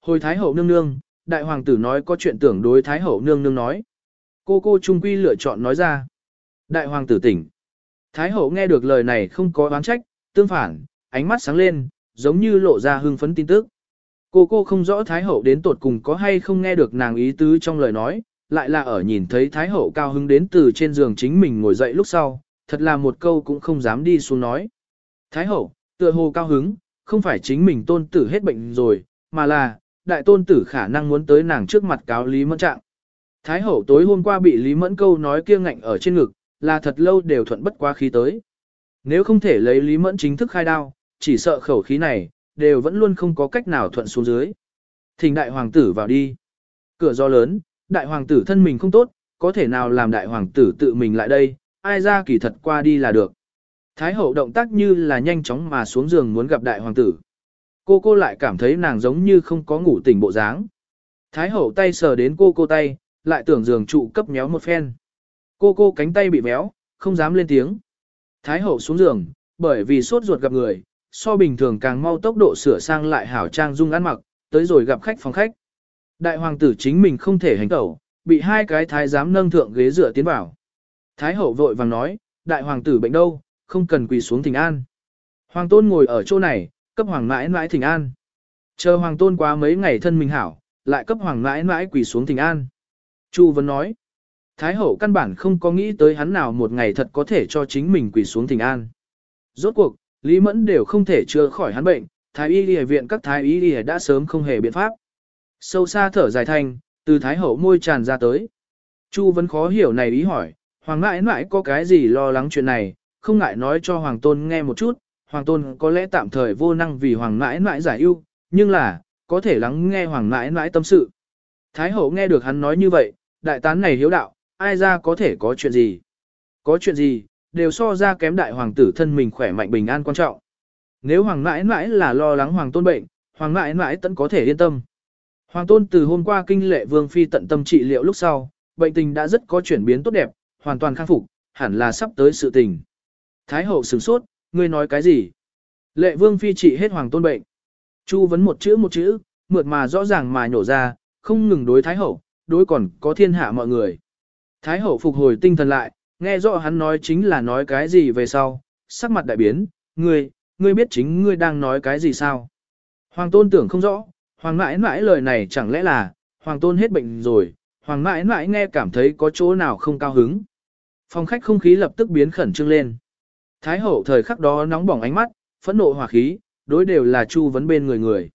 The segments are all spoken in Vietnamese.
Hồi Thái Hậu nương nương, đại hoàng tử nói có chuyện tưởng đối Thái Hậu nương nương nói. Cô cô trung quy lựa chọn nói ra. Đại hoàng tử tỉnh. Thái Hậu nghe được lời này không có oán trách, tương phản, ánh mắt sáng lên, giống như lộ ra hưng phấn tin tức. Cô cô không rõ Thái Hậu đến tột cùng có hay không nghe được nàng ý tứ trong lời nói, lại là ở nhìn thấy Thái Hậu cao hứng đến từ trên giường chính mình ngồi dậy lúc sau, thật là một câu cũng không dám đi xuống nói. Thái Hậu, tựa hồ cao hứng, không phải chính mình tôn tử hết bệnh rồi, mà là, đại tôn tử khả năng muốn tới nàng trước mặt cáo Lý Mẫn trạng. Thái Hậu tối hôm qua bị Lý Mẫn câu nói kia ngạnh ở trên ngực, là thật lâu đều thuận bất quá khí tới. Nếu không thể lấy Lý Mẫn chính thức khai đao, chỉ sợ khẩu khí này, đều vẫn luôn không có cách nào thuận xuống dưới. Thỉnh đại hoàng tử vào đi. Cửa do lớn, đại hoàng tử thân mình không tốt, có thể nào làm đại hoàng tử tự mình lại đây, ai ra kỳ thật qua đi là được. Thái hậu động tác như là nhanh chóng mà xuống giường muốn gặp đại hoàng tử. Cô cô lại cảm thấy nàng giống như không có ngủ tỉnh bộ dáng. Thái hậu tay sờ đến cô cô tay, lại tưởng giường trụ cấp méo một phen. Cô cô cánh tay bị méo, không dám lên tiếng. Thái hậu xuống giường, bởi vì sốt ruột gặp người, so bình thường càng mau tốc độ sửa sang lại hảo trang dung ăn mặc, tới rồi gặp khách phòng khách. Đại hoàng tử chính mình không thể hành tẩu, bị hai cái thái giám nâng thượng ghế dựa tiến vào. Thái hậu vội vàng nói, đại hoàng tử bệnh đâu, không cần quỳ xuống thỉnh an. Hoàng tôn ngồi ở chỗ này, cấp hoàng mãi mãi thỉnh an. Chờ hoàng tôn qua mấy ngày thân mình hảo, lại cấp hoàng mãi mãi quỳ xuống thỉnh an. Chu Vân nói, Thái hậu căn bản không có nghĩ tới hắn nào một ngày thật có thể cho chính mình quỳ xuống thỉnh an. Rốt cuộc, Lý Mẫn đều không thể chữa khỏi hắn bệnh, Thái y y viện các Thái y y đã sớm không hề biện pháp. Sâu xa thở dài thanh, từ Thái hậu môi tràn ra tới. Chu Vân khó hiểu này ý hỏi, Hoàng mãi mãi có cái gì lo lắng chuyện này, không ngại nói cho Hoàng tôn nghe một chút, Hoàng tôn có lẽ tạm thời vô năng vì Hoàng mãi mãi giải ưu, nhưng là, có thể lắng nghe Hoàng mãi mãi tâm sự. Thái hậu nghe được hắn nói như vậy, đại tán này hiếu đạo, ai ra có thể có chuyện gì. Có chuyện gì, đều so ra kém đại hoàng tử thân mình khỏe mạnh bình an quan trọng. Nếu hoàng mãi mãi là lo lắng hoàng tôn bệnh, hoàng mãi mãi tận có thể yên tâm. Hoàng tôn từ hôm qua kinh lệ vương phi tận tâm trị liệu lúc sau, bệnh tình đã rất có chuyển biến tốt đẹp, hoàn toàn khắc phục, hẳn là sắp tới sự tình. Thái hậu sửng sốt, ngươi nói cái gì? Lệ vương phi trị hết hoàng tôn bệnh. Chu vấn một chữ một chữ, mượt mà rõ ràng mà nhổ ra, không ngừng đối thái hậu, đối còn có thiên hạ mọi người. Thái hậu phục hồi tinh thần lại, nghe rõ hắn nói chính là nói cái gì về sau, sắc mặt đại biến, ngươi, ngươi biết chính ngươi đang nói cái gì sao? Hoàng tôn tưởng không rõ, hoàng mãi mãi lời này chẳng lẽ là, hoàng tôn hết bệnh rồi, hoàng mãi mãi nghe cảm thấy có chỗ nào không cao hứng. Phòng khách không khí lập tức biến khẩn trương lên. Thái hậu thời khắc đó nóng bỏng ánh mắt, phẫn nộ hỏa khí, đối đều là chu vấn bên người người.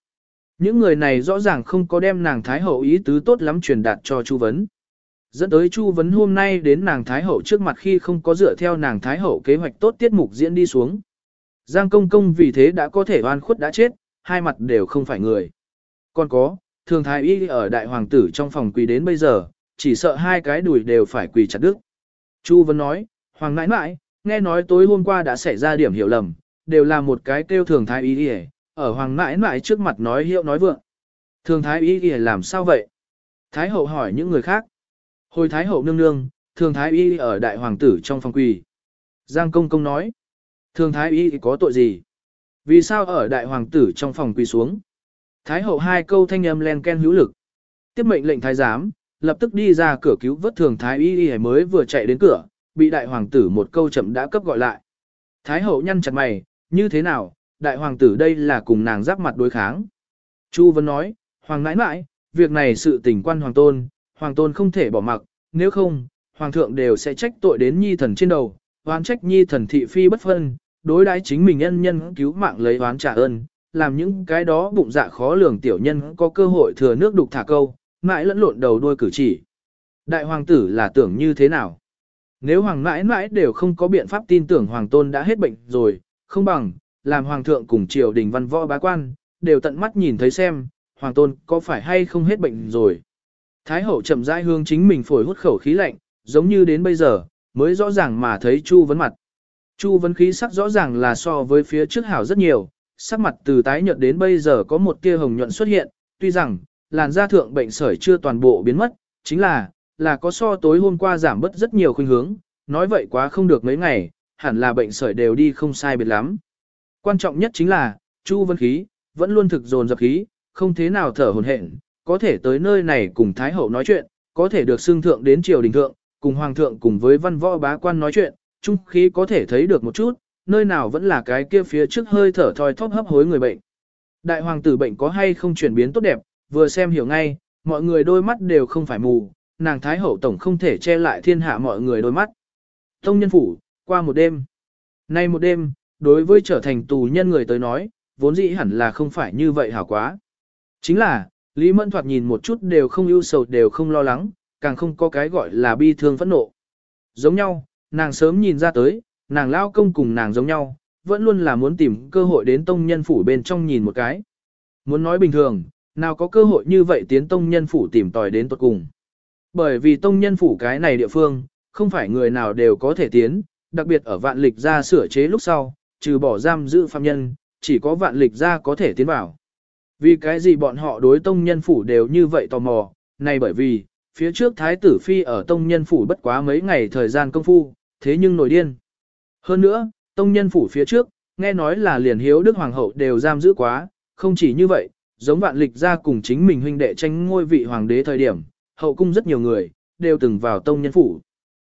Những người này rõ ràng không có đem nàng Thái hậu ý tứ tốt lắm truyền đạt cho chu vấn. Dẫn tới Chu Vấn hôm nay đến nàng Thái Hậu trước mặt khi không có dựa theo nàng Thái Hậu kế hoạch tốt tiết mục diễn đi xuống. Giang công công vì thế đã có thể oan khuất đã chết, hai mặt đều không phải người. Còn có, thường thái y ở đại hoàng tử trong phòng quỳ đến bây giờ, chỉ sợ hai cái đùi đều phải quỳ chặt đứt. Chu Vân nói, hoàng nãi nãi, nghe nói tối hôm qua đã xảy ra điểm hiểu lầm, đều là một cái kêu thường thái y đi ở hoàng mãi mãi trước mặt nói hiệu nói vượng. Thường thái y đi làm sao vậy? Thái hậu hỏi những người khác. Hồi Thái hậu nương nương, thường Thái y ở đại hoàng tử trong phòng quỳ. Giang công công nói, thường Thái y có tội gì? Vì sao ở đại hoàng tử trong phòng quỳ xuống? Thái hậu hai câu thanh âm len ken hữu lực. Tiếp mệnh lệnh thái giám, lập tức đi ra cửa cứu vớt thường Thái y mới vừa chạy đến cửa, bị đại hoàng tử một câu chậm đã cấp gọi lại. Thái hậu nhăn chặt mày, như thế nào, đại hoàng tử đây là cùng nàng giáp mặt đối kháng. Chu Vân nói, hoàng nãi nãi, việc này sự tình quan hoàng tôn, hoàng tôn không thể bỏ mặc, nếu không, hoàng thượng đều sẽ trách tội đến nhi thần trên đầu, oán trách nhi thần thị phi bất phân, đối đãi chính mình nhân nhân cứu mạng lấy oán trả ơn, làm những cái đó bụng dạ khó lường tiểu nhân có cơ hội thừa nước đục thả câu, mãi lẫn lộn đầu đuôi cử chỉ. Đại hoàng tử là tưởng như thế nào? Nếu hoàng mãi mãi đều không có biện pháp tin tưởng hoàng tôn đã hết bệnh rồi, không bằng, làm hoàng thượng cùng triều đình văn võ bá quan, đều tận mắt nhìn thấy xem, hoàng tôn có phải hay không hết bệnh rồi. Thái hậu chậm rãi hương chính mình phổi hút khẩu khí lạnh, giống như đến bây giờ, mới rõ ràng mà thấy Chu vấn mặt. Chu vấn khí sắc rõ ràng là so với phía trước hảo rất nhiều, sắc mặt từ tái nhợt đến bây giờ có một tia hồng nhuận xuất hiện, tuy rằng, làn da thượng bệnh sởi chưa toàn bộ biến mất, chính là, là có so tối hôm qua giảm bớt rất nhiều khuynh hướng, nói vậy quá không được mấy ngày, hẳn là bệnh sởi đều đi không sai biệt lắm. Quan trọng nhất chính là, Chu Vân khí, vẫn luôn thực dồn dập khí, không thế nào thở hồn hển, có thể tới nơi này cùng Thái Hậu nói chuyện, có thể được xưng thượng đến triều đình thượng, cùng Hoàng thượng cùng với văn võ bá quan nói chuyện, trung khí có thể thấy được một chút, nơi nào vẫn là cái kia phía trước hơi thở thoi thóp hấp hối người bệnh. Đại hoàng tử bệnh có hay không chuyển biến tốt đẹp, vừa xem hiểu ngay, mọi người đôi mắt đều không phải mù, nàng Thái Hậu Tổng không thể che lại thiên hạ mọi người đôi mắt. Tông nhân phủ, qua một đêm. Nay một đêm, đối với trở thành tù nhân người tới nói, vốn dĩ hẳn là không phải như vậy hảo quá. Chính là, Lý Mẫn thoạt nhìn một chút đều không ưu sầu đều không lo lắng, càng không có cái gọi là bi thương phẫn nộ. Giống nhau, nàng sớm nhìn ra tới, nàng lao công cùng nàng giống nhau, vẫn luôn là muốn tìm cơ hội đến tông nhân phủ bên trong nhìn một cái. Muốn nói bình thường, nào có cơ hội như vậy tiến tông nhân phủ tìm tòi đến tuật cùng. Bởi vì tông nhân phủ cái này địa phương, không phải người nào đều có thể tiến, đặc biệt ở vạn lịch ra sửa chế lúc sau, trừ bỏ giam giữ phạm nhân, chỉ có vạn lịch ra có thể tiến vào. Vì cái gì bọn họ đối tông nhân phủ đều như vậy tò mò, này bởi vì, phía trước thái tử phi ở tông nhân phủ bất quá mấy ngày thời gian công phu, thế nhưng nổi điên. Hơn nữa, tông nhân phủ phía trước, nghe nói là liền hiếu đức hoàng hậu đều giam giữ quá, không chỉ như vậy, giống vạn lịch ra cùng chính mình huynh đệ tranh ngôi vị hoàng đế thời điểm, hậu cung rất nhiều người, đều từng vào tông nhân phủ.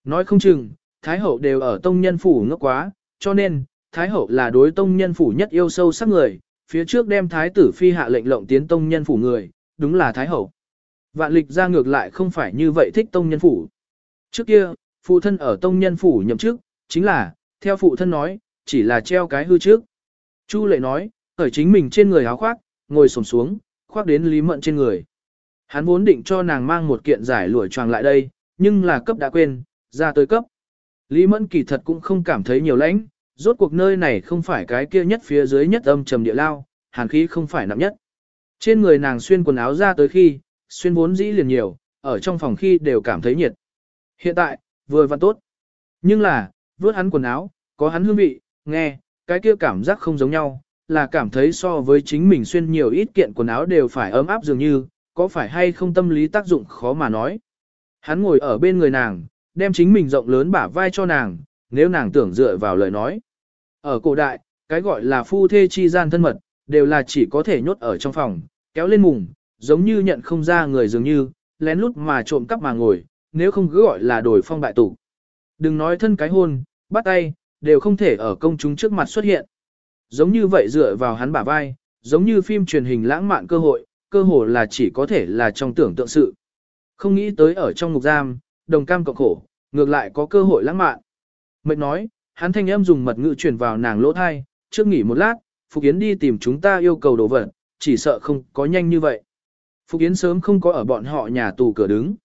Nói không chừng, thái hậu đều ở tông nhân phủ ngốc quá, cho nên, thái hậu là đối tông nhân phủ nhất yêu sâu sắc người, phía trước đem thái tử phi hạ lệnh lộng tiến tông nhân phủ người, đúng là thái hậu. Vạn lịch ra ngược lại không phải như vậy thích tông nhân phủ. Trước kia, phụ thân ở tông nhân phủ nhậm chức, chính là, theo phụ thân nói, chỉ là treo cái hư trước. Chu lệ nói, ở chính mình trên người áo khoác, ngồi sổm xuống, khoác đến Lý Mận trên người. Hắn vốn định cho nàng mang một kiện giải lụa choàng lại đây, nhưng là cấp đã quên, ra tới cấp. Lý Mẫn kỳ thật cũng không cảm thấy nhiều lãnh, rốt cuộc nơi này không phải cái kia nhất phía dưới nhất âm trầm địa lao, hàn khí không phải nặng nhất. Trên người nàng xuyên quần áo ra tới khi, xuyên vốn dĩ liền nhiều, ở trong phòng khi đều cảm thấy nhiệt. Hiện tại, vừa và tốt. Nhưng là, vớt hắn quần áo, có hắn hương vị, nghe, cái kia cảm giác không giống nhau, là cảm thấy so với chính mình xuyên nhiều ít kiện quần áo đều phải ấm áp dường như, có phải hay không tâm lý tác dụng khó mà nói. Hắn ngồi ở bên người nàng, đem chính mình rộng lớn bả vai cho nàng, nếu nàng tưởng dựa vào lời nói. Ở cổ đại, cái gọi là phu thê chi gian thân mật, đều là chỉ có thể nhốt ở trong phòng, kéo lên mùng, giống như nhận không ra người dường như, lén lút mà trộm cắp mà ngồi, nếu không cứ gọi là đổi phong bại tụ. Đừng nói thân cái hôn, bắt tay, đều không thể ở công chúng trước mặt xuất hiện. Giống như vậy dựa vào hắn bả vai, giống như phim truyền hình lãng mạn cơ hội, cơ hội là chỉ có thể là trong tưởng tượng sự. Không nghĩ tới ở trong ngục giam, đồng cam cộng khổ, ngược lại có cơ hội lãng mạn. Mệt nói, hắn thanh âm dùng mật ngữ truyền vào nàng lỗ thai, trước nghỉ một lát, Phục Yến đi tìm chúng ta yêu cầu đồ vật, chỉ sợ không có nhanh như vậy. Phục Yến sớm không có ở bọn họ nhà tù cửa đứng.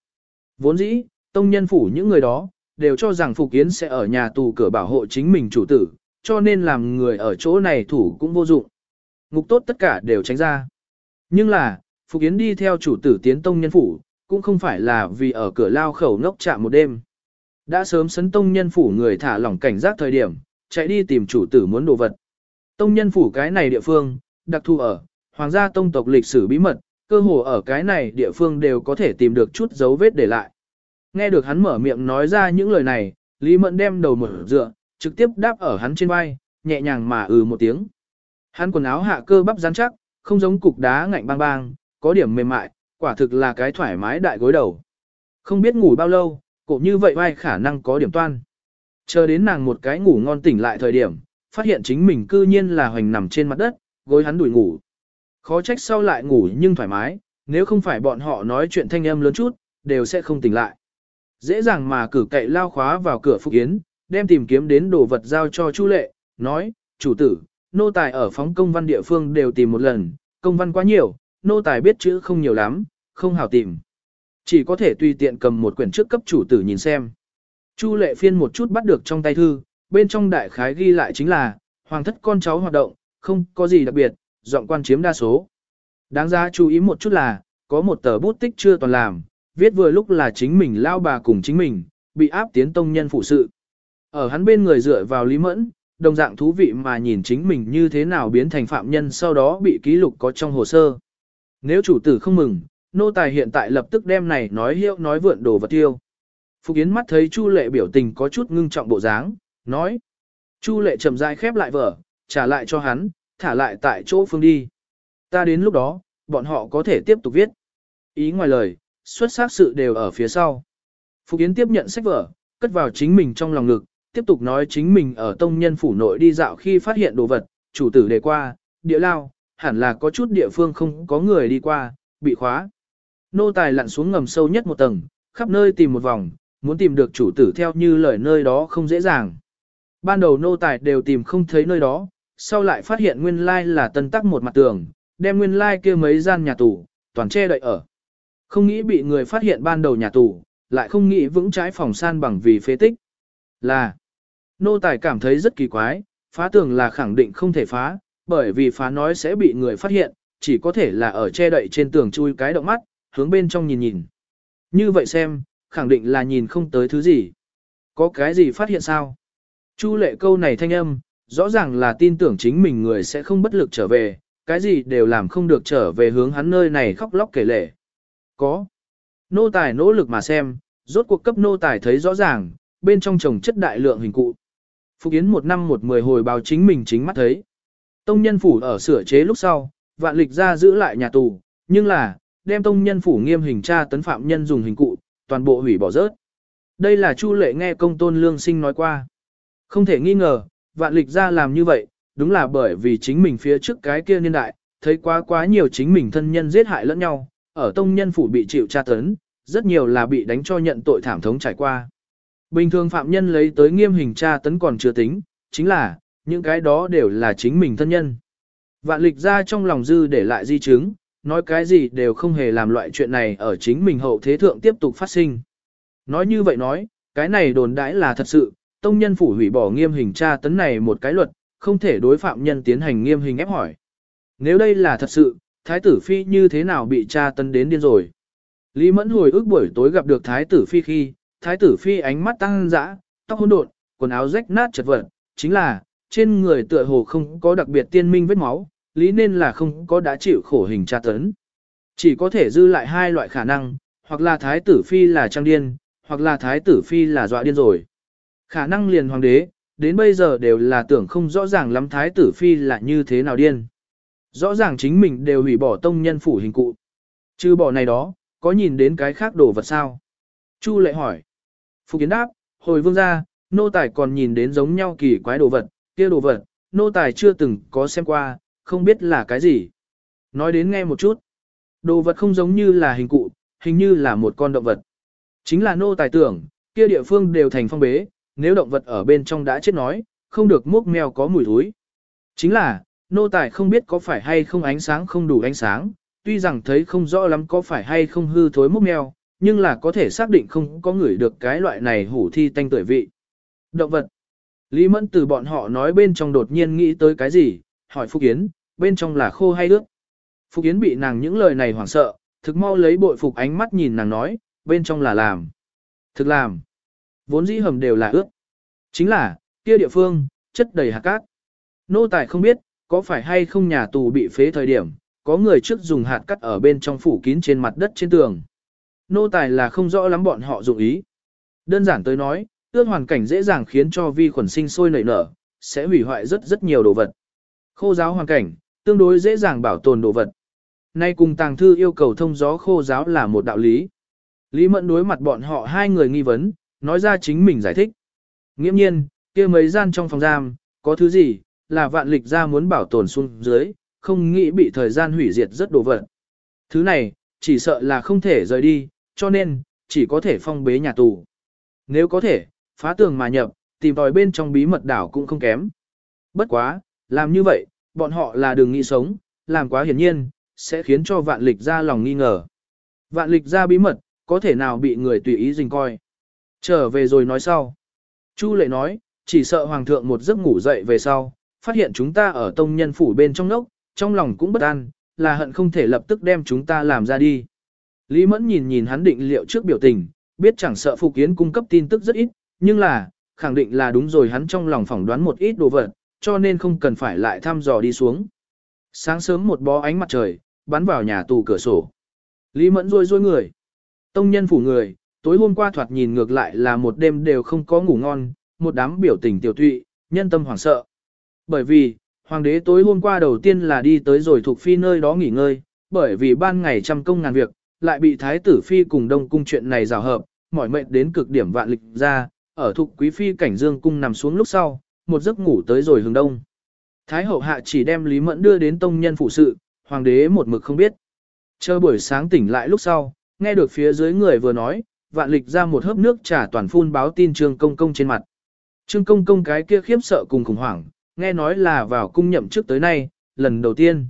Vốn dĩ, tông nhân phủ những người đó, đều cho rằng Phục Yến sẽ ở nhà tù cửa bảo hộ chính mình chủ tử, cho nên làm người ở chỗ này thủ cũng vô dụng. Ngục tốt tất cả đều tránh ra. Nhưng là, Phục Yến đi theo chủ tử tiến tông nhân phủ, cũng không phải là vì ở cửa lao khẩu ngốc chạm một đêm. Đã sớm sấn tông nhân phủ người thả lỏng cảnh giác thời điểm, chạy đi tìm chủ tử muốn đồ vật. Tông nhân phủ cái này địa phương, đặc thù ở, hoàng gia tông tộc lịch sử bí mật, cơ hồ ở cái này địa phương đều có thể tìm được chút dấu vết để lại. Nghe được hắn mở miệng nói ra những lời này, Lý Mẫn đem đầu mở dựa, trực tiếp đáp ở hắn trên vai, nhẹ nhàng mà ừ một tiếng. Hắn quần áo hạ cơ bắp rắn chắc, không giống cục đá ngạnh bang bang, có điểm mềm mại, quả thực là cái thoải mái đại gối đầu. Không biết ngủ bao lâu, cổ như vậy vai khả năng có điểm toan. Chờ đến nàng một cái ngủ ngon tỉnh lại thời điểm, phát hiện chính mình cư nhiên là hoành nằm trên mặt đất, gối hắn đuổi ngủ. Khó trách sau lại ngủ nhưng thoải mái, nếu không phải bọn họ nói chuyện thanh âm lớn chút, đều sẽ không tỉnh lại. Dễ dàng mà cử cậy lao khóa vào cửa Phục Yến, đem tìm kiếm đến đồ vật giao cho Chu Lệ, nói, chủ tử, nô tài ở phóng công văn địa phương đều tìm một lần, công văn quá nhiều, nô tài biết chữ không nhiều lắm, không hảo tìm. Chỉ có thể tùy tiện cầm một quyển trước cấp chủ tử nhìn xem. Chu lệ phiên một chút bắt được trong tay thư, bên trong đại khái ghi lại chính là, hoàng thất con cháu hoạt động, không có gì đặc biệt, giọng quan chiếm đa số. Đáng ra chú ý một chút là, có một tờ bút tích chưa toàn làm, viết vừa lúc là chính mình lao bà cùng chính mình, bị áp tiến tông nhân phụ sự. Ở hắn bên người dựa vào Lý Mẫn, đồng dạng thú vị mà nhìn chính mình như thế nào biến thành phạm nhân sau đó bị ký lục có trong hồ sơ. Nếu chủ tử không mừng, nô tài hiện tại lập tức đem này nói hiệu nói vượn đồ vật tiêu. Phục Yến mắt thấy Chu Lệ biểu tình có chút ngưng trọng bộ dáng, nói. Chu Lệ chậm rãi khép lại vở, trả lại cho hắn, thả lại tại chỗ phương đi. Ta đến lúc đó, bọn họ có thể tiếp tục viết. Ý ngoài lời, xuất sắc sự đều ở phía sau. Phục Yến tiếp nhận sách vở, cất vào chính mình trong lòng ngực, tiếp tục nói chính mình ở tông nhân phủ nội đi dạo khi phát hiện đồ vật, chủ tử đề qua, địa lao, hẳn là có chút địa phương không có người đi qua, bị khóa. Nô tài lặn xuống ngầm sâu nhất một tầng, khắp nơi tìm một vòng, muốn tìm được chủ tử theo như lời nơi đó không dễ dàng. Ban đầu nô tài đều tìm không thấy nơi đó, sau lại phát hiện nguyên lai là tân tắc một mặt tường, đem nguyên lai kia mấy gian nhà tù, toàn che đậy ở. Không nghĩ bị người phát hiện ban đầu nhà tù, lại không nghĩ vững trái phòng san bằng vì phế tích. Là, nô tài cảm thấy rất kỳ quái, phá tường là khẳng định không thể phá, bởi vì phá nói sẽ bị người phát hiện, chỉ có thể là ở che đậy trên tường chui cái động mắt, hướng bên trong nhìn nhìn. Như vậy xem, khẳng định là nhìn không tới thứ gì. Có cái gì phát hiện sao? Chu lệ câu này thanh âm, rõ ràng là tin tưởng chính mình người sẽ không bất lực trở về, cái gì đều làm không được trở về hướng hắn nơi này khóc lóc kể lể. Có. Nô tài nỗ lực mà xem, rốt cuộc cấp nô tài thấy rõ ràng, bên trong trồng chất đại lượng hình cụ. Phúc Yến một năm một mười hồi báo chính mình chính mắt thấy. Tông nhân phủ ở sửa chế lúc sau, vạn lịch ra giữ lại nhà tù, nhưng là, đem tông nhân phủ nghiêm hình tra tấn phạm nhân dùng hình cụ, toàn bộ hủy bỏ rớt. Đây là Chu lệ nghe công tôn lương sinh nói qua. Không thể nghi ngờ, vạn lịch ra làm như vậy, đúng là bởi vì chính mình phía trước cái kia niên đại, thấy quá quá nhiều chính mình thân nhân giết hại lẫn nhau, ở tông nhân phủ bị chịu tra tấn, rất nhiều là bị đánh cho nhận tội thảm thống trải qua. Bình thường phạm nhân lấy tới nghiêm hình tra tấn còn chưa tính, chính là, những cái đó đều là chính mình thân nhân. Vạn lịch ra trong lòng dư để lại di chứng, nói cái gì đều không hề làm loại chuyện này ở chính mình hậu thế thượng tiếp tục phát sinh. Nói như vậy nói, cái này đồn đãi là thật sự, tông nhân phủ hủy bỏ nghiêm hình tra tấn này một cái luật, không thể đối phạm nhân tiến hành nghiêm hình ép hỏi. Nếu đây là thật sự, thái tử phi như thế nào bị tra tấn đến điên rồi? Lý Mẫn hồi ức buổi tối gặp được thái tử phi khi, thái tử phi ánh mắt tăng dã, tóc hỗn độn, quần áo rách nát chật vật, chính là, trên người tựa hồ không có đặc biệt tiên minh vết máu, lý nên là không có đã chịu khổ hình tra tấn. Chỉ có thể dư lại hai loại khả năng, hoặc là thái tử phi là trang điên, hoặc là thái tử phi là dọa điên rồi. Khả năng liền hoàng đế, đến bây giờ đều là tưởng không rõ ràng lắm thái tử phi là như thế nào điên. Rõ ràng chính mình đều hủy bỏ tông nhân phủ hình cụ. Chứ bỏ này đó, có nhìn đến cái khác đồ vật sao? Chu lệ hỏi. Phục kiến đáp, hồi vương ra, nô tài còn nhìn đến giống nhau kỳ quái đồ vật, kia đồ vật, nô tài chưa từng có xem qua, không biết là cái gì. Nói đến nghe một chút. Đồ vật không giống như là hình cụ, hình như là một con động vật. Chính là nô tài tưởng, kia địa phương đều thành phong bế, nếu động vật ở bên trong đã chết nói, không được múc mèo có mùi thúi. Chính là, nô tài không biết có phải hay không ánh sáng không đủ ánh sáng, tuy rằng thấy không rõ lắm có phải hay không hư thối múc mèo, nhưng là có thể xác định không có người được cái loại này hủ thi tanh tuổi vị. Động vật. Lý Mẫn từ bọn họ nói bên trong đột nhiên nghĩ tới cái gì, hỏi Phúc Yến, bên trong là khô hay ướt. Phúc Yến bị nàng những lời này hoảng sợ, thực mau lấy bội phục ánh mắt nhìn nàng nói, bên trong là làm. Thực làm. Vốn dĩ hầm đều là ướt. Chính là, kia địa phương, chất đầy hạt cát. Nô tài không biết, có phải hay không nhà tù bị phế thời điểm, có người trước dùng hạt cát ở bên trong phủ kín trên mặt đất trên tường. Nô tài là không rõ lắm bọn họ dụng ý. Đơn giản tới nói, ướt hoàn cảnh dễ dàng khiến cho vi khuẩn sinh sôi nảy nở, sẽ hủy hoại rất rất nhiều đồ vật. Khô giáo hoàn cảnh, tương đối dễ dàng bảo tồn đồ vật. Nay cùng tàng thư yêu cầu thông gió khô giáo là một đạo lý. Lý Mẫn đối mặt bọn họ hai người nghi vấn, nói ra chính mình giải thích. Nghiễm nhiên, kia mấy gian trong phòng giam, có thứ gì, là vạn lịch ra muốn bảo tồn xuống dưới, không nghĩ bị thời gian hủy diệt rất đồ vật. Thứ này, chỉ sợ là không thể rời đi, cho nên, chỉ có thể phong bế nhà tù. Nếu có thể, phá tường mà nhập, tìm tòi bên trong bí mật đảo cũng không kém. Bất quá, làm như vậy, bọn họ là đường nghĩ sống, làm quá hiển nhiên, sẽ khiến cho vạn lịch ra lòng nghi ngờ. Vạn lịch ra bí mật, có thể nào bị người tùy ý dình coi. Trở về rồi nói sau. Chu lệ nói, chỉ sợ hoàng thượng một giấc ngủ dậy về sau, phát hiện chúng ta ở tông nhân phủ bên trong nốc, trong lòng cũng bất an, là hận không thể lập tức đem chúng ta làm ra đi. Lý Mẫn nhìn nhìn hắn định liệu trước biểu tình, biết chẳng sợ Phục Yến cung cấp tin tức rất ít, nhưng là, khẳng định là đúng rồi hắn trong lòng phỏng đoán một ít đồ vật, cho nên không cần phải lại thăm dò đi xuống. Sáng sớm một bó ánh mặt trời, bắn vào nhà tù cửa sổ. Lý Mẫn rôi rôi người. Tông nhân phủ người, tối hôm qua thoạt nhìn ngược lại là một đêm đều không có ngủ ngon, một đám biểu tình tiểu tụy, nhân tâm hoảng sợ. Bởi vì, hoàng đế tối hôm qua đầu tiên là đi tới rồi thuộc phi nơi đó nghỉ ngơi, bởi vì ban ngày trăm công ngàn việc, lại bị thái tử phi cùng đông cung chuyện này rào hợp, mỏi mệt đến cực điểm vạn lịch ra, ở thục quý phi cảnh dương cung nằm xuống lúc sau, một giấc ngủ tới rồi hướng đông. Thái hậu hạ chỉ đem Lý Mẫn đưa đến tông nhân phụ sự, hoàng đế một mực không biết. Chờ buổi sáng tỉnh lại lúc sau, nghe được phía dưới người vừa nói, vạn lịch ra một hớp nước trà toàn phun báo tin Trương Công Công trên mặt. Trương Công Công cái kia khiếp sợ cùng khủng hoảng, nghe nói là vào cung nhậm chức tới nay, lần đầu tiên.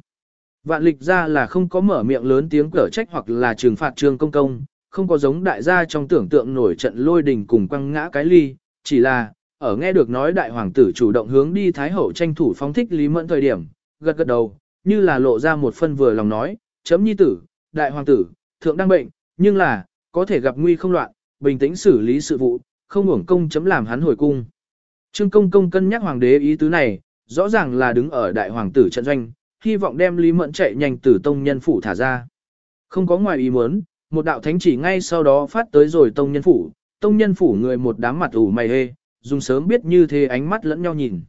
Vạn lịch ra là không có mở miệng lớn tiếng cở trách hoặc là trừng phạt Trương Công Công, không có giống đại gia trong tưởng tượng nổi trận lôi đình cùng quăng ngã cái ly, chỉ là, ở nghe được nói đại hoàng tử chủ động hướng đi Thái Hậu tranh thủ phóng thích Lý Mẫn thời điểm, gật gật đầu, như là lộ ra một phân vừa lòng nói, chấm nhi tử, đại hoàng tử, thượng đang bệnh, nhưng là, có thể gặp nguy không loạn, bình tĩnh xử lý sự vụ, không uổng công chấm làm hắn hồi cung. Trương công công cân nhắc hoàng đế ý tứ này, rõ ràng là đứng ở đại hoàng tử trận doanh, hy vọng đem Lý Mẫn chạy nhanh từ tông nhân phủ thả ra. Không có ngoài ý muốn, một đạo thánh chỉ ngay sau đó phát tới rồi tông nhân phủ, tông nhân phủ người một đám mặt ủ mày hê, dùng sớm biết như thế ánh mắt lẫn nhau nhìn.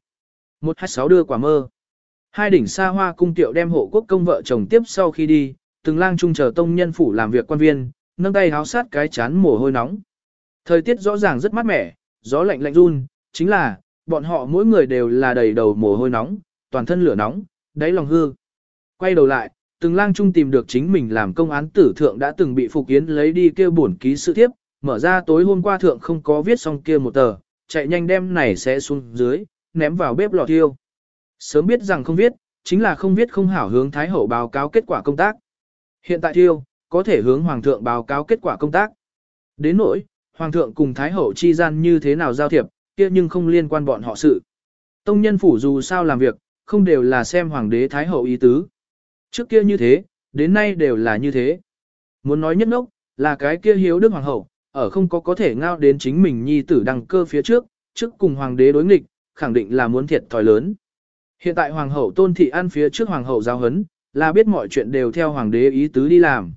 Một hai sáu đưa quả mơ. Hai đỉnh xa hoa cung tiệu đem hộ quốc công vợ chồng tiếp sau khi đi, từng lang trung chờ tông nhân phủ làm việc quan viên, nâng tay háo sát cái chán mồ hôi nóng. Thời tiết rõ ràng rất mát mẻ, gió lạnh lạnh run, chính là, bọn họ mỗi người đều là đầy đầu mồ hôi nóng, toàn thân lửa nóng, đáy lòng hư. Quay đầu lại, từng lang trung tìm được chính mình làm công án tử thượng đã từng bị Phục Yến lấy đi kêu bổn ký sự thiếp, mở ra tối hôm qua thượng không có viết xong kia một tờ, chạy nhanh đem này sẽ xuống dưới, ném vào bếp lò thiêu. Sớm biết rằng không viết, chính là không viết không hảo hướng Thái Hậu báo cáo kết quả công tác. Hiện tại thiêu, có thể hướng Hoàng thượng báo cáo kết quả công tác. Đến nỗi, Hoàng thượng cùng Thái Hậu chi gian như thế nào giao thiệp, kia nhưng không liên quan bọn họ sự. Tông nhân phủ dù sao làm việc, không đều là xem Hoàng đế Thái Hậu ý tứ. Trước kia như thế, đến nay đều là như thế. Muốn nói nhất nốc, là cái kia hiếu đức Hoàng hậu, ở không có có thể ngao đến chính mình nhi tử đăng cơ phía trước, trước cùng Hoàng đế đối nghịch, khẳng định là muốn thiệt thòi lớn. Hiện tại Hoàng hậu tôn thị ăn phía trước Hoàng hậu giao hấn, là biết mọi chuyện đều theo Hoàng đế ý tứ đi làm.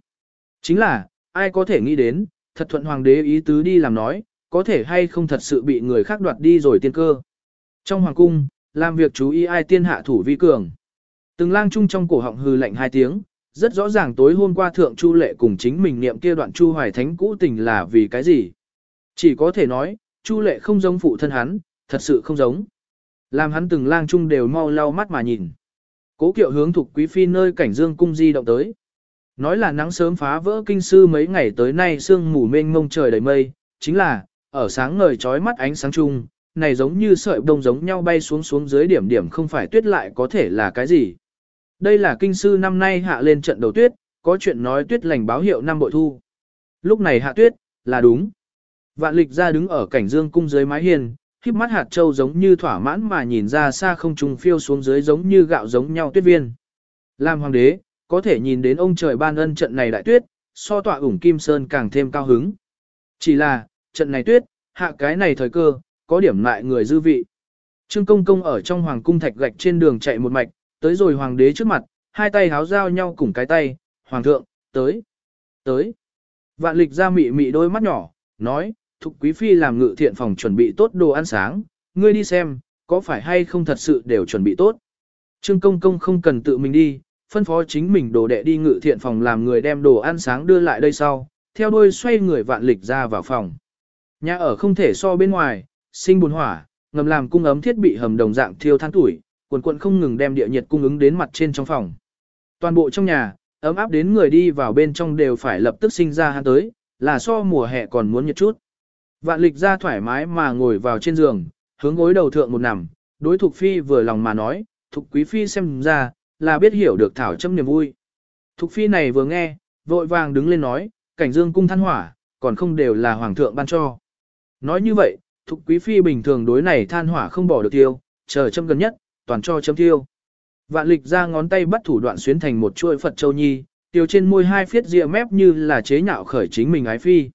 Chính là, ai có thể nghĩ đến, thật thuận Hoàng đế ý tứ đi làm nói, có thể hay không thật sự bị người khác đoạt đi rồi tiên cơ. Trong Hoàng cung, làm việc chú ý ai tiên hạ thủ vi cường. Từng lang chung trong cổ họng hư lạnh hai tiếng, rất rõ ràng tối hôm qua thượng chu lệ cùng chính mình niệm kia đoạn chu hoài thánh cũ tình là vì cái gì. Chỉ có thể nói, chu lệ không giống phụ thân hắn, thật sự không giống. Làm hắn từng lang chung đều mau lau mắt mà nhìn. Cố kiệu hướng thuộc quý phi nơi cảnh dương cung di động tới. Nói là nắng sớm phá vỡ kinh sư mấy ngày tới nay sương mù mênh mông trời đầy mây, chính là, ở sáng ngời trói mắt ánh sáng chung, này giống như sợi bông giống nhau bay xuống xuống dưới điểm điểm không phải tuyết lại có thể là cái gì. Đây là kinh sư năm nay hạ lên trận đầu tuyết, có chuyện nói tuyết lành báo hiệu năm bội thu. Lúc này hạ tuyết, là đúng. Vạn lịch ra đứng ở cảnh dương cung dưới mái hiền, khiếp mắt hạt châu giống như thỏa mãn mà nhìn ra xa không trùng phiêu xuống dưới giống như gạo giống nhau tuyết viên. Làm hoàng đế, có thể nhìn đến ông trời ban ân trận này đại tuyết, so tọa ủng kim sơn càng thêm cao hứng. Chỉ là, trận này tuyết, hạ cái này thời cơ, có điểm lại người dư vị. Trương công công ở trong hoàng cung thạch gạch trên đường chạy một mạch, tới rồi hoàng đế trước mặt, hai tay háo giao nhau cùng cái tay, hoàng thượng, tới, tới. Vạn lịch ra mị mị đôi mắt nhỏ, nói, thục quý phi làm ngự thiện phòng chuẩn bị tốt đồ ăn sáng, ngươi đi xem, có phải hay không thật sự đều chuẩn bị tốt. Trương công công không cần tự mình đi, phân phó chính mình đồ đệ đi ngự thiện phòng làm người đem đồ ăn sáng đưa lại đây sau, theo đuôi xoay người vạn lịch ra vào phòng. Nhà ở không thể so bên ngoài, sinh bùn hỏa, ngầm làm cung ấm thiết bị hầm đồng dạng thiêu than tuổi, quần quận không ngừng đem địa nhiệt cung ứng đến mặt trên trong phòng. Toàn bộ trong nhà, ấm áp đến người đi vào bên trong đều phải lập tức sinh ra hắn tới, là so mùa hè còn muốn nhiệt chút. Vạn lịch ra thoải mái mà ngồi vào trên giường, hướng gối đầu thượng một nằm, đối thục phi vừa lòng mà nói, thục quý phi xem ra, là biết hiểu được thảo châm niềm vui. Thục phi này vừa nghe, vội vàng đứng lên nói, cảnh dương cung than hỏa, còn không đều là hoàng thượng ban cho. Nói như vậy, thục quý phi bình thường đối này than hỏa không bỏ được tiêu, chờ châm gần nhất, toàn cho châm tiêu. Vạn lịch ra ngón tay bắt thủ đoạn xuyến thành một chuôi Phật Châu Nhi, tiêu trên môi hai phiết rìa mép như là chế nhạo khởi chính mình ái phi.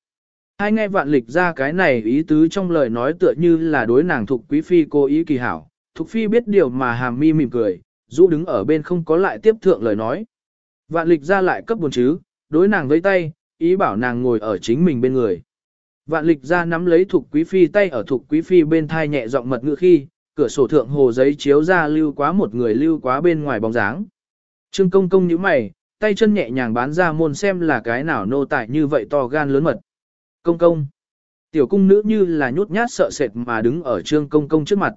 Hai nghe vạn lịch ra cái này ý tứ trong lời nói tựa như là đối nàng Thục quý phi cố ý kỳ hảo. Thục phi biết điều mà hàm mi mỉm cười, rũ đứng ở bên không có lại tiếp thượng lời nói. Vạn lịch ra lại cấp buồn chứ, đối nàng với tay, ý bảo nàng ngồi ở chính mình bên người. Vạn lịch ra nắm lấy thuộc quý phi tay ở thuộc quý phi bên thai nhẹ giọng mật ngữ khi, cửa sổ thượng hồ giấy chiếu ra lưu quá một người lưu quá bên ngoài bóng dáng. Trương công công như mày, tay chân nhẹ nhàng bán ra môn xem là cái nào nô tài như vậy to gan lớn mật. Công công. Tiểu cung nữ như là nhút nhát sợ sệt mà đứng ở trương công công trước mặt.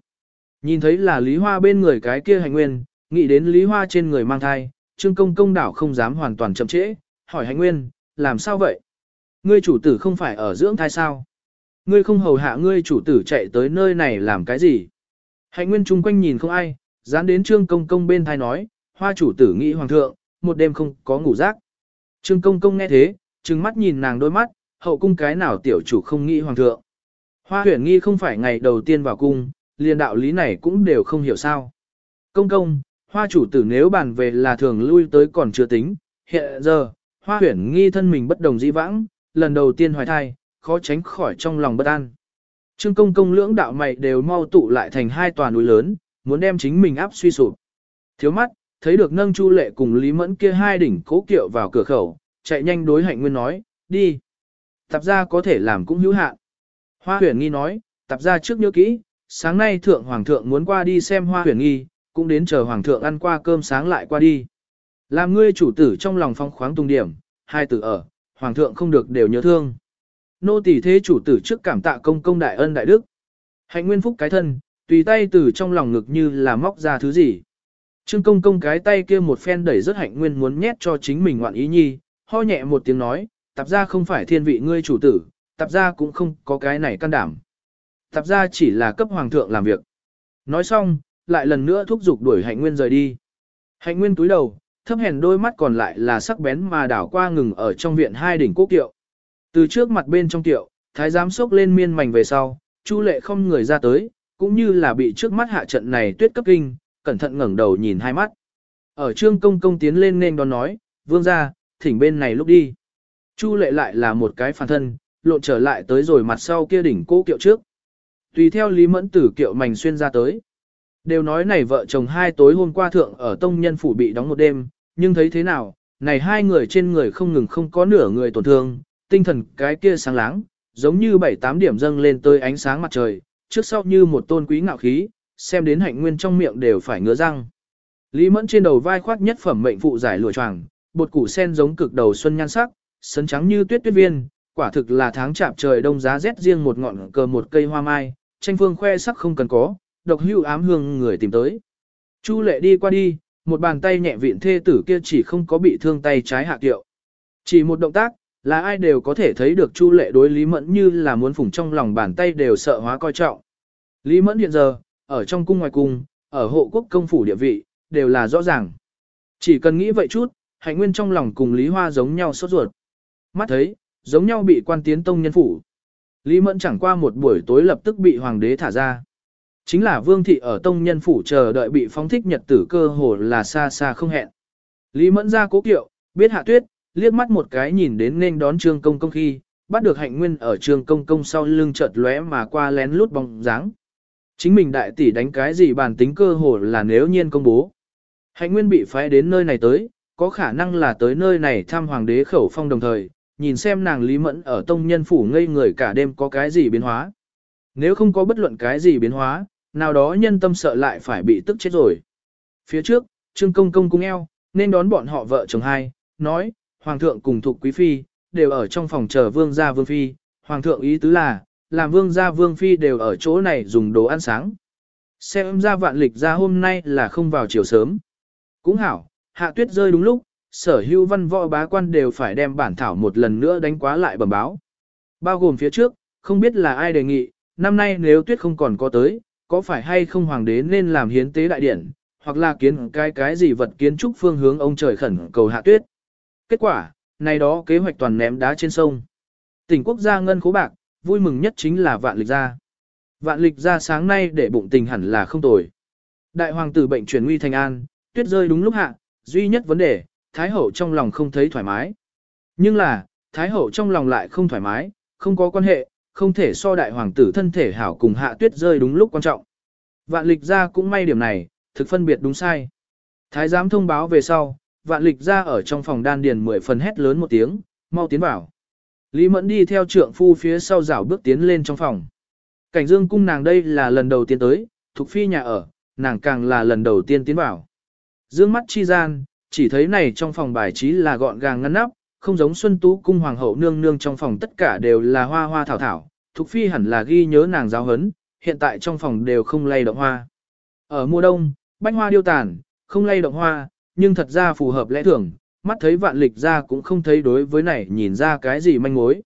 Nhìn thấy là Lý Hoa bên người cái kia hành nguyên, nghĩ đến Lý Hoa trên người mang thai, trương công công đảo không dám hoàn toàn chậm trễ, hỏi hành nguyên, làm sao vậy? Ngươi chủ tử không phải ở dưỡng thai sao? Ngươi không hầu hạ ngươi chủ tử chạy tới nơi này làm cái gì? Hạnh nguyên chung quanh nhìn không ai, dán đến trương công công bên thai nói, hoa chủ tử nghĩ hoàng thượng, một đêm không có ngủ giấc. Trương công công nghe thế, trừng mắt nhìn nàng đôi mắt, hậu cung cái nào tiểu chủ không nghĩ hoàng thượng. Hoa huyển nghi không phải ngày đầu tiên vào cung, liền đạo lý này cũng đều không hiểu sao. Công công, hoa chủ tử nếu bàn về là thường lui tới còn chưa tính, hiện giờ, hoa huyển nghi thân mình bất đồng dĩ vãng, lần đầu tiên hoài thai, khó tránh khỏi trong lòng bất an. Trương công công lưỡng đạo mày đều mau tụ lại thành hai tòa núi lớn, muốn đem chính mình áp suy sụp. Thiếu mắt, thấy được nâng chu lệ cùng Lý Mẫn kia hai đỉnh cố kiệu vào cửa khẩu, chạy nhanh đối hạnh nguyên nói, đi. Tạp gia có thể làm cũng hữu hạn. Hoa huyền nghi nói, tạp gia trước nhớ kỹ, sáng nay thượng hoàng thượng muốn qua đi xem hoa huyền nghi, cũng đến chờ hoàng thượng ăn qua cơm sáng lại qua đi. Làm ngươi chủ tử trong lòng phong khoáng tung điểm, hai tử ở, hoàng thượng không được đều nhớ thương. Nô tỳ thế chủ tử trước cảm tạ công công đại ân đại đức. Hạnh nguyên phúc cái thân, tùy tay từ trong lòng ngực như là móc ra thứ gì. Trương công công cái tay kia một phen đẩy rất hạnh nguyên muốn nhét cho chính mình ngoạn ý nhi, ho nhẹ một tiếng nói, tạp ra không phải thiên vị ngươi chủ tử, tạp ra cũng không có cái này can đảm. Tạp ra chỉ là cấp hoàng thượng làm việc. Nói xong, lại lần nữa thúc giục đuổi hạnh nguyên rời đi. Hạnh nguyên túi đầu, thấp hèn đôi mắt còn lại là sắc bén mà đảo qua ngừng ở trong viện hai đỉnh quốc kiệu. Từ trước mặt bên trong tiệu, thái giám sốc lên miên mảnh về sau, Chu lệ không người ra tới, cũng như là bị trước mắt hạ trận này tuyết cấp kinh, cẩn thận ngẩng đầu nhìn hai mắt. Ở trương công công tiến lên nên đón nói, vương ra, thỉnh bên này lúc đi. Chu lệ lại là một cái phản thân, lộn trở lại tới rồi mặt sau kia đỉnh cố kiệu trước. Tùy theo Lý Mẫn tử kiệu mảnh xuyên ra tới. Đều nói này vợ chồng hai tối hôm qua thượng ở tông nhân phủ bị đóng một đêm, nhưng thấy thế nào, này hai người trên người không ngừng không có nửa người tổn thương, tinh thần cái kia sáng láng, giống như bảy tám điểm dâng lên tới ánh sáng mặt trời, trước sau như một tôn quý ngạo khí, xem đến hạnh nguyên trong miệng đều phải ngứa răng. Lý Mẫn trên đầu vai khoác nhất phẩm mệnh phụ giải lụa choàng, bột củ sen giống cực đầu xuân nhan sắc, sấn trắng như tuyết tuyết viên, quả thực là tháng chạp trời đông giá rét riêng một ngọn cờ một cây hoa mai, tranh phương khoe sắc không cần có, độc hưu ám hương người tìm tới. Chu lệ đi qua đi, một bàn tay nhẹ viện thê tử kia chỉ không có bị thương tay trái hạ tiệu. Chỉ một động tác, là ai đều có thể thấy được Chu Lệ đối Lý Mẫn như là muốn phủng trong lòng bàn tay đều sợ hóa coi trọng. Lý Mẫn hiện giờ, ở trong cung ngoài cung, ở hộ quốc công phủ địa vị, đều là rõ ràng. Chỉ cần nghĩ vậy chút, hạnh nguyên trong lòng cùng Lý Hoa giống nhau sốt ruột. Mắt thấy, giống nhau bị quan tiến tông nhân phủ. Lý Mẫn chẳng qua một buổi tối lập tức bị hoàng đế thả ra. Chính là vương thị ở tông nhân phủ chờ đợi bị phóng thích nhật tử cơ hồ là xa xa không hẹn. Lý Mẫn ra cố kiệu, biết hạ tuyết, liếc mắt một cái nhìn đến nên đón trương công công khi, bắt được hạnh nguyên ở trương công công sau lưng chợt lóe mà qua lén lút bóng dáng. Chính mình đại tỷ đánh cái gì bản tính cơ hồ là nếu nhiên công bố. Hạnh nguyên bị phái đến nơi này tới, có khả năng là tới nơi này thăm hoàng đế khẩu phong đồng thời, nhìn xem nàng Lý Mẫn ở tông nhân phủ ngây người cả đêm có cái gì biến hóa. Nếu không có bất luận cái gì biến hóa, nào đó nhân tâm sợ lại phải bị tức chết rồi. Phía trước, Trương Công Công cung eo, nên đón bọn họ vợ chồng hai, nói, Hoàng thượng cùng thuộc quý phi, đều ở trong phòng chờ vương gia vương phi, Hoàng thượng ý tứ là, làm vương gia vương phi đều ở chỗ này dùng đồ ăn sáng. Xem ra vạn lịch ra hôm nay là không vào chiều sớm. Cũng hảo, hạ tuyết rơi đúng lúc, sở hữu văn võ bá quan đều phải đem bản thảo một lần nữa đánh quá lại bẩm báo. Bao gồm phía trước, không biết là ai đề nghị, năm nay nếu tuyết không còn có tới, có phải hay không hoàng đế nên làm hiến tế đại điển, hoặc là kiến cái cái gì vật kiến trúc phương hướng ông trời khẩn cầu hạ tuyết. Kết quả, này đó kế hoạch toàn ném đá trên sông. Tỉnh quốc gia ngân khố bạc, vui mừng nhất chính là vạn lịch gia. Vạn lịch gia sáng nay để bụng tình hẳn là không tồi. Đại hoàng tử bệnh chuyển nguy thành an, tuyết rơi đúng lúc hạ, duy nhất vấn đề, Thái hậu trong lòng không thấy thoải mái. Nhưng là, Thái hậu trong lòng lại không thoải mái, không có quan hệ, không thể so đại hoàng tử thân thể hảo cùng hạ tuyết rơi đúng lúc quan trọng. Vạn lịch ra cũng may điểm này, thực phân biệt đúng sai. Thái giám thông báo về sau, vạn lịch ra ở trong phòng đan điền mười phần hét lớn một tiếng, mau tiến vào. Lý Mẫn đi theo trượng phu phía sau rảo bước tiến lên trong phòng. Cảnh dương cung nàng đây là lần đầu tiên tới, thuộc phi nhà ở, nàng càng là lần đầu tiên tiến vào. Dương mắt chi gian, chỉ thấy này trong phòng bài trí là gọn gàng ngăn nắp, không giống Xuân Tú cung hoàng hậu nương nương trong phòng tất cả đều là hoa hoa thảo thảo, Thục Phi hẳn là ghi nhớ nàng giáo hấn, hiện tại trong phòng đều không lay động hoa. Ở mùa đông, bánh hoa điêu tàn, không lay động hoa, nhưng thật ra phù hợp lẽ thường, mắt thấy vạn lịch ra cũng không thấy đối với này nhìn ra cái gì manh mối.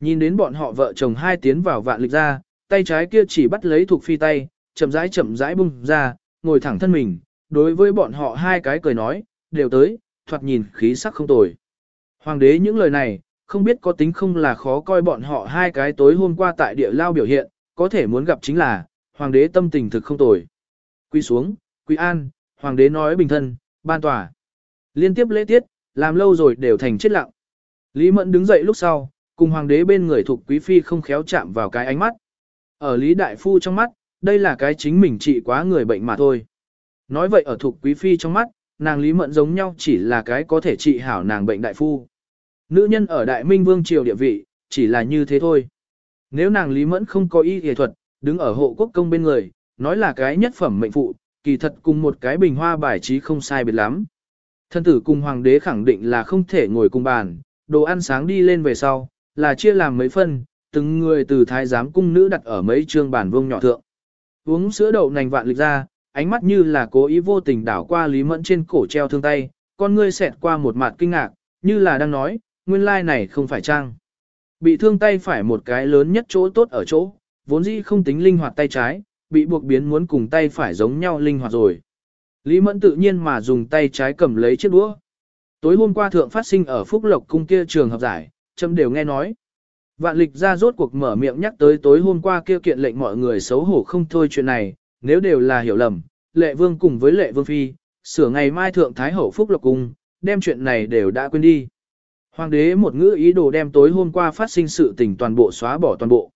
Nhìn đến bọn họ vợ chồng hai tiến vào vạn lịch ra, tay trái kia chỉ bắt lấy Thục phi tay, chậm rãi chậm rãi bung ra, ngồi thẳng thân mình, đối với bọn họ hai cái cười nói, đều tới, thoạt nhìn khí sắc không tồi. Hoàng đế những lời này, không biết có tính không là khó coi bọn họ hai cái tối hôm qua tại địa lao biểu hiện, có thể muốn gặp chính là, hoàng đế tâm tình thực không tồi. Quy xuống, quy an, hoàng đế nói bình thân, ban tòa. Liên tiếp lễ tiết, làm lâu rồi đều thành chết lặng. Lý Mẫn đứng dậy lúc sau, cùng hoàng đế bên người thuộc quý phi không khéo chạm vào cái ánh mắt. Ở Lý Đại Phu trong mắt, đây là cái chính mình trị quá người bệnh mà thôi. Nói vậy ở thuộc quý phi trong mắt, nàng Lý Mẫn giống nhau chỉ là cái có thể trị hảo nàng bệnh đại phu. Nữ nhân ở Đại Minh Vương triều địa vị, chỉ là như thế thôi. Nếu nàng Lý Mẫn không có y y thuật, đứng ở hộ quốc công bên người, nói là cái nhất phẩm mệnh phụ, kỳ thật cùng một cái bình hoa bài trí không sai biệt lắm. Thân tử cùng hoàng đế khẳng định là không thể ngồi cùng bàn, đồ ăn sáng đi lên về sau, là chia làm mấy phân, từng người từ thái giám cung nữ đặt ở mấy trương bàn vương nhỏ thượng. Uống sữa đậu nành vạn lịch ra, ánh mắt như là cố ý vô tình đảo qua Lý Mẫn trên cổ treo thương tay, con ngươi xẹt qua một mặt kinh ngạc, như là đang nói, nguyên lai này không phải trang. Bị thương tay phải một cái lớn nhất chỗ tốt ở chỗ, vốn dĩ không tính linh hoạt tay trái, bị buộc biến muốn cùng tay phải giống nhau linh hoạt rồi. Lý Mẫn tự nhiên mà dùng tay trái cầm lấy chiếc đũa. Tối hôm qua thượng phát sinh ở Phúc Lộc cung kia trường hợp giải, châm đều nghe nói. Vạn lịch ra rốt cuộc mở miệng nhắc tới tối hôm qua kia kiện lệnh mọi người xấu hổ không thôi chuyện này, nếu đều là hiểu lầm, lệ vương cùng với lệ vương phi, sửa ngày mai thượng thái hậu Phúc Lộc cung, đem chuyện này đều đã quên đi. Hoàng đế một ngữ ý đồ đem tối hôm qua phát sinh sự tình toàn bộ xóa bỏ toàn bộ.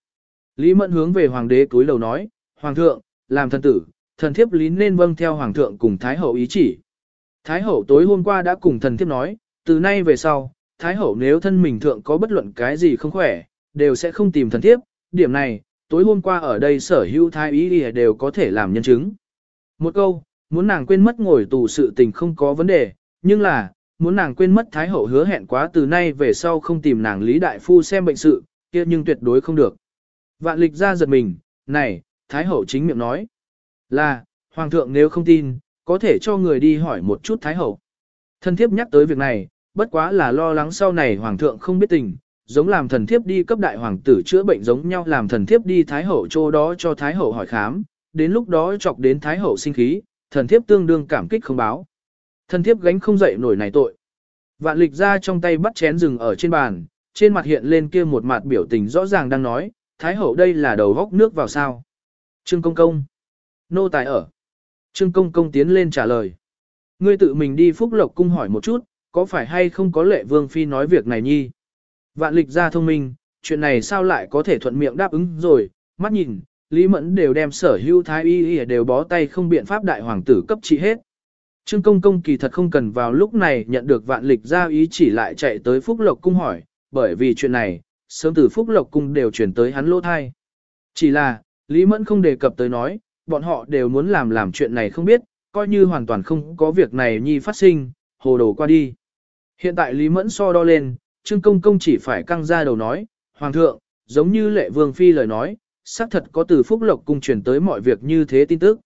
Lý Mẫn hướng về hoàng đế túi lầu nói, Hoàng thượng, làm thần tử, thần thiếp lý nên vâng theo hoàng thượng cùng thái hậu ý chỉ. Thái hậu tối hôm qua đã cùng thần thiếp nói, từ nay về sau, thái hậu nếu thân mình thượng có bất luận cái gì không khỏe, đều sẽ không tìm thần thiếp, điểm này, tối hôm qua ở đây sở hữu thái ý đều có thể làm nhân chứng. Một câu, muốn nàng quên mất ngồi tù sự tình không có vấn đề, nhưng là, muốn nàng quên mất thái hậu hứa hẹn quá từ nay về sau không tìm nàng lý đại phu xem bệnh sự, kia nhưng tuyệt đối không được. Vạn lịch ra giật mình, này, Thái hậu chính miệng nói là, Hoàng thượng nếu không tin, có thể cho người đi hỏi một chút Thái hậu. Thân thiếp nhắc tới việc này, bất quá là lo lắng sau này Hoàng thượng không biết tình, giống làm thần thiếp đi cấp đại hoàng tử chữa bệnh giống nhau làm thần thiếp đi Thái hậu chỗ đó cho Thái hậu hỏi khám, đến lúc đó chọc đến Thái hậu sinh khí, thần thiếp tương đương cảm kích không báo. Thần thiếp gánh không dậy nổi này tội. Vạn lịch ra trong tay bắt chén rừng ở trên bàn, trên mặt hiện lên kia một mặt biểu tình rõ ràng đang nói, Thái hậu đây là đầu góc nước vào sao. Trương Công Công. Nô tài ở. Trương Công Công tiến lên trả lời. Ngươi tự mình đi Phúc Lộc Cung hỏi một chút, có phải hay không có lệ vương phi nói việc này nhi. Vạn lịch ra thông minh, chuyện này sao lại có thể thuận miệng đáp ứng rồi, mắt nhìn, Lý Mẫn đều đem sở hữu thái y y đều bó tay không biện pháp đại hoàng tử cấp trị hết. Trương Công Công kỳ thật không cần vào lúc này nhận được vạn lịch ra ý chỉ lại chạy tới Phúc Lộc Cung hỏi, bởi vì chuyện này, sớm từ Phúc Lộc Cung đều chuyển tới hắn lỗ thai. Chỉ là, Lý Mẫn không đề cập tới nói, bọn họ đều muốn làm làm chuyện này không biết, coi như hoàn toàn không có việc này nhi phát sinh, hồ đồ qua đi. Hiện tại Lý Mẫn so đo lên, Trương Công Công chỉ phải căng ra đầu nói, Hoàng thượng, giống như lệ vương phi lời nói, xác thật có từ Phúc Lộc cung truyền tới mọi việc như thế tin tức.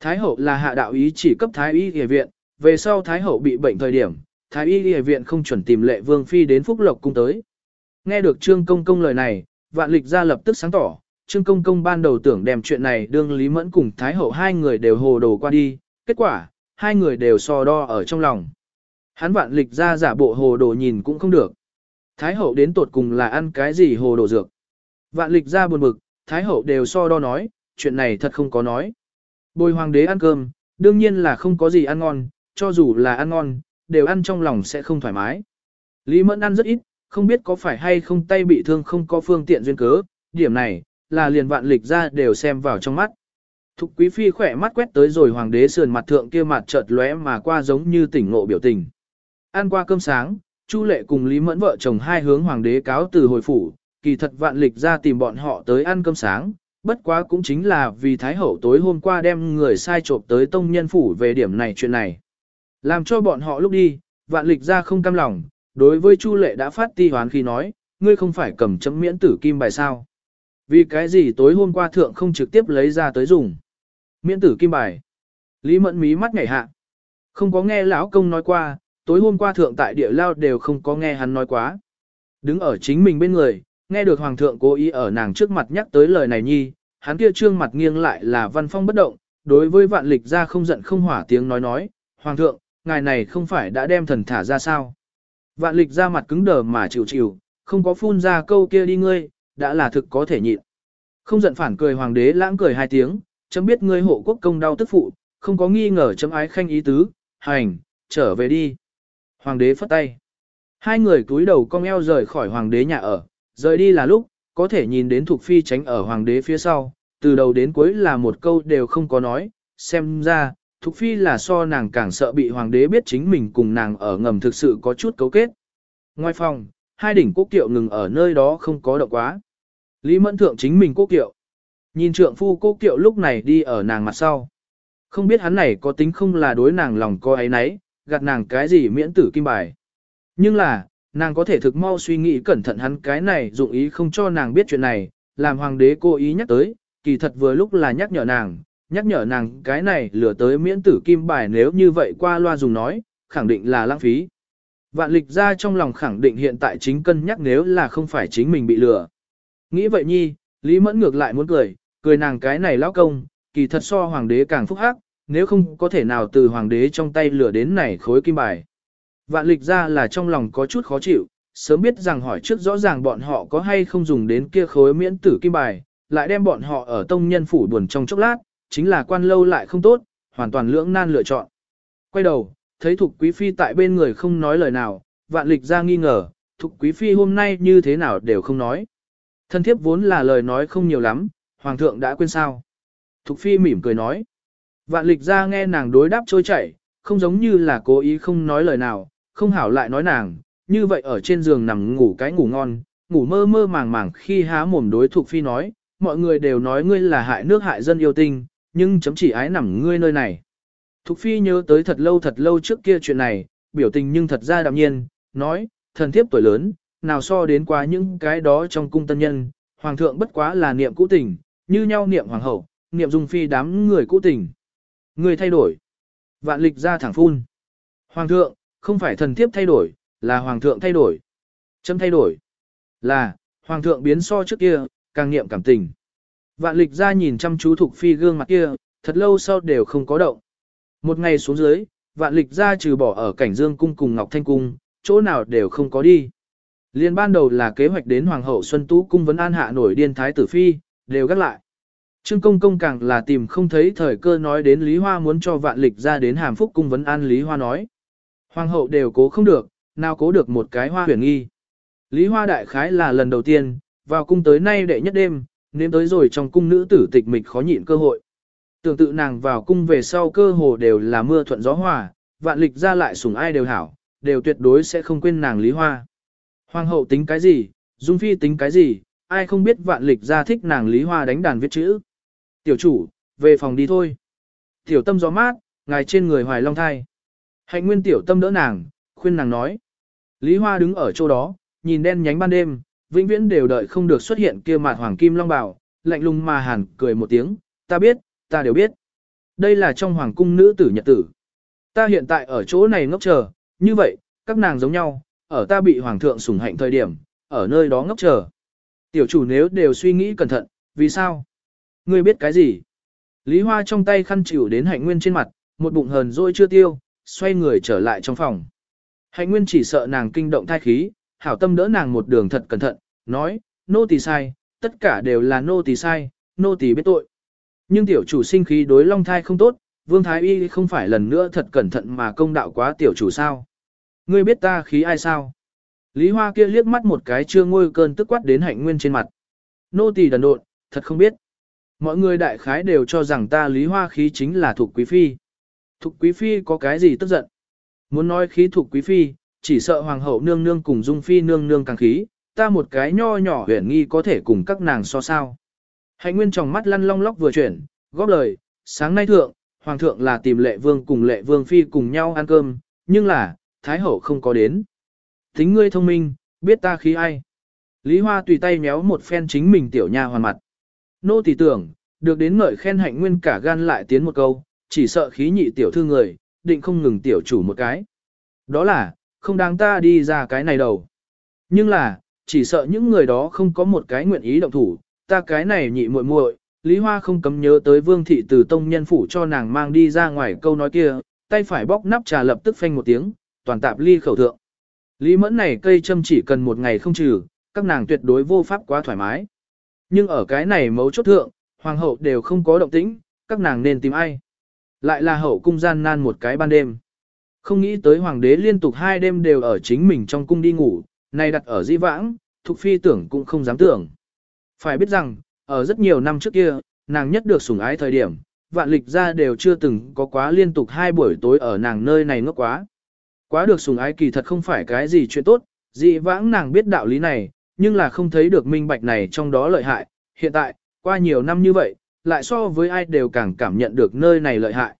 Thái hậu là hạ đạo ý chỉ cấp Thái y y viện, về sau Thái hậu bị bệnh thời điểm, Thái y y viện không chuẩn tìm lệ vương phi đến Phúc Lộc cung tới. Nghe được Trương Công Công lời này, vạn lịch ra lập tức sáng tỏ, Trương Công Công ban đầu tưởng đem chuyện này đương Lý Mẫn cùng Thái Hậu hai người đều hồ đồ qua đi, kết quả, hai người đều so đo ở trong lòng. Hắn vạn lịch ra giả bộ hồ đồ nhìn cũng không được. Thái Hậu đến tột cùng là ăn cái gì hồ đồ dược. Vạn lịch ra buồn bực, Thái Hậu đều so đo nói, chuyện này thật không có nói. Bồi hoàng đế ăn cơm, đương nhiên là không có gì ăn ngon, cho dù là ăn ngon, đều ăn trong lòng sẽ không thoải mái. Lý Mẫn ăn rất ít, không biết có phải hay không tay bị thương không có phương tiện duyên cớ, điểm này, là liền vạn lịch ra đều xem vào trong mắt. Thục quý phi khỏe mắt quét tới rồi hoàng đế sườn mặt thượng kia mặt chợt lóe mà qua giống như tỉnh ngộ biểu tình. Ăn qua cơm sáng, Chu lệ cùng Lý Mẫn vợ chồng hai hướng hoàng đế cáo từ hồi phủ, kỳ thật vạn lịch ra tìm bọn họ tới ăn cơm sáng, bất quá cũng chính là vì Thái Hậu tối hôm qua đem người sai trộm tới tông nhân phủ về điểm này chuyện này. Làm cho bọn họ lúc đi, vạn lịch ra không cam lòng, đối với Chu lệ đã phát ti hoán khi nói, ngươi không phải cầm chấm miễn tử kim bài sao. Vì cái gì tối hôm qua thượng không trực tiếp lấy ra tới dùng. Miễn tử kim bài. Lý mẫn mí mắt ngảy hạ. Không có nghe lão công nói qua, tối hôm qua thượng tại địa lao đều không có nghe hắn nói quá. Đứng ở chính mình bên người, nghe được hoàng thượng cố ý ở nàng trước mặt nhắc tới lời này nhi, hắn kia trương mặt nghiêng lại là văn phong bất động, đối với vạn lịch ra không giận không hỏa tiếng nói nói, hoàng thượng, ngài này không phải đã đem thần thả ra sao. Vạn lịch ra mặt cứng đờ mà chịu chịu, không có phun ra câu kia đi ngươi, đã là thực có thể nhịn. Không giận phản cười hoàng đế lãng cười hai tiếng, chấm biết ngươi hộ quốc công đau tức phụ, không có nghi ngờ chấm ái khanh ý tứ, hành, trở về đi. Hoàng đế phất tay. Hai người cúi đầu cong eo rời khỏi hoàng đế nhà ở, rời đi là lúc, có thể nhìn đến Thục Phi tránh ở hoàng đế phía sau, từ đầu đến cuối là một câu đều không có nói, xem ra, Thục Phi là so nàng càng sợ bị hoàng đế biết chính mình cùng nàng ở ngầm thực sự có chút cấu kết. Ngoài phòng, hai đỉnh quốc kiệu ngừng ở nơi đó không có động quá. Lý Mẫn Thượng chính mình quốc kiệu. Nhìn trượng phu quốc kiệu lúc này đi ở nàng mặt sau. Không biết hắn này có tính không là đối nàng lòng coi ấy nấy, gạt nàng cái gì miễn tử kim bài. Nhưng là, nàng có thể thực mau suy nghĩ cẩn thận hắn cái này dụng ý không cho nàng biết chuyện này, làm hoàng đế cố ý nhắc tới, kỳ thật vừa lúc là nhắc nhở nàng, nhắc nhở nàng cái này lừa tới miễn tử kim bài nếu như vậy qua loa dùng nói, khẳng định là lãng phí. Vạn lịch ra trong lòng khẳng định hiện tại chính cân nhắc nếu là không phải chính mình bị lừa. Nghĩ vậy nhi, Lý Mẫn ngược lại muốn cười, cười nàng cái này lão công, kỳ thật so hoàng đế càng phúc hắc, nếu không có thể nào từ hoàng đế trong tay lửa đến này khối kim bài. Vạn lịch ra là trong lòng có chút khó chịu, sớm biết rằng hỏi trước rõ ràng bọn họ có hay không dùng đến kia khối miễn tử kim bài, lại đem bọn họ ở tông nhân phủ buồn trong chốc lát, chính là quan lâu lại không tốt, hoàn toàn lưỡng nan lựa chọn. Quay đầu, thấy Thục Quý Phi tại bên người không nói lời nào, vạn lịch ra nghi ngờ, Thục Quý Phi hôm nay như thế nào đều không nói. Thân thiếp vốn là lời nói không nhiều lắm, Hoàng thượng đã quên sao. Thục Phi mỉm cười nói. Vạn lịch ra nghe nàng đối đáp trôi chảy, không giống như là cố ý không nói lời nào, không hảo lại nói nàng, như vậy ở trên giường nằm ngủ cái ngủ ngon, ngủ mơ mơ màng màng khi há mồm đối thuộc Phi nói, mọi người đều nói ngươi là hại nước hại dân yêu tinh, nhưng chấm chỉ ái nằm ngươi nơi này. Thục Phi nhớ tới thật lâu thật lâu trước kia chuyện này, biểu tình nhưng thật ra đạm nhiên, nói, thần thiếp tuổi lớn, nào so đến quá những cái đó trong cung tân nhân, hoàng thượng bất quá là niệm cũ tình, như nhau niệm hoàng hậu, niệm dung phi đám người cũ tình. Người thay đổi. Vạn lịch ra thẳng phun. Hoàng thượng, không phải thần thiếp thay đổi, là hoàng thượng thay đổi. Chấm thay đổi. Là, hoàng thượng biến so trước kia, càng niệm cảm tình. Vạn lịch ra nhìn chăm chú Thục Phi gương mặt kia, thật lâu sau đều không có động. Một ngày xuống dưới, vạn lịch ra trừ bỏ ở cảnh dương cung cùng Ngọc Thanh cung, chỗ nào đều không có đi. Liên ban đầu là kế hoạch đến Hoàng hậu Xuân Tú cung vấn an hạ nổi điên thái tử phi, đều gác lại. Trương công công càng là tìm không thấy thời cơ nói đến Lý Hoa muốn cho vạn lịch ra đến hàm phúc cung vấn an Lý Hoa nói. Hoàng hậu đều cố không được, nào cố được một cái hoa huyền nghi. Lý Hoa đại khái là lần đầu tiên, vào cung tới nay đệ nhất đêm, nếm tới rồi trong cung nữ tử tịch mịch khó nhịn cơ hội. Tưởng tự nàng vào cung về sau cơ hồ đều là mưa thuận gió hòa, vạn lịch ra lại sủng ai đều hảo, đều tuyệt đối sẽ không quên nàng Lý Hoa. Hoàng hậu tính cái gì, Dung Phi tính cái gì, ai không biết vạn lịch ra thích nàng Lý Hoa đánh đàn viết chữ. Tiểu chủ, về phòng đi thôi. Tiểu tâm gió mát, ngài trên người hoài long thai. Hạnh nguyên tiểu tâm đỡ nàng, khuyên nàng nói. Lý Hoa đứng ở chỗ đó, nhìn đen nhánh ban đêm, vĩnh viễn đều đợi không được xuất hiện kia mặt hoàng kim long bảo, lạnh lùng mà hàn cười một tiếng, ta biết, ta đều biết. Đây là trong hoàng cung nữ tử nhật tử. Ta hiện tại ở chỗ này ngốc chờ, như vậy, các nàng giống nhau, ở ta bị hoàng thượng sủng hạnh thời điểm, ở nơi đó ngốc chờ. Tiểu chủ nếu đều suy nghĩ cẩn thận, vì sao? Ngươi biết cái gì? Lý Hoa trong tay khăn chịu đến hạnh nguyên trên mặt, một bụng hờn dỗi chưa tiêu, xoay người trở lại trong phòng. Hạnh nguyên chỉ sợ nàng kinh động thai khí, hảo tâm đỡ nàng một đường thật cẩn thận, nói, nô tỳ sai, tất cả đều là nô tỳ sai, nô tỳ biết tội. Nhưng tiểu chủ sinh khí đối long thai không tốt, vương thái y không phải lần nữa thật cẩn thận mà công đạo quá tiểu chủ sao. Ngươi biết ta khí ai sao? Lý Hoa kia liếc mắt một cái chưa ngôi cơn tức quát đến hạnh nguyên trên mặt. Nô tỳ đần độn, thật không biết. Mọi người đại khái đều cho rằng ta Lý Hoa khí chính là thuộc quý phi. Thục quý phi có cái gì tức giận? Muốn nói khí thuộc quý phi, chỉ sợ hoàng hậu nương nương cùng dung phi nương nương càng khí, ta một cái nho nhỏ huyền nghi có thể cùng các nàng so sao. Hạnh nguyên trong mắt lăn long lóc vừa chuyển, góp lời, sáng nay thượng, hoàng thượng là tìm lệ vương cùng lệ vương phi cùng nhau ăn cơm, nhưng là, thái hậu không có đến. Tính ngươi thông minh, biết ta khí ai. Lý Hoa tùy tay méo một phen chính mình tiểu nha hoàn mặt. Nô tỳ tưởng, được đến ngợi khen hạnh nguyên cả gan lại tiến một câu, chỉ sợ khí nhị tiểu thư người, định không ngừng tiểu chủ một cái. Đó là, không đáng ta đi ra cái này đâu. Nhưng là, chỉ sợ những người đó không có một cái nguyện ý động thủ, ta cái này nhị muội muội, Lý Hoa không cấm nhớ tới Vương thị từ tông nhân phủ cho nàng mang đi ra ngoài câu nói kia, tay phải bóc nắp trà lập tức phanh một tiếng, toàn tạp ly khẩu thượng. Lý Mẫn này cây châm chỉ cần một ngày không trừ, các nàng tuyệt đối vô pháp quá thoải mái. Nhưng ở cái này mấu chốt thượng, hoàng hậu đều không có động tĩnh, các nàng nên tìm ai. Lại là hậu cung gian nan một cái ban đêm. Không nghĩ tới hoàng đế liên tục hai đêm đều ở chính mình trong cung đi ngủ, này đặt ở di vãng, thuộc Phi tưởng cũng không dám tưởng. Phải biết rằng, ở rất nhiều năm trước kia, nàng nhất được sủng ái thời điểm, vạn lịch ra đều chưa từng có quá liên tục hai buổi tối ở nàng nơi này ngốc quá. Quá được sủng ái kỳ thật không phải cái gì chuyện tốt, dị vãng nàng biết đạo lý này, nhưng là không thấy được minh bạch này trong đó lợi hại. Hiện tại, qua nhiều năm như vậy, lại so với ai đều càng cảm nhận được nơi này lợi hại.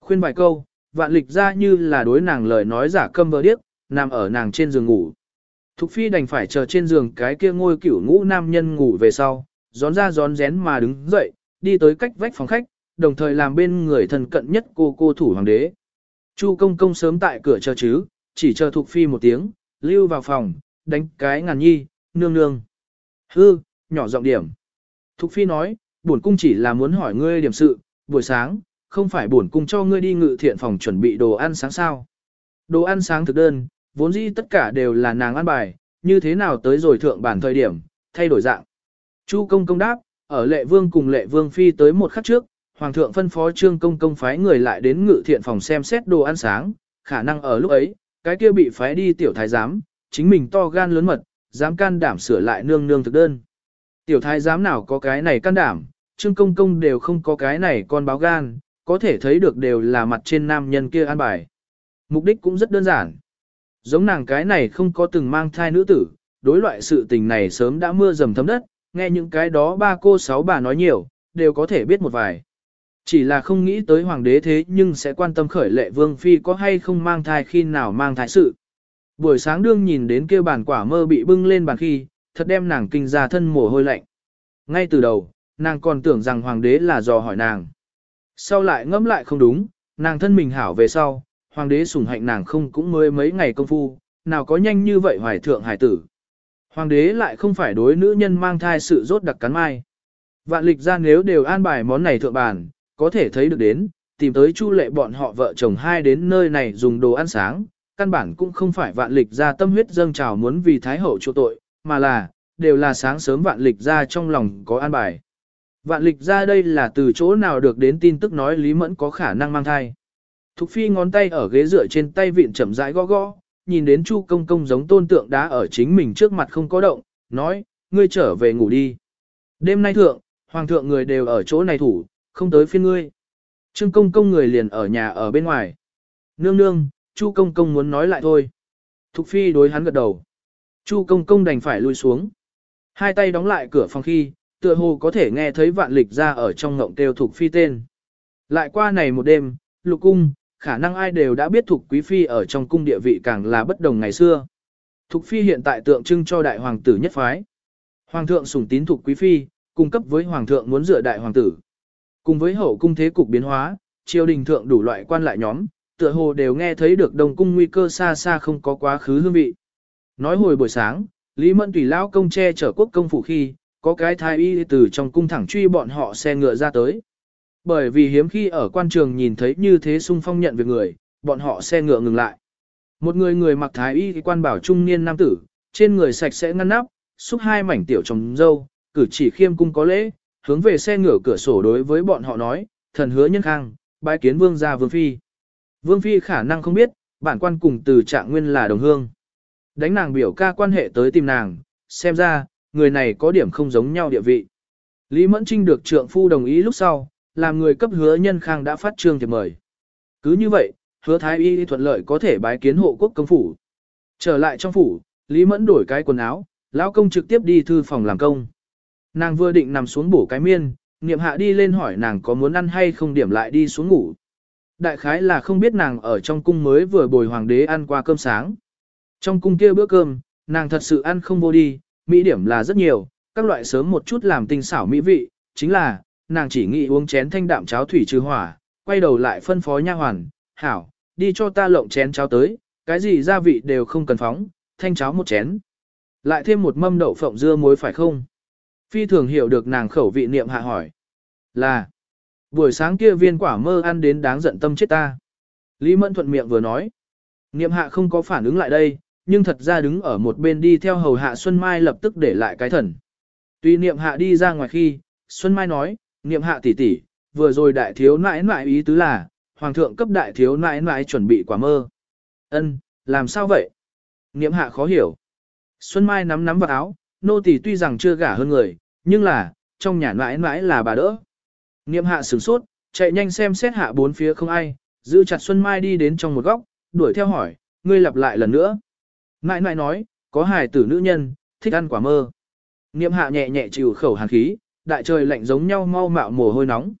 Khuyên vài câu, vạn lịch ra như là đối nàng lời nói giả câm vơ điếc, nằm ở nàng trên giường ngủ. Thục phi đành phải chờ trên giường cái kia ngôi cửu ngũ nam nhân ngủ về sau, gión ra gión rén mà đứng dậy, đi tới cách vách phòng khách, đồng thời làm bên người thân cận nhất cô cô thủ hoàng đế. Chu công công sớm tại cửa chờ chứ, chỉ chờ Thục Phi một tiếng, lưu vào phòng, đánh cái ngàn nhi, nương nương. Hư, nhỏ giọng điểm. Thục Phi nói, bổn cung chỉ là muốn hỏi ngươi điểm sự, buổi sáng, không phải bổn cung cho ngươi đi ngự thiện phòng chuẩn bị đồ ăn sáng sao. Đồ ăn sáng thực đơn, vốn dĩ tất cả đều là nàng ăn bài, như thế nào tới rồi thượng bản thời điểm, thay đổi dạng. Chu công công đáp, ở lệ vương cùng lệ vương phi tới một khắc trước, hoàng thượng phân phó trương công công phái người lại đến ngự thiện phòng xem xét đồ ăn sáng, khả năng ở lúc ấy, cái kia bị phái đi tiểu thái giám, chính mình to gan lớn mật, dám can đảm sửa lại nương nương thực đơn. Tiểu thái giám nào có cái này can đảm, trương công công đều không có cái này con báo gan, có thể thấy được đều là mặt trên nam nhân kia an bài. Mục đích cũng rất đơn giản. Giống nàng cái này không có từng mang thai nữ tử, đối loại sự tình này sớm đã mưa dầm thấm đất, nghe những cái đó ba cô sáu bà nói nhiều, đều có thể biết một vài. Chỉ là không nghĩ tới hoàng đế thế nhưng sẽ quan tâm khởi lệ vương phi có hay không mang thai khi nào mang thai sự. Buổi sáng đương nhìn đến kia bàn quả mơ bị bưng lên bàn khi, thật đem nàng kinh ra thân mồ hôi lạnh. Ngay từ đầu, nàng còn tưởng rằng hoàng đế là dò hỏi nàng. Sau lại ngẫm lại không đúng, nàng thân mình hảo về sau, hoàng đế sủng hạnh nàng không cũng mới mấy ngày công phu, nào có nhanh như vậy hoài thượng hải tử. Hoàng đế lại không phải đối nữ nhân mang thai sự rốt đặc cắn mai. Vạn lịch ra nếu đều an bài món này thượng bàn, có thể thấy được đến, tìm tới chu lệ bọn họ vợ chồng hai đến nơi này dùng đồ ăn sáng, căn bản cũng không phải vạn lịch ra tâm huyết dâng trào muốn vì thái hậu chỗ tội, mà là, đều là sáng sớm vạn lịch ra trong lòng có an bài. Vạn lịch ra đây là từ chỗ nào được đến tin tức nói Lý Mẫn có khả năng mang thai. Thục phi ngón tay ở ghế dựa trên tay vịn chậm rãi gõ gõ, nhìn đến Chu công công giống tôn tượng đá ở chính mình trước mặt không có động, nói, ngươi trở về ngủ đi. Đêm nay thượng, hoàng thượng người đều ở chỗ này thủ, không tới phiên ngươi. Trương công công người liền ở nhà ở bên ngoài. Nương nương, Chu công công muốn nói lại thôi. Thục phi đối hắn gật đầu. Chu công công đành phải lui xuống. Hai tay đóng lại cửa phòng khi, tựa hồ có thể nghe thấy vạn lịch ra ở trong ngộng kêu Thục phi tên. Lại qua này một đêm, lục cung, khả năng ai đều đã biết Thục Quý Phi ở trong cung địa vị càng là bất đồng ngày xưa. Thục Phi hiện tại tượng trưng cho đại hoàng tử nhất phái. Hoàng thượng sủng tín Thục Quý Phi, cung cấp với hoàng thượng muốn dựa đại hoàng tử. Cùng với hậu cung thế cục biến hóa, triều đình thượng đủ loại quan lại nhóm, tựa hồ đều nghe thấy được đồng cung nguy cơ xa xa không có quá khứ hương vị. Nói hồi buổi sáng, Lý Mẫn tùy lão công che chở quốc công phủ khi, có cái thái y từ trong cung thẳng truy bọn họ xe ngựa ra tới. Bởi vì hiếm khi ở quan trường nhìn thấy như thế sung phong nhận việc người, bọn họ xe ngựa ngừng lại. Một người người mặc thái y quan bảo trung niên nam tử, trên người sạch sẽ ngăn nắp, xúc hai mảnh tiểu trồng dâu, cử chỉ khiêm cung có lễ, hướng về xe ngựa cửa sổ đối với bọn họ nói, thần hứa nhân khang, bái kiến vương gia vương phi. Vương phi khả năng không biết, bản quan cùng từ trạng nguyên là đồng hương. Đánh nàng biểu ca quan hệ tới tìm nàng, xem ra, người này có điểm không giống nhau địa vị. Lý Mẫn Trinh được trượng phu đồng ý lúc sau, làm người cấp hứa nhân khang đã phát trương thiệp mời. Cứ như vậy, hứa thái y thuận lợi có thể bái kiến hộ quốc công phủ. Trở lại trong phủ, Lý Mẫn đổi cái quần áo, lão công trực tiếp đi thư phòng làm công. Nàng vừa định nằm xuống bổ cái miên, niệm hạ đi lên hỏi nàng có muốn ăn hay không điểm lại đi xuống ngủ. Đại khái là không biết nàng ở trong cung mới vừa bồi hoàng đế ăn qua cơm sáng. Trong cung kia bữa cơm, nàng thật sự ăn không vô đi, mỹ điểm là rất nhiều, các loại sớm một chút làm tinh xảo mỹ vị, chính là, nàng chỉ nghĩ uống chén thanh đạm cháo thủy trừ hỏa, quay đầu lại phân phó nha hoàn, hảo, đi cho ta lộng chén cháo tới, cái gì gia vị đều không cần phóng, thanh cháo một chén. Lại thêm một mâm đậu phộng dưa muối phải không? Phi thường hiểu được nàng khẩu vị niệm hạ hỏi. Là, buổi sáng kia viên quả mơ ăn đến đáng giận tâm chết ta. Lý Mẫn thuận miệng vừa nói. Niệm hạ không có phản ứng lại đây, nhưng thật ra đứng ở một bên đi theo hầu hạ Xuân Mai lập tức để lại cái thần. Tuy niệm hạ đi ra ngoài khi, Xuân Mai nói, niệm hạ tỷ tỷ, vừa rồi đại thiếu nãi nãi ý tứ là, hoàng thượng cấp đại thiếu nãi nãi chuẩn bị quả mơ. Ân, làm sao vậy? Niệm hạ khó hiểu. Xuân Mai nắm nắm vào áo, nô tỷ tuy rằng chưa gả hơn người, nhưng là, trong nhà nãi nãi là bà đỡ. Niệm hạ sửng sốt, chạy nhanh xem xét hạ bốn phía không ai, giữ chặt Xuân Mai đi đến trong một góc, đuổi theo hỏi, ngươi lặp lại lần nữa. Nãi nãi nói, có hài tử nữ nhân, thích ăn quả mơ. Niệm hạ nhẹ nhẹ chịu khẩu hàn khí, đại trời lạnh giống nhau mau mạo mồ hôi nóng.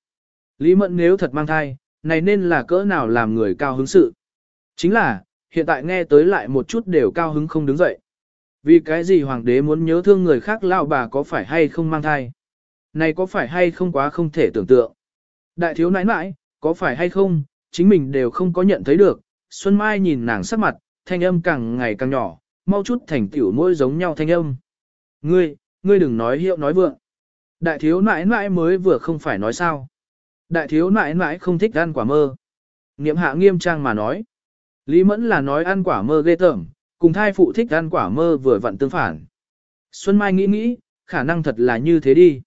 Lý Mẫn nếu thật mang thai, này nên là cỡ nào làm người cao hứng sự. Chính là, hiện tại nghe tới lại một chút đều cao hứng không đứng dậy. Vì cái gì hoàng đế muốn nhớ thương người khác lão bà có phải hay không mang thai? Này có phải hay không quá không thể tưởng tượng? Đại thiếu nãi nãi, có phải hay không, chính mình đều không có nhận thấy được. Xuân Mai nhìn nàng sắc mặt, thanh âm càng ngày càng nhỏ, mau chút thành tiểu môi giống nhau thanh âm. Ngươi, ngươi đừng nói hiệu nói vượng. Đại thiếu nãi nãi mới vừa không phải nói sao. Đại thiếu nãi nãi không thích ăn quả mơ. Niệm hạ nghiêm trang mà nói. Lý Mẫn là nói ăn quả mơ ghê tởm, cùng thai phụ thích ăn quả mơ vừa vặn tương phản. Xuân Mai nghĩ nghĩ, khả năng thật là như thế đi.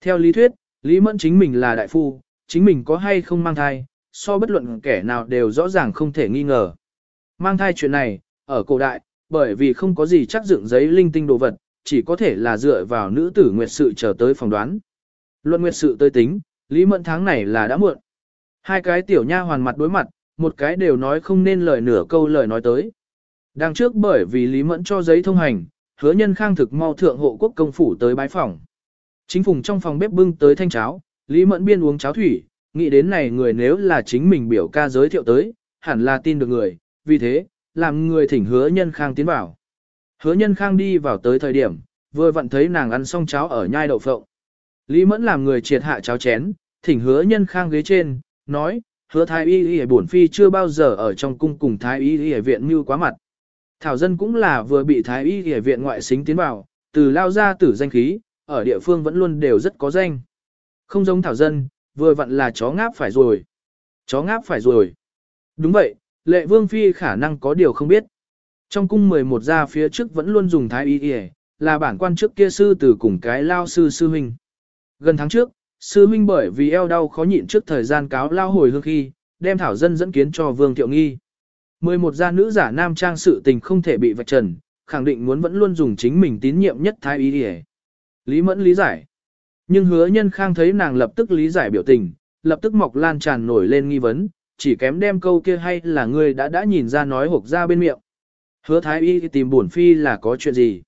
Theo lý thuyết, Lý Mẫn chính mình là đại phu, chính mình có hay không mang thai, so bất luận kẻ nào đều rõ ràng không thể nghi ngờ. Mang thai chuyện này, ở cổ đại, bởi vì không có gì chắc dựng giấy linh tinh đồ vật, chỉ có thể là dựa vào nữ tử nguyệt sự chờ tới phỏng đoán. Luận nguyệt sự tới tính, Lý Mẫn tháng này là đã muộn. Hai cái tiểu nha hoàn mặt đối mặt, một cái đều nói không nên lời nửa câu lời nói tới. Đằng trước bởi vì Lý Mẫn cho giấy thông hành, hứa nhân khang thực mau thượng hộ quốc công phủ tới bái phòng. Chính phùng trong phòng bếp bưng tới thanh cháo, Lý Mẫn biên uống cháo thủy, nghĩ đến này người nếu là chính mình biểu ca giới thiệu tới, hẳn là tin được người, vì thế, làm người thỉnh hứa nhân khang tiến vào. Hứa nhân khang đi vào tới thời điểm, vừa vặn thấy nàng ăn xong cháo ở nhai đậu phộng. Lý Mẫn làm người triệt hạ cháo chén, thỉnh hứa nhân khang ghế trên, nói, hứa thái y y bổn phi chưa bao giờ ở trong cung cùng thái y y viện như quá mặt. Thảo dân cũng là vừa bị thái y y viện ngoại xính tiến vào, từ lao ra tử danh khí, ở địa phương vẫn luôn đều rất có danh. Không giống thảo dân, vừa vặn là chó ngáp phải rồi. Chó ngáp phải rồi. Đúng vậy, lệ vương phi khả năng có điều không biết. Trong cung 11 gia phía trước vẫn luôn dùng thái y y, là bản quan trước kia sư từ cùng cái lao sư sư huynh. Gần tháng trước, sư huynh bởi vì eo đau khó nhịn trước thời gian cáo lao hồi hương khi, đem thảo dân dẫn kiến cho vương thiệu nghi. 11 gia nữ giả nam trang sự tình không thể bị vạch trần, khẳng định muốn vẫn luôn dùng chính mình tín nhiệm nhất thái y y. Lý mẫn lý giải. Nhưng hứa nhân khang thấy nàng lập tức lý giải biểu tình, lập tức mọc lan tràn nổi lên nghi vấn, chỉ kém đem câu kia hay là ngươi đã đã nhìn ra nói hộp ra bên miệng. Hứa thái y tìm bổn phi là có chuyện gì?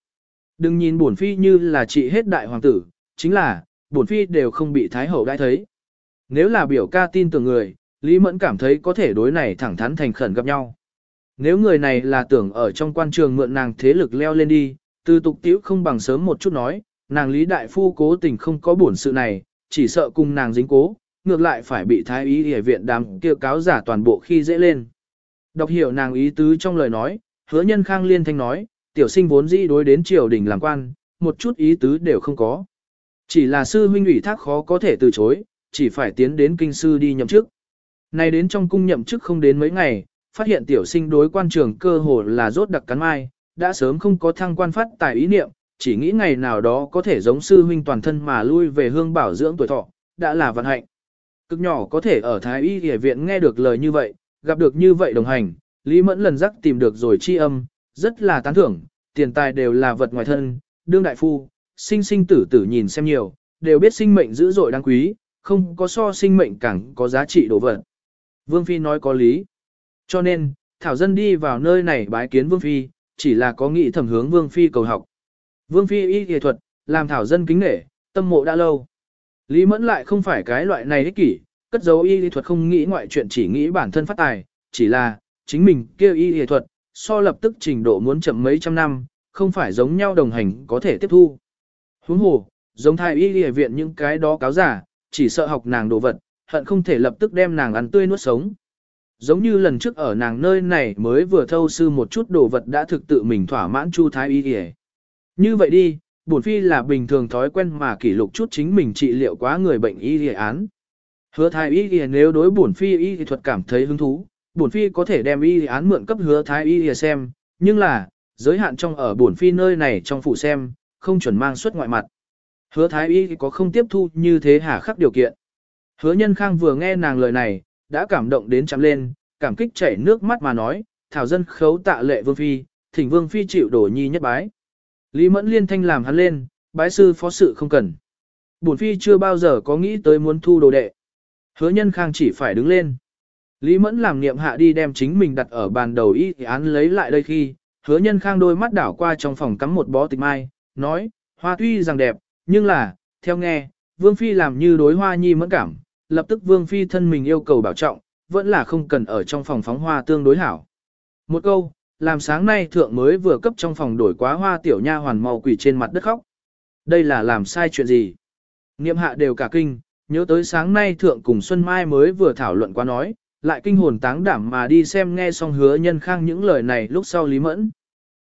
Đừng nhìn bổn phi như là chị hết đại hoàng tử, chính là, bổn phi đều không bị thái hậu đãi thấy. Nếu là biểu ca tin tưởng người, Lý Mẫn cảm thấy có thể đối này thẳng thắn thành khẩn gặp nhau. Nếu người này là tưởng ở trong quan trường mượn nàng thế lực leo lên đi, từ tục tiễu không bằng sớm một chút nói, nàng Lý Đại Phu cố tình không có buồn sự này, chỉ sợ cùng nàng dính cố, ngược lại phải bị thái ý hề viện đám kia cáo giả toàn bộ khi dễ lên. Đọc hiểu nàng ý tứ trong lời nói, hứa nhân khang liên thanh nói, tiểu sinh vốn dĩ đối đến triều đình làm quan, một chút ý tứ đều không có. Chỉ là sư huynh ủy thác khó có thể từ chối, chỉ phải tiến đến kinh sư đi nhậm chức. Này đến trong cung nhậm chức không đến mấy ngày, phát hiện tiểu sinh đối quan trường cơ hồ là rốt đặc cắn mai, đã sớm không có thăng quan phát tài ý niệm, chỉ nghĩ ngày nào đó có thể giống sư huynh toàn thân mà lui về hương bảo dưỡng tuổi thọ, đã là vận hạnh. Cực nhỏ có thể ở Thái Y Y viện nghe được lời như vậy, gặp được như vậy đồng hành, Lý Mẫn lần rắc tìm được rồi chi âm, rất là tán thưởng, tiền tài đều là vật ngoài thân, đương đại phu, sinh sinh tử tử nhìn xem nhiều, đều biết sinh mệnh dữ dội đáng quý, không có so sinh mệnh càng có giá trị đồ vật. Vương Phi nói có lý. Cho nên, Thảo Dân đi vào nơi này bái kiến Vương Phi, chỉ là có nghị thẩm hướng Vương Phi cầu học. Vương Phi y y thuật, làm Thảo Dân kính nể, tâm mộ đã lâu. Lý Mẫn lại không phải cái loại này ích kỷ, cất giấu y y thuật không nghĩ ngoại chuyện chỉ nghĩ bản thân phát tài, chỉ là, chính mình kêu y y thuật, so lập tức trình độ muốn chậm mấy trăm năm, không phải giống nhau đồng hành có thể tiếp thu. Huống hồ, giống thai y y viện những cái đó cáo giả, chỉ sợ học nàng đồ vật, hận không thể lập tức đem nàng ăn tươi nuốt sống. Giống như lần trước ở nàng nơi này mới vừa thâu sư một chút đồ vật đã thực tự mình thỏa mãn chu thái y y. Như vậy đi, bổn phi là bình thường thói quen mà kỷ lục chút chính mình trị liệu quá người bệnh y y án. Hứa thái y y nếu đối bổn phi y y thuật cảm thấy hứng thú, bổn phi có thể đem y án mượn cấp hứa thái y y xem, nhưng là, giới hạn trong ở bổn phi nơi này trong phủ xem, không chuẩn mang xuất ngoại mặt. Hứa thái y có không tiếp thu như thế hà khắc điều kiện. Hứa nhân khang vừa nghe nàng lời này, đã cảm động đến chạm lên, cảm kích chảy nước mắt mà nói, thảo dân khấu tạ lệ vương phi, thỉnh vương phi chịu đổ nhi nhất bái. Lý mẫn liên thanh làm hắn lên, bái sư phó sự không cần. Bổn phi chưa bao giờ có nghĩ tới muốn thu đồ đệ. Hứa nhân khang chỉ phải đứng lên. Lý mẫn làm niệm hạ đi đem chính mình đặt ở bàn đầu y án lấy lại đây khi, hứa nhân khang đôi mắt đảo qua trong phòng cắm một bó tịch mai, nói, hoa tuy rằng đẹp, nhưng là, theo nghe, vương phi làm như đối hoa nhi mẫn cảm, lập tức vương phi thân mình yêu cầu bảo trọng, vẫn là không cần ở trong phòng phóng hoa tương đối hảo. Một câu, làm sáng nay thượng mới vừa cấp trong phòng đổi quá hoa tiểu nha hoàn màu quỷ trên mặt đất khóc. Đây là làm sai chuyện gì? Niệm hạ đều cả kinh, nhớ tới sáng nay thượng cùng Xuân Mai mới vừa thảo luận qua nói, lại kinh hồn táng đảm mà đi xem nghe xong hứa nhân khang những lời này lúc sau Lý Mẫn.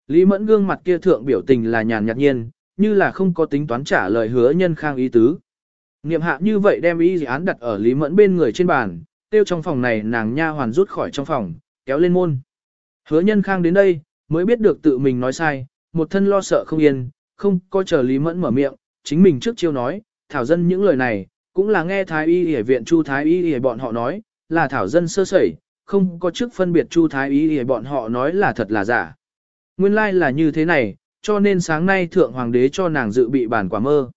Lý Mẫn gương mặt kia thượng biểu tình là nhàn nhạt nhiên, như là không có tính toán trả lời hứa nhân khang ý tứ. Niệm hạ như vậy đem ý dự án đặt ở Lý Mẫn bên người trên bàn, tiêu trong phòng này nàng nha hoàn rút khỏi trong phòng, kéo lên môn. Hứa nhân khang đến đây, mới biết được tự mình nói sai, một thân lo sợ không yên, không có chờ Lý Mẫn mở miệng, chính mình trước chiêu nói, thảo dân những lời này, cũng là nghe Thái Y Y viện Chu Thái Y Y bọn họ nói, là thảo dân sơ sẩy, không có trước phân biệt Chu Thái Y Y bọn họ nói là thật là giả. Nguyên lai like là như thế này, cho nên sáng nay thượng hoàng đế cho nàng dự bị bản quả mơ.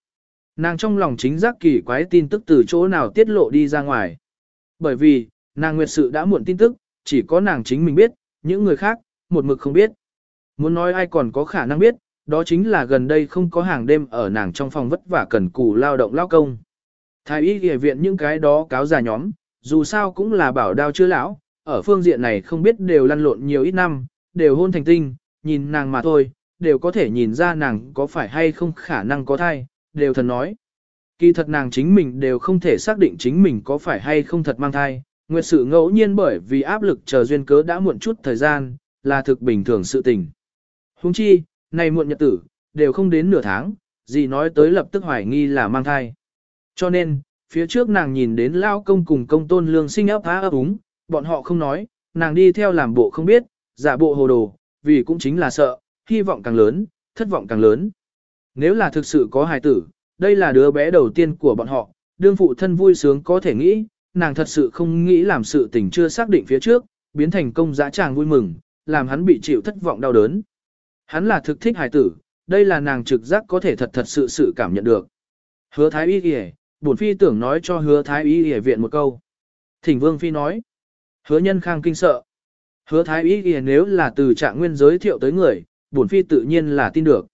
Nàng trong lòng chính giác kỳ quái tin tức từ chỗ nào tiết lộ đi ra ngoài. Bởi vì, nàng nguyệt sự đã muộn tin tức, chỉ có nàng chính mình biết, những người khác, một mực không biết. Muốn nói ai còn có khả năng biết, đó chính là gần đây không có hàng đêm ở nàng trong phòng vất vả cần cù lao động lao công. Thái y y viện những cái đó cáo già nhóm, dù sao cũng là bảo đao chưa lão, ở phương diện này không biết đều lăn lộn nhiều ít năm, đều hôn thành tinh, nhìn nàng mà thôi, đều có thể nhìn ra nàng có phải hay không khả năng có thai, đều thần nói. Kỳ thật nàng chính mình đều không thể xác định chính mình có phải hay không thật mang thai, nguyệt sự ngẫu nhiên bởi vì áp lực chờ duyên cớ đã muộn chút thời gian, là thực bình thường sự tình. Huống chi, này muộn nhật tử, đều không đến nửa tháng, gì nói tới lập tức hoài nghi là mang thai. Cho nên, phía trước nàng nhìn đến lao công cùng công tôn lương sinh ấp há ấp úng, bọn họ không nói, nàng đi theo làm bộ không biết, giả bộ hồ đồ, vì cũng chính là sợ, hy vọng càng lớn, thất vọng càng lớn. Nếu là thực sự có hài tử, đây là đứa bé đầu tiên của bọn họ, đương phụ thân vui sướng có thể nghĩ, nàng thật sự không nghĩ làm sự tình chưa xác định phía trước, biến thành công dã tràng vui mừng, làm hắn bị chịu thất vọng đau đớn. Hắn là thực thích hài tử, đây là nàng trực giác có thể thật thật sự sự cảm nhận được. Hứa thái y kìa, bổn phi tưởng nói cho hứa thái y kìa viện một câu. Thỉnh vương phi nói. Hứa nhân khang kinh sợ. Hứa thái y kìa nếu là từ trạng nguyên giới thiệu tới người, bổn phi tự nhiên là tin được.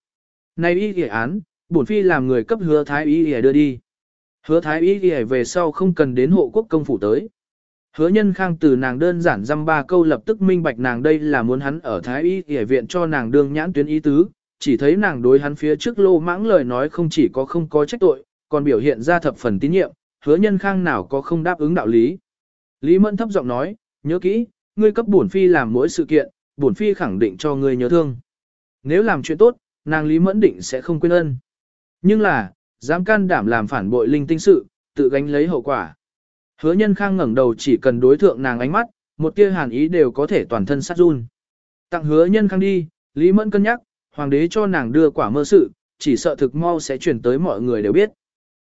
Nay y kìa án, bổn phi làm người cấp hứa thái y kìa đưa đi. Hứa thái y kìa về sau không cần đến hộ quốc công phủ tới. Hứa nhân khang từ nàng đơn giản dăm ba câu lập tức minh bạch nàng đây là muốn hắn ở thái y kìa viện cho nàng đương nhãn tuyến ý tứ, chỉ thấy nàng đối hắn phía trước lô mãng lời nói không chỉ có không có trách tội, còn biểu hiện ra thập phần tín nhiệm, hứa nhân khang nào có không đáp ứng đạo lý. Lý Mẫn thấp giọng nói, nhớ kỹ, ngươi cấp bổn phi làm mỗi sự kiện, bổn phi khẳng định cho ngươi nhớ thương. Nếu làm chuyện tốt, nàng Lý Mẫn định sẽ không quên ân. Nhưng là, dám can đảm làm phản bội linh tinh sự, tự gánh lấy hậu quả. Hứa nhân khang ngẩng đầu chỉ cần đối thượng nàng ánh mắt, một tia hàn ý đều có thể toàn thân sát run. Tặng hứa nhân khang đi, Lý Mẫn cân nhắc, hoàng đế cho nàng đưa quả mơ sự, chỉ sợ thực mau sẽ chuyển tới mọi người đều biết.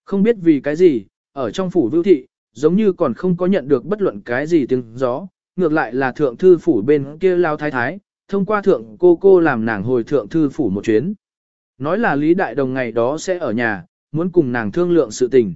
Không biết vì cái gì, ở trong phủ vưu thị, giống như còn không có nhận được bất luận cái gì tiếng gió, ngược lại là thượng thư phủ bên kia lao thái thái, thông qua thượng cô cô làm nàng hồi thượng thư phủ một chuyến. Nói là Lý Đại Đồng ngày đó sẽ ở nhà, muốn cùng nàng thương lượng sự tình.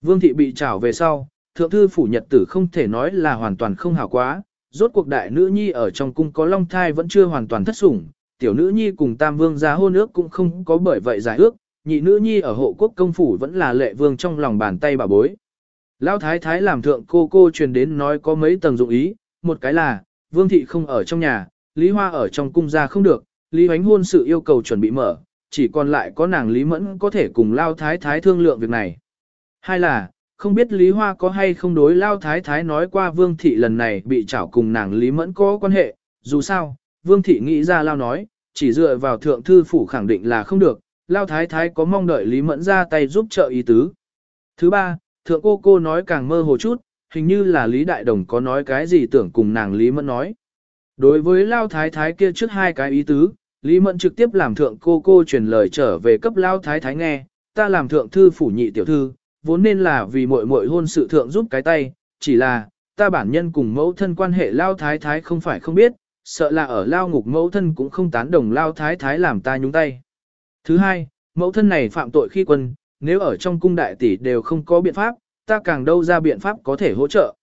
Vương thị bị trảo về sau, thượng thư phủ nhật tử không thể nói là hoàn toàn không hảo quá, rốt cuộc đại nữ nhi ở trong cung có long thai vẫn chưa hoàn toàn thất sủng, tiểu nữ nhi cùng tam vương ra hôn ước cũng không có bởi vậy giải ước, nhị nữ nhi ở hộ quốc công phủ vẫn là lệ vương trong lòng bàn tay bà bối. Lão thái thái làm thượng cô cô truyền đến nói có mấy tầng dụng ý, một cái là, vương thị không ở trong nhà, Lý Hoa ở trong cung ra không được, Lý Hoánh hôn sự yêu cầu chuẩn bị mở, chỉ còn lại có nàng Lý Mẫn có thể cùng Lao Thái Thái thương lượng việc này. Hai là, không biết Lý Hoa có hay không đối Lao Thái Thái nói qua Vương Thị lần này bị trảo cùng nàng Lý Mẫn có quan hệ, dù sao, Vương Thị nghĩ ra Lao nói, chỉ dựa vào thượng thư phủ khẳng định là không được, Lao Thái Thái có mong đợi Lý Mẫn ra tay giúp trợ ý tứ. Thứ ba, thượng cô cô nói càng mơ hồ chút, hình như là Lý Đại Đồng có nói cái gì tưởng cùng nàng Lý Mẫn nói. Đối với Lao Thái Thái kia trước hai cái ý tứ, Lý Mẫn trực tiếp làm thượng cô cô truyền lời trở về cấp Lao Thái Thái nghe, ta làm thượng thư phủ nhị tiểu thư, vốn nên là vì muội muội hôn sự thượng giúp cái tay, chỉ là, ta bản nhân cùng mẫu thân quan hệ Lao Thái Thái không phải không biết, sợ là ở Lao ngục mẫu thân cũng không tán đồng Lao Thái Thái làm ta nhúng tay. Thứ hai, mẫu thân này phạm tội khi quân, nếu ở trong cung đại tỷ đều không có biện pháp, ta càng đâu ra biện pháp có thể hỗ trợ.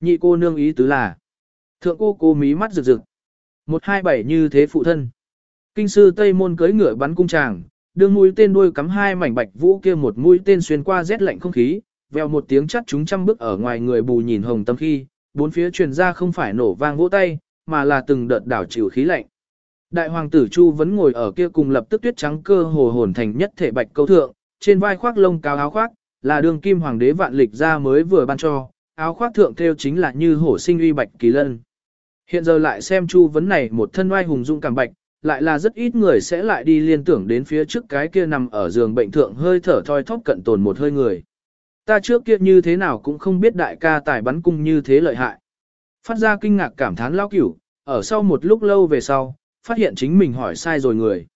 Nhị cô nương ý tứ là, thượng cô cô mí mắt rực rực. Một hai bảy như thế phụ thân. Kinh sư Tây Môn cưỡi ngựa bắn cung tràng, đương mũi tên đuôi cắm hai mảnh bạch vũ kia một mũi tên xuyên qua rét lạnh không khí, Vèo một tiếng chắt chúng trăm bước ở ngoài người bù nhìn hồng tâm khi, bốn phía truyền ra không phải nổ vang vỗ tay, mà là từng đợt đảo chịu khí lạnh. Đại hoàng tử Chu vẫn ngồi ở kia cùng lập tức tuyết trắng cơ hồ hồn thành nhất thể bạch câu thượng, trên vai khoác lông cao áo khoác, là đường kim hoàng đế vạn lịch ra mới vừa ban cho, áo khoác thượng theo chính là như hổ sinh uy bạch kỳ lân. Hiện giờ lại xem Chu vấn này một thân oai hùng dung cảm bạch, lại là rất ít người sẽ lại đi liên tưởng đến phía trước cái kia nằm ở giường bệnh thượng hơi thở thoi thóp cận tồn một hơi người. Ta trước kia như thế nào cũng không biết đại ca tài bắn cung như thế lợi hại. Phát ra kinh ngạc cảm thán lao cửu, ở sau một lúc lâu về sau, phát hiện chính mình hỏi sai rồi người.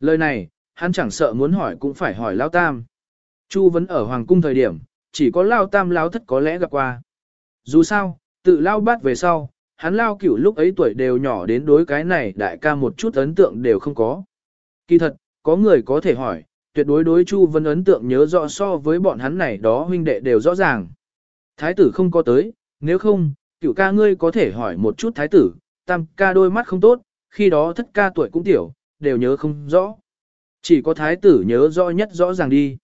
Lời này, hắn chẳng sợ muốn hỏi cũng phải hỏi lao tam. Chu vẫn ở hoàng cung thời điểm, chỉ có lao tam lao thất có lẽ gặp qua. Dù sao, tự lao bát về sau, hắn lao cửu lúc ấy tuổi đều nhỏ đến đối cái này đại ca một chút ấn tượng đều không có. Kỳ thật, có người có thể hỏi, tuyệt đối đối Chu Vân ấn tượng nhớ rõ so với bọn hắn này đó huynh đệ đều rõ ràng. Thái tử không có tới, nếu không, cửu ca ngươi có thể hỏi một chút thái tử, tam ca đôi mắt không tốt, khi đó thất ca tuổi cũng tiểu, đều nhớ không rõ. Chỉ có thái tử nhớ rõ nhất rõ ràng đi.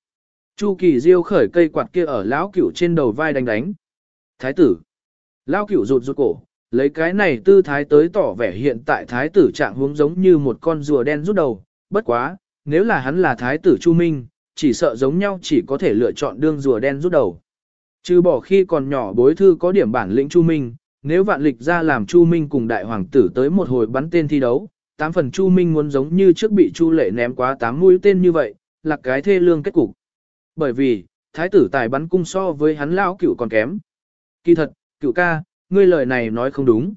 Chu kỳ diêu khởi cây quạt kia ở lão cửu trên đầu vai đánh đánh. Thái tử. Lão cửu rụt rụt cổ, lấy cái này tư thái tới tỏ vẻ hiện tại thái tử trạng huống giống như một con rùa đen rút đầu, bất quá, nếu là hắn là thái tử Chu Minh, chỉ sợ giống nhau chỉ có thể lựa chọn đương rùa đen rút đầu. Trừ bỏ khi còn nhỏ bối thư có điểm bản lĩnh Chu Minh, nếu vạn lịch ra làm Chu Minh cùng đại hoàng tử tới một hồi bắn tên thi đấu, tám phần Chu Minh muốn giống như trước bị Chu Lệ ném quá tám mũi tên như vậy, là cái thê lương kết cục. Bởi vì, thái tử tài bắn cung so với hắn lão cửu còn kém. Kỳ thật, cửu ca, ngươi lời này nói không đúng.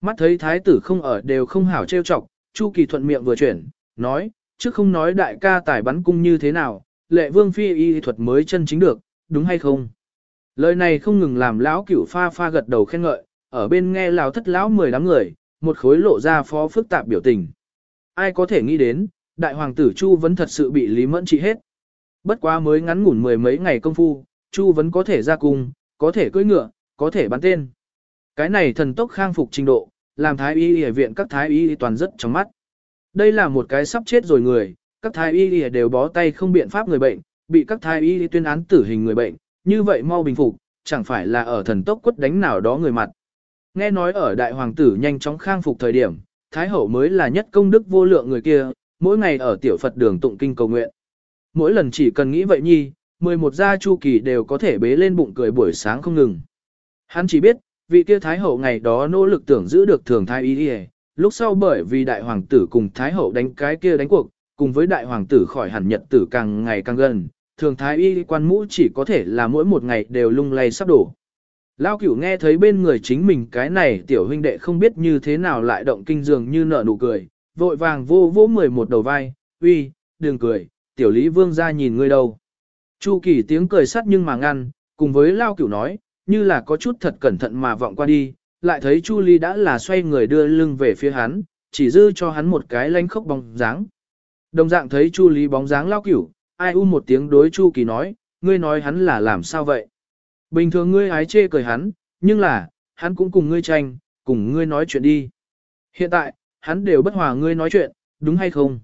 Mắt thấy thái tử không ở đều không hảo trêu chọc, Chu Kỳ thuận miệng vừa chuyển, nói, chứ không nói đại ca tài bắn cung như thế nào, lệ vương phi y thuật mới chân chính được, đúng hay không? Lời này không ngừng làm lão cửu pha pha gật đầu khen ngợi, ở bên nghe lão thất lão mười đám người, một khối lộ ra phó phức tạp biểu tình. Ai có thể nghĩ đến, đại hoàng tử Chu vẫn thật sự bị Lý Mẫn trị hết. Bất quá mới ngắn ngủn mười mấy ngày công phu, Chu vẫn có thể ra cung, có thể cưỡi ngựa, có thể bắn tên. Cái này thần tốc khang phục trình độ, làm thái y y viện các thái y toàn rất trong mắt. Đây là một cái sắp chết rồi người, các thái y y đều bó tay không biện pháp người bệnh, bị các thái y tuyên án tử hình người bệnh, như vậy mau bình phục, chẳng phải là ở thần tốc quất đánh nào đó người mặt. Nghe nói ở đại hoàng tử nhanh chóng khang phục thời điểm, thái hậu mới là nhất công đức vô lượng người kia, mỗi ngày ở tiểu Phật đường tụng kinh cầu nguyện. Mỗi lần chỉ cần nghĩ vậy nhi, 11 gia chu kỳ đều có thể bế lên bụng cười buổi sáng không ngừng. Hắn chỉ biết, vị kia thái hậu ngày đó nỗ lực tưởng giữ được thường thái y y, lúc sau bởi vì đại hoàng tử cùng thái hậu đánh cái kia đánh cuộc, cùng với đại hoàng tử khỏi hẳn nhật tử càng ngày càng gần, thường thái y quan mũ chỉ có thể là mỗi một ngày đều lung lay sắp đổ. Lao cửu nghe thấy bên người chính mình cái này tiểu huynh đệ không biết như thế nào lại động kinh dường như nở nụ cười, vội vàng vô vô mười một đầu vai, uy, đừng cười, tiểu lý vương ra nhìn ngươi đâu. Chu kỳ tiếng cười sắt nhưng mà ngăn, cùng với Lao cửu nói, như là có chút thật cẩn thận mà vọng qua đi, lại thấy Chu Ly đã là xoay người đưa lưng về phía hắn, chỉ dư cho hắn một cái lanh khốc bóng dáng. Đồng dạng thấy Chu Ly bóng dáng lao cửu, ai u một tiếng đối Chu Kỳ nói, ngươi nói hắn là làm sao vậy? Bình thường ngươi ái chê cười hắn, nhưng là, hắn cũng cùng ngươi tranh, cùng ngươi nói chuyện đi. Hiện tại, hắn đều bất hòa ngươi nói chuyện, đúng hay không?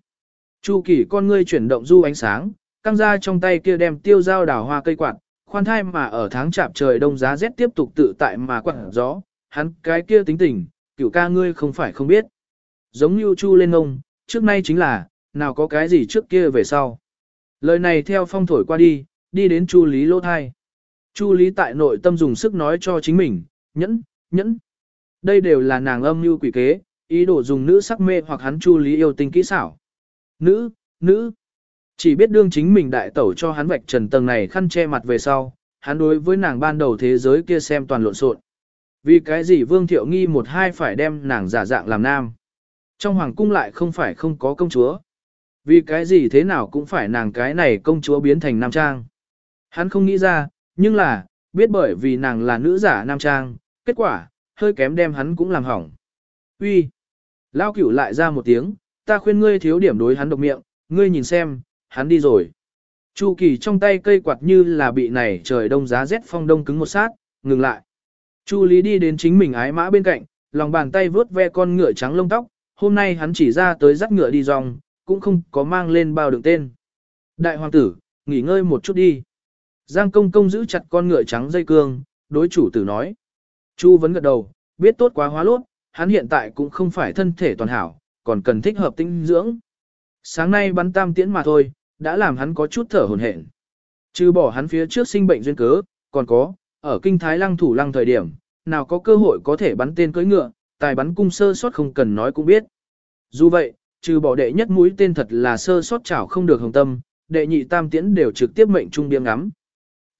Chu Kỳ con ngươi chuyển động du ánh sáng, căng ra trong tay kia đem tiêu dao đào hoa cây quạt, khoan thai mà ở tháng chạp trời đông giá rét tiếp tục tự tại mà quặn gió, hắn cái kia tính tình, cửu ca ngươi không phải không biết. Giống như chu lên ngông, trước nay chính là, nào có cái gì trước kia về sau. Lời này theo phong thổi qua đi, đi đến chu lý lỗ thai. Chu lý tại nội tâm dùng sức nói cho chính mình, nhẫn, nhẫn. Đây đều là nàng âm như quỷ kế, ý đồ dùng nữ sắc mê hoặc hắn chu lý yêu tinh kỹ xảo. Nữ, nữ. Chỉ biết đương chính mình đại tẩu cho hắn vạch trần tầng này khăn che mặt về sau, hắn đối với nàng ban đầu thế giới kia xem toàn lộn xộn. Vì cái gì Vương Thiệu Nghi một hai phải đem nàng giả dạng làm nam. Trong hoàng cung lại không phải không có công chúa. Vì cái gì thế nào cũng phải nàng cái này công chúa biến thành nam trang. Hắn không nghĩ ra, nhưng là, biết bởi vì nàng là nữ giả nam trang, kết quả, hơi kém đem hắn cũng làm hỏng. Uy, Lao cửu lại ra một tiếng, ta khuyên ngươi thiếu điểm đối hắn độc miệng, ngươi nhìn xem, hắn đi rồi. Chu kỳ trong tay cây quạt như là bị này trời đông giá rét phong đông cứng một sát, ngừng lại. Chu lý đi đến chính mình ái mã bên cạnh, lòng bàn tay vướt ve con ngựa trắng lông tóc, hôm nay hắn chỉ ra tới dắt ngựa đi dòng, cũng không có mang lên bao đường tên. Đại hoàng tử, nghỉ ngơi một chút đi. Giang công công giữ chặt con ngựa trắng dây cương, đối chủ tử nói. Chu vẫn gật đầu, biết tốt quá hóa lốt, hắn hiện tại cũng không phải thân thể toàn hảo, còn cần thích hợp tinh dưỡng. Sáng nay bắn tam tiễn mà thôi, đã làm hắn có chút thở hồn hển. Trừ bỏ hắn phía trước sinh bệnh duyên cớ, còn có, ở kinh thái lăng thủ lăng thời điểm, nào có cơ hội có thể bắn tên cưỡi ngựa, tài bắn cung sơ sót không cần nói cũng biết. Dù vậy, trừ bỏ đệ nhất mũi tên thật là sơ sót chảo không được hồng tâm, đệ nhị tam tiễn đều trực tiếp mệnh trung biếng ngắm.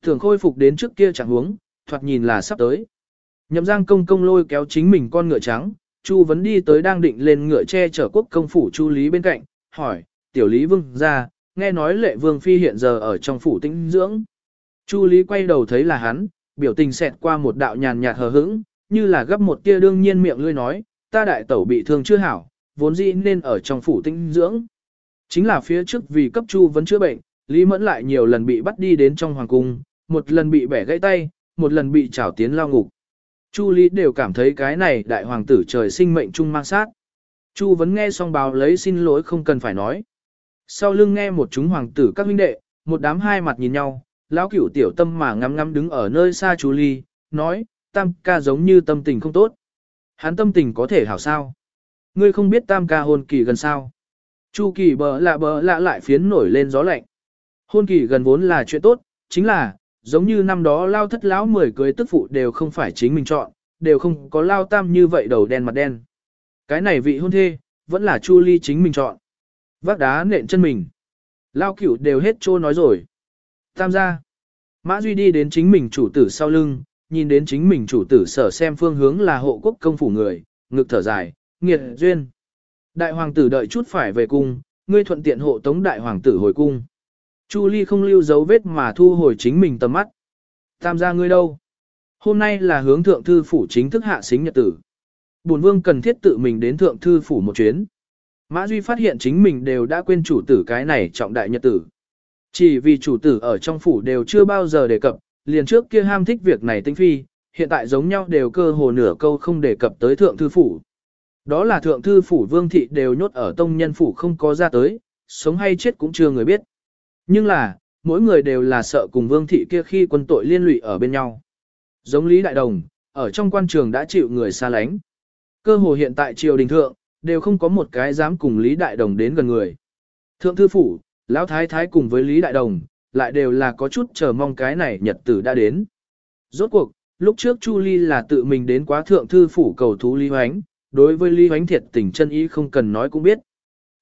Thường khôi phục đến trước kia chẳng huống, thoạt nhìn là sắp tới. Nhậm giang công công lôi kéo chính mình con ngựa trắng, Chu vấn đi tới đang định lên ngựa che chở quốc công phủ Chu Lý bên cạnh, hỏi, tiểu Lý vương ra, nghe nói lệ vương phi hiện giờ ở trong phủ tĩnh dưỡng. Chu Lý quay đầu thấy là hắn, biểu tình xẹt qua một đạo nhàn nhạt hờ hững, như là gấp một tia đương nhiên miệng lươi nói, ta đại tẩu bị thương chưa hảo, vốn dĩ nên ở trong phủ tinh dưỡng. Chính là phía trước vì cấp chu vẫn chữa bệnh, Lý Mẫn lại nhiều lần bị bắt đi đến trong hoàng cung, một lần bị bẻ gãy tay, một lần bị trảo tiến lao ngục. Chu Lý đều cảm thấy cái này đại hoàng tử trời sinh mệnh trung mang sát. Chu vẫn nghe xong báo lấy xin lỗi không cần phải nói. Sau lưng nghe một chúng hoàng tử các huynh đệ, một đám hai mặt nhìn nhau, lão cửu tiểu tâm mà ngắm ngắm đứng ở nơi xa chú ly, nói, tam ca giống như tâm tình không tốt. Hắn tâm tình có thể hảo sao? Ngươi không biết tam ca hôn kỳ gần sao? Chu kỳ bờ lạ bờ lạ lại phiến nổi lên gió lạnh. Hôn kỳ gần vốn là chuyện tốt, chính là, giống như năm đó lao thất lão mười cưới tức phụ đều không phải chính mình chọn, đều không có lao tam như vậy đầu đen mặt đen. Cái này vị hôn thê, vẫn là Chu Ly chính mình chọn. Vác đá nện chân mình. Lao cửu đều hết trô nói rồi. Tam gia. Mã Duy đi đến chính mình chủ tử sau lưng, nhìn đến chính mình chủ tử sở xem phương hướng là hộ quốc công phủ người, ngực thở dài, nghiệt duyên. Đại hoàng tử đợi chút phải về cung, ngươi thuận tiện hộ tống đại hoàng tử hồi cung. Chu Ly không lưu dấu vết mà thu hồi chính mình tầm mắt. Tam gia ngươi đâu? Hôm nay là hướng thượng thư phủ chính thức hạ xính nhật tử. Bổn vương cần thiết tự mình đến thượng thư phủ một chuyến. Mã Duy phát hiện chính mình đều đã quên chủ tử cái này trọng đại nhật tử. Chỉ vì chủ tử ở trong phủ đều chưa bao giờ đề cập, liền trước kia ham thích việc này tinh phi, hiện tại giống nhau đều cơ hồ nửa câu không đề cập tới thượng thư phủ. Đó là thượng thư phủ vương thị đều nhốt ở tông nhân phủ không có ra tới, sống hay chết cũng chưa người biết. Nhưng là, mỗi người đều là sợ cùng vương thị kia khi quân tội liên lụy ở bên nhau. Giống Lý Đại Đồng, ở trong quan trường đã chịu người xa lánh. Cơ hồ hiện tại triều đình thượng, đều không có một cái dám cùng Lý Đại Đồng đến gần người. Thượng thư phủ, Lão Thái Thái cùng với Lý Đại Đồng, lại đều là có chút chờ mong cái này nhật tử đã đến. Rốt cuộc, lúc trước Chu Ly là tự mình đến quá thượng thư phủ cầu thú Lý Hoánh, đối với Lý Hoánh thiệt tình chân ý không cần nói cũng biết.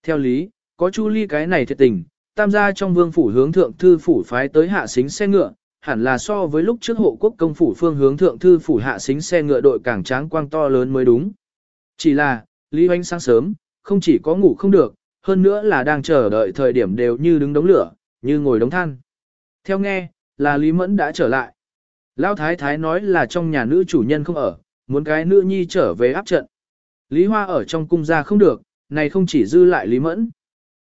Theo lý, có Chu Ly cái này thiệt tình, tam gia trong vương phủ hướng thượng thư phủ phái tới hạ xính xe ngựa, hẳn là so với lúc trước hộ quốc công phủ phương hướng thượng thư phủ hạ xính xe ngựa đội càng tráng quang to lớn mới đúng. Chỉ là, Lý Hoánh sáng sớm, không chỉ có ngủ không được, hơn nữa là đang chờ đợi thời điểm đều như đứng đống lửa, như ngồi đống than. Theo nghe, là Lý Mẫn đã trở lại. Lão Thái Thái nói là trong nhà nữ chủ nhân không ở, muốn cái nữ nhi trở về áp trận. Lý Hoa ở trong cung ra không được, này không chỉ dư lại Lý Mẫn.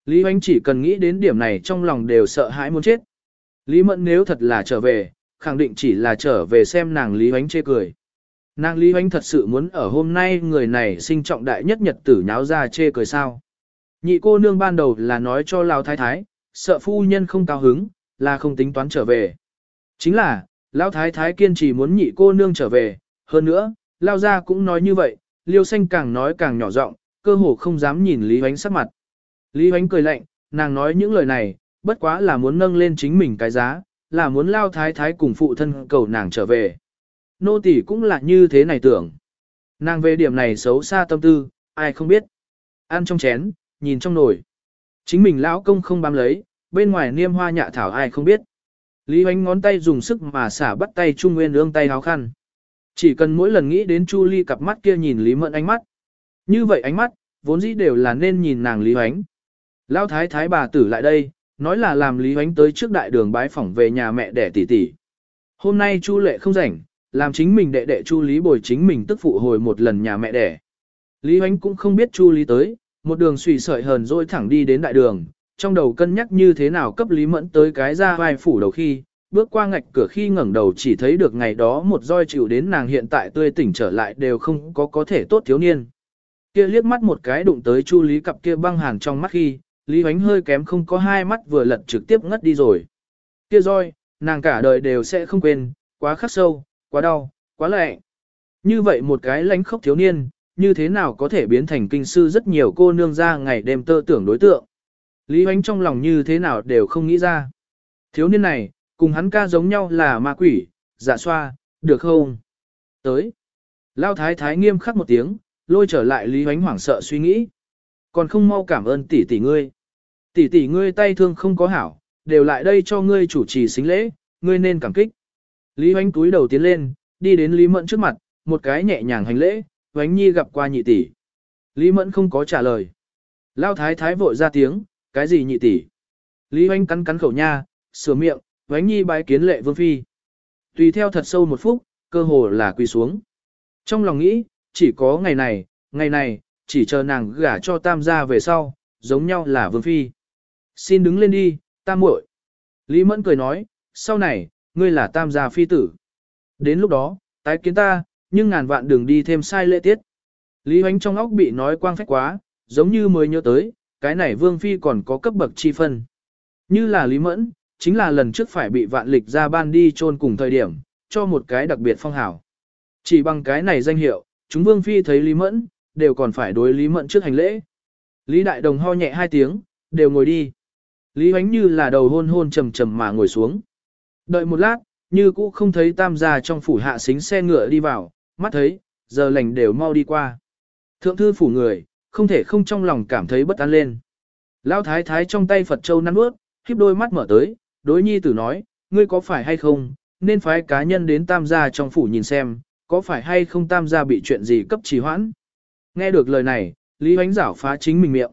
Lý Hoánh chỉ cần nghĩ đến điểm này trong lòng đều sợ hãi muốn chết. Lý Mẫn nếu thật là trở về, khẳng định chỉ là trở về xem nàng Lý Hoánh chê cười. Nàng Lý Hoánh thật sự muốn ở hôm nay người này sinh trọng đại nhất nhật tử nháo ra chê cười sao. Nhị cô nương ban đầu là nói cho Lão Thái Thái, sợ phu nhân không cao hứng, là không tính toán trở về. Chính là, Lão Thái Thái kiên trì muốn nhị cô nương trở về, hơn nữa, Lao Gia cũng nói như vậy, Liêu Xanh càng nói càng nhỏ giọng, cơ hồ không dám nhìn Lý Hoánh sắc mặt. Lý Hoánh cười lạnh, nàng nói những lời này, bất quá là muốn nâng lên chính mình cái giá, là muốn Lao Thái Thái cùng phụ thân cầu nàng trở về. Nô tỷ cũng là như thế này tưởng. Nàng về điểm này xấu xa tâm tư, ai không biết. Ăn trong chén, nhìn trong nồi. Chính mình lão công không bám lấy, bên ngoài niêm hoa nhạ thảo ai không biết. Lý Hoánh ngón tay dùng sức mà xả bắt tay Trung Nguyên ương tay háo khăn. Chỉ cần mỗi lần nghĩ đến Chu Ly cặp mắt kia nhìn Lý Mẫn ánh mắt. Như vậy ánh mắt, vốn dĩ đều là nên nhìn nàng Lý Hoánh. Lão thái thái bà tử lại đây, nói là làm Lý Hoánh tới trước đại đường bái phỏng về nhà mẹ đẻ tỷ tỷ. Hôm nay Chu Lệ không rảnh, làm chính mình đệ đệ Chu Lý bồi chính mình tức phụ hồi một lần nhà mẹ đẻ. Lý Hoánh cũng không biết Chu Lý tới, một đường suy sợi hờn rồi thẳng đi đến đại đường, trong đầu cân nhắc như thế nào cấp Lý Mẫn tới cái ra vai phủ đầu khi, bước qua ngạch cửa khi ngẩng đầu chỉ thấy được ngày đó một roi chịu đến nàng hiện tại tươi tỉnh trở lại đều không có có thể tốt thiếu niên. Kia liếc mắt một cái đụng tới Chu Lý cặp kia băng hàn trong mắt khi, Lý Hoánh hơi kém không có hai mắt vừa lật trực tiếp ngất đi rồi. Kia roi, nàng cả đời đều sẽ không quên, quá khắc sâu, quá đau, quá lệ. Như vậy một cái lánh khốc thiếu niên, như thế nào có thể biến thành kinh sư rất nhiều cô nương ra ngày đêm tơ tưởng đối tượng. Lý Hoánh trong lòng như thế nào đều không nghĩ ra. Thiếu niên này, cùng hắn ca giống nhau là ma quỷ, dạ xoa, được không? Tới. Lao thái thái nghiêm khắc một tiếng, lôi trở lại Lý Hoánh hoảng sợ suy nghĩ. Còn không mau cảm ơn tỷ tỷ ngươi. Tỷ tỷ ngươi tay thương không có hảo, đều lại đây cho ngươi chủ trì xính lễ, ngươi nên cảm kích. Lý Hoánh túi đầu tiến lên, đi đến Lý Mẫn trước mặt, một cái nhẹ nhàng hành lễ, Hoánh Nhi gặp qua nhị tỷ. Lý Mẫn không có trả lời. Lao thái thái vội ra tiếng, cái gì nhị tỷ? Lý Hoánh cắn cắn khẩu nha, sửa miệng, Hoánh Nhi bái kiến lệ vương phi. Tùy theo thật sâu một phút, cơ hồ là quỳ xuống. Trong lòng nghĩ, chỉ có ngày này, ngày này, chỉ chờ nàng gả cho tam gia về sau, giống nhau là vương phi. Xin đứng lên đi, tam muội. Lý Mẫn cười nói, sau này, ngươi là tam gia phi tử. Đến lúc đó, tái kiến ta, nhưng ngàn vạn đừng đi thêm sai lễ tiết. Lý Hoánh trong óc bị nói quang phách quá, giống như mới nhớ tới, cái này vương phi còn có cấp bậc chi phân. Như là Lý Mẫn, chính là lần trước phải bị vạn lịch ra ban đi chôn cùng thời điểm, cho một cái đặc biệt phong hảo. Chỉ bằng cái này danh hiệu, chúng vương phi thấy Lý Mẫn, đều còn phải đối Lý Mẫn trước hành lễ. Lý Đại Đồng ho nhẹ hai tiếng, đều ngồi đi. Lý Hoánh như là đầu hôn hôn trầm trầm mà ngồi xuống. Đợi một lát, như cũ không thấy tam gia trong phủ hạ xính xe ngựa đi vào, mắt thấy, giờ lành đều mau đi qua. Thượng thư phủ người, không thể không trong lòng cảm thấy bất an lên. Lão thái thái trong tay Phật Châu năn bước, khiếp đôi mắt mở tới, đối nhi tử nói, ngươi có phải hay không, nên phái cá nhân đến tam gia trong phủ nhìn xem, có phải hay không tam gia bị chuyện gì cấp trì hoãn. Nghe được lời này, Lý Hoánh giảo phá chính mình miệng.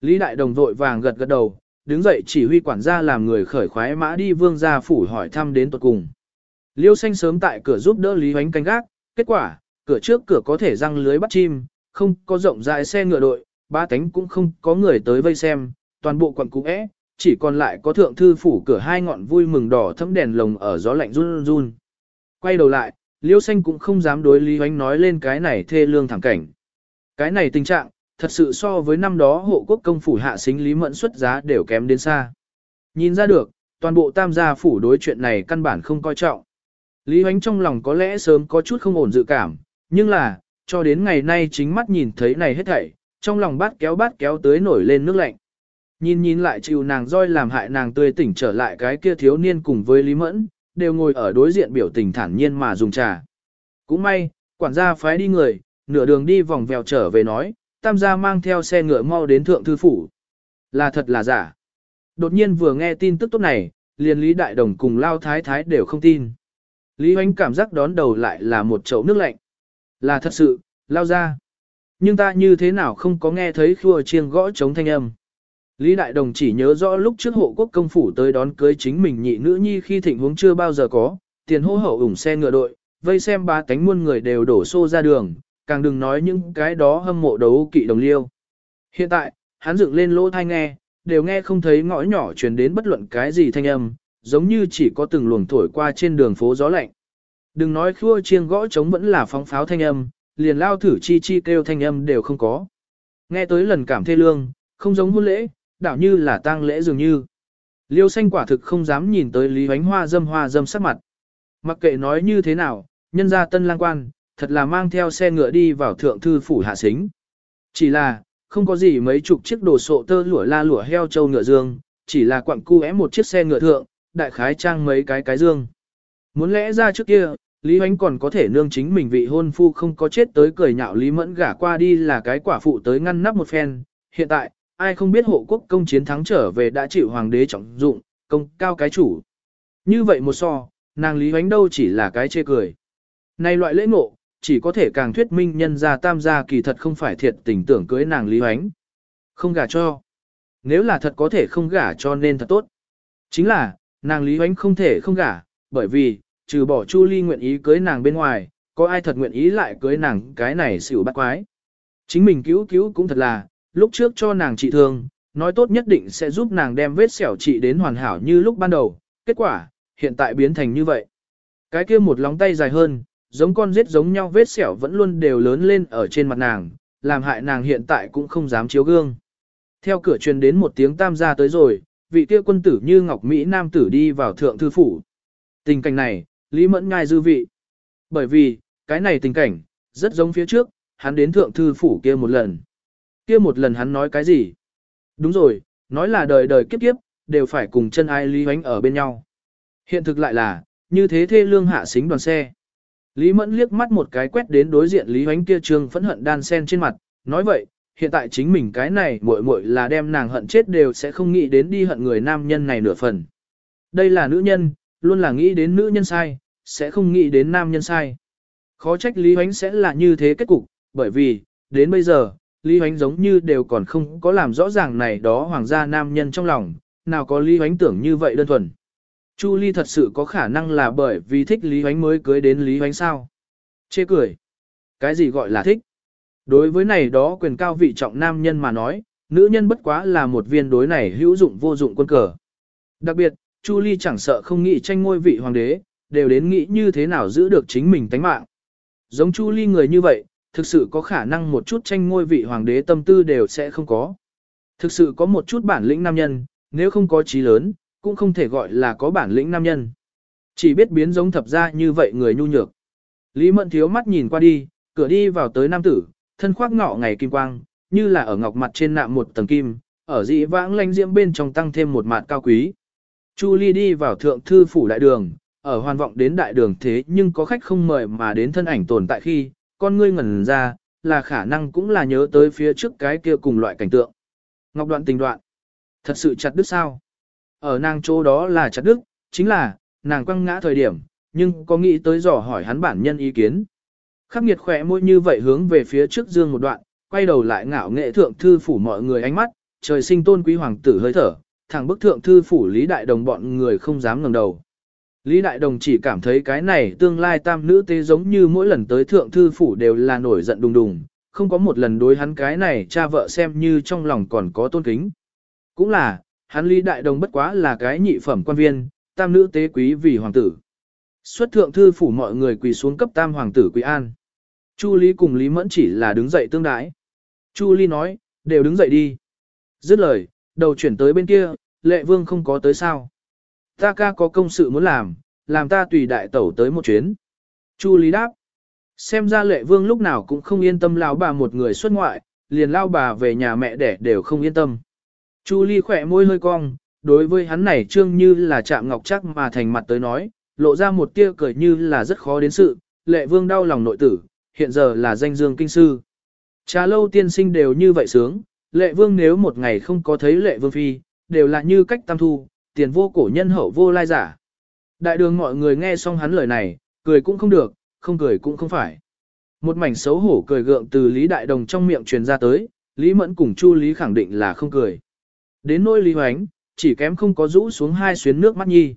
Lý Đại Đồng vội vàng gật gật đầu, đứng dậy chỉ huy quản gia làm người khởi khoái mã đi vương gia phủ hỏi thăm đến tuật cùng. Liêu xanh sớm tại cửa giúp đỡ Lý Hoánh canh gác, kết quả, cửa trước cửa có thể răng lưới bắt chim, không có rộng rãi xe ngựa đội, ba cánh cũng không có người tới vây xem, toàn bộ quận cũ é, chỉ còn lại có thượng thư phủ cửa hai ngọn vui mừng đỏ thấm đèn lồng ở gió lạnh run run. Quay đầu lại, Liêu xanh cũng không dám đối Lý Hoánh nói lên cái này thê lương thẳng cảnh. Cái này tình trạng, thật sự so với năm đó hộ quốc công phủ hạ xính Lý Mẫn xuất giá đều kém đến xa. Nhìn ra được, toàn bộ tam gia phủ đối chuyện này căn bản không coi trọng. Lý Hoánh trong lòng có lẽ sớm có chút không ổn dự cảm, nhưng là, cho đến ngày nay chính mắt nhìn thấy này hết thảy, trong lòng bát kéo bát kéo tới nổi lên nước lạnh. Nhìn nhìn lại chịu nàng roi làm hại nàng tươi tỉnh trở lại cái kia thiếu niên cùng với Lý Mẫn, đều ngồi ở đối diện biểu tình thản nhiên mà dùng trà. Cũng may, quản gia phái đi người, nửa đường đi vòng vèo trở về nói, tam gia mang theo xe ngựa mau đến thượng thư phủ. Là thật là giả. Đột nhiên vừa nghe tin tức tốt này, liền Lý Đại Đồng cùng Lao Thái Thái đều không tin. Lý Hoánh cảm giác đón đầu lại là một chậu nước lạnh. Là thật sự, lao ra. Nhưng ta như thế nào không có nghe thấy khua chiêng gõ chống thanh âm. Lý Đại Đồng chỉ nhớ rõ lúc trước hộ quốc công phủ tới đón cưới chính mình nhị nữ nhi khi thịnh huống chưa bao giờ có, tiền hô hậu ủng xe ngựa đội, vây xem ba cánh muôn người đều đổ xô ra đường, càng đừng nói những cái đó hâm mộ đấu kỵ đồng liêu. Hiện tại, hắn dựng lên lỗ thai nghe, đều nghe không thấy ngõ nhỏ truyền đến bất luận cái gì thanh âm, giống như chỉ có từng luồng thổi qua trên đường phố gió lạnh. Đừng nói khua chiêng gõ trống vẫn là phóng pháo thanh âm, liền lao thử chi chi kêu thanh âm đều không có. Nghe tới lần cảm thê lương, không giống hôn lễ, đảo như là tang lễ dường như. Liêu xanh quả thực không dám nhìn tới Lý Huánh Hoa dâm hoa dâm sắc mặt. Mặc kệ nói như thế nào, nhân gia tân lang quan, thật là mang theo xe ngựa đi vào thượng thư phủ hạ xính. Chỉ là, không có gì mấy chục chiếc đồ sộ tơ lụa la lụa heo châu ngựa dương, chỉ là quặng cu é một chiếc xe ngựa thượng, đại khái trang mấy cái cái dương. Muốn lẽ ra trước kia, Lý Hoánh còn có thể nương chính mình vị hôn phu không có chết tới cười nhạo Lý Mẫn gả qua đi là cái quả phụ tới ngăn nắp một phen. Hiện tại, ai không biết hộ quốc công chiến thắng trở về đã chịu hoàng đế trọng dụng, công cao cái chủ. Như vậy một so, nàng Lý Hoánh đâu chỉ là cái chê cười. Này loại lễ ngộ, chỉ có thể càng thuyết minh nhân gia tam gia kỳ thật không phải thiệt tình tưởng cưới nàng Lý Hoánh. Không gả cho. Nếu là thật có thể không gả cho nên thật tốt. Chính là, nàng Lý Hoánh không thể không gả, bởi vì, trừ bỏ Chu Ly nguyện ý cưới nàng bên ngoài, có ai thật nguyện ý lại cưới nàng cái này xỉu bắt quái. Chính mình cứu cứu cũng thật là, lúc trước cho nàng trị thương, nói tốt nhất định sẽ giúp nàng đem vết sẹo trị đến hoàn hảo như lúc ban đầu, kết quả, hiện tại biến thành như vậy. Cái kia một lóng tay dài hơn, giống con giết giống nhau vết sẹo vẫn luôn đều lớn lên ở trên mặt nàng, làm hại nàng hiện tại cũng không dám chiếu gương. Theo cửa truyền đến một tiếng tam gia tới rồi, vị kia quân tử như Ngọc Mỹ Nam tử đi vào thượng thư phủ. Tình cảnh này, Lý Mẫn ngai dư vị. Bởi vì, cái này tình cảnh, rất giống phía trước, hắn đến thượng thư phủ kia một lần. Kia một lần hắn nói cái gì? Đúng rồi, nói là đời đời kiếp kiếp, đều phải cùng chân ai Lý Hoánh ở bên nhau. Hiện thực lại là, như thế thê lương hạ xính đoàn xe. Lý Mẫn liếc mắt một cái quét đến đối diện Lý Hoánh kia trương phẫn hận đan sen trên mặt, nói vậy, hiện tại chính mình cái này muội muội là đem nàng hận chết đều sẽ không nghĩ đến đi hận người nam nhân này nửa phần. Đây là nữ nhân, luôn là nghĩ đến nữ nhân sai, sẽ không nghĩ đến nam nhân sai. Khó trách Lý Hoánh sẽ là như thế kết cục, bởi vì, đến bây giờ, Lý Hoánh giống như đều còn không có làm rõ ràng này đó hoàng gia nam nhân trong lòng, nào có Lý Hoánh tưởng như vậy đơn thuần. Chu Ly thật sự có khả năng là bởi vì thích Lý Hoánh mới cưới đến Lý Hoánh sao. Chê cười. Cái gì gọi là thích? Đối với này đó quyền cao vị trọng nam nhân mà nói, nữ nhân bất quá là một viên đối này hữu dụng vô dụng quân cờ. Đặc biệt, Chu Ly chẳng sợ không nghĩ tranh ngôi vị hoàng đế, đều đến nghĩ như thế nào giữ được chính mình tánh mạng. Giống Chu Ly người như vậy, thực sự có khả năng một chút tranh ngôi vị hoàng đế tâm tư đều sẽ không có. Thực sự có một chút bản lĩnh nam nhân, nếu không có trí lớn, cũng không thể gọi là có bản lĩnh nam nhân. Chỉ biết biến giống thập ra như vậy người nhu nhược. Lý Mẫn thiếu mắt nhìn qua đi, cửa đi vào tới nam tử, thân khoác ngọ ngày kim quang, như là ở ngọc mặt trên nạm một tầng kim, ở dị vãng lanh diễm bên trong tăng thêm một mạt cao quý. Chu Ly đi vào thượng thư phủ đại đường, ở hoàn vọng đến đại đường thế nhưng có khách không mời mà đến thân ảnh tồn tại khi, con ngươi ngẩn ra, là khả năng cũng là nhớ tới phía trước cái kia cùng loại cảnh tượng. Ngọc đoạn tình đoạn. Thật sự chặt đứt sao? Ở nàng chỗ đó là chặt Đức, chính là, nàng quăng ngã thời điểm, nhưng có nghĩ tới dò hỏi hắn bản nhân ý kiến. Khắc nghiệt khỏe môi như vậy hướng về phía trước dương một đoạn, quay đầu lại ngạo nghệ thượng thư phủ mọi người ánh mắt, trời sinh tôn quý hoàng tử hơi thở, thẳng bức thượng thư phủ Lý Đại Đồng bọn người không dám ngẩng đầu. Lý Đại Đồng chỉ cảm thấy cái này tương lai tam nữ tế giống như mỗi lần tới thượng thư phủ đều là nổi giận đùng đùng, không có một lần đối hắn cái này cha vợ xem như trong lòng còn có tôn kính. Cũng là, hắn Lý Đại Đồng bất quá là cái nhị phẩm quan viên, tam nữ tế quý vì hoàng tử. Xuất thượng thư phủ mọi người quỳ xuống cấp tam hoàng tử quý an. Chu Lý cùng Lý Mẫn chỉ là đứng dậy tương đái. Chu Lý nói, đều đứng dậy đi. Dứt lời, đầu chuyển tới bên kia, lệ vương không có tới sao. Ta ca có công sự muốn làm, làm ta tùy đại tẩu tới một chuyến. Chu Lý đáp. Xem ra lệ vương lúc nào cũng không yên tâm lao bà một người xuất ngoại, liền lao bà về nhà mẹ đẻ đều không yên tâm. Chu Ly khỏe môi hơi cong, đối với hắn này trương như là chạm ngọc chắc mà thành mặt tới nói, lộ ra một tia cười như là rất khó đến sự, lệ vương đau lòng nội tử, hiện giờ là danh dương kinh sư. Trà lâu tiên sinh đều như vậy sướng, lệ vương nếu một ngày không có thấy lệ vương phi, đều là như cách tam thu, tiền vô cổ nhân hậu vô lai giả. Đại đường mọi người nghe xong hắn lời này, cười cũng không được, không cười cũng không phải. Một mảnh xấu hổ cười gượng từ Lý Đại Đồng trong miệng truyền ra tới, Lý Mẫn cùng Chu Lý khẳng định là không cười. Đến nỗi Lý Hoánh, chỉ kém không có rũ xuống hai xuyến nước mắt nhi.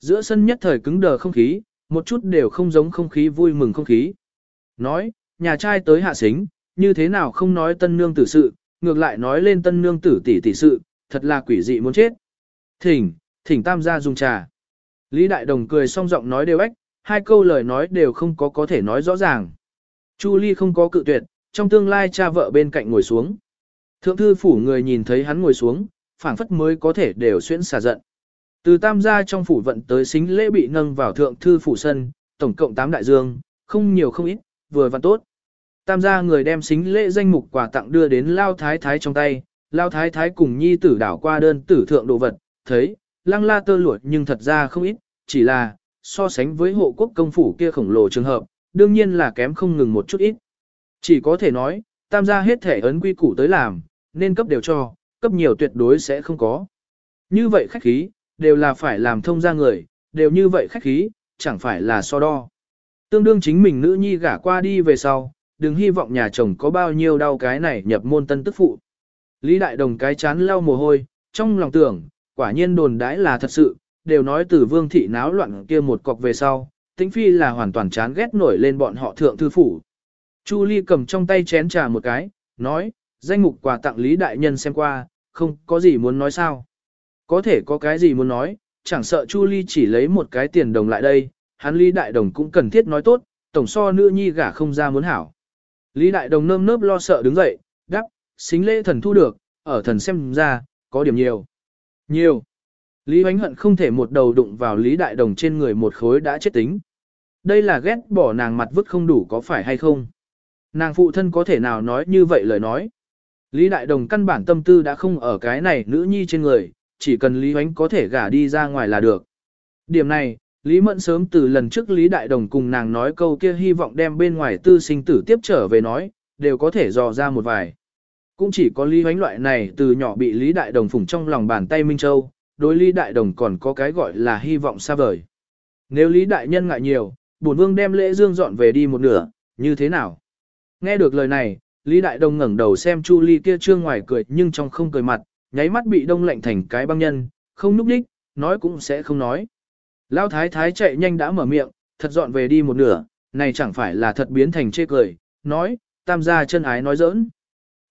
Giữa sân nhất thời cứng đờ không khí, một chút đều không giống không khí vui mừng không khí. Nói, nhà trai tới hạ xính, như thế nào không nói tân nương tử sự, ngược lại nói lên tân nương tử tỷ tỷ sự, thật là quỷ dị muốn chết. Thỉnh, thỉnh tam gia dùng trà. Lý Đại Đồng cười song giọng nói đều ếch, hai câu lời nói đều không có có thể nói rõ ràng. Chu Ly không có cự tuyệt, trong tương lai cha vợ bên cạnh ngồi xuống. Thượng thư phủ người nhìn thấy hắn ngồi xuống, phảng phất mới có thể đều xuyễn xả giận. Từ tam gia trong phủ vận tới xính lễ bị nâng vào thượng thư phủ sân, tổng cộng 8 đại dương, không nhiều không ít, vừa vặn tốt. Tam gia người đem xính lễ danh mục quà tặng đưa đến Lao Thái Thái trong tay, Lao Thái Thái cùng nhi tử đảo qua đơn tử thượng đồ vật, thấy, lăng la tơ lụa nhưng thật ra không ít, chỉ là, so sánh với hộ quốc công phủ kia khổng lồ trường hợp, đương nhiên là kém không ngừng một chút ít. Chỉ có thể nói, tam gia hết thể ấn quy củ tới làm, nên cấp đều cho, cấp nhiều tuyệt đối sẽ không có. Như vậy khách khí, đều là phải làm thông ra người, đều như vậy khách khí, chẳng phải là so đo. Tương đương chính mình nữ nhi gả qua đi về sau, đừng hy vọng nhà chồng có bao nhiêu đau cái này nhập môn tân tức phụ. Lý Đại Đồng cái chán lau mồ hôi, trong lòng tưởng, quả nhiên đồn đãi là thật sự, đều nói từ vương thị náo loạn kia một cọc về sau, tĩnh phi là hoàn toàn chán ghét nổi lên bọn họ thượng thư phủ. Chu Ly cầm trong tay chén trà một cái, nói, danh mục quà tặng Lý Đại Nhân xem qua, không có gì muốn nói sao. Có thể có cái gì muốn nói, chẳng sợ Chu Ly chỉ lấy một cái tiền đồng lại đây, hắn Lý Đại Đồng cũng cần thiết nói tốt, tổng so nữ nhi gả không ra muốn hảo. Lý Đại Đồng nơm nớp lo sợ đứng dậy, đáp, xính lễ thần thu được, ở thần xem ra, có điểm nhiều. Nhiều. Lý Hoánh hận không thể một đầu đụng vào Lý Đại Đồng trên người một khối đã chết tính. Đây là ghét bỏ nàng mặt vứt không đủ có phải hay không? Nàng phụ thân có thể nào nói như vậy lời nói? Lý Đại Đồng căn bản tâm tư đã không ở cái này nữ nhi trên người, chỉ cần Lý Hoánh có thể gả đi ra ngoài là được. Điểm này, Lý Mẫn sớm từ lần trước Lý Đại Đồng cùng nàng nói câu kia hy vọng đem bên ngoài tư sinh tử tiếp trở về nói, đều có thể dò ra một vài. Cũng chỉ có Lý Hoánh loại này từ nhỏ bị Lý Đại Đồng phủng trong lòng bàn tay Minh Châu, đối Lý Đại Đồng còn có cái gọi là hy vọng xa vời. Nếu Lý Đại Nhân ngại nhiều, bổn vương đem lễ dương dọn về đi một nửa, như thế nào? Nghe được lời này, Lý Đại Đồng ngẩng đầu xem Chu Ly kia trương ngoài cười nhưng trong không cười mặt, nháy mắt bị đông lạnh thành cái băng nhân, không núp đích, nói cũng sẽ không nói. Lão thái thái chạy nhanh đã mở miệng, thật dọn về đi một nửa, này chẳng phải là thật biến thành chê cười, nói, tam gia chân ái nói giỡn.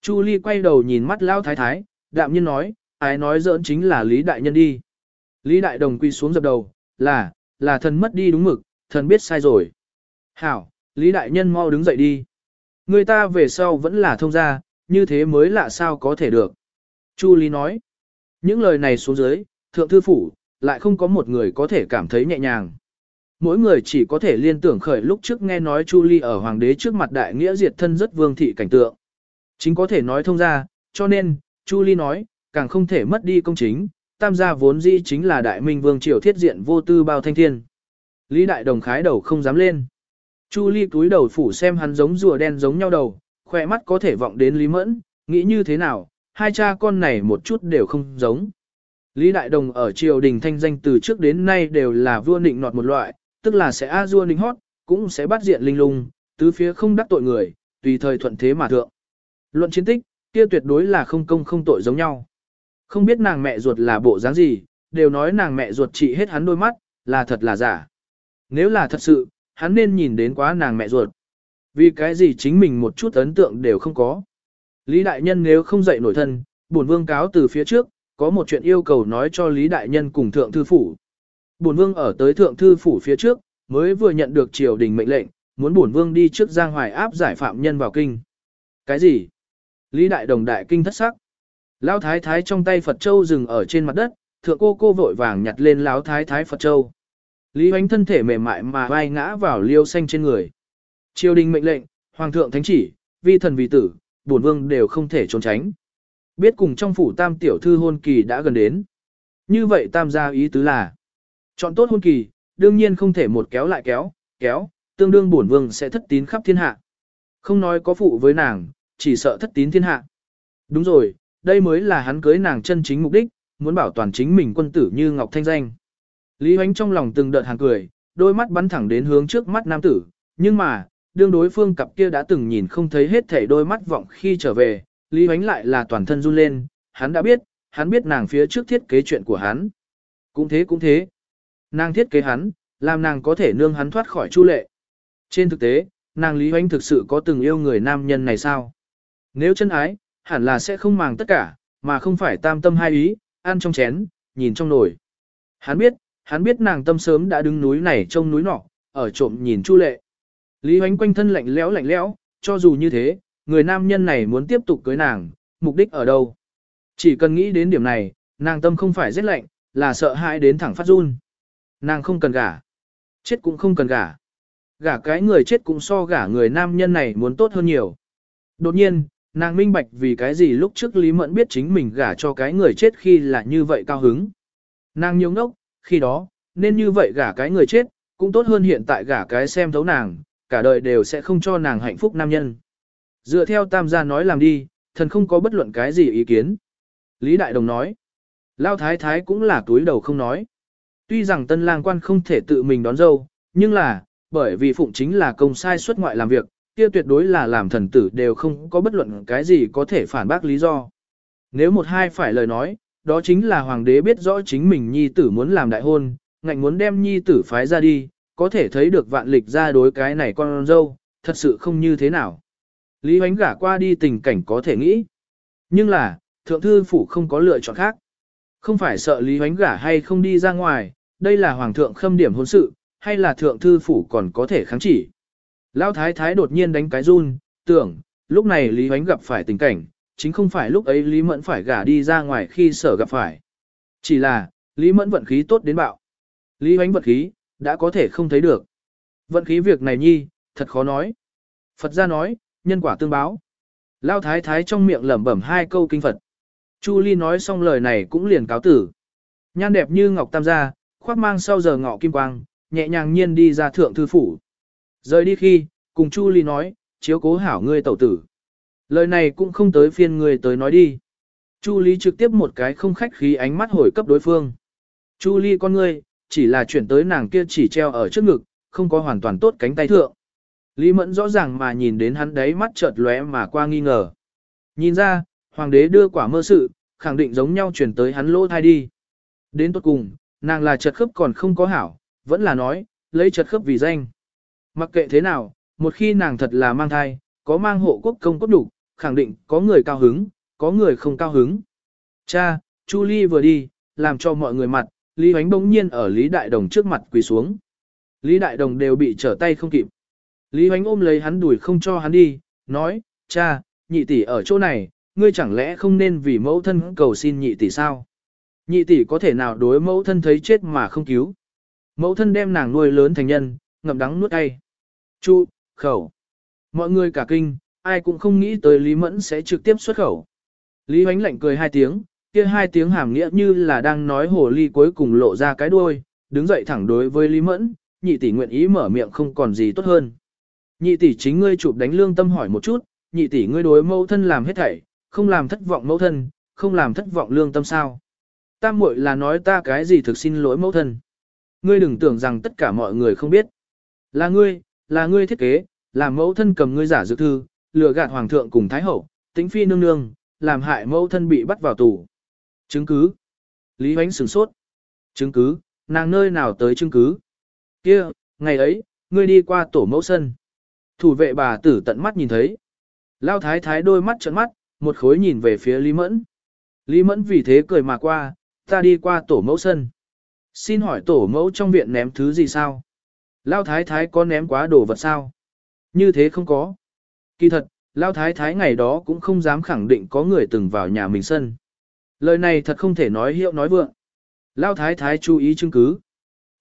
Chu Ly quay đầu nhìn mắt Lão thái thái, đạm nhiên nói, ái nói giỡn chính là Lý Đại Nhân đi. Lý Đại Đồng quy xuống dập đầu, là, là thần mất đi đúng mực, thần biết sai rồi. Hảo, Lý Đại Nhân mau đứng dậy đi. Người ta về sau vẫn là thông gia, như thế mới lạ sao có thể được. Chu Lý nói, những lời này xuống dưới, thượng thư phủ, lại không có một người có thể cảm thấy nhẹ nhàng. Mỗi người chỉ có thể liên tưởng khởi lúc trước nghe nói Chu Ly ở hoàng đế trước mặt đại nghĩa diệt thân rất vương thị cảnh tượng. Chính có thể nói thông ra, cho nên, Chu Ly nói, càng không thể mất đi công chính, tam gia vốn dĩ chính là đại minh vương triều thiết diện vô tư bao thanh thiên. Lý đại đồng khái đầu không dám lên. Chu Ly túi đầu phủ xem hắn giống rùa đen giống nhau đầu, khỏe mắt có thể vọng đến Lý Mẫn, nghĩ như thế nào, hai cha con này một chút đều không giống. Lý Đại Đồng ở triều đình thanh danh từ trước đến nay đều là vua nịnh nọt một loại, tức là sẽ a vua nịnh hót, cũng sẽ bắt diện linh lung, tứ phía không đắc tội người, tùy thời thuận thế mà thượng. Luận chiến tích, kia tuyệt đối là không công không tội giống nhau. Không biết nàng mẹ ruột là bộ dáng gì, đều nói nàng mẹ ruột trị hết hắn đôi mắt, là thật là giả. Nếu là thật sự, hắn nên nhìn đến quá nàng mẹ ruột. Vì cái gì chính mình một chút ấn tượng đều không có. Lý đại nhân nếu không dậy nổi thân, bổn vương cáo từ phía trước, có một chuyện yêu cầu nói cho Lý đại nhân cùng thượng thư phủ. Bổn vương ở tới thượng thư phủ phía trước, mới vừa nhận được triều đình mệnh lệnh, muốn bổn vương đi trước Giang Hoài áp giải phạm nhân vào kinh. Cái gì? Lý đại đồng đại kinh thất sắc. Lão thái thái trong tay Phật Châu dừng ở trên mặt đất, thượng cô cô vội vàng nhặt lên lão thái thái Phật Châu. Lý Hoánh thân thể mềm mại mà vai ngã vào liêu xanh trên người. Triều đình mệnh lệnh, hoàng thượng thánh chỉ, vi thần vi tử, bổn vương đều không thể trốn tránh. Biết cùng trong phủ tam tiểu thư hôn kỳ đã gần đến. Như vậy tam gia ý tứ là, chọn tốt hôn kỳ, đương nhiên không thể một kéo lại kéo, kéo, tương đương bổn vương sẽ thất tín khắp thiên hạ. Không nói có phụ với nàng, chỉ sợ thất tín thiên hạ. Đúng rồi, đây mới là hắn cưới nàng chân chính mục đích, muốn bảo toàn chính mình quân tử như Ngọc Thanh Danh. Lý Hoánh trong lòng từng đợt hàng cười, đôi mắt bắn thẳng đến hướng trước mắt nam tử, nhưng mà, đương đối phương cặp kia đã từng nhìn không thấy hết thể đôi mắt vọng khi trở về, Lý Hoánh lại là toàn thân run lên, hắn đã biết, hắn biết nàng phía trước thiết kế chuyện của hắn. Cũng thế cũng thế. Nàng thiết kế hắn, làm nàng có thể nương hắn thoát khỏi chu lệ. Trên thực tế, nàng Lý Hoánh thực sự có từng yêu người nam nhân này sao? Nếu chân ái, hẳn là sẽ không màng tất cả, mà không phải tam tâm hai ý, ăn trong chén, nhìn trong nồi. Hắn biết, hắn biết nàng tâm sớm đã đứng núi này trông núi nọ, ở trộm nhìn chu lệ. Lý Hoánh quanh thân lạnh lẽo lạnh lẽo, cho dù như thế, người nam nhân này muốn tiếp tục cưới nàng, mục đích ở đâu? Chỉ cần nghĩ đến điểm này, nàng tâm không phải rất lạnh, là sợ hãi đến thẳng phát run. Nàng không cần gả. Chết cũng không cần gả. Gả cái người chết cũng so gả người nam nhân này muốn tốt hơn nhiều. Đột nhiên, nàng minh bạch vì cái gì lúc trước Lý Mẫn biết chính mình gả cho cái người chết khi là như vậy cao hứng. Nàng nhiều ngốc, khi đó, nên như vậy gả cái người chết, cũng tốt hơn hiện tại gả cái xem thấu nàng, cả đời đều sẽ không cho nàng hạnh phúc nam nhân. Dựa theo tam gia nói làm đi, thần không có bất luận cái gì ý kiến. Lý Đại Đồng nói, Lao Thái Thái cũng là túi đầu không nói. Tuy rằng tân lang quan không thể tự mình đón dâu, nhưng là, bởi vì phụng chính là công sai xuất ngoại làm việc, kia tuyệt đối là làm thần tử đều không có bất luận cái gì có thể phản bác lý do. Nếu một hai phải lời nói, đó chính là hoàng đế biết rõ chính mình nhi tử muốn làm đại hôn, ngạnh muốn đem nhi tử phái ra đi, có thể thấy được vạn lịch ra đối cái này con dâu, thật sự không như thế nào. Lý Hoánh gả qua đi tình cảnh có thể nghĩ. Nhưng là, thượng thư phủ không có lựa chọn khác. Không phải sợ Lý Hoánh gả hay không đi ra ngoài, đây là hoàng thượng khâm điểm hôn sự, hay là thượng thư phủ còn có thể kháng chỉ. Lão thái thái đột nhiên đánh cái run, tưởng, lúc này Lý Hoánh gặp phải tình cảnh, chính không phải lúc ấy Lý Mẫn phải gả đi ra ngoài khi sở gặp phải. Chỉ là, Lý Mẫn vận khí tốt đến bạo. Lý Hoánh vận khí, đã có thể không thấy được. Vận khí việc này nhi, thật khó nói. Phật gia nói, nhân quả tương báo. Lao thái thái trong miệng lẩm bẩm hai câu kinh Phật. Chu Ly nói xong lời này cũng liền cáo tử. Nhan đẹp như ngọc tam gia, khoác mang sau giờ ngọ kim quang, nhẹ nhàng nhiên đi ra thượng thư phủ. Rời đi khi, cùng Chu Ly nói, chiếu cố hảo ngươi tẩu tử. Lời này cũng không tới phiên người tới nói đi. Chu lý trực tiếp một cái không khách khí ánh mắt hồi cấp đối phương. Chu Ly con ngươi, chỉ là chuyển tới nàng kia chỉ treo ở trước ngực, không có hoàn toàn tốt cánh tay thượng. Lý Mẫn rõ ràng mà nhìn đến hắn đấy mắt chợt lóe mà qua nghi ngờ. Nhìn ra, hoàng đế đưa quả mơ sự, khẳng định giống nhau chuyển tới hắn lỗ thai đi. Đến tốt cùng, nàng là chật khớp còn không có hảo, vẫn là nói, lấy chật khớp vì danh. Mặc kệ thế nào, một khi nàng thật là mang thai, có mang hộ quốc công cốt đủ, khẳng định có người cao hứng, có người không cao hứng. Cha, Chu Ly vừa đi, làm cho mọi người mặt, Lý Hoánh bỗng nhiên ở Lý Đại Đồng trước mặt quỳ xuống. Lý Đại Đồng đều bị trở tay không kịp. Lý Hoánh ôm lấy hắn đuổi không cho hắn đi, nói, cha, nhị tỷ ở chỗ này, ngươi chẳng lẽ không nên vì mẫu thân cầu xin nhị tỷ sao? Nhị tỷ có thể nào đối mẫu thân thấy chết mà không cứu? Mẫu thân đem nàng nuôi lớn thành nhân, ngậm đắng nuốt cay. Chu, khẩu. Mọi người cả kinh, ai cũng không nghĩ tới Lý Mẫn sẽ trực tiếp xuất khẩu. Lý Huánh lạnh cười hai tiếng, kia hai tiếng hàm nghĩa như là đang nói hồ ly cuối cùng lộ ra cái đuôi, đứng dậy thẳng đối với Lý Mẫn, nhị tỷ nguyện ý mở miệng không còn gì tốt hơn. Nhị tỷ chính ngươi chụp đánh lương tâm hỏi một chút, nhị tỷ ngươi đối mẫu thân làm hết thảy, không làm thất vọng mẫu thân, không làm thất vọng lương tâm sao. Ta muội là nói ta cái gì thực xin lỗi mẫu thân. Ngươi đừng tưởng rằng tất cả mọi người không biết. Là ngươi, là ngươi thiết kế, là mẫu thân cầm ngươi giả dự thư, lừa gạt hoàng thượng cùng thái hậu, tính phi nương nương, làm hại mẫu thân bị bắt vào tù. Chứng cứ. Lý Hoánh sửng sốt. Chứng cứ, nàng nơi nào tới chứng cứ. kia ngày ấy, ngươi đi qua tổ mẫu sân. Thủ vệ bà tử tận mắt nhìn thấy. Lao thái thái đôi mắt trợn mắt, một khối nhìn về phía Lý Mẫn. Lý Mẫn vì thế cười mà qua, ta đi qua tổ mẫu sân. Xin hỏi tổ mẫu trong viện ném thứ gì sao? Lao thái thái có ném quá đồ vật sao? Như thế không có. Kỳ thật, Lao thái thái ngày đó cũng không dám khẳng định có người từng vào nhà mình sân. Lời này thật không thể nói hiệu nói vượng. Lao thái thái chú ý chứng cứ.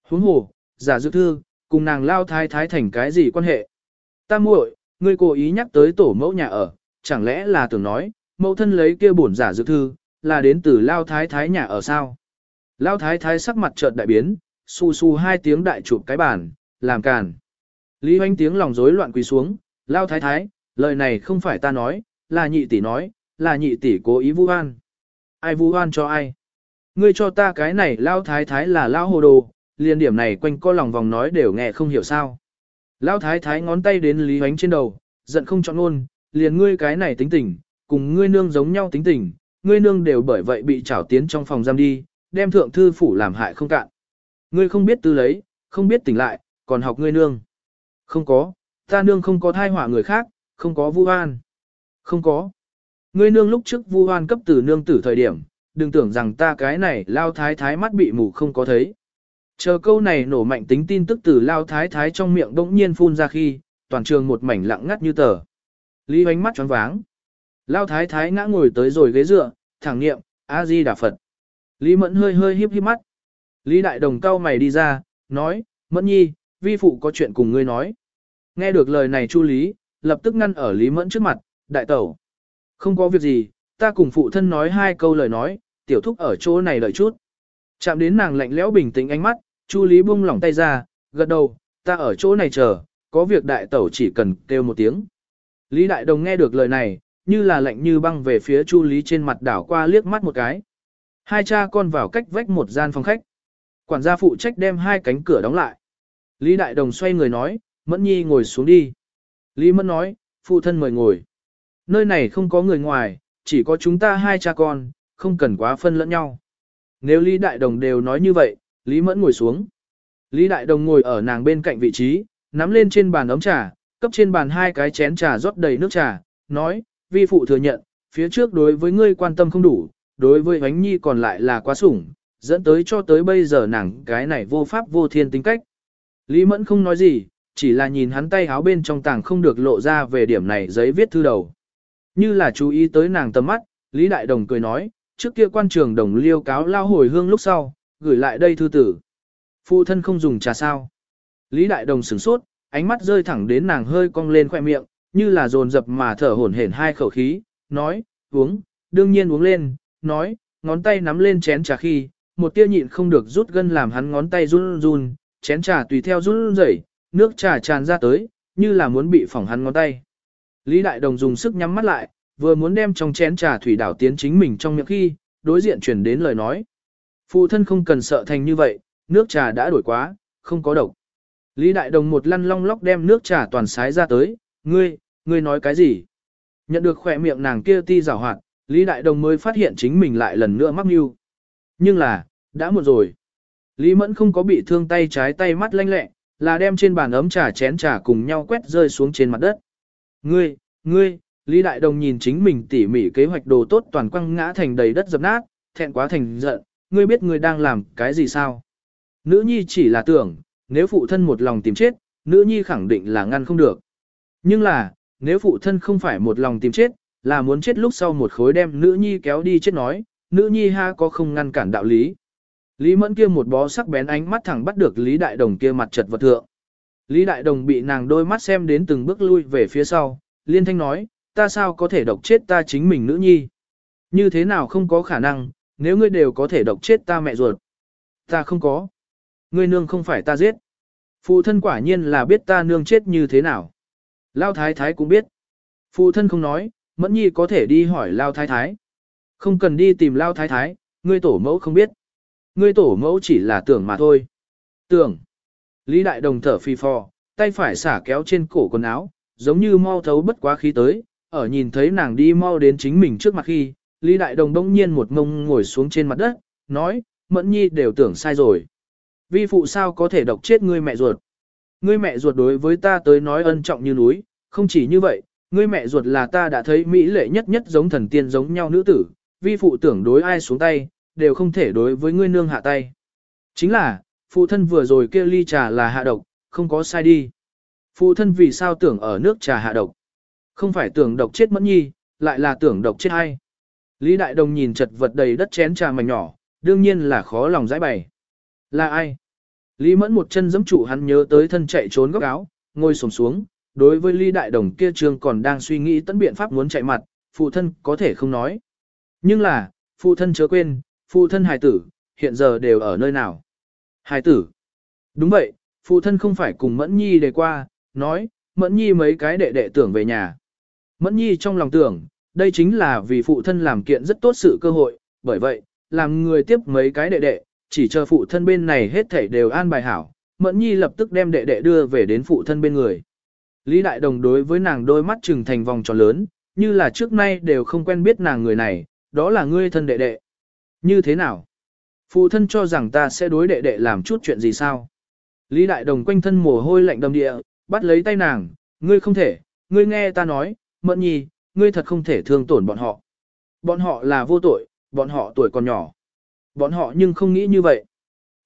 Huống hồ, giả dự thư, cùng nàng Lao thái thái thành cái gì quan hệ? Ta muội, ngươi cố ý nhắc tới tổ mẫu nhà ở, chẳng lẽ là tưởng nói, mẫu thân lấy kia bổn giả dự thư, là đến từ Lao thái thái nhà ở sao? Lao thái thái sắc mặt chợt đại biến, su su hai tiếng đại chụp cái bàn, làm càn. Lý hoanh tiếng lòng rối loạn quỳ xuống, Lao thái thái, lời này không phải ta nói, là nhị tỷ nói, là nhị tỷ cố ý vu oan. Ai vu oan cho ai? Ngươi cho ta cái này Lao thái thái là Lao hồ đồ, liên điểm này quanh co lòng vòng nói đều nghe không hiểu sao. Lao thái thái ngón tay đến Lý Hoánh trên đầu, giận không chọn luôn, liền ngươi cái này tính tình, cùng ngươi nương giống nhau tính tình, ngươi nương đều bởi vậy bị trảo tiến trong phòng giam đi, đem thượng thư phủ làm hại không cạn. Ngươi không biết tư lấy, không biết tỉnh lại, còn học ngươi nương. Không có, ta nương không có thai họa người khác, không có vu hoan. Không có. Ngươi nương lúc trước vu hoan cấp từ nương tử thời điểm, đừng tưởng rằng ta cái này lao thái thái mắt bị mù không có thấy. Chờ câu này nổ mạnh tính tin tức từ lao thái thái trong miệng bỗng nhiên phun ra khi, toàn trường một mảnh lặng ngắt như tờ. Lý hoánh mắt tròn váng. Lao thái thái ngã ngồi tới rồi ghế dựa, thẳng niệm, A-di Đà Phật. Lý Mẫn hơi hơi hiếp hiếp mắt. Lý Đại Đồng cao mày đi ra, nói, Mẫn nhi, vi phụ có chuyện cùng ngươi nói. Nghe được lời này Chu Lý, lập tức ngăn ở Lý Mẫn trước mặt, đại tẩu. Không có việc gì, ta cùng phụ thân nói hai câu lời nói, tiểu thúc ở chỗ này đợi chút. Chạm đến nàng lạnh lẽo bình tĩnh ánh mắt, Chu Lý buông lỏng tay ra, gật đầu, ta ở chỗ này chờ, có việc đại tẩu chỉ cần kêu một tiếng. Lý Đại Đồng nghe được lời này, như là lạnh như băng về phía Chu Lý trên mặt đảo qua liếc mắt một cái. Hai cha con vào cách vách một gian phòng khách. Quản gia phụ trách đem hai cánh cửa đóng lại. Lý Đại Đồng xoay người nói, Mẫn Nhi ngồi xuống đi. Lý Mẫn nói, phụ thân mời ngồi. Nơi này không có người ngoài, chỉ có chúng ta hai cha con, không cần quá phân lẫn nhau. Nếu Lý Đại Đồng đều nói như vậy, Lý Mẫn ngồi xuống. Lý Đại Đồng ngồi ở nàng bên cạnh vị trí, nắm lên trên bàn ấm trà, cấp trên bàn hai cái chén trà rót đầy nước trà, nói, vi phụ thừa nhận, phía trước đối với ngươi quan tâm không đủ, đối với Ánh Nhi còn lại là quá sủng, dẫn tới cho tới bây giờ nàng cái này vô pháp vô thiên tính cách. Lý Mẫn không nói gì, chỉ là nhìn hắn tay háo bên trong tàng không được lộ ra về điểm này giấy viết thư đầu. Như là chú ý tới nàng tầm mắt, Lý Đại Đồng cười nói, trước kia quan trường đồng liêu cáo lao hồi hương lúc sau, gửi lại đây thư tử. Phụ thân không dùng trà sao. Lý Đại Đồng sửng sốt, ánh mắt rơi thẳng đến nàng hơi cong lên khoe miệng, như là dồn dập mà thở hổn hển hai khẩu khí, nói, uống, đương nhiên uống lên, nói, ngón tay nắm lên chén trà khi, một tia nhịn không được rút gân làm hắn ngón tay run run, chén trà tùy theo run rẩy, nước trà tràn ra tới, như là muốn bị phỏng hắn ngón tay. Lý Đại Đồng dùng sức nhắm mắt lại, vừa muốn đem trong chén trà thủy đảo tiến chính mình trong miệng khi, đối diện chuyển đến lời nói. Phụ thân không cần sợ thành như vậy, nước trà đã đổi quá, không có độc. Lý Đại Đồng một lăn long lóc đem nước trà toàn sái ra tới, ngươi, ngươi nói cái gì? Nhận được khỏe miệng nàng kia ti rào hoạt, Lý Đại Đồng mới phát hiện chính mình lại lần nữa mắc mưu. Nhưng là, đã muộn rồi. Lý Mẫn không có bị thương tay trái tay mắt lanh lẹ, là đem trên bàn ấm trà chén trà cùng nhau quét rơi xuống trên mặt đất. Ngươi, ngươi, Lý Đại Đồng nhìn chính mình tỉ mỉ kế hoạch đồ tốt toàn quăng ngã thành đầy đất dập nát, thẹn quá thành giận, ngươi biết ngươi đang làm cái gì sao? Nữ nhi chỉ là tưởng, nếu phụ thân một lòng tìm chết, nữ nhi khẳng định là ngăn không được. Nhưng là, nếu phụ thân không phải một lòng tìm chết, là muốn chết lúc sau một khối đem nữ nhi kéo đi chết nói, nữ nhi ha có không ngăn cản đạo lý. Lý Mẫn kia một bó sắc bén ánh mắt thẳng bắt được Lý Đại Đồng kia mặt chật vật thượng. Lý Đại Đồng bị nàng đôi mắt xem đến từng bước lui về phía sau, liên thanh nói, ta sao có thể độc chết ta chính mình nữ nhi. Như thế nào không có khả năng, nếu ngươi đều có thể độc chết ta mẹ ruột. Ta không có. Ngươi nương không phải ta giết. Phụ thân quả nhiên là biết ta nương chết như thế nào. Lao thái thái cũng biết. Phụ thân không nói, mẫn nhi có thể đi hỏi Lao thái thái. Không cần đi tìm Lao thái thái, ngươi tổ mẫu không biết. Ngươi tổ mẫu chỉ là tưởng mà thôi. Tưởng. Lý đại đồng thở phi phò, tay phải xả kéo trên cổ quần áo, giống như mau thấu bất quá khí tới, ở nhìn thấy nàng đi mau đến chính mình trước mặt khi, Lý đại đồng đông nhiên một mông ngồi xuống trên mặt đất, nói, mẫn nhi đều tưởng sai rồi. Vi phụ sao có thể độc chết ngươi mẹ ruột? Ngươi mẹ ruột đối với ta tới nói ân trọng như núi, không chỉ như vậy, ngươi mẹ ruột là ta đã thấy mỹ lệ nhất nhất giống thần tiên giống nhau nữ tử, vi phụ tưởng đối ai xuống tay, đều không thể đối với ngươi nương hạ tay. Chính là, phụ thân vừa rồi kia ly trà là hạ độc, không có sai đi. Phụ thân vì sao tưởng ở nước trà hạ độc? Không phải tưởng độc chết mẫn nhi, lại là tưởng độc chết hay. Lý Đại Đồng nhìn chật vật đầy đất chén trà mảnh nhỏ, đương nhiên là khó lòng giải bày. Là ai? Lý Mẫn một chân giẫm trụ hắn nhớ tới thân chạy trốn góc áo, ngồi xổm xuống, đối với Lý Đại Đồng kia trương còn đang suy nghĩ tận biện pháp muốn chạy mặt, phụ thân có thể không nói. Nhưng là, phụ thân chớ quên, phụ thân hài tử, hiện giờ đều ở nơi nào? Hài tử. Đúng vậy, phụ thân không phải cùng Mẫn Nhi đề qua, nói, Mẫn Nhi mấy cái đệ đệ tưởng về nhà. Mẫn Nhi trong lòng tưởng, đây chính là vì phụ thân làm kiện rất tốt sự cơ hội, bởi vậy, làm người tiếp mấy cái đệ đệ, chỉ chờ phụ thân bên này hết thảy đều an bài hảo, Mẫn Nhi lập tức đem đệ đệ đưa về đến phụ thân bên người. Lý Đại Đồng đối với nàng đôi mắt trừng thành vòng tròn lớn, như là trước nay đều không quen biết nàng người này, đó là ngươi thân đệ đệ. Như thế nào? Phụ thân cho rằng ta sẽ đối đệ đệ làm chút chuyện gì sao? Lý Đại Đồng quanh thân mồ hôi lạnh đầm địa, bắt lấy tay nàng, ngươi không thể, ngươi nghe ta nói, Mẫn Nhi, ngươi thật không thể thương tổn bọn họ. Bọn họ là vô tội, bọn họ tuổi còn nhỏ. Bọn họ nhưng không nghĩ như vậy.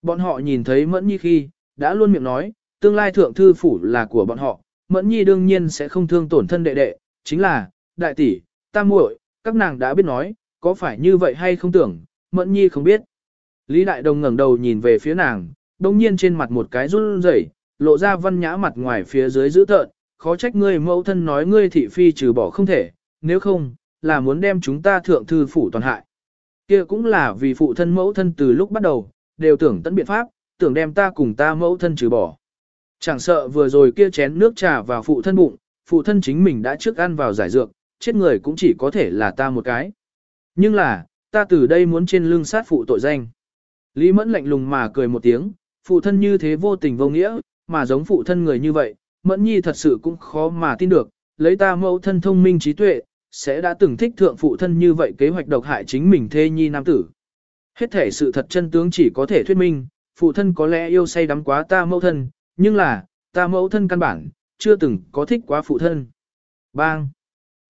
Bọn họ nhìn thấy Mẫn Nhi khi, đã luôn miệng nói, tương lai thượng thư phủ là của bọn họ, Mẫn Nhi đương nhiên sẽ không thương tổn thân đệ đệ, chính là, đại tỷ, ta muội, các nàng đã biết nói, có phải như vậy hay không tưởng, Mẫn Nhi không biết. Lý Đại Đồng ngẩng đầu nhìn về phía nàng, đông nhiên trên mặt một cái run rẩy, lộ ra văn nhã mặt ngoài phía dưới dữ tợn, khó trách ngươi mẫu thân nói ngươi thị phi trừ bỏ không thể, nếu không, là muốn đem chúng ta thượng thư phủ toàn hại. Kia cũng là vì phụ thân mẫu thân từ lúc bắt đầu, đều tưởng tận biện pháp, tưởng đem ta cùng ta mẫu thân trừ bỏ. Chẳng sợ vừa rồi kia chén nước trà vào phụ thân bụng, phụ thân chính mình đã trước ăn vào giải dược, chết người cũng chỉ có thể là ta một cái. Nhưng là, ta từ đây muốn trên lưng sát phụ tội danh. Lý Mẫn lạnh lùng mà cười một tiếng, phụ thân như thế vô tình vô nghĩa, mà giống phụ thân người như vậy, Mẫn Nhi thật sự cũng khó mà tin được, lấy ta mẫu thân thông minh trí tuệ, sẽ đã từng thích thượng phụ thân như vậy kế hoạch độc hại chính mình thê nhi nam tử. Hết thể sự thật chân tướng chỉ có thể thuyết minh, phụ thân có lẽ yêu say đắm quá ta mẫu thân, nhưng là, ta mẫu thân căn bản, chưa từng có thích quá phụ thân. Bang!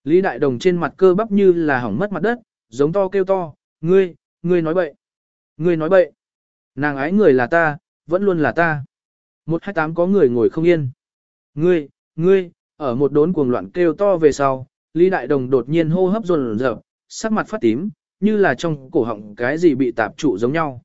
Lý Đại Đồng trên mặt cơ bắp như là hỏng mất mặt đất, giống to kêu to, ngươi, ngươi nói bậy. Ngươi nói bậy. Nàng ái người là ta, vẫn luôn là ta. Một hai tám có người ngồi không yên. Ngươi, ngươi, ở một đốn cuồng loạn kêu to về sau, Lý Đại Đồng đột nhiên hô hấp dồn dập, sắc mặt phát tím, như là trong cổ họng cái gì bị tạp trụ giống nhau.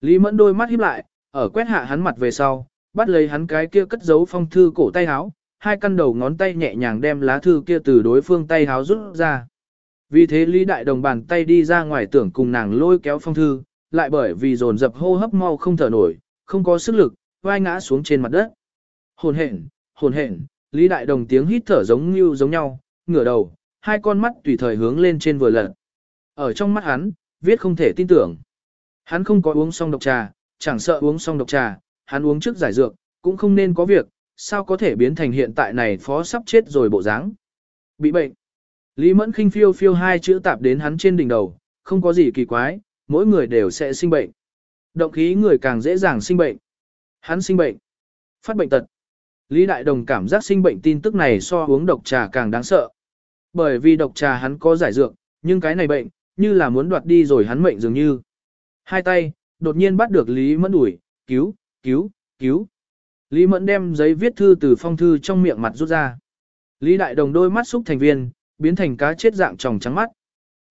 Lý Mẫn đôi mắt híp lại, ở quét hạ hắn mặt về sau, bắt lấy hắn cái kia cất giấu phong thư cổ tay háo, hai căn đầu ngón tay nhẹ nhàng đem lá thư kia từ đối phương tay háo rút ra. Vì thế Lý Đại Đồng bàn tay đi ra ngoài tưởng cùng nàng lôi kéo phong thư, lại bởi vì dồn dập hô hấp mau không thở nổi, không có sức lực, vai ngã xuống trên mặt đất. Hồn hển, hồn hển, Lý Đại Đồng tiếng hít thở giống như giống nhau, ngửa đầu, hai con mắt tùy thời hướng lên trên vừa lật. Ở trong mắt hắn, viết không thể tin tưởng. Hắn không có uống xong độc trà, chẳng sợ uống xong độc trà, hắn uống trước giải dược, cũng không nên có việc, sao có thể biến thành hiện tại này phó sắp chết rồi bộ dáng. Bị bệnh. Lý Mẫn khinh phiêu phiêu hai chữ tạp đến hắn trên đỉnh đầu, không có gì kỳ quái, mỗi người đều sẽ sinh bệnh. Động khí người càng dễ dàng sinh bệnh. Hắn sinh bệnh. Phát bệnh tật. Lý Đại Đồng cảm giác sinh bệnh tin tức này so uống độc trà càng đáng sợ. Bởi vì độc trà hắn có giải dược, nhưng cái này bệnh, như là muốn đoạt đi rồi hắn mệnh dường như. Hai tay, đột nhiên bắt được Lý Mẫn đuổi, cứu, cứu, cứu. Lý Mẫn đem giấy viết thư từ phong thư trong miệng mặt rút ra. Lý Đại Đồng đôi mắt xúc thành viên, biến thành cá chết dạng tròng trắng mắt.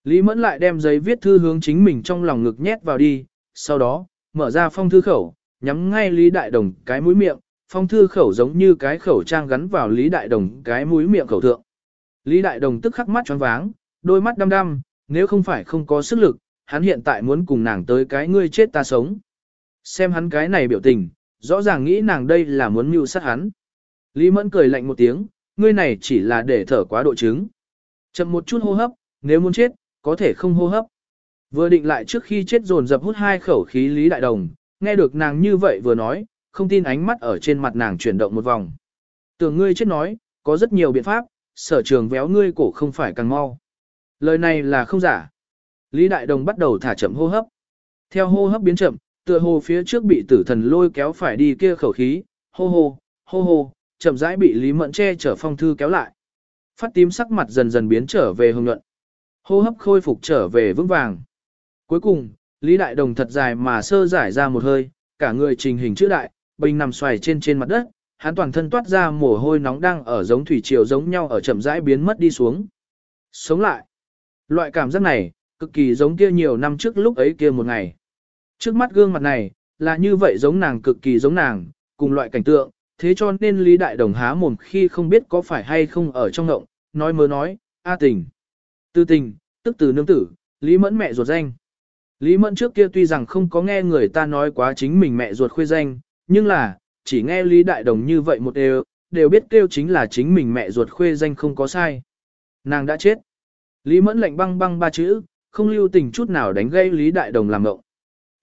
Lý Mẫn lại đem giấy viết thư hướng chính mình trong lòng ngực nhét vào đi, sau đó, mở ra phong thư khẩu, nhắm ngay Lý Đại Đồng cái mũi miệng, phong thư khẩu giống như cái khẩu trang gắn vào Lý Đại Đồng cái mũi miệng khẩu thượng. Lý Đại Đồng tức khắc mắt choáng váng, đôi mắt đăm đăm, nếu không phải không có sức lực, hắn hiện tại muốn cùng nàng tới cái ngươi chết ta sống. Xem hắn cái này biểu tình, rõ ràng nghĩ nàng đây là muốn mưu sát hắn. Lý Mẫn cười lạnh một tiếng, ngươi này chỉ là để thở quá độ chứng. Chậm một chút hô hấp, nếu muốn chết, có thể không hô hấp. Vừa định lại trước khi chết dồn dập hút hai khẩu khí Lý Đại Đồng, nghe được nàng như vậy vừa nói, không tin ánh mắt ở trên mặt nàng chuyển động một vòng. Tưởng ngươi chết nói, có rất nhiều biện pháp, sở trường véo ngươi cổ không phải càng mau. Lời này là không giả. Lý Đại Đồng bắt đầu thả chậm hô hấp. Theo hô hấp biến chậm, tựa hồ phía trước bị tử thần lôi kéo phải đi kia khẩu khí, hô hô, hô hô, chậm rãi bị Lý Mẫn che chở phong thư kéo lại. Phát tím sắc mặt dần dần biến trở về hồng nhuận. Hô hấp khôi phục trở về vững vàng. Cuối cùng, Lý Đại Đồng thật dài mà sơ giải ra một hơi, cả người trình hình chữ đại, bình nằm xoài trên trên mặt đất, hắn toàn thân toát ra mồ hôi nóng đang ở giống thủy triều giống nhau ở chậm rãi biến mất đi xuống. Sống lại. Loại cảm giác này, cực kỳ giống kia nhiều năm trước lúc ấy kia một ngày. Trước mắt gương mặt này, là như vậy giống nàng cực kỳ giống nàng, cùng loại cảnh tượng, thế cho nên Lý Đại Đồng há mồm khi không biết có phải hay không ở trong ngộng, nói mơ nói, a tình. Tư tình, tức từ nương tử, Lý Mẫn mẹ ruột danh. Lý Mẫn trước kia tuy rằng không có nghe người ta nói quá chính mình mẹ ruột khuê danh, nhưng là, chỉ nghe Lý Đại Đồng như vậy một đều, đều biết kêu chính là chính mình mẹ ruột khuê danh không có sai. Nàng đã chết. Lý Mẫn lạnh băng băng ba chữ, không lưu tình chút nào đánh gây Lý Đại Đồng làm ngộng.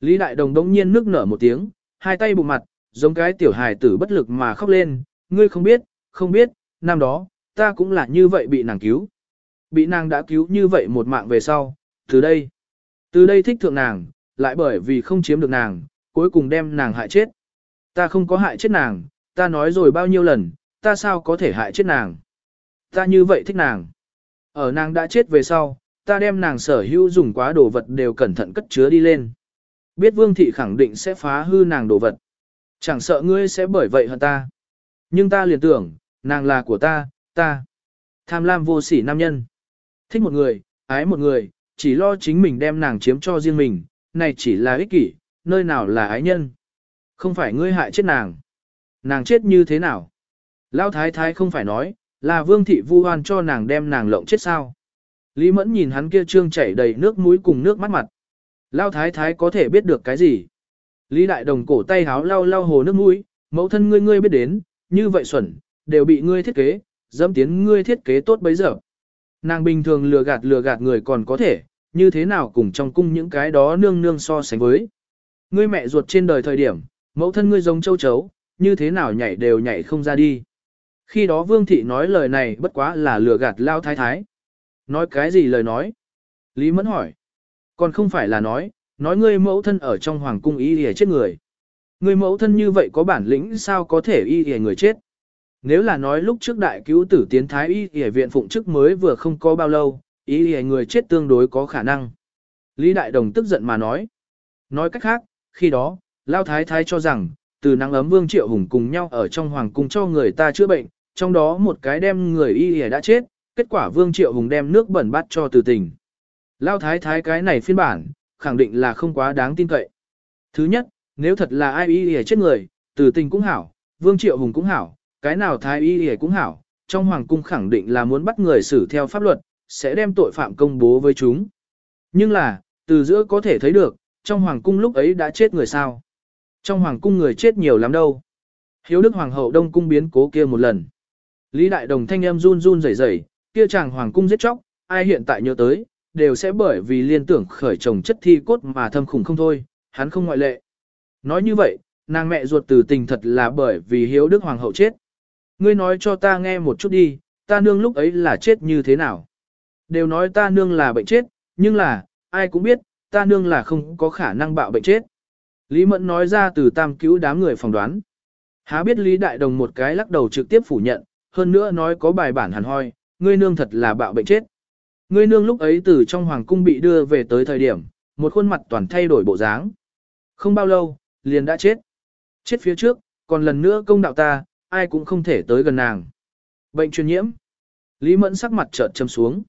Lý Đại Đồng đống nhiên nước nở một tiếng, hai tay bụng mặt, giống cái tiểu hài tử bất lực mà khóc lên, ngươi không biết, không biết, năm đó, ta cũng là như vậy bị nàng cứu. Bị nàng đã cứu như vậy một mạng về sau, từ đây, từ đây thích thượng nàng, lại bởi vì không chiếm được nàng, cuối cùng đem nàng hại chết. Ta không có hại chết nàng, ta nói rồi bao nhiêu lần, ta sao có thể hại chết nàng. Ta như vậy thích nàng. Ở nàng đã chết về sau, ta đem nàng sở hữu dùng quá đồ vật đều cẩn thận cất chứa đi lên. Biết vương thị khẳng định sẽ phá hư nàng đồ vật. Chẳng sợ ngươi sẽ bởi vậy hơn ta. Nhưng ta liền tưởng, nàng là của ta, ta. Tham lam vô sỉ nam nhân. Thích một người, ái một người, chỉ lo chính mình đem nàng chiếm cho riêng mình, này chỉ là ích kỷ, nơi nào là ái nhân. Không phải ngươi hại chết nàng. Nàng chết như thế nào? Lao thái thái không phải nói, là vương thị vu hoan cho nàng đem nàng lộng chết sao? Lý mẫn nhìn hắn kia trương chảy đầy nước mũi cùng nước mắt mặt. Lao thái thái có thể biết được cái gì? Lý đại đồng cổ tay háo lau lau hồ nước mũi, mẫu thân ngươi ngươi biết đến, như vậy xuẩn, đều bị ngươi thiết kế, dẫm tiến ngươi thiết kế tốt bấy giờ. Nàng bình thường lừa gạt lừa gạt người còn có thể, như thế nào cùng trong cung những cái đó nương nương so sánh với. Ngươi mẹ ruột trên đời thời điểm, mẫu thân ngươi giống châu chấu, như thế nào nhảy đều nhảy không ra đi. Khi đó vương thị nói lời này bất quá là lừa gạt lao thái thái. Nói cái gì lời nói? Lý Mẫn hỏi. Còn không phải là nói, nói ngươi mẫu thân ở trong hoàng cung y hề chết người. Ngươi mẫu thân như vậy có bản lĩnh sao có thể y hề người chết. Nếu là nói lúc trước đại cứu tử tiến thái y y viện phụng chức mới vừa không có bao lâu, y y người chết tương đối có khả năng. Lý Đại Đồng tức giận mà nói. Nói cách khác, khi đó, Lao Thái Thái cho rằng, từ nắng ấm Vương Triệu Hùng cùng nhau ở trong hoàng cung cho người ta chữa bệnh, trong đó một cái đem người y y đã chết, kết quả Vương Triệu Hùng đem nước bẩn bắt cho từ tình. Lao thái thái cái này phiên bản, khẳng định là không quá đáng tin cậy. Thứ nhất, nếu thật là ai y y chết người, từ tình cũng hảo, Vương Triệu Hùng cũng hảo, cái nào thái y y cũng hảo, trong hoàng cung khẳng định là muốn bắt người xử theo pháp luật, sẽ đem tội phạm công bố với chúng. Nhưng là, từ giữa có thể thấy được, trong hoàng cung lúc ấy đã chết người sao. Trong hoàng cung người chết nhiều lắm đâu. Hiếu Đức Hoàng hậu Đông cung biến cố kia một lần. Lý Đại Đồng thanh em run run rẩy rẩy, kia chàng hoàng cung giết chóc, ai hiện tại nhớ tới, đều sẽ bởi vì liên tưởng khởi chồng chất thi cốt mà thâm khủng không thôi, hắn không ngoại lệ. Nói như vậy, nàng mẹ ruột từ tình thật là bởi vì hiếu đức hoàng hậu chết. Ngươi nói cho ta nghe một chút đi, ta nương lúc ấy là chết như thế nào. Đều nói ta nương là bệnh chết, nhưng là, ai cũng biết, ta nương là không có khả năng bạo bệnh chết. Lý Mẫn nói ra từ tam cứu đám người phỏng đoán. Há biết Lý Đại Đồng một cái lắc đầu trực tiếp phủ nhận, hơn nữa nói có bài bản hẳn hoi, ngươi nương thật là bạo bệnh chết. Ngươi nương lúc ấy từ trong hoàng cung bị đưa về tới thời điểm, một khuôn mặt toàn thay đổi bộ dáng. Không bao lâu, liền đã chết. Chết phía trước, còn lần nữa công đạo ta, ai cũng không thể tới gần nàng. Bệnh truyền nhiễm. Lý Mẫn sắc mặt chợt châm xuống.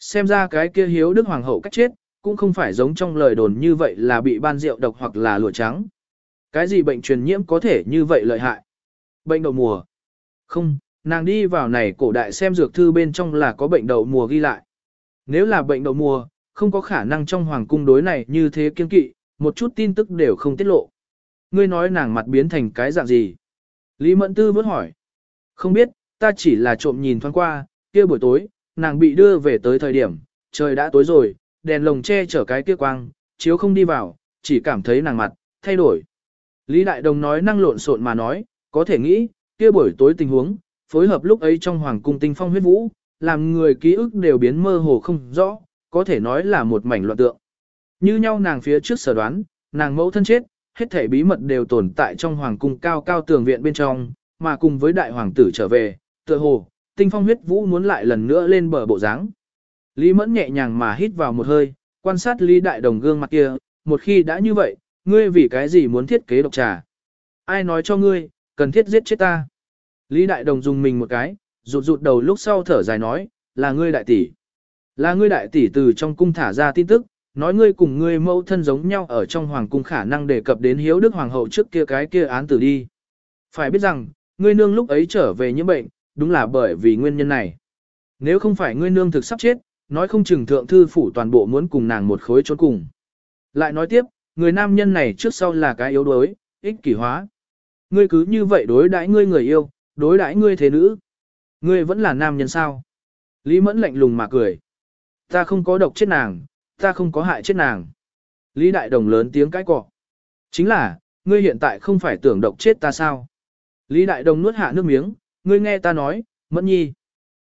Xem ra cái kia hiếu đức hoàng hậu cách chết, cũng không phải giống trong lời đồn như vậy là bị ban rượu độc hoặc là lụa trắng. Cái gì bệnh truyền nhiễm có thể như vậy lợi hại? Bệnh đậu mùa. Không, nàng đi vào này cổ đại xem dược thư bên trong là có bệnh đậu mùa ghi lại. Nếu là bệnh đậu mùa, không có khả năng trong hoàng cung đối này như thế kiên kỵ, một chút tin tức đều không tiết lộ. Ngươi nói nàng mặt biến thành cái dạng gì? Lý Mẫn Tư vẫn hỏi. Không biết, ta chỉ là trộm nhìn thoáng qua, kia buổi tối, nàng bị đưa về tới thời điểm, trời đã tối rồi, đèn lồng che chở cái kia quang, chiếu không đi vào, chỉ cảm thấy nàng mặt, thay đổi. Lý Đại Đồng nói năng lộn xộn mà nói, có thể nghĩ, kia buổi tối tình huống, phối hợp lúc ấy trong hoàng cung tinh phong huyết vũ, làm người ký ức đều biến mơ hồ không rõ, có thể nói là một mảnh loạn tượng. Như nhau nàng phía trước sở đoán, nàng mẫu thân chết, hết thể bí mật đều tồn tại trong hoàng cung cao cao tường viện bên trong, mà cùng với đại hoàng tử trở về, tựa hồ, tinh phong huyết vũ muốn lại lần nữa lên bờ bộ dáng. Lý mẫn nhẹ nhàng mà hít vào một hơi, quan sát Lý đại đồng gương mặt kia, một khi đã như vậy, ngươi vì cái gì muốn thiết kế độc trà? Ai nói cho ngươi, cần thiết giết chết ta? Lý đại đồng dùng mình một cái, rụt rụt đầu lúc sau thở dài nói, là ngươi đại tỷ. Là ngươi đại tỷ từ trong cung thả ra tin tức, nói ngươi cùng ngươi mẫu thân giống nhau ở trong hoàng cung khả năng đề cập đến hiếu đức hoàng hậu trước kia cái kia án tử đi. Phải biết rằng, ngươi nương lúc ấy trở về nhiễm bệnh, đúng là bởi vì nguyên nhân này. Nếu không phải ngươi nương thực sắp chết, nói không chừng thượng thư phủ toàn bộ muốn cùng nàng một khối trốn cùng. Lại nói tiếp, người nam nhân này trước sau là cái yếu đuối, ích kỷ hóa. Ngươi cứ như vậy đối đãi ngươi người yêu, đối đãi ngươi thế nữ. Ngươi vẫn là nam nhân sao? Lý Mẫn lạnh lùng mà cười. Ta không có độc chết nàng, ta không có hại chết nàng. Lý Đại Đồng lớn tiếng cãi cọ. Chính là, ngươi hiện tại không phải tưởng độc chết ta sao? Lý Đại Đồng nuốt hạ nước miếng, ngươi nghe ta nói, Mẫn nhi.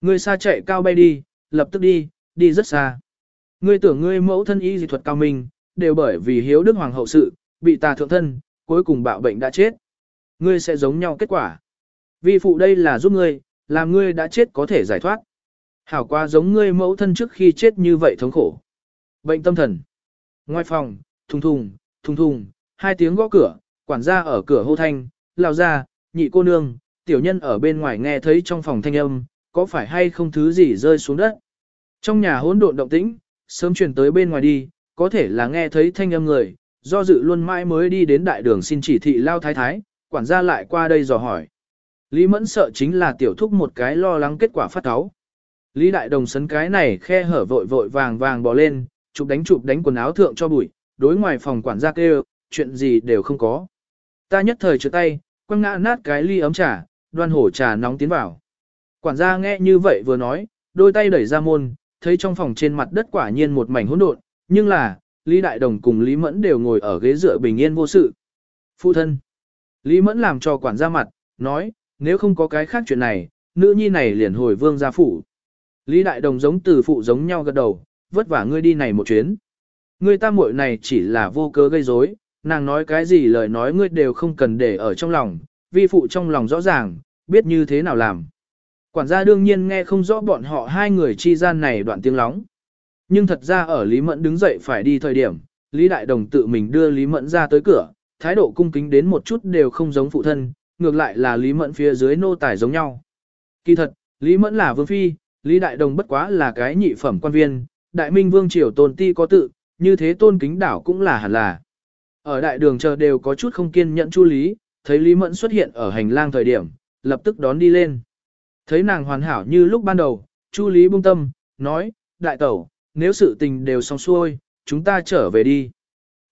Ngươi xa chạy cao bay đi, lập tức đi, đi rất xa. Ngươi tưởng ngươi mẫu thân y dị thuật cao minh, đều bởi vì hiếu đức hoàng hậu sự, bị tà thượng thân, cuối cùng bạo bệnh đã chết. Ngươi sẽ giống nhau kết quả. Vi phụ đây là giúp ngươi, làm ngươi đã chết có thể giải thoát. Hảo qua giống ngươi mẫu thân trước khi chết như vậy thống khổ. Bệnh tâm thần. Ngoài phòng, thùng thùng, thùng thùng, hai tiếng gõ cửa, quản gia ở cửa hô thanh, lao ra, nhị cô nương, tiểu nhân ở bên ngoài nghe thấy trong phòng thanh âm, có phải hay không thứ gì rơi xuống đất. Trong nhà hỗn độn động tĩnh, sớm truyền tới bên ngoài đi, có thể là nghe thấy thanh âm người, Do dự luôn mãi mới đi đến đại đường xin chỉ thị lao thái thái, quản gia lại qua đây dò hỏi. Lý Mẫn sợ chính là tiểu thúc một cái lo lắng kết quả phát áo. Lý Đại Đồng sấn cái này khe hở vội vội vàng vàng bỏ lên, chụp đánh chụp đánh quần áo thượng cho bụi, đối ngoài phòng quản gia kêu, chuyện gì đều không có. Ta nhất thời trở tay, quăng ngã nát cái ly ấm trà, đoan hổ trà nóng tiến vào. Quản gia nghe như vậy vừa nói, đôi tay đẩy ra môn, thấy trong phòng trên mặt đất quả nhiên một mảnh hỗn độn, nhưng là, Lý Đại Đồng cùng Lý Mẫn đều ngồi ở ghế dựa bình yên vô sự. Phụ thân. Lý Mẫn làm cho quản gia mặt, nói, nếu không có cái khác chuyện này, nữ nhi này liền hồi vương gia phủ. Lý Đại Đồng giống từ phụ giống nhau gật đầu, vất vả ngươi đi này một chuyến. Ngươi ta muội này chỉ là vô cớ gây rối, nàng nói cái gì lời nói ngươi đều không cần để ở trong lòng, vi phụ trong lòng rõ ràng, biết như thế nào làm. Quản gia đương nhiên nghe không rõ bọn họ hai người chi gian này đoạn tiếng lóng. Nhưng thật ra ở Lý Mẫn đứng dậy phải đi thời điểm, Lý Đại Đồng tự mình đưa Lý Mẫn ra tới cửa, thái độ cung kính đến một chút đều không giống phụ thân, ngược lại là Lý Mẫn phía dưới nô tài giống nhau. Kỳ thật, Lý Mẫn là vương phi, Lý Đại Đồng bất quá là cái nhị phẩm quan viên, Đại Minh Vương triều tôn ti có tự, như thế tôn kính đảo cũng là hẳn là. Ở đại đường chờ đều có chút không kiên nhẫn chu lý, thấy Lý Mẫn xuất hiện ở hành lang thời điểm, lập tức đón đi lên. Thấy nàng hoàn hảo như lúc ban đầu, chu lý buông tâm, nói, đại tẩu, nếu sự tình đều xong xuôi, chúng ta trở về đi.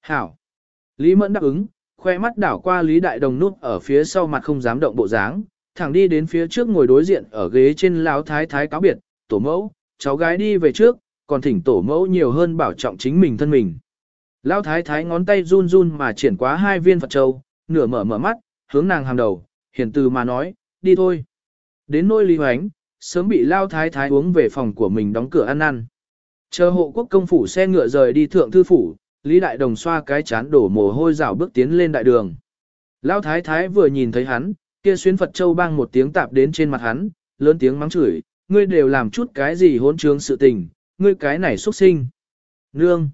Hảo. Lý Mẫn đáp ứng, khoe mắt đảo qua Lý Đại Đồng nút ở phía sau mặt không dám động bộ dáng, thẳng đi đến phía trước ngồi đối diện ở ghế trên lão thái thái cáo biệt, tổ mẫu, cháu gái đi về trước, còn thỉnh tổ mẫu nhiều hơn bảo trọng chính mình thân mình. Lão thái thái ngón tay run run mà triển quá hai viên Phật châu, nửa mở mở mắt, hướng nàng hàng đầu, hiền từ mà nói, đi thôi. Đến nôi Lý Hoánh, sớm bị Lão thái thái uống về phòng của mình đóng cửa ăn ăn. Chờ hộ quốc công phủ xe ngựa rời đi thượng thư phủ, Lý Đại Đồng xoa cái chán đổ mồ hôi rảo bước tiến lên đại đường. Lão thái thái vừa nhìn thấy hắn, kia xuyên Phật Châu bang một tiếng tạp đến trên mặt hắn, lớn tiếng mắng chửi, ngươi đều làm chút cái gì hỗn trướng sự tình, ngươi cái này xuất sinh. Nương.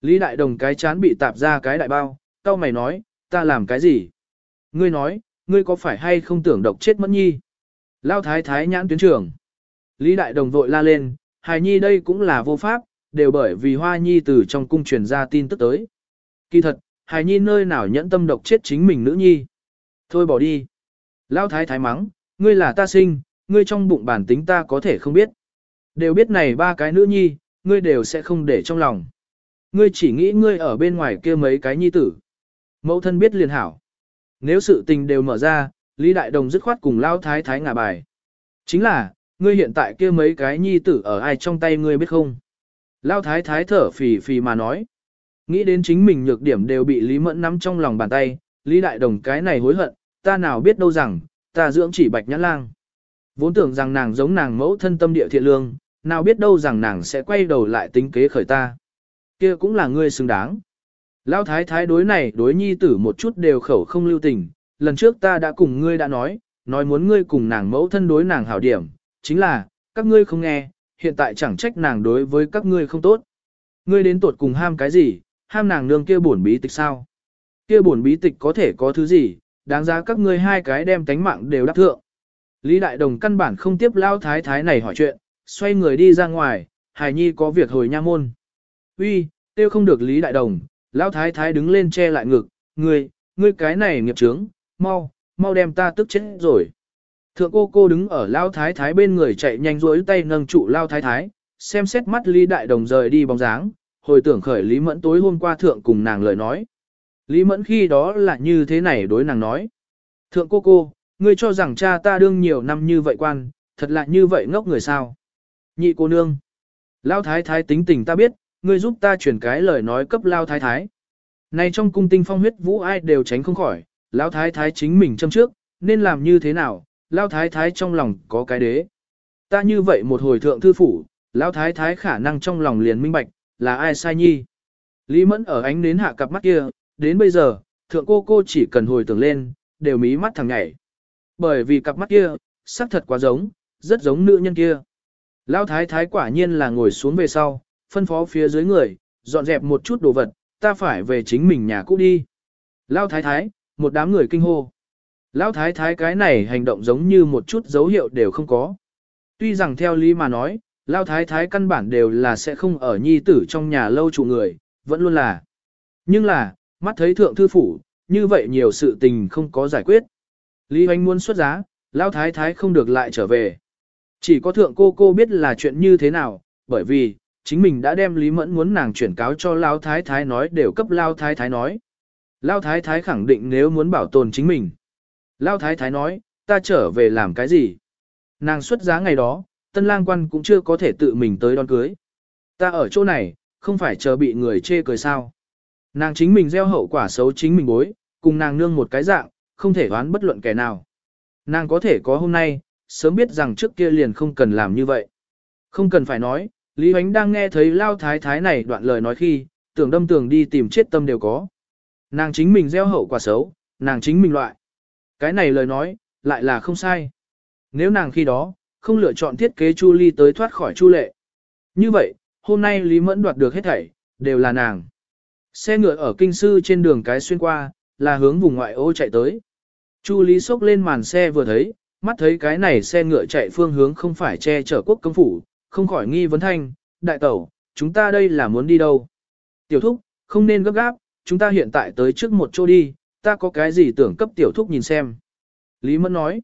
Lý Đại Đồng cái chán bị tạp ra cái đại bao, tao mày nói, ta làm cái gì? Ngươi nói, ngươi có phải hay không tưởng độc chết mất nhi? Lao thái thái nhãn tuyến trưởng. Lý Đại Đồng vội la lên, hài nhi đây cũng là vô pháp, đều bởi vì hoa nhi từ trong cung truyền ra tin tức tới. Kỳ thật, hài nhi nơi nào nhẫn tâm độc chết chính mình nữ nhi. Thôi bỏ đi. Lao thái thái mắng, ngươi là ta sinh, ngươi trong bụng bản tính ta có thể không biết. Đều biết này ba cái nữ nhi, ngươi đều sẽ không để trong lòng. Ngươi chỉ nghĩ ngươi ở bên ngoài kia mấy cái nhi tử. Mẫu thân biết liền hảo. Nếu sự tình đều mở ra, Lý Đại Đồng dứt khoát cùng Lao Thái Thái ngả bài. Chính là, ngươi hiện tại kia mấy cái nhi tử ở ai trong tay ngươi biết không? Lao Thái Thái thở phì phì mà nói. Nghĩ đến chính mình nhược điểm đều bị Lý Mẫn nắm trong lòng bàn tay, Lý Đại Đồng cái này hối hận, ta nào biết đâu rằng, ta dưỡng chỉ bạch nhãn lang. Vốn tưởng rằng nàng giống nàng mẫu thân tâm địa thiện lương, nào biết đâu rằng nàng sẽ quay đầu lại tính kế khởi ta. Kia cũng là ngươi xứng đáng. Lão thái thái đối này đối nhi tử một chút đều khẩu không lưu tình, lần trước ta đã cùng ngươi đã nói, nói muốn ngươi cùng nàng mẫu thân đối nàng hảo điểm, chính là, các ngươi không nghe, hiện tại chẳng trách nàng đối với các ngươi không tốt. Ngươi đến tuột cùng ham cái gì, ham nàng nương kia bổn bí tịch sao? Kia bổn bí tịch có thể có thứ gì, đáng giá các ngươi hai cái đem tánh mạng đều đắc thượng. Lý Đại Đồng căn bản không tiếp lao thái thái này hỏi chuyện, xoay người đi ra ngoài, Hải Nhi có việc hồi nha môn. Uy, tiêu không được Lý Đại Đồng, Lão thái thái đứng lên che lại ngực, ngươi, ngươi cái này nghiệp trướng, mau, mau đem ta tức chết rồi. Thượng cô cô đứng ở Lão thái thái bên người chạy nhanh rối tay nâng trụ Lão thái thái, xem xét mắt Lý Đại Đồng rời đi bóng dáng, hồi tưởng khởi Lý Mẫn tối hôm qua thượng cùng nàng lời nói. Lý Mẫn khi đó là như thế này đối nàng nói. Thượng cô cô, ngươi cho rằng cha ta đương nhiều năm như vậy quan, thật là như vậy ngốc người sao. Nhị cô nương. Lao thái thái tính tình ta biết, ngươi giúp ta chuyển cái lời nói cấp lao thái thái. Này trong cung tinh phong huyết vũ ai đều tránh không khỏi, lao thái thái chính mình châm trước, nên làm như thế nào, lao thái thái trong lòng có cái đế. Ta như vậy một hồi thượng thư phủ, lao thái thái khả năng trong lòng liền minh bạch, là ai sai nhi. Lý mẫn ở ánh đến hạ cặp mắt kia, đến bây giờ, thượng cô cô chỉ cần hồi tưởng lên, đều mí mắt thằng nhảy. Bởi vì cặp mắt kia, sắc thật quá giống, rất giống nữ nhân kia. Lão thái thái quả nhiên là ngồi xuống về sau, phân phó phía dưới người, dọn dẹp một chút đồ vật, ta phải về chính mình nhà cũ đi. Lão thái thái, một đám người kinh hô. Lão thái thái cái này hành động giống như một chút dấu hiệu đều không có. Tuy rằng theo lý mà nói, Lão thái thái căn bản đều là sẽ không ở nhi tử trong nhà lâu trụ người, vẫn luôn là. Nhưng là, mắt thấy thượng thư phủ, như vậy nhiều sự tình không có giải quyết. Lý Hoành muốn xuất giá, Lão Thái Thái không được lại trở về. Chỉ có thượng cô cô biết là chuyện như thế nào, bởi vì, chính mình đã đem Lý Mẫn muốn nàng chuyển cáo cho Lao Thái Thái nói đều cấp Lao Thái Thái nói. Lao Thái Thái khẳng định nếu muốn bảo tồn chính mình. Lao Thái Thái nói, ta trở về làm cái gì? Nàng xuất giá ngày đó, tân lang quan cũng chưa có thể tự mình tới đón cưới. Ta ở chỗ này, không phải chờ bị người chê cười sao. Nàng chính mình gieo hậu quả xấu chính mình bối, cùng nàng nương một cái dạng, không thể đoán bất luận kẻ nào. Nàng có thể có hôm nay, sớm biết rằng trước kia liền không cần làm như vậy. Không cần phải nói, Lý Huánh đang nghe thấy Lao Thái Thái này đoạn lời nói khi, tưởng đâm tưởng đi tìm chết tâm đều có. Nàng chính mình gieo hậu quả xấu, nàng chính mình loại. Cái này lời nói, lại là không sai. Nếu nàng khi đó, không lựa chọn thiết kế Chu Ly tới thoát khỏi Chu Lệ. Như vậy, hôm nay Lý Mẫn đoạt được hết thảy, đều là nàng. Xe ngựa ở kinh sư trên đường cái xuyên qua, là hướng vùng ngoại ô chạy tới. Chu Lý xốc lên màn xe vừa thấy, mắt thấy cái này xe ngựa chạy phương hướng không phải che chở quốc công phủ, không khỏi nghi vấn thanh, đại tẩu, chúng ta đây là muốn đi đâu? Tiểu thúc, không nên gấp gáp, chúng ta hiện tại tới trước một chỗ đi, ta có cái gì tưởng cấp tiểu thúc nhìn xem. Lý Mẫn nói,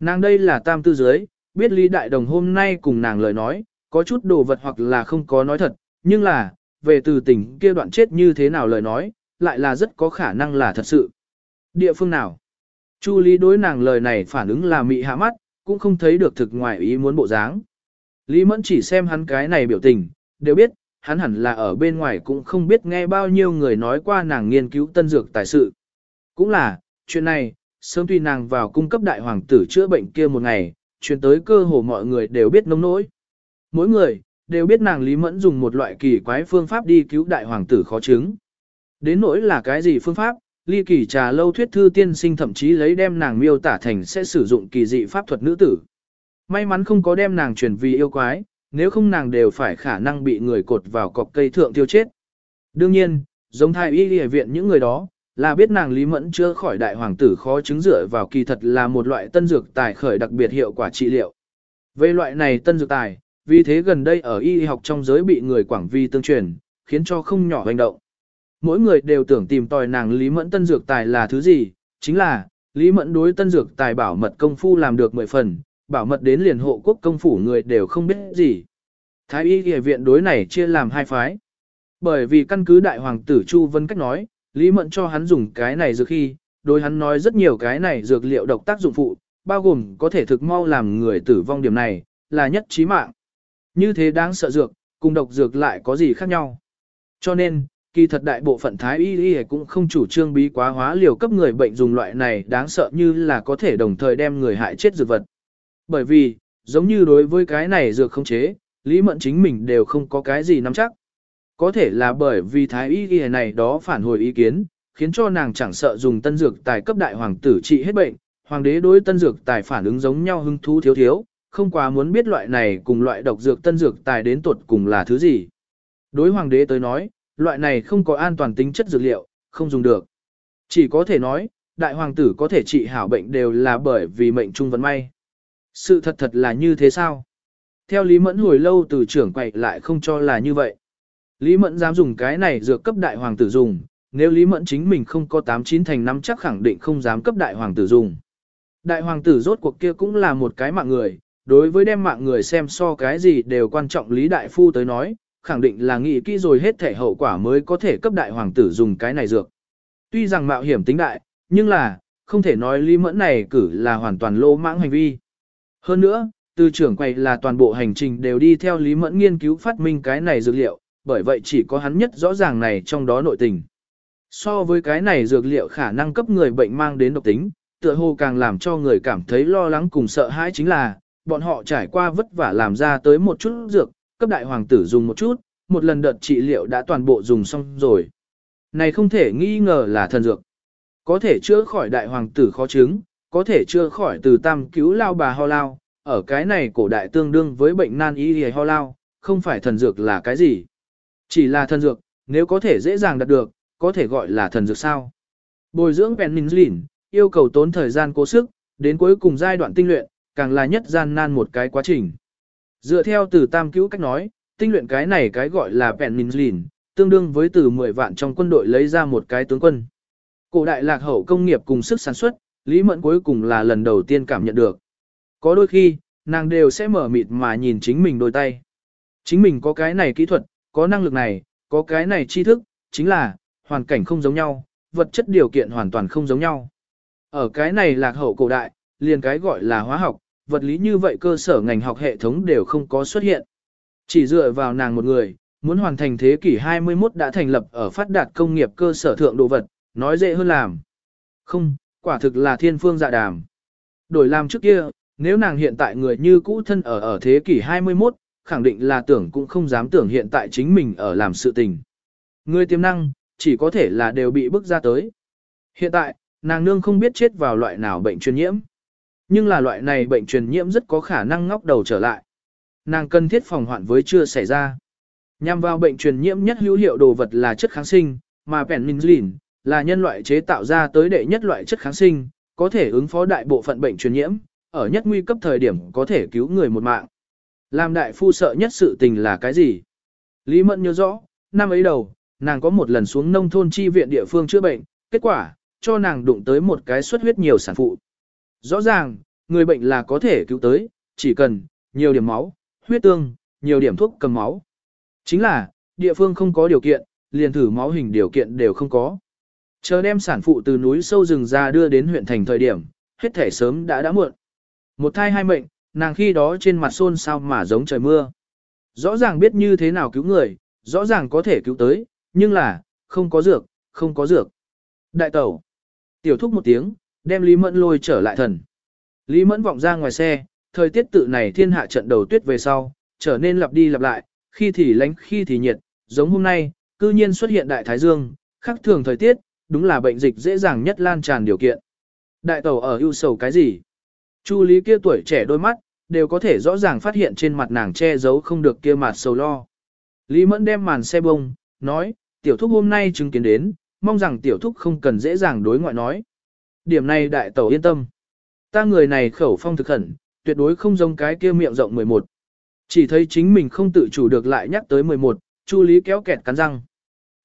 nàng đây là tam tư dưới biết Lý Đại Đồng hôm nay cùng nàng lời nói, có chút đồ vật hoặc là không có nói thật, nhưng là, về từ tình kia đoạn chết như thế nào lời nói, lại là rất có khả năng là thật sự. Địa phương nào? Chu Lý đối nàng lời này phản ứng là mị hạ mắt, cũng không thấy được thực ngoài ý muốn bộ dáng. Lý Mẫn chỉ xem hắn cái này biểu tình, đều biết, hắn hẳn là ở bên ngoài cũng không biết nghe bao nhiêu người nói qua nàng nghiên cứu tân dược tài sự. Cũng là, chuyện này, sớm tuy nàng vào cung cấp đại hoàng tử chữa bệnh kia một ngày, chuyện tới cơ hồ mọi người đều biết nông nỗi. Mỗi người, đều biết nàng Lý Mẫn dùng một loại kỳ quái phương pháp đi cứu đại hoàng tử khó chứng. Đến nỗi là cái gì phương pháp, ly kỳ trà lâu thuyết thư tiên sinh thậm chí lấy đem nàng miêu tả thành sẽ sử dụng kỳ dị pháp thuật nữ tử. May mắn không có đem nàng truyền vì yêu quái, nếu không nàng đều phải khả năng bị người cột vào cọc cây thượng tiêu chết. Đương nhiên, giống thai y y viện những người đó, là biết nàng Lý Mẫn chưa khỏi đại hoàng tử khó chứng dựa vào kỳ thật là một loại tân dược tài khởi đặc biệt hiệu quả trị liệu. Về loại này tân dược tài, vì thế gần đây ở y học trong giới bị người quảng vi tương truyền, khiến cho không nhỏ hành động. Mỗi người đều tưởng tìm tòi nàng Lý Mẫn tân dược tài là thứ gì, chính là, Lý Mẫn đối tân dược tài bảo mật công phu làm được 10 phần, bảo mật đến liền hộ quốc công phủ người đều không biết gì. Thái y y viện đối này chia làm hai phái. Bởi vì căn cứ đại hoàng tử Chu Vân cách nói, Lý Mẫn cho hắn dùng cái này dược khi, đối hắn nói rất nhiều cái này dược liệu độc tác dụng phụ, bao gồm có thể thực mau làm người tử vong điểm này, là nhất trí mạng. Như thế đáng sợ dược, cùng độc dược lại có gì khác nhau. Cho nên, kỳ thật đại bộ phận thái y y cũng không chủ trương bí quá hóa liều cấp người bệnh dùng loại này đáng sợ như là có thể đồng thời đem người hại chết dược vật. Bởi vì, giống như đối với cái này dược không chế, Lý Mẫn chính mình đều không có cái gì nắm chắc. Có thể là bởi vì thái y y này đó phản hồi ý kiến, khiến cho nàng chẳng sợ dùng tân dược tài cấp đại hoàng tử trị hết bệnh, hoàng đế đối tân dược tài phản ứng giống nhau hưng thú thiếu thiếu, không quá muốn biết loại này cùng loại độc dược tân dược tài đến tuột cùng là thứ gì. Đối hoàng đế tới nói, loại này không có an toàn tính chất dược liệu, không dùng được. Chỉ có thể nói, đại hoàng tử có thể trị hảo bệnh đều là bởi vì mệnh trung vận may. Sự thật thật là như thế sao? Theo Lý Mẫn hồi lâu từ trưởng quậy lại không cho là như vậy. Lý Mẫn dám dùng cái này dược cấp đại hoàng tử dùng, nếu Lý Mẫn chính mình không có 89 thành năm chắc khẳng định không dám cấp đại hoàng tử dùng. Đại hoàng tử rốt cuộc kia cũng là một cái mạng người, đối với đem mạng người xem so cái gì đều quan trọng Lý Đại Phu tới nói, khẳng định là nghĩ kỹ rồi hết thể hậu quả mới có thể cấp đại hoàng tử dùng cái này dược. Tuy rằng mạo hiểm tính đại, nhưng là, không thể nói Lý Mẫn này cử là hoàn toàn lô mãng hành vi. Hơn nữa, từ trưởng quầy là toàn bộ hành trình đều đi theo Lý Mẫn nghiên cứu phát minh cái này dược liệu, bởi vậy chỉ có hắn nhất rõ ràng này trong đó nội tình. So với cái này dược liệu khả năng cấp người bệnh mang đến độc tính, tựa hồ càng làm cho người cảm thấy lo lắng cùng sợ hãi chính là, bọn họ trải qua vất vả làm ra tới một chút dược, cấp đại hoàng tử dùng một chút, một lần đợt trị liệu đã toàn bộ dùng xong rồi. Này không thể nghi ngờ là thần dược. Có thể chữa khỏi đại hoàng tử khó chứng, có thể chữa khỏi từ tam cứu lao bà ho lao, ở cái này cổ đại tương đương với bệnh nan y hề ho lao, không phải thần dược là cái gì. Chỉ là thần dược, nếu có thể dễ dàng đạt được, có thể gọi là thần dược sao. Bồi dưỡng penicillin, yêu cầu tốn thời gian cố sức, đến cuối cùng giai đoạn tinh luyện, càng là nhất gian nan một cái quá trình. Dựa theo từ tam cứu cách nói, tinh luyện cái này cái gọi là penicillin, tương đương với từ 10 vạn trong quân đội lấy ra một cái tướng quân. Cổ đại lạc hậu công nghiệp cùng sức sản xuất, Lý Mẫn cuối cùng là lần đầu tiên cảm nhận được. Có đôi khi, nàng đều sẽ mở mịt mà nhìn chính mình đôi tay. Chính mình có cái này kỹ thuật, có năng lực này, có cái này tri thức, chính là, hoàn cảnh không giống nhau, vật chất điều kiện hoàn toàn không giống nhau. Ở cái này lạc hậu cổ đại, liền cái gọi là hóa học, vật lý như vậy cơ sở ngành học hệ thống đều không có xuất hiện. Chỉ dựa vào nàng một người, muốn hoàn thành thế kỷ 21 đã thành lập ở phát đạt công nghiệp cơ sở thượng đồ vật, nói dễ hơn làm. Không, quả thực là thiên phương dạ đàm. Đổi làm trước kia, nếu nàng hiện tại người như cũ thân ở ở thế kỷ 21, khẳng định là tưởng cũng không dám tưởng hiện tại chính mình ở làm sự tình. Người tiềm năng, chỉ có thể là đều bị bức ra tới. Hiện tại, nàng nương không biết chết vào loại nào bệnh truyền nhiễm. Nhưng là loại này bệnh truyền nhiễm rất có khả năng ngóc đầu trở lại. Nàng cần thiết phòng hoạn với chưa xảy ra. Nhằm vào bệnh truyền nhiễm nhất hữu hiệu đồ vật là chất kháng sinh, mà penicillin là nhân loại chế tạo ra tới đệ nhất loại chất kháng sinh, có thể ứng phó đại bộ phận bệnh truyền nhiễm, ở nhất nguy cấp thời điểm có thể cứu người một mạng. Làm đại phu sợ nhất sự tình là cái gì? Lý Mẫn nhớ rõ, năm ấy đầu, nàng có một lần xuống nông thôn chi viện địa phương chữa bệnh, kết quả, cho nàng đụng tới một cái xuất huyết nhiều sản phụ. Rõ ràng, người bệnh là có thể cứu tới, chỉ cần, nhiều điểm máu, huyết tương, nhiều điểm thuốc cầm máu. Chính là, địa phương không có điều kiện, liền thử máu hình điều kiện đều không có. Chờ đem sản phụ từ núi sâu rừng ra đưa đến huyện thành thời điểm, hết thể sớm đã đã muộn. Một thai hai mệnh, nàng khi đó trên mặt xôn sao mà giống trời mưa. Rõ ràng biết như thế nào cứu người, rõ ràng có thể cứu tới, nhưng là, không có dược, không có dược. Đại tẩu, tiểu thúc một tiếng, đem Lý Mẫn lôi trở lại thần. Lý Mẫn vọng ra ngoài xe, thời tiết tự này thiên hạ trận đầu tuyết về sau, trở nên lặp đi lặp lại, khi thì lánh khi thì nhiệt, giống hôm nay, cư nhiên xuất hiện đại thái dương, khắc thường thời tiết, đúng là bệnh dịch dễ dàng nhất lan tràn điều kiện. Đại tẩu ở ưu sầu cái gì? Chu Lý kia tuổi trẻ đôi mắt, đều có thể rõ ràng phát hiện trên mặt nàng che giấu không được kia mặt sầu lo. Lý Mẫn đem màn xe bông, nói, tiểu thúc hôm nay chứng kiến đến, mong rằng tiểu thúc không cần dễ dàng đối ngoại nói. Điểm này đại tẩu yên tâm. Ta người này khẩu phong thực khẩn, tuyệt đối không giống cái kia miệng rộng 11. Chỉ thấy chính mình không tự chủ được lại nhắc tới 11, Chu Lý kéo kẹt cắn răng.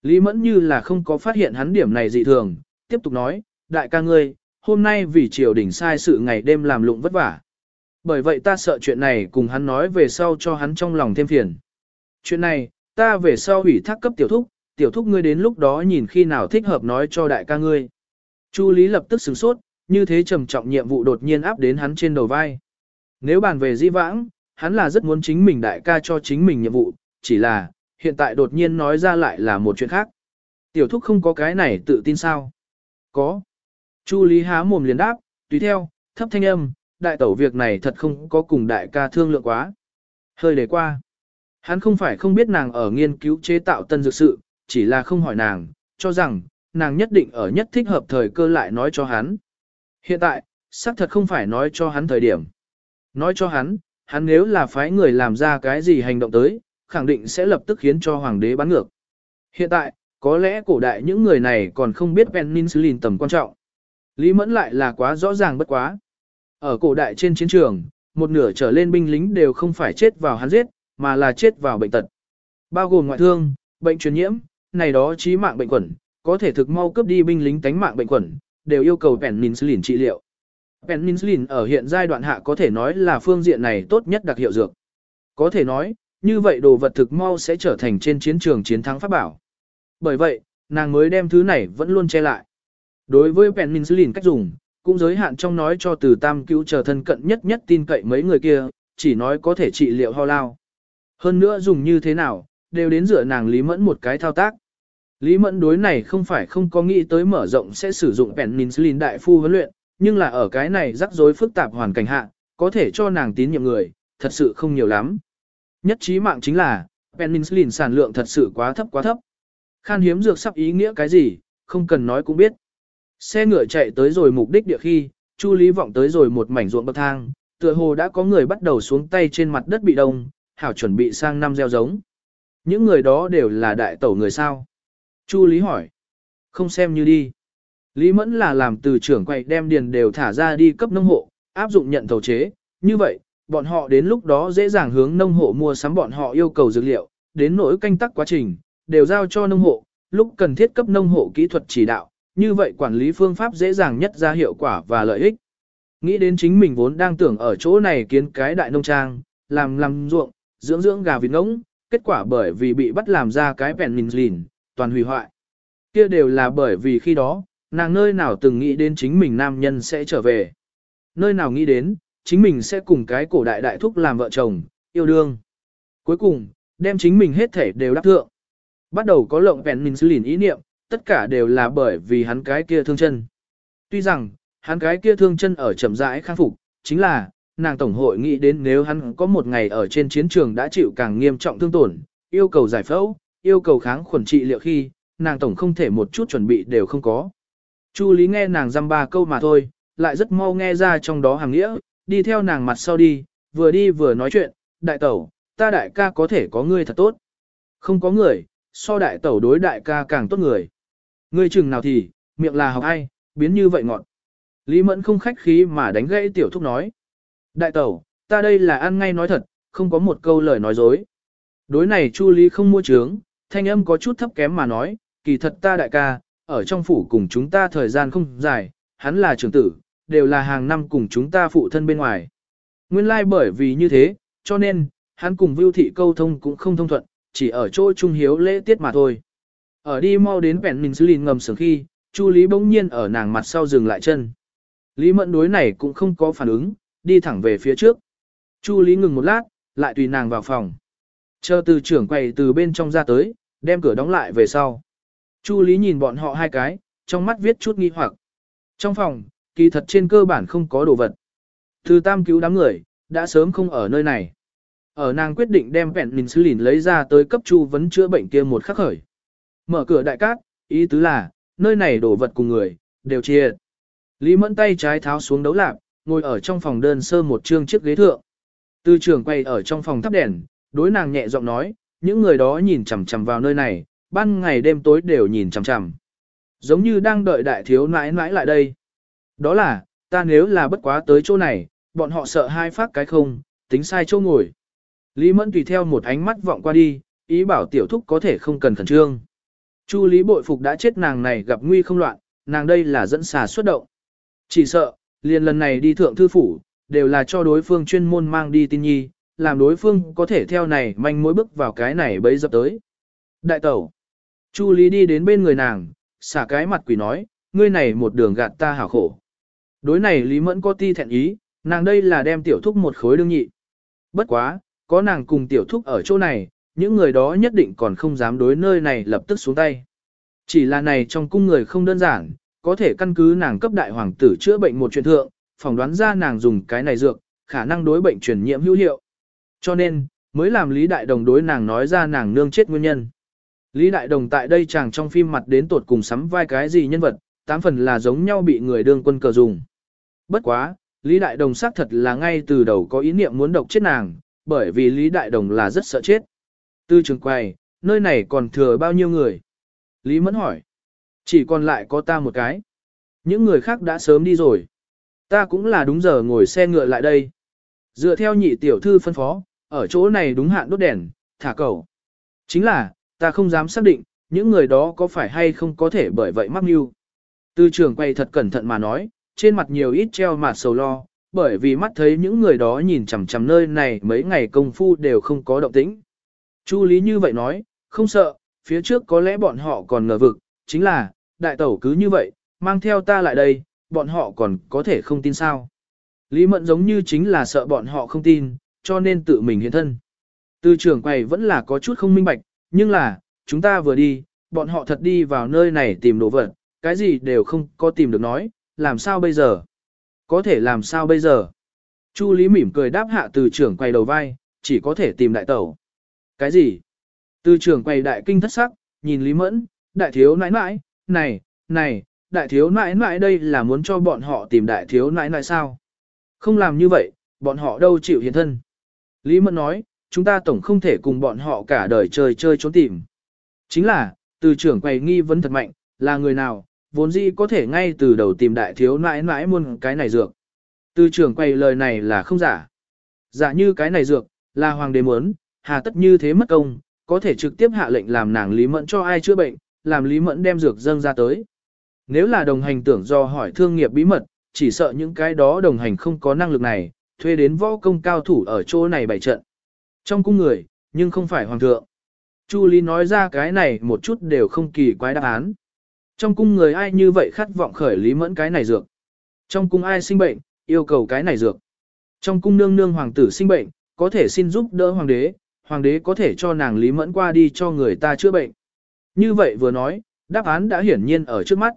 Lý Mẫn như là không có phát hiện hắn điểm này dị thường, tiếp tục nói, đại ca ngươi, hôm nay vì triều đình sai sự ngày đêm làm lụng vất vả. Bởi vậy ta sợ chuyện này cùng hắn nói về sau cho hắn trong lòng thêm phiền. Chuyện này, ta về sau ủy thác cấp tiểu thúc, tiểu thúc ngươi đến lúc đó nhìn khi nào thích hợp nói cho đại ca ngươi. Chu Lý lập tức sửng sốt, như thế trầm trọng nhiệm vụ đột nhiên áp đến hắn trên đầu vai. Nếu bàn về di vãng, hắn là rất muốn chính mình đại ca cho chính mình nhiệm vụ, chỉ là, hiện tại đột nhiên nói ra lại là một chuyện khác. Tiểu thúc không có cái này tự tin sao? Có. Chu Lý há mồm liền đáp, tùy theo, thấp thanh âm, đại tẩu việc này thật không có cùng đại ca thương lượng quá. Hơi để qua. Hắn không phải không biết nàng ở nghiên cứu chế tạo tân dược sự, chỉ là không hỏi nàng, cho rằng, nàng nhất định ở nhất thích hợp thời cơ lại nói cho hắn. Hiện tại, xác thật không phải nói cho hắn thời điểm. Nói cho hắn, hắn nếu là phái người làm ra cái gì hành động tới, khẳng định sẽ lập tức khiến cho hoàng đế bắn ngược. Hiện tại, có lẽ cổ đại những người này còn không biết penicillin tầm quan trọng. Lý Mẫn lại là quá rõ ràng bất quá. Ở cổ đại trên chiến trường, một nửa trở lên binh lính đều không phải chết vào hắn giết, mà là chết vào bệnh tật. Bao gồm ngoại thương, bệnh truyền nhiễm, này đó chí mạng bệnh quẩn, có thể thực mau cướp đi binh lính tánh mạng bệnh quẩn, đều yêu cầu penicillin trị liệu. Penicillin ở hiện giai đoạn hạ có thể nói là phương diện này tốt nhất đặc hiệu dược. Có thể nói, như vậy đồ vật thực mau sẽ trở thành trên chiến trường chiến thắng pháp bảo. Bởi vậy, nàng mới đem thứ này vẫn luôn che lại. Đối với penicillin cách dùng, cũng giới hạn trong nói cho từ tam cứu chờ thân cận nhất nhất tin cậy mấy người kia, chỉ nói có thể trị liệu ho lao. Hơn nữa dùng như thế nào, đều đến dựa nàng Lý Mẫn một cái thao tác. Lý Mẫn đối này không phải không có nghĩ tới mở rộng sẽ sử dụng penicillin đại phu huấn luyện, nhưng là ở cái này rắc rối phức tạp hoàn cảnh hạ, có thể cho nàng tín nhiệm người, thật sự không nhiều lắm. Nhất trí mạng chính là, penicillin sản lượng thật sự quá thấp quá thấp. Khan hiếm dược sắp ý nghĩa cái gì, không cần nói cũng biết. Xe ngựa chạy tới rồi mục đích địa khi, Chu Lý vọng tới rồi một mảnh ruộng bậc thang, tựa hồ đã có người bắt đầu xuống tay trên mặt đất bị đông, hảo chuẩn bị sang năm gieo giống. Những người đó đều là đại tẩu người sao? Chu Lý hỏi. Không xem như đi. Lý Mẫn là làm từ trưởng quay đem điền đều thả ra đi cấp nông hộ, áp dụng nhận thầu chế. Như vậy, bọn họ đến lúc đó dễ dàng hướng nông hộ mua sắm bọn họ yêu cầu dược liệu, đến nỗi canh tắc quá trình, đều giao cho nông hộ, lúc cần thiết cấp nông hộ kỹ thuật chỉ đạo, như vậy quản lý phương pháp dễ dàng nhất ra hiệu quả và lợi ích. Nghĩ đến chính mình vốn đang tưởng ở chỗ này kiến cái đại nông trang, làm làm ruộng, dưỡng dưỡng gà vịt ngỗng, kết quả bởi vì bị bắt làm ra cái vẹn mình lìn, toàn hủy hoại. Kia đều là bởi vì khi đó, nàng nơi nào từng nghĩ đến chính mình nam nhân sẽ trở về. Nơi nào nghĩ đến, chính mình sẽ cùng cái cổ đại đại thúc làm vợ chồng, yêu đương. Cuối cùng, đem chính mình hết thể đều đáp thượng. Bắt đầu có lộng penicillin ý niệm, tất cả đều là bởi vì hắn cái kia thương chân. Tuy rằng, hắn cái kia thương chân ở chậm rãi khang phục, chính là, nàng tổng hội nghĩ đến nếu hắn có một ngày ở trên chiến trường đã chịu càng nghiêm trọng thương tổn, yêu cầu giải phẫu, yêu cầu kháng khuẩn trị liệu khi, nàng tổng không thể một chút chuẩn bị đều không có. Chu Lý nghe nàng dăm ba câu mà thôi, lại rất mau nghe ra trong đó hàng nghĩa, đi theo nàng mặt sau đi, vừa đi vừa nói chuyện, đại tẩu, ta đại ca có thể có ngươi thật tốt. Không có người, so đại tẩu đối đại ca càng tốt người. Ngươi chừng nào thì, miệng là học ai, biến như vậy ngọn. Lý Mẫn không khách khí mà đánh gãy tiểu thúc nói. Đại tẩu, ta đây là ăn ngay nói thật, không có một câu lời nói dối. Đối này Chu Lý không mua trướng, thanh âm có chút thấp kém mà nói, kỳ thật ta đại ca, ở trong phủ cùng chúng ta thời gian không dài, hắn là trưởng tử, đều là hàng năm cùng chúng ta phụ thân bên ngoài. Nguyên lai like bởi vì như thế, cho nên, hắn cùng Vưu Thị câu thông cũng không thông thuận, chỉ ở chỗ trung hiếu lễ tiết mà thôi. Ở đi mau đến Peninsulin ngầm sướng khi, Chu Lý bỗng nhiên ở nàng mặt sau dừng lại chân. Lý Mẫn đối này cũng không có phản ứng, đi thẳng về phía trước. Chu Lý ngừng một lát, lại tùy nàng vào phòng. Chờ từ trưởng quầy từ bên trong ra tới, đem cửa đóng lại về sau. Chu Lý nhìn bọn họ hai cái, trong mắt viết chút nghi hoặc. Trong phòng, kỳ thật trên cơ bản không có đồ vật. Từ tam cứu đám người, đã sớm không ở nơi này. Ở nàng quyết định đem vẹn lìn lấy ra tới cấp chu vấn chữa bệnh kia một khắc khởi. Mở cửa đại cát, ý tứ là, nơi này đồ vật cùng người, đều chia. Lý mẫn tay trái tháo xuống đấu lạc, ngồi ở trong phòng đơn sơ một chương chiếc ghế thượng. Tư trưởng quay ở trong phòng thắp đèn, đối nàng nhẹ giọng nói, những người đó nhìn chằm chằm vào nơi này, ban ngày đêm tối đều nhìn chằm chằm. Giống như đang đợi đại thiếu nãi nãi lại đây. Đó là, ta nếu là bất quá tới chỗ này, bọn họ sợ hai phát cái không, tính sai chỗ ngồi. Lý Mẫn tùy theo một ánh mắt vọng qua đi, ý bảo tiểu thúc có thể không cần khẩn trương. Chu Lý bội phục đã chết nàng này gặp nguy không loạn, nàng đây là dẫn xà xuất động. Chỉ sợ, liền lần này đi thượng thư phủ, đều là cho đối phương chuyên môn mang đi tin nhi, làm đối phương có thể theo này manh mối bước vào cái này bấy dập tới. Đại tẩu, Chu Lý đi đến bên người nàng, xả cái mặt quỷ nói, ngươi này một đường gạt ta hảo khổ. Đối này Lý Mẫn có ti thẹn ý, nàng đây là đem tiểu thúc một khối đương nhị. Bất quá, có nàng cùng tiểu thúc ở chỗ này, những người đó nhất định còn không dám đối nơi này lập tức xuống tay. Chỉ là này trong cung người không đơn giản, có thể căn cứ nàng cấp đại hoàng tử chữa bệnh một chuyện thượng, phỏng đoán ra nàng dùng cái này dược, khả năng đối bệnh truyền nhiễm hữu hiệu. Cho nên, mới làm Lý Đại Đồng đối nàng nói ra nàng nương chết nguyên nhân. Lý Đại Đồng tại đây chàng trong phim mặt đến tột cùng sắm vai cái gì nhân vật, tám phần là giống nhau bị người đương quân cờ dùng. Bất quá, Lý Đại Đồng xác thật là ngay từ đầu có ý niệm muốn độc chết nàng, bởi vì Lý Đại Đồng là rất sợ chết. Tư trường quay, nơi này còn thừa bao nhiêu người? Lý Mẫn hỏi. Chỉ còn lại có ta một cái. Những người khác đã sớm đi rồi. Ta cũng là đúng giờ ngồi xe ngựa lại đây. Dựa theo nhị tiểu thư phân phó, ở chỗ này đúng hạn đốt đèn, thả cầu. Chính là, ta không dám xác định, những người đó có phải hay không có thể bởi vậy mắc mưu. Tư trưởng quay thật cẩn thận mà nói, trên mặt nhiều ít treo mặt sầu lo, bởi vì mắt thấy những người đó nhìn chằm chằm nơi này mấy ngày công phu đều không có động tĩnh. Chu Lý như vậy nói, không sợ, phía trước có lẽ bọn họ còn ngờ vực, chính là, đại tẩu cứ như vậy, mang theo ta lại đây, bọn họ còn có thể không tin sao. Lý Mẫn giống như chính là sợ bọn họ không tin, cho nên tự mình hiện thân. Tư trưởng quầy vẫn là có chút không minh bạch, nhưng là, chúng ta vừa đi, bọn họ thật đi vào nơi này tìm đồ vật, cái gì đều không có tìm được nói, làm sao bây giờ? Có thể làm sao bây giờ? Chu Lý mỉm cười đáp hạ từ trưởng quầy đầu vai, chỉ có thể tìm đại tẩu. Cái gì? Từ trưởng quầy đại kinh thất sắc, nhìn Lý Mẫn, đại thiếu nãi nãi, này, này, đại thiếu nãi nãi đây là muốn cho bọn họ tìm đại thiếu nãi nãi sao? Không làm như vậy, bọn họ đâu chịu hiện thân. Lý Mẫn nói, chúng ta tổng không thể cùng bọn họ cả đời chơi chơi trốn tìm. Chính là, từ trưởng quầy nghi vấn thật mạnh, là người nào, vốn dĩ có thể ngay từ đầu tìm đại thiếu nãi nãi muôn cái này dược. Từ trưởng quầy lời này là không giả. Giả như cái này dược, là hoàng đế muốn, hà tất như thế mất công, có thể trực tiếp hạ lệnh làm nàng Lý Mẫn cho ai chữa bệnh, làm Lý Mẫn đem dược dâng ra tới. Nếu là đồng hành tưởng do hỏi thương nghiệp bí mật, chỉ sợ những cái đó đồng hành không có năng lực này, thuê đến võ công cao thủ ở chỗ này bày trận. Trong cung người, nhưng không phải hoàng thượng. Chu Lý nói ra cái này một chút đều không kỳ quái đáp án. Trong cung người ai như vậy khát vọng khởi Lý Mẫn cái này dược. Trong cung ai sinh bệnh, yêu cầu cái này dược. Trong cung nương nương hoàng tử sinh bệnh, có thể xin giúp đỡ hoàng đế, hoàng đế có thể cho nàng Lý Mẫn qua đi cho người ta chữa bệnh. Như vậy vừa nói, đáp án đã hiển nhiên ở trước mắt.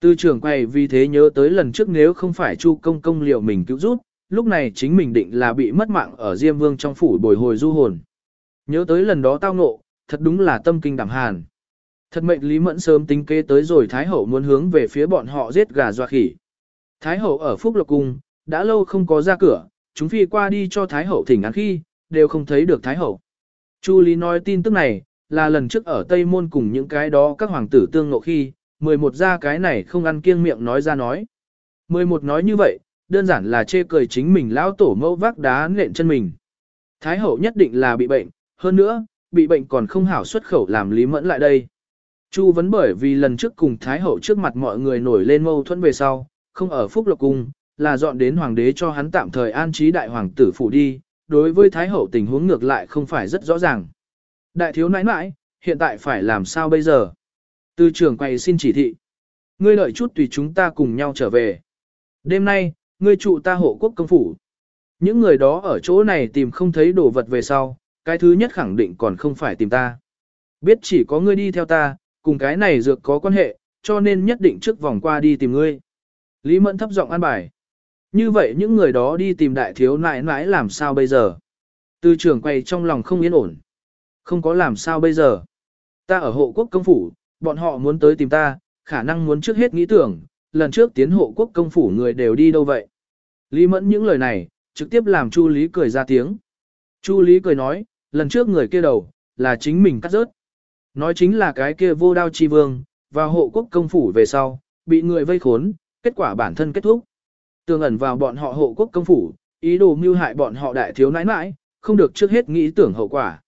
Tư trưởng quầy vì thế nhớ tới lần trước nếu không phải Chu công công liệu mình cứu giúp lúc này chính mình định là bị mất mạng ở Diêm Vương trong phủ bồi hồi du hồn. Nhớ tới lần đó tao ngộ, thật đúng là tâm kinh đảm hàn. Thật mệnh Lý Mẫn sớm tính kế tới rồi Thái Hậu muốn hướng về phía bọn họ giết gà doa khỉ. Thái Hậu ở Phúc Lộc Cung, đã lâu không có ra cửa, chúng phi qua đi cho Thái Hậu thỉnh án khi, đều không thấy được Thái Hậu. Chu Lý nói tin tức này, là lần trước ở Tây Môn cùng những cái đó các hoàng tử tương ngộ khi, 11 ra cái này không ăn kiêng miệng nói ra nói. 11 nói như vậy, đơn giản là chê cười chính mình lão tổ mẫu vác đá nện chân mình. Thái hậu nhất định là bị bệnh, hơn nữa, bị bệnh còn không hảo xuất khẩu làm lý mẫn lại đây. Chu vấn bởi vì lần trước cùng Thái hậu trước mặt mọi người nổi lên mâu thuẫn về sau, không ở Phúc Lộc Cung, là dọn đến hoàng đế cho hắn tạm thời an trí đại hoàng tử phủ đi, đối với Thái hậu tình huống ngược lại không phải rất rõ ràng. Đại thiếu nãi nãi, hiện tại phải làm sao bây giờ? Tư trưởng quay xin chỉ thị. Ngươi lợi chút tùy chúng ta cùng nhau trở về. Đêm nay, ngươi trụ ta hộ quốc công phủ. Những người đó ở chỗ này tìm không thấy đồ vật về sau, cái thứ nhất khẳng định còn không phải tìm ta. Biết chỉ có ngươi đi theo ta, cùng cái này dược có quan hệ, cho nên nhất định trước vòng qua đi tìm ngươi. Lý Mẫn thấp giọng an bài. Như vậy những người đó đi tìm đại thiếu nãi nãi làm sao bây giờ? Tư trưởng quay trong lòng không yên ổn. Không có làm sao bây giờ. Ta ở hộ quốc công phủ, bọn họ muốn tới tìm ta, khả năng muốn trước hết nghĩ tưởng, lần trước tiến hộ quốc công phủ người đều đi đâu vậy. Lý mẫn những lời này, trực tiếp làm Chu Lý cười ra tiếng. Chu Lý cười nói, lần trước người kia đầu, là chính mình cắt rớt. Nói chính là cái kia vô đao chi vương, và hộ quốc công phủ về sau, bị người vây khốn, kết quả bản thân kết thúc. Tường ẩn vào bọn họ hộ quốc công phủ, ý đồ mưu hại bọn họ đại thiếu nãi nãi, không được trước hết nghĩ tưởng hậu quả.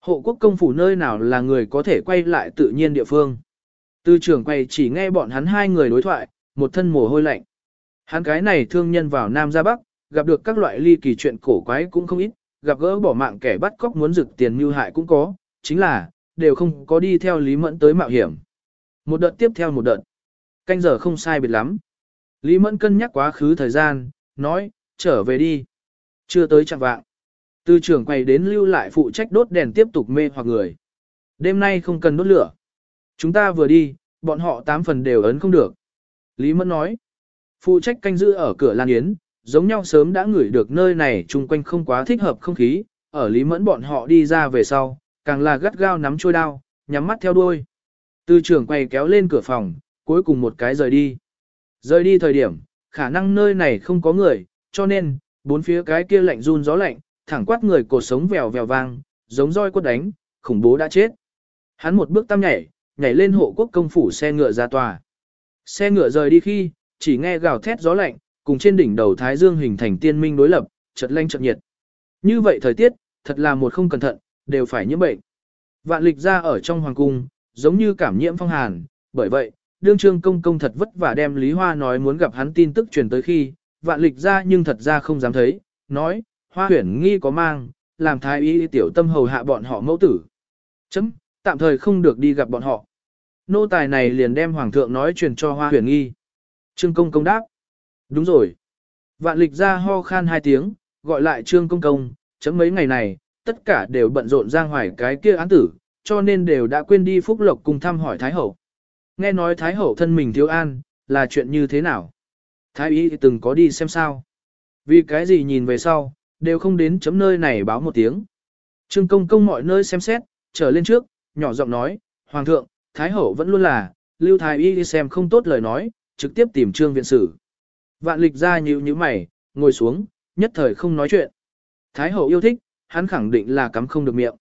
Hộ quốc công phủ nơi nào là người có thể quay lại tự nhiên địa phương. Tư trưởng quay chỉ nghe bọn hắn hai người đối thoại, một thân mồ hôi lạnh. Hắn cái này thương nhân vào Nam ra Bắc, gặp được các loại ly kỳ chuyện cổ quái cũng không ít, gặp gỡ bỏ mạng kẻ bắt cóc muốn rực tiền mưu hại cũng có, chính là, đều không có đi theo Lý Mẫn tới mạo hiểm. Một đợt tiếp theo một đợt. Canh giờ không sai biệt lắm. Lý Mẫn cân nhắc quá khứ thời gian, nói, trở về đi. Chưa tới chẳng vạng. Từ trưởng quay đến lưu lại phụ trách đốt đèn tiếp tục mê hoặc người. Đêm nay không cần đốt lửa. Chúng ta vừa đi, bọn họ tám phần đều ấn không được. Lý Mẫn nói. Phụ trách canh giữ ở cửa Lan Yến, giống nhau sớm đã ngửi được nơi này chung quanh không quá thích hợp không khí, ở Lý Mẫn bọn họ đi ra về sau, càng là gắt gao nắm trôi đao, nhắm mắt theo đuôi. Từ trưởng quay kéo lên cửa phòng, cuối cùng một cái rời đi. Rời đi thời điểm, khả năng nơi này không có người, cho nên, bốn phía cái kia lạnh run gió lạnh, thẳng quát người cột sống vèo vèo vang, giống roi quất đánh, khủng bố đã chết. Hắn một bước tam nhảy, nhảy lên hộ quốc công phủ xe ngựa ra tòa. Xe ngựa rời đi khi, chỉ nghe gào thét gió lạnh, cùng trên đỉnh đầu Thái Dương hình thành tiên minh đối lập, chợt lanh chợt nhiệt. Như vậy thời tiết, thật là một không cẩn thận, đều phải nhiễm bệnh. Vạn lịch ra ở trong hoàng cung, giống như cảm nhiễm phong hàn, bởi vậy, đương trương công công thật vất vả đem Lý Hoa nói muốn gặp hắn tin tức truyền tới khi, vạn lịch ra nhưng thật ra không dám thấy, nói, hoa huyển nghi có mang, làm thái y tiểu tâm hầu hạ bọn họ mẫu tử. Chấm, tạm thời không được đi gặp bọn họ. Nô tài này liền đem hoàng thượng nói truyền cho hoa huyền nghi. Trương công công đáp. Đúng rồi. Vạn lịch ra ho khan hai tiếng, gọi lại trương công công, chấm mấy ngày này, tất cả đều bận rộn giang hoài cái kia án tử, cho nên đều đã quên đi phúc lộc cùng thăm hỏi Thái Hậu. Nghe nói Thái Hậu thân mình thiếu an, là chuyện như thế nào? Thái y từng có đi xem sao? Vì cái gì nhìn về sau, đều không đến chấm nơi này báo một tiếng. Trương công công mọi nơi xem xét, trở lên trước, nhỏ giọng nói, Hoàng thượng, Thái hậu vẫn luôn là, lưu thái y đi xem không tốt lời nói, trực tiếp tìm trương viện sử. Vạn lịch ra nhíu nhíu mày, ngồi xuống, nhất thời không nói chuyện. Thái hậu yêu thích, hắn khẳng định là cắm không được miệng.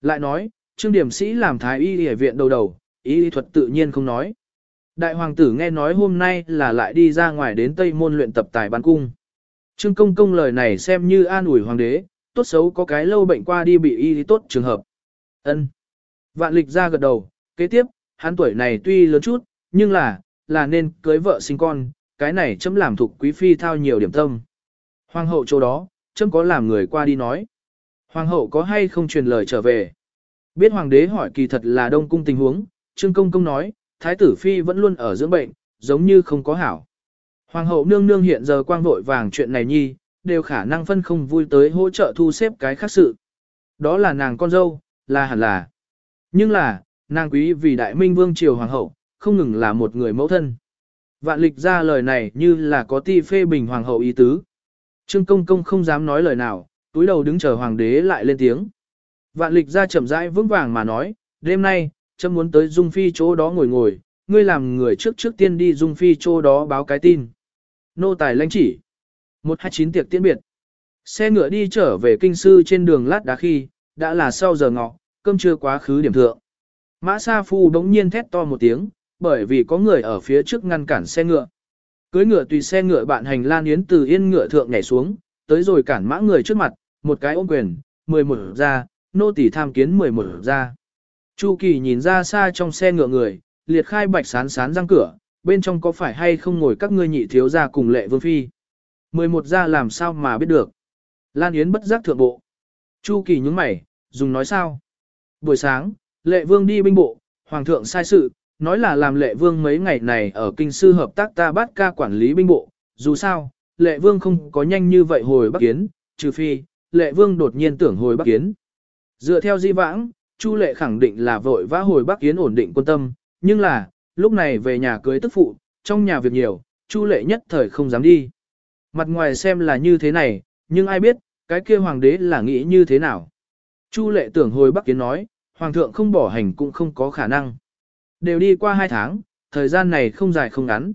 Lại nói, trương điểm sĩ làm thái y y viện đầu đầu, y thuật tự nhiên không nói. Đại hoàng tử nghe nói hôm nay là lại đi ra ngoài đến Tây Môn luyện tập tài bán cung. Trương công công lời này xem như an ủi hoàng đế, tốt xấu có cái lâu bệnh qua đi bị y tốt trường hợp. Ân. Vạn lịch ra gật đầu, kế tiếp, hắn tuổi này tuy lớn chút, nhưng là, là nên cưới vợ sinh con, cái này chấm làm thuộc quý phi thao nhiều điểm tâm. Hoàng hậu chỗ đó, chấm có làm người qua đi nói. Hoàng hậu có hay không truyền lời trở về. Biết hoàng đế hỏi kỳ thật là đông cung tình huống, trương công công nói, thái tử phi vẫn luôn ở dưỡng bệnh, giống như không có hảo. Hoàng hậu nương nương hiện giờ quang vội vàng chuyện này nhi, đều khả năng phân không vui tới hỗ trợ thu xếp cái khác sự. Đó là nàng con dâu, là hẳn là. Nhưng là, nàng quý vì đại minh vương triều hoàng hậu, không ngừng là một người mẫu thân. Vạn lịch ra lời này như là có ti phê bình hoàng hậu ý tứ. Trương công công không dám nói lời nào, túi đầu đứng chờ hoàng đế lại lên tiếng. Vạn lịch ra chậm rãi vững vàng mà nói, đêm nay, chấm muốn tới Dung Phi chỗ đó ngồi ngồi, ngươi làm người trước trước tiên đi Dung Phi chỗ đó báo cái tin. Nô tài lãnh chỉ. 129 tiệc tiễn biệt. Xe ngựa đi trở về kinh sư trên đường lát đá khi, đã là sau giờ ngọ, cơm trưa quá khứ điểm thượng. Mã Sa Phu đống nhiên thét to một tiếng, bởi vì có người ở phía trước ngăn cản xe ngựa. Cưới ngựa tùy xe ngựa bạn hành lan yến từ yên ngựa thượng nhảy xuống, tới rồi cản mã người trước mặt, một cái ôm quyền, 11 ra, nô tỳ tham kiến 11 ra. Chu Kỳ nhìn ra xa trong xe ngựa người, liệt khai bạch sán sán răng cửa, bên trong có phải hay không ngồi các ngươi nhị thiếu gia cùng lệ vương phi. 11 ra làm sao mà biết được. Lan Yến bất giác thượng bộ. Chu Kỳ nhúng mày, dùng nói sao. Buổi sáng, lệ vương đi binh bộ, hoàng thượng sai sự, nói là làm lệ vương mấy ngày này ở kinh sư hợp tác ta bắt ca quản lý binh bộ, dù sao, lệ vương không có nhanh như vậy hồi bắc kiến, trừ phi, lệ vương đột nhiên tưởng hồi bắc kiến. Dựa theo di vãng, Chu lệ khẳng định là vội vã hồi bắc kiến ổn định quân tâm, nhưng là, lúc này về nhà cưới tức phụ, trong nhà việc nhiều, Chu lệ nhất thời không dám đi. Mặt ngoài xem là như thế này, nhưng ai biết, cái kia hoàng đế là nghĩ như thế nào. Chu lệ tưởng hồi bắc kiến nói, hoàng thượng không bỏ hành cũng không có khả năng. Đều đi qua hai tháng, thời gian này không dài không ngắn.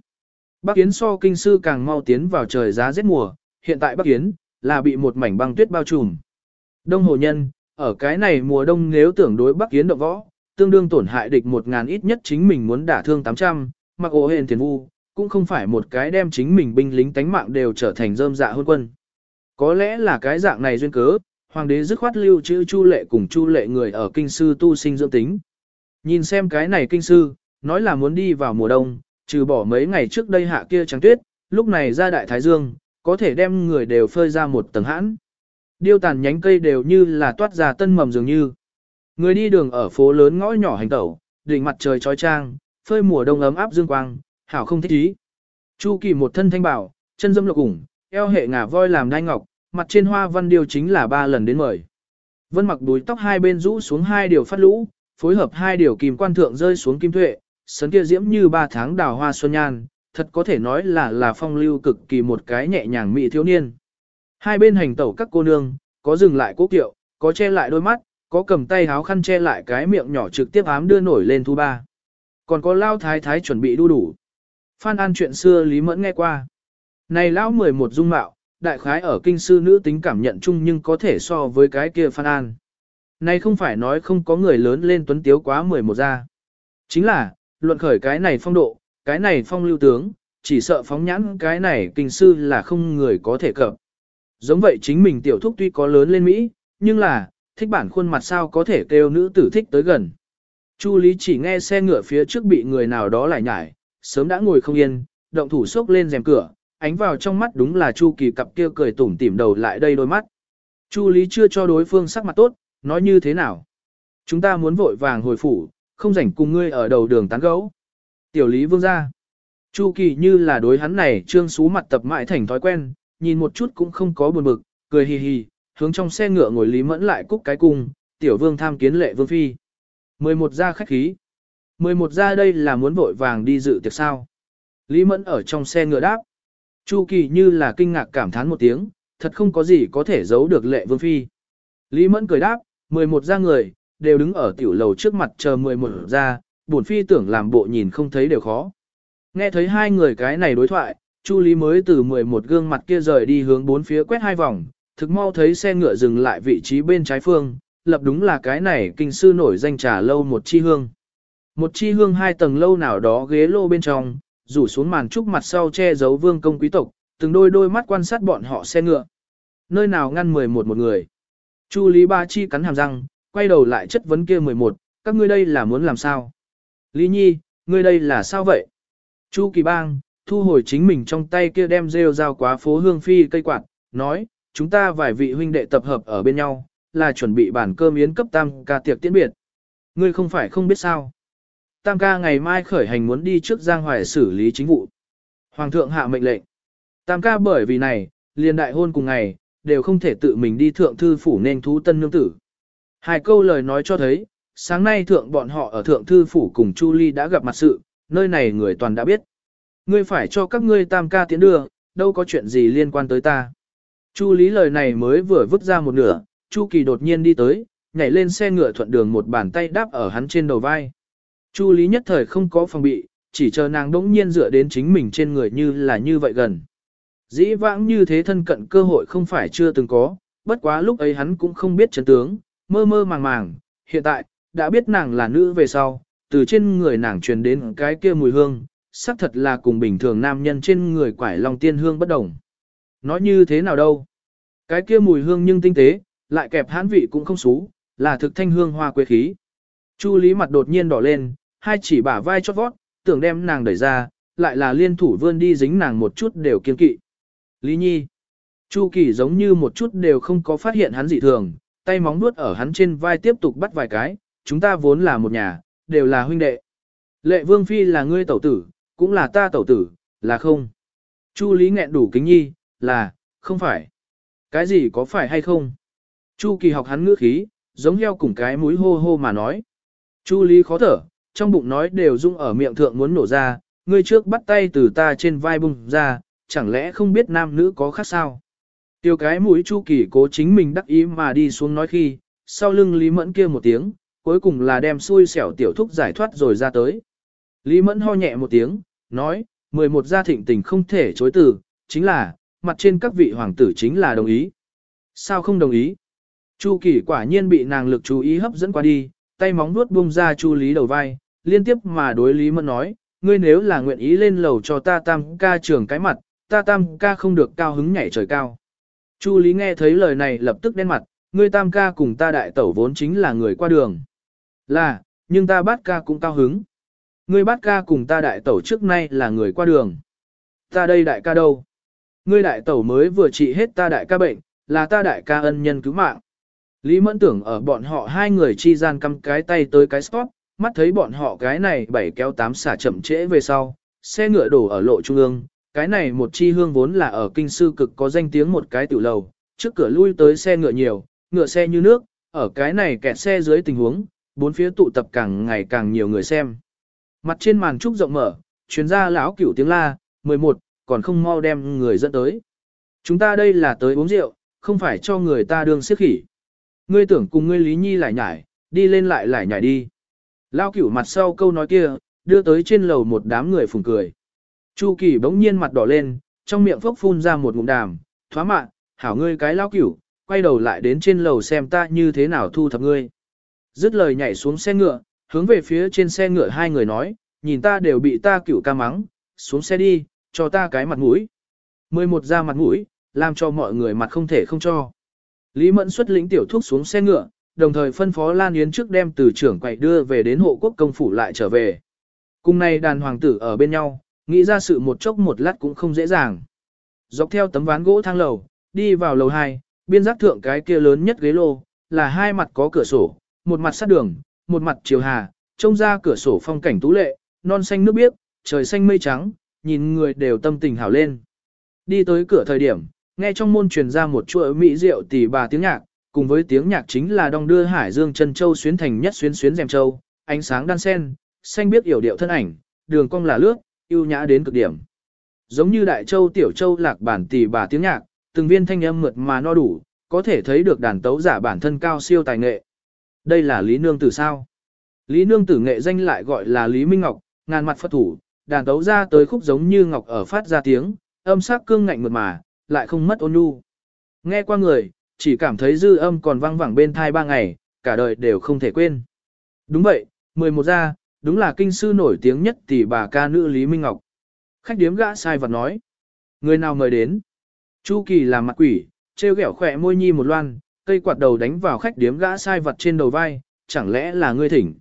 Bắc Yến so kinh sư càng mau tiến vào trời giá rét mùa, hiện tại Bắc Yến là bị một mảnh băng tuyết bao trùm. Đông hồ nhân, ở cái này mùa đông nếu tưởng đối Bắc Yến động võ, tương đương tổn hại địch một ngàn ít nhất chính mình muốn đả thương 800, mặc ổ hền tiền vu, cũng không phải một cái đem chính mình binh lính tánh mạng đều trở thành rơm dạ hôn quân. Có lẽ là cái dạng này duyên cớ, hoàng đế dứt khoát lưu chữ chu lệ cùng chu lệ người ở kinh sư tu sinh dưỡng tính. Nhìn xem cái này kinh sư, nói là muốn đi vào mùa đông, trừ bỏ mấy ngày trước đây hạ kia trắng tuyết, lúc này ra đại thái dương, có thể đem người đều phơi ra một tầng hãn. Điêu tàn nhánh cây đều như là toát ra tân mầm dường như. Người đi đường ở phố lớn ngõ nhỏ hành tẩu, đỉnh mặt trời trói trang, phơi mùa đông ấm áp dương quang, hảo không thích ý. Chu kỳ một thân thanh bảo, chân dâm lục ủng, eo hệ ngả voi làm đai ngọc, mặt trên hoa văn điều chính là ba lần đến mời. Vân mặc đuôi tóc hai bên rũ xuống hai điều phát lũ, phối hợp hai điều kim quan thượng rơi xuống kim tuệ, sấn kia diễm như ba tháng đào hoa xuân nhan, thật có thể nói là là phong lưu cực kỳ một cái nhẹ nhàng mỹ thiếu niên. Hai bên hành tẩu các cô nương, có dừng lại cố kiệu, có che lại đôi mắt, có cầm tay háo khăn che lại cái miệng nhỏ trực tiếp ám đưa nổi lên thu ba. Còn có lao thái thái chuẩn bị đu đủ. Phan An chuyện xưa Lý Mẫn nghe qua. Này lão 11 dung mạo, đại khái ở kinh sư nữ tính cảm nhận chung nhưng có thể so với cái kia Phan An nay không phải nói không có người lớn lên tuấn tiếu quá 11 ra. Chính là, luận khởi cái này phong độ, cái này phong lưu tướng, chỉ sợ phóng nhãn cái này kinh sư là không người có thể cập. Giống vậy chính mình tiểu thúc tuy có lớn lên Mỹ, nhưng là, thích bản khuôn mặt sao có thể kêu nữ tử thích tới gần. Chu Lý chỉ nghe xe ngựa phía trước bị người nào đó lại nhải, sớm đã ngồi không yên, động thủ sốc lên rèm cửa, ánh vào trong mắt đúng là Chu Kỳ cặp kia cười tủm tỉm đầu lại đây đôi mắt. Chu Lý chưa cho đối phương sắc mặt tốt, nói như thế nào? Chúng ta muốn vội vàng hồi phủ, không rảnh cùng ngươi ở đầu đường tán gấu. Tiểu Lý Vương ra. Chu Kỳ như là đối hắn này trương xú mặt tập mãi thành thói quen, nhìn một chút cũng không có buồn bực, cười hì hì, hướng trong xe ngựa ngồi Lý Mẫn lại cúc cái cung, tiểu vương tham kiến lệ vương phi. 11 gia khách khí. 11 gia đây là muốn vội vàng đi dự tiệc sao. Lý Mẫn ở trong xe ngựa đáp. Chu Kỳ như là kinh ngạc cảm thán một tiếng, thật không có gì có thể giấu được lệ vương phi. Lý Mẫn cười đáp, 11 gia người, đều đứng ở tiểu lầu trước mặt chờ 11 gia. bổn phi tưởng làm bộ nhìn không thấy đều khó. Nghe thấy hai người cái này đối thoại, Chu Lý mới từ 11 gương mặt kia rời đi hướng bốn phía quét hai vòng, thực mau thấy xe ngựa dừng lại vị trí bên trái phương, lập đúng là cái này kinh sư nổi danh trà lâu một chi hương. Một chi hương hai tầng lâu nào đó ghế lô bên trong, rủ xuống màn trúc mặt sau che giấu vương công quý tộc, từng đôi đôi mắt quan sát bọn họ xe ngựa. Nơi nào ngăn 11 một người. Chu Lý Ba Chi cắn hàm răng, quay đầu lại chất vấn kia 11, các ngươi đây là muốn làm sao? Lý Nhi, ngươi đây là sao vậy? Chu Kỳ Bang, thu hồi chính mình trong tay kia đem rêu rao quá phố hương phi cây quạt, nói, chúng ta vài vị huynh đệ tập hợp ở bên nhau, là chuẩn bị bản cơm yến cấp tam ca tiệc tiễn biệt. Ngươi không phải không biết sao. Tam ca ngày mai khởi hành muốn đi trước Giang Hoài xử lý chính vụ. Hoàng thượng hạ mệnh lệnh. Tam ca bởi vì này, liền đại hôn cùng ngày, đều không thể tự mình đi thượng thư phủ nên thú tân nương tử. Hai câu lời nói cho thấy, sáng nay thượng bọn họ ở thượng thư phủ cùng Chu Ly đã gặp mặt sự, nơi này người toàn đã biết. Ngươi phải cho các ngươi tam ca tiến đưa, đâu có chuyện gì liên quan tới ta. Chu Lý lời này mới vừa vứt ra một nửa, Chu Kỳ đột nhiên đi tới, nhảy lên xe ngựa thuận đường một bàn tay đáp ở hắn trên đầu vai. Chu Lý nhất thời không có phòng bị, chỉ chờ nàng đỗng nhiên dựa đến chính mình trên người như là như vậy gần. Dĩ vãng như thế thân cận cơ hội không phải chưa từng có, bất quá lúc ấy hắn cũng không biết chấn tướng, mơ mơ màng màng, hiện tại, đã biết nàng là nữ về sau, từ trên người nàng truyền đến cái kia mùi hương, xác thật là cùng bình thường nam nhân trên người quải lòng tiên hương bất đồng. Nói như thế nào đâu? Cái kia mùi hương nhưng tinh tế, lại kẹp hán vị cũng không xú, là thực thanh hương hoa quê khí. Chu Lý mặt đột nhiên đỏ lên, hai chỉ bả vai chót vót, tưởng đem nàng đẩy ra, lại là liên thủ vươn đi dính nàng một chút đều kiên kỵ. Lý Nhi. Chu Kỳ giống như một chút đều không có phát hiện hắn dị thường, tay móng nuốt ở hắn trên vai tiếp tục bắt vài cái, chúng ta vốn là một nhà, đều là huynh đệ. Lệ Vương Phi là ngươi tẩu tử, cũng là ta tẩu tử, là không. Chu Lý nghẹn đủ kính nhi, là, không phải. Cái gì có phải hay không? Chu Kỳ học hắn ngữ khí, giống heo cùng cái mũi hô hô mà nói. Chu Lý khó thở, trong bụng nói đều rung ở miệng thượng muốn nổ ra, ngươi trước bắt tay từ ta trên vai bung ra, chẳng lẽ không biết nam nữ có khác sao? Tiêu cái mũi Chu Kỳ cố chính mình đắc ý mà đi xuống nói khi, sau lưng Lý Mẫn kia một tiếng, cuối cùng là đem xui xẻo tiểu thúc giải thoát rồi ra tới. Lý Mẫn ho nhẹ một tiếng, nói, 11 gia thịnh tình không thể chối từ, chính là, mặt trên các vị hoàng tử chính là đồng ý. Sao không đồng ý? Chu Kỳ quả nhiên bị nàng lực chú ý hấp dẫn qua đi, tay móng nuốt buông ra Chu Lý đầu vai, liên tiếp mà đối Lý Mẫn nói, ngươi nếu là nguyện ý lên lầu cho ta tam ca trường cái mặt, ta tam ca không được cao hứng nhảy trời cao. Chu Lý nghe thấy lời này lập tức đen mặt, ngươi tam ca cùng ta đại tẩu vốn chính là người qua đường. Là, nhưng ta bát ca cũng cao hứng. Ngươi bát ca cùng ta đại tẩu trước nay là người qua đường. Ta đây đại ca đâu? Ngươi đại tẩu mới vừa trị hết ta đại ca bệnh, là ta đại ca ân nhân cứu mạng. Lý mẫn tưởng ở bọn họ hai người chi gian cầm cái tay tới cái spot, mắt thấy bọn họ cái này bảy kéo tám xả chậm trễ về sau, xe ngựa đổ ở lộ trung ương, cái này một chi hương vốn là ở kinh sư cực có danh tiếng một cái tiểu lầu, trước cửa lui tới xe ngựa nhiều, ngựa xe như nước, ở cái này kẹt xe dưới tình huống, bốn phía tụ tập càng ngày càng nhiều người xem. Mặt trên màn trúc rộng mở, chuyên gia lão cửu tiếng la, 11, còn không mau đem người dẫn tới. Chúng ta đây là tới uống rượu, không phải cho người ta đương siết khỉ. Ngươi tưởng cùng ngươi Lý Nhi lại nhải, đi lên lại lại nhảy đi. Lão cửu mặt sau câu nói kia, đưa tới trên lầu một đám người phùng cười. Chu Kỳ bỗng nhiên mặt đỏ lên, trong miệng phốc phun ra một ngụm đàm, thoá mạ, hảo ngươi cái lão cửu, quay đầu lại đến trên lầu xem ta như thế nào thu thập ngươi. Dứt lời nhảy xuống xe ngựa, hướng về phía trên xe ngựa hai người nói, nhìn ta đều bị ta cửu ca mắng, xuống xe đi, cho ta cái mặt mũi. Mười một ra mặt mũi, làm cho mọi người mặt không thể không cho. Lý Mẫn xuất lĩnh tiểu thuốc xuống xe ngựa, đồng thời phân phó Lan Yến trước đem từ trưởng quậy đưa về đến hộ quốc công phủ lại trở về. Cùng này đàn hoàng tử ở bên nhau, nghĩ ra sự một chốc một lát cũng không dễ dàng. Dọc theo tấm ván gỗ thang lầu, đi vào lầu 2, biên giác thượng cái kia lớn nhất ghế lô, là hai mặt có cửa sổ, một mặt sát đường, một mặt chiều hà, trông ra cửa sổ phong cảnh tú lệ, non xanh nước biếc, trời xanh mây trắng, nhìn người đều tâm tình hảo lên. Đi tới cửa thời điểm, nghe trong môn truyền ra một chuỗi mỹ rượu tỷ bà tiếng nhạc, cùng với tiếng nhạc chính là đong đưa hải dương chân châu xuyến thành nhất xuyến xuyến rèm châu, ánh sáng đan sen, xanh biếc yểu điệu thân ảnh, đường cong là lướt, yêu nhã đến cực điểm. Giống như đại châu tiểu châu lạc bản tỷ bà tiếng nhạc, từng viên thanh âm mượt mà no đủ, có thể thấy được đàn tấu giả bản thân cao siêu tài nghệ. Đây là Lý Nương Tử sao? Lý Nương Tử nghệ danh lại gọi là Lý Minh Ngọc, ngàn mặt phật thủ, đàn tấu ra tới khúc giống như ngọc ở phát ra tiếng, âm sắc cương ngạnh mượt mà, lại không mất ôn nhu. Nghe qua người, chỉ cảm thấy dư âm còn vang vẳng bên thai ba ngày, cả đời đều không thể quên. Đúng vậy, 11 ra, đúng là kinh sư nổi tiếng nhất tỷ bà ca nữ Lý Minh Ngọc. Khách điếm gã sai vật nói. Người nào mời đến? Chu Kỳ làm mặt quỷ, treo ghẹo khỏe môi nhi một loan, cây quạt đầu đánh vào khách điếm gã sai vật trên đầu vai, chẳng lẽ là ngươi thỉnh.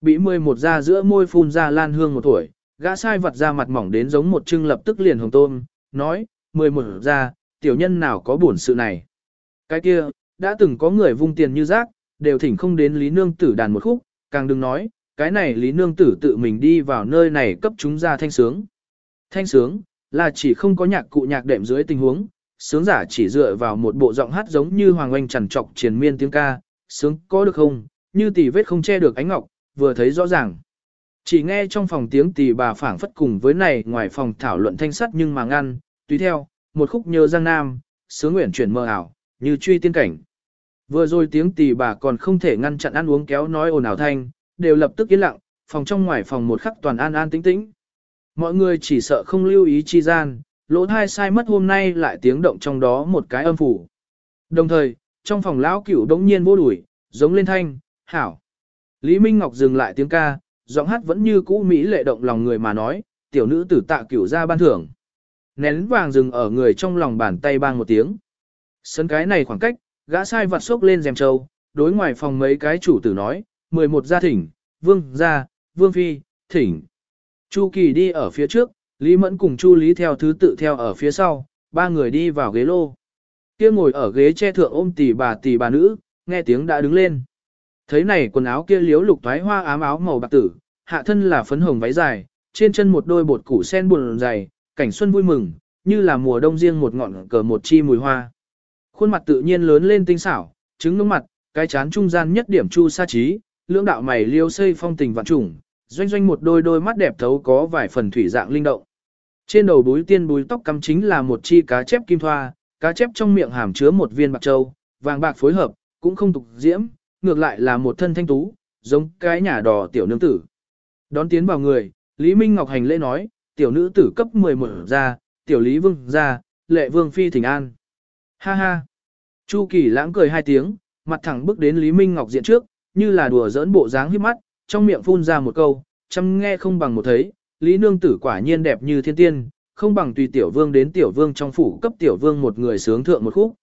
Bị 11 ra giữa môi phun ra lan hương một tuổi, gã sai vật ra mặt mỏng đến giống một trưng lập tức liền hồng tôm, nói, 11 ra, tiểu nhân nào có buồn sự này. Cái kia, đã từng có người vung tiền như rác, đều thỉnh không đến Lý Nương Tử đàn một khúc, càng đừng nói, cái này Lý Nương Tử tự mình đi vào nơi này cấp chúng ra thanh sướng. Thanh sướng, là chỉ không có nhạc cụ nhạc đệm dưới tình huống, sướng giả chỉ dựa vào một bộ giọng hát giống như hoàng oanh trằn trọc triền miên tiếng ca, sướng có được không, như tỷ vết không che được ánh ngọc, vừa thấy rõ ràng. Chỉ nghe trong phòng tiếng tỷ bà phảng phất cùng với này ngoài phòng thảo luận thanh sắt nhưng mà ngăn, tùy theo, một khúc nhớ giang nam, sướng nguyện chuyển mơ ảo, như truy tiên cảnh. Vừa rồi tiếng tỷ bà còn không thể ngăn chặn ăn uống kéo nói ồn ào thanh, đều lập tức yên lặng, phòng trong ngoài phòng một khắc toàn an an tĩnh tĩnh. Mọi người chỉ sợ không lưu ý chi gian, lỗ thai sai mất hôm nay lại tiếng động trong đó một cái âm phủ. Đồng thời, trong phòng lão cửu đống nhiên vô đuổi, giống lên thanh, hảo. Lý Minh Ngọc dừng lại tiếng ca, giọng hát vẫn như cũ Mỹ lệ động lòng người mà nói, tiểu nữ tử tạ cửu ra ban thưởng. Nén vàng dừng ở người trong lòng bàn tay bang một tiếng. Sân cái này khoảng cách, gã sai vặt sốc lên dèm trâu, đối ngoài phòng mấy cái chủ tử nói, 11 gia thỉnh, vương gia, vương phi, thỉnh. Chu Kỳ đi ở phía trước, Lý Mẫn cùng Chu Lý theo thứ tự theo ở phía sau, ba người đi vào ghế lô. Kia ngồi ở ghế che thượng ôm tỷ bà tỷ bà nữ, nghe tiếng đã đứng lên. Thấy này quần áo kia liếu lục thoái hoa ám áo màu bạc tử, hạ thân là phấn hồng váy dài, trên chân một đôi bột củ sen buồn dày, cảnh xuân vui mừng, như là mùa đông riêng một ngọn cờ một chi mùi hoa. Khuôn mặt tự nhiên lớn lên tinh xảo, trứng ngưỡng mặt, cái chán trung gian nhất điểm chu sa trí, lưỡng đạo mày liêu xây phong tình vạn trùng, doanh doanh một đôi đôi mắt đẹp thấu có vài phần thủy dạng linh động. Trên đầu búi tiên búi tóc cắm chính là một chi cá chép kim thoa, cá chép trong miệng hàm chứa một viên bạc châu, vàng bạc phối hợp, cũng không tục diễm, ngược lại là một thân thanh tú, giống cái nhà đò tiểu nương tử. Đón tiến vào người, Lý Minh Ngọc hành lễ nói, tiểu nữ tử cấp 11 ra, tiểu Lý Vương ra, lệ Vương Phi thỉnh an. Ha ha. Chu Kỳ lãng cười hai tiếng, mặt thẳng bước đến Lý Minh Ngọc diện trước, như là đùa giỡn bộ dáng hiếp mắt, trong miệng phun ra một câu, chăm nghe không bằng một thấy, Lý Nương Tử quả nhiên đẹp như thiên tiên, không bằng tùy tiểu vương đến tiểu vương trong phủ cấp tiểu vương một người sướng thượng một khúc.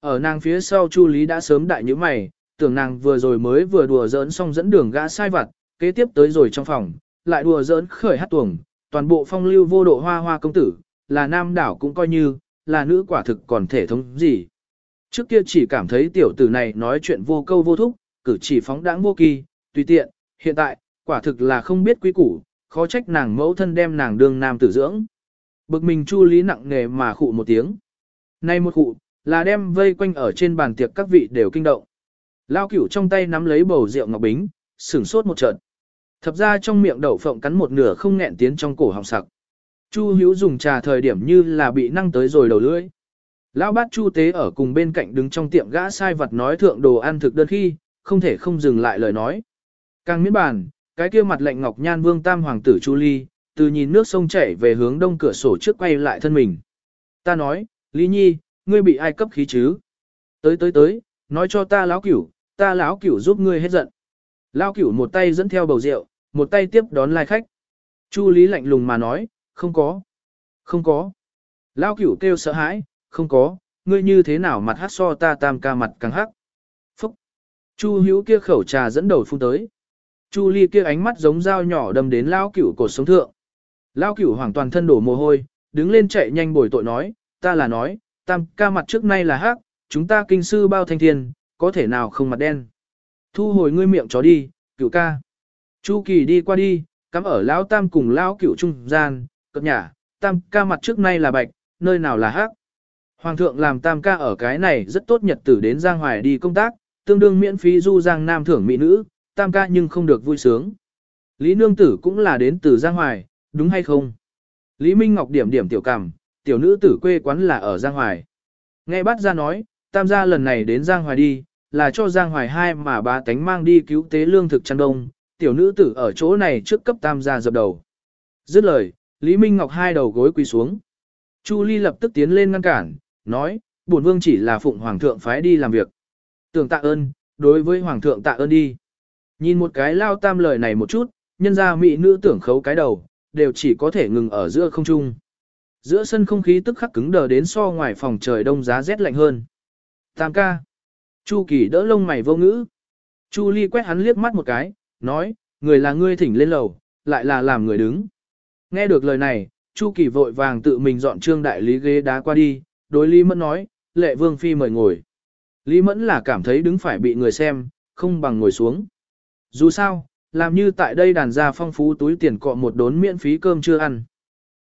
Ở nàng phía sau Chu Lý đã sớm đại như mày, tưởng nàng vừa rồi mới vừa đùa giỡn xong dẫn đường gã sai vặt, kế tiếp tới rồi trong phòng, lại đùa giỡn khởi hát tuồng, toàn bộ phong lưu vô độ hoa hoa công tử, là nam đảo cũng coi như, là nữ quả thực còn thể thống gì. Trước kia chỉ cảm thấy tiểu tử này nói chuyện vô câu vô thúc, cử chỉ phóng đãng vô kỳ, tùy tiện, hiện tại, quả thực là không biết quý củ, khó trách nàng mẫu thân đem nàng đương nam tử dưỡng. Bực mình chu lý nặng nghề mà khụ một tiếng. Nay một khụ, là đem vây quanh ở trên bàn tiệc các vị đều kinh động. Lao cửu trong tay nắm lấy bầu rượu ngọc bính, sửng sốt một trận. Thập ra trong miệng đậu phộng cắn một nửa không nghẹn tiến trong cổ họng sặc. Chu Hữu dùng trà thời điểm như là bị năng tới rồi đầu lưỡi. Lão bát Chu Tế ở cùng bên cạnh đứng trong tiệm gã sai vật nói thượng đồ ăn thực đơn khi, không thể không dừng lại lời nói. Càng miễn bàn, cái kia mặt lạnh ngọc nhan vương tam hoàng tử Chu Ly, từ nhìn nước sông chảy về hướng đông cửa sổ trước quay lại thân mình. Ta nói, Lý Nhi, ngươi bị ai cấp khí chứ? Tới tới tới, nói cho ta lão cửu, ta lão cửu giúp ngươi hết giận. Lão cửu một tay dẫn theo bầu rượu, một tay tiếp đón lai khách. Chu Lý lạnh lùng mà nói, không có, không có. Lão cửu kêu sợ hãi, không có, ngươi như thế nào mặt hát so ta tam ca mặt càng hắc. Chu hữu kia khẩu trà dẫn đầu phun tới. Chu ly kia ánh mắt giống dao nhỏ đâm đến lao cửu cột sống thượng. Lao cửu hoàn toàn thân đổ mồ hôi, đứng lên chạy nhanh bồi tội nói, ta là nói, tam ca mặt trước nay là hắc, chúng ta kinh sư bao thanh thiên, có thể nào không mặt đen. Thu hồi ngươi miệng chó đi, cửu ca. Chu kỳ đi qua đi, cắm ở lão tam cùng lão cửu trung gian, cập nhả, tam ca mặt trước nay là bạch, nơi nào là hắc. Hoàng thượng làm tam ca ở cái này rất tốt nhật tử đến Giang Hoài đi công tác, tương đương miễn phí du Giang Nam thưởng mỹ nữ, tam ca nhưng không được vui sướng. Lý Nương Tử cũng là đến từ Giang Hoài, đúng hay không? Lý Minh Ngọc điểm điểm tiểu cảm, tiểu nữ tử quê quán là ở Giang Hoài. Nghe bát ra nói, tam gia lần này đến Giang Hoài đi, là cho Giang Hoài hai mà ba tánh mang đi cứu tế lương thực chăn đông, tiểu nữ tử ở chỗ này trước cấp tam gia dập đầu. Dứt lời, Lý Minh Ngọc hai đầu gối quỳ xuống. Chu Ly lập tức tiến lên ngăn cản, nói, bổn vương chỉ là phụng hoàng thượng phái đi làm việc. Tưởng tạ ơn, đối với hoàng thượng tạ ơn đi. Nhìn một cái lao tam lời này một chút, nhân ra mỹ nữ tưởng khấu cái đầu, đều chỉ có thể ngừng ở giữa không trung. Giữa sân không khí tức khắc cứng đờ đến so ngoài phòng trời đông giá rét lạnh hơn. Tam ca. Chu Kỳ đỡ lông mày vô ngữ. Chu Ly quét hắn liếc mắt một cái, nói, người là ngươi thỉnh lên lầu, lại là làm người đứng. Nghe được lời này, Chu Kỳ vội vàng tự mình dọn trương đại lý ghế đá qua đi, đối Lý Mẫn nói, lệ vương phi mời ngồi. Lý Mẫn là cảm thấy đứng phải bị người xem, không bằng ngồi xuống. Dù sao, làm như tại đây đàn gia phong phú túi tiền cọ một đốn miễn phí cơm chưa ăn.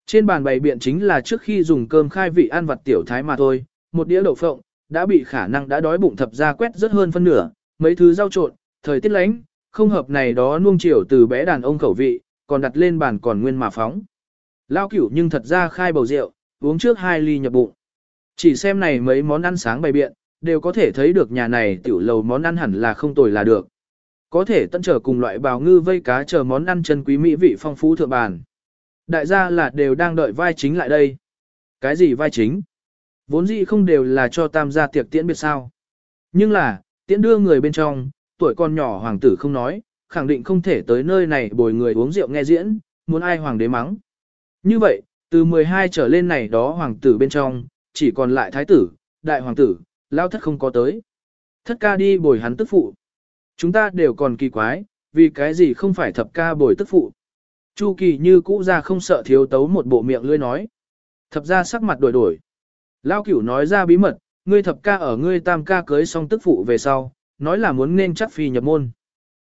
Trên bàn bày biện chính là trước khi dùng cơm khai vị ăn vặt tiểu thái mà thôi, một đĩa đậu phộng, đã bị khả năng đã đói bụng thập ra quét rất hơn phân nửa, mấy thứ rau trộn, thời tiết lánh, không hợp này đó nuông chiều từ bé đàn ông khẩu vị, còn đặt lên bàn còn nguyên mà phóng. Lao cửu nhưng thật ra khai bầu rượu, uống trước hai ly nhập bụng. Chỉ xem này mấy món ăn sáng bày biện, đều có thể thấy được nhà này tiểu lầu món ăn hẳn là không tồi là được. Có thể tận trở cùng loại bào ngư vây cá chờ món ăn chân quý mỹ vị phong phú thượng bàn. Đại gia là đều đang đợi vai chính lại đây. Cái gì vai chính? Vốn dĩ không đều là cho tam gia tiệc tiễn biệt sao. Nhưng là, tiễn đưa người bên trong, tuổi con nhỏ hoàng tử không nói, khẳng định không thể tới nơi này bồi người uống rượu nghe diễn, muốn ai hoàng đế mắng. Như vậy, từ 12 trở lên này đó hoàng tử bên trong, chỉ còn lại thái tử, đại hoàng tử, lao thất không có tới. Thất ca đi bồi hắn tức phụ. Chúng ta đều còn kỳ quái, vì cái gì không phải thập ca bồi tức phụ. Chu kỳ như cũ ra không sợ thiếu tấu một bộ miệng lươi nói. Thập ra sắc mặt đổi đổi. Lao cửu nói ra bí mật, ngươi thập ca ở ngươi tam ca cưới xong tức phụ về sau, nói là muốn nên chắc phi nhập môn.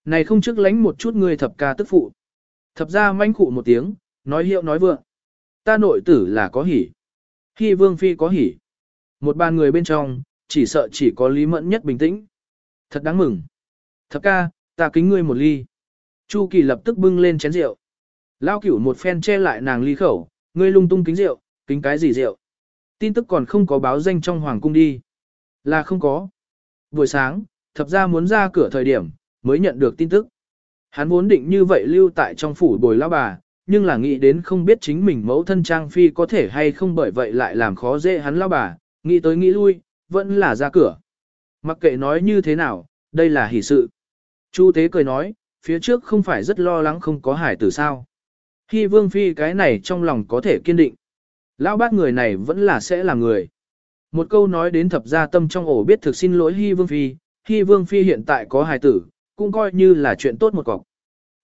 Này không trước lánh một chút ngươi thập ca tức phụ. Thập ra manh khụ một tiếng, nói hiệu nói vượng. Ta nội tử là có hỉ. Khi vương phi có hỉ. Một bàn người bên trong, chỉ sợ chỉ có lý mẫn nhất bình tĩnh. Thật đáng mừng. Thập ca, ta kính ngươi một ly. Chu kỳ lập tức bưng lên chén rượu. Lao cửu một phen che lại nàng ly khẩu, ngươi lung tung kính rượu, kính cái gì rượu. Tin tức còn không có báo danh trong hoàng cung đi. Là không có. Buổi sáng, thập ra muốn ra cửa thời điểm, mới nhận được tin tức. Hắn vốn định như vậy lưu tại trong phủ bồi lao bà, nhưng là nghĩ đến không biết chính mình mẫu thân Trang Phi có thể hay không bởi vậy lại làm khó dễ hắn lao bà, nghĩ tới nghĩ lui, vẫn là ra cửa. Mặc kệ nói như thế nào, đây là hỷ sự. Chu Tế cười nói, phía trước không phải rất lo lắng không có hải tử sao. Khi Vương Phi cái này trong lòng có thể kiên định. Lão bác người này vẫn là sẽ là người. Một câu nói đến thập gia tâm trong ổ biết thực xin lỗi Hi Vương Phi, Hi Vương Phi hiện tại có hài tử, cũng coi như là chuyện tốt một cọc.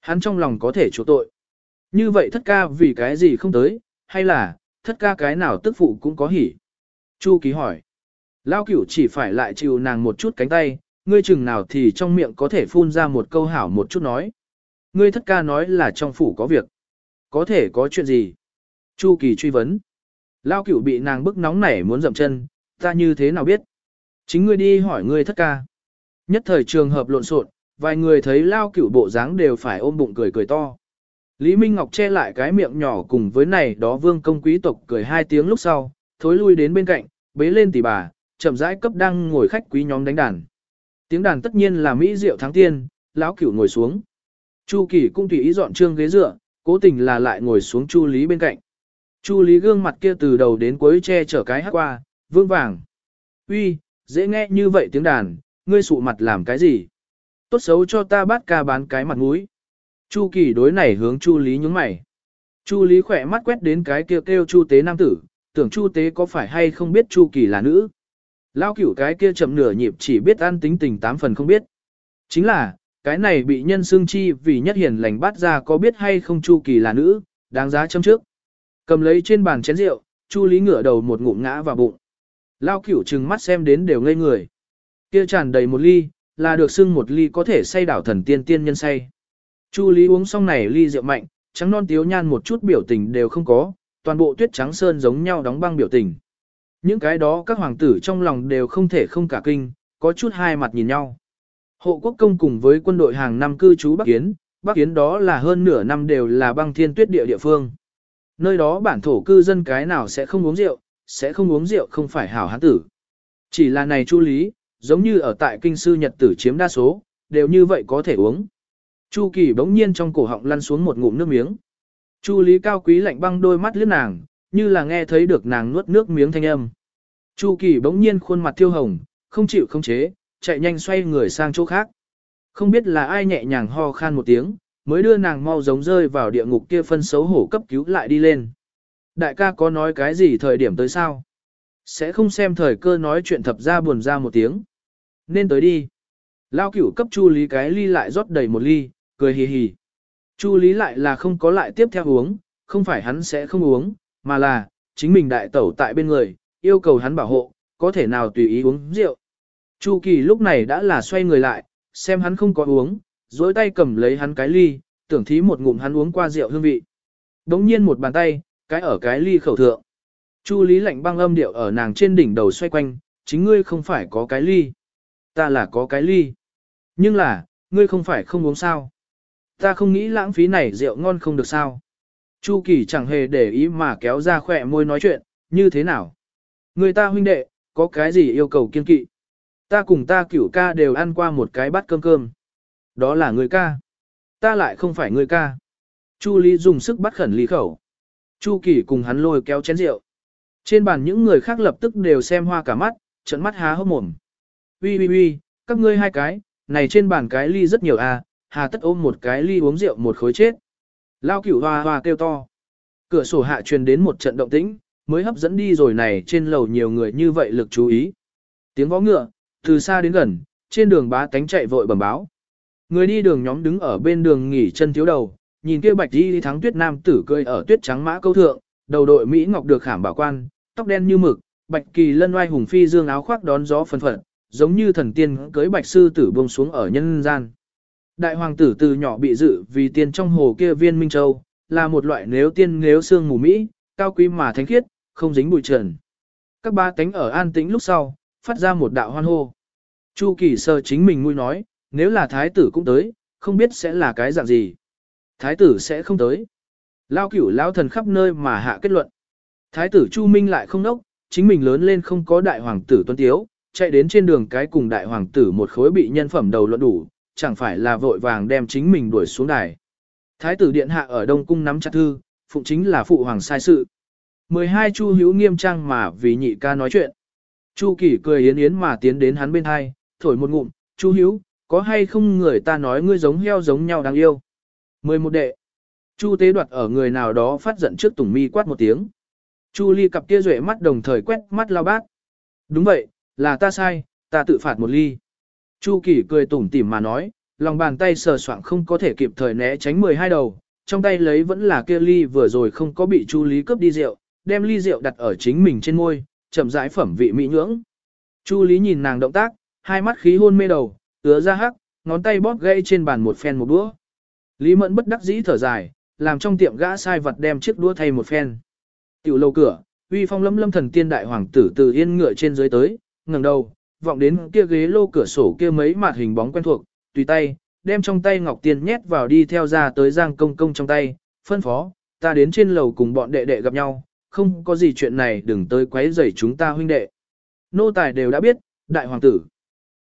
Hắn trong lòng có thể chỗ tội. Như vậy thất ca vì cái gì không tới, hay là, thất ca cái nào tức phụ cũng có hỉ. Chu ký hỏi. Lao cửu chỉ phải lại chịu nàng một chút cánh tay, ngươi chừng nào thì trong miệng có thể phun ra một câu hảo một chút nói. Ngươi thất ca nói là trong phủ có việc. Có thể có chuyện gì? Chu kỳ truy vấn. Lao cửu bị nàng bức nóng nảy muốn dậm chân, ta như thế nào biết? Chính ngươi đi hỏi ngươi thất ca. Nhất thời trường hợp lộn xộn, vài người thấy Lao cửu bộ dáng đều phải ôm bụng cười cười to. Lý Minh Ngọc che lại cái miệng nhỏ cùng với này đó vương công quý tộc cười hai tiếng lúc sau, thối lui đến bên cạnh, bế lên tỷ bà, chậm rãi cấp đang ngồi khách quý nhóm đánh đàn. Tiếng đàn tất nhiên là mỹ diệu thắng tiên, lão cửu ngồi xuống. Chu Kỳ cũng tùy ý dọn trương ghế dựa, cố tình là lại ngồi xuống Chu Lý bên cạnh. Chu Lý gương mặt kia từ đầu đến cuối che chở cái hắc qua, vương vàng. Uy, dễ nghe như vậy tiếng đàn, ngươi sụ mặt làm cái gì? Tốt xấu cho ta bát ca bán cái mặt mũi. Chu Kỳ đối này hướng Chu Lý nhướng mày. Chu Lý khỏe mắt quét đến cái kia kêu, kêu Chu Tế nam tử, tưởng Chu Tế có phải hay không biết Chu Kỳ là nữ. Lao cửu cái kia chậm nửa nhịp chỉ biết ăn tính tình tám phần không biết. Chính là, cái này bị nhân xương chi vì nhất hiền lành bắt ra có biết hay không Chu Kỳ là nữ, đáng giá châm trước. Cầm lấy trên bàn chén rượu, Chu Lý ngửa đầu một ngụm ngã vào bụng. Lao cửu trừng mắt xem đến đều ngây người. Kia tràn đầy một ly, là được xưng một ly có thể say đảo thần tiên tiên nhân say. Chu Lý uống xong này ly rượu mạnh, trắng non tiếu nhan một chút biểu tình đều không có, toàn bộ tuyết trắng sơn giống nhau đóng băng biểu tình. Những cái đó các hoàng tử trong lòng đều không thể không cả kinh, có chút hai mặt nhìn nhau. Hộ quốc công cùng với quân đội hàng năm cư trú Bắc Kiến, Bắc Kiến đó là hơn nửa năm đều là băng thiên tuyết địa địa phương. Nơi đó bản thổ cư dân cái nào sẽ không uống rượu, sẽ không uống rượu không phải hảo hán tử. Chỉ là này chu lý, giống như ở tại kinh sư nhật tử chiếm đa số, đều như vậy có thể uống. Chu kỳ bỗng nhiên trong cổ họng lăn xuống một ngụm nước miếng. Chu lý cao quý lạnh băng đôi mắt liếc nàng, như là nghe thấy được nàng nuốt nước miếng thanh âm. Chu kỳ bỗng nhiên khuôn mặt thiêu hồng, không chịu không chế, chạy nhanh xoay người sang chỗ khác. Không biết là ai nhẹ nhàng ho khan một tiếng, mới đưa nàng mau giống rơi vào địa ngục kia phân xấu hổ cấp cứu lại đi lên. Đại ca có nói cái gì thời điểm tới sao? Sẽ không xem thời cơ nói chuyện thập ra buồn ra một tiếng. nên tới đi. Lao cửu cấp Chu Lý cái ly lại rót đầy một ly, cười hì hì. Chu Lý lại là không có lại tiếp theo uống, không phải hắn sẽ không uống, mà là, chính mình đại tẩu tại bên người, yêu cầu hắn bảo hộ, có thể nào tùy ý uống rượu. Chu Kỳ lúc này đã là xoay người lại, xem hắn không có uống, dối tay cầm lấy hắn cái ly, tưởng thí một ngụm hắn uống qua rượu hương vị. Đống nhiên một bàn tay, cái ở cái ly khẩu thượng. Chu Lý lạnh băng âm điệu ở nàng trên đỉnh đầu xoay quanh, chính ngươi không phải có cái ly. Ta là có cái ly. Nhưng là, ngươi không phải không uống sao. Ta không nghĩ lãng phí này rượu ngon không được sao. Chu Kỳ chẳng hề để ý mà kéo ra khỏe môi nói chuyện, như thế nào. Người ta huynh đệ, có cái gì yêu cầu kiên kỵ. Ta cùng ta cửu ca đều ăn qua một cái bát cơm cơm. Đó là người ca. Ta lại không phải người ca. Chu Lý dùng sức bắt khẩn lý khẩu. Chu Kỳ cùng hắn lôi kéo chén rượu. Trên bàn những người khác lập tức đều xem hoa cả mắt, trận mắt há hốc mồm. Ui ui ui, các ngươi hai cái, này trên bàn cái ly rất nhiều à, hà tất ôm một cái ly uống rượu một khối chết. Lao cửu hoa hoa kêu to. Cửa sổ hạ truyền đến một trận động tĩnh, mới hấp dẫn đi rồi này trên lầu nhiều người như vậy lực chú ý. Tiếng võ ngựa, từ xa đến gần, trên đường bá tánh chạy vội bẩm báo. Người đi đường nhóm đứng ở bên đường nghỉ chân thiếu đầu, nhìn kia bạch đi thắng tuyết nam tử cười ở tuyết trắng mã câu thượng, đầu đội Mỹ ngọc được khảm bảo quan, tóc đen như mực, bạch kỳ lân oai hùng phi dương áo khoác đón gió phân phận, giống như thần tiên cưới bạch sư tử buông xuống ở nhân gian. Đại hoàng tử từ nhỏ bị dự vì tiên trong hồ kia viên Minh Châu, là một loại nếu tiên nếu xương mù Mỹ, cao quý mà thánh khiết, không dính bụi trần. Các ba cánh ở an tĩnh lúc sau, phát ra một đạo hoan hô. Chu kỳ sơ chính mình nguy nói, nếu là thái tử cũng tới, không biết sẽ là cái dạng gì. Thái tử sẽ không tới. Lao cửu lao thần khắp nơi mà hạ kết luận. Thái tử Chu Minh lại không nốc, chính mình lớn lên không có đại hoàng tử tuân tiếu, chạy đến trên đường cái cùng đại hoàng tử một khối bị nhân phẩm đầu luận đủ, chẳng phải là vội vàng đem chính mình đuổi xuống đài. Thái tử điện hạ ở Đông Cung nắm chặt thư, phụng chính là phụ hoàng sai sự. 12 Chu Hữu nghiêm trang mà vì nhị ca nói chuyện. Chu Kỳ cười yến yến mà tiến đến hắn bên hai, thổi một ngụm, Chu Hữu, có hay không người ta nói ngươi giống heo giống nhau đáng yêu. 11 đệ. Chu tế đoạt ở người nào đó phát giận trước tùng mi quát một tiếng. Chu ly cặp kia duệ mắt đồng thời quét mắt lao bát. Đúng vậy, là ta sai, ta tự phạt một ly. Chu kỳ cười tủm tỉm mà nói, lòng bàn tay sờ soạng không có thể kịp thời né tránh 12 đầu, trong tay lấy vẫn là kia ly vừa rồi không có bị Chu Lý cướp đi rượu, đem ly rượu đặt ở chính mình trên môi, chậm rãi phẩm vị mỹ nhưỡng. Chu Lý nhìn nàng động tác, hai mắt khí hôn mê đầu, ứa ra hắc, ngón tay bóp gãy trên bàn một phen một đũa. Lý Mẫn bất đắc dĩ thở dài, làm trong tiệm gã sai vật đem chiếc đũa thay một phen. Tiểu lâu cửa, uy phong lâm lâm thần tiên đại hoàng tử từ yên ngựa trên dưới tới, ngẩng đầu, vọng đến kia ghế lô cửa sổ kia mấy mặt hình bóng quen thuộc, tùy tay, đem trong tay ngọc tiền nhét vào đi theo ra tới giang công công trong tay, phân phó, ta đến trên lầu cùng bọn đệ đệ gặp nhau, không có gì chuyện này đừng tới quấy rầy chúng ta huynh đệ. Nô tài đều đã biết, đại hoàng tử.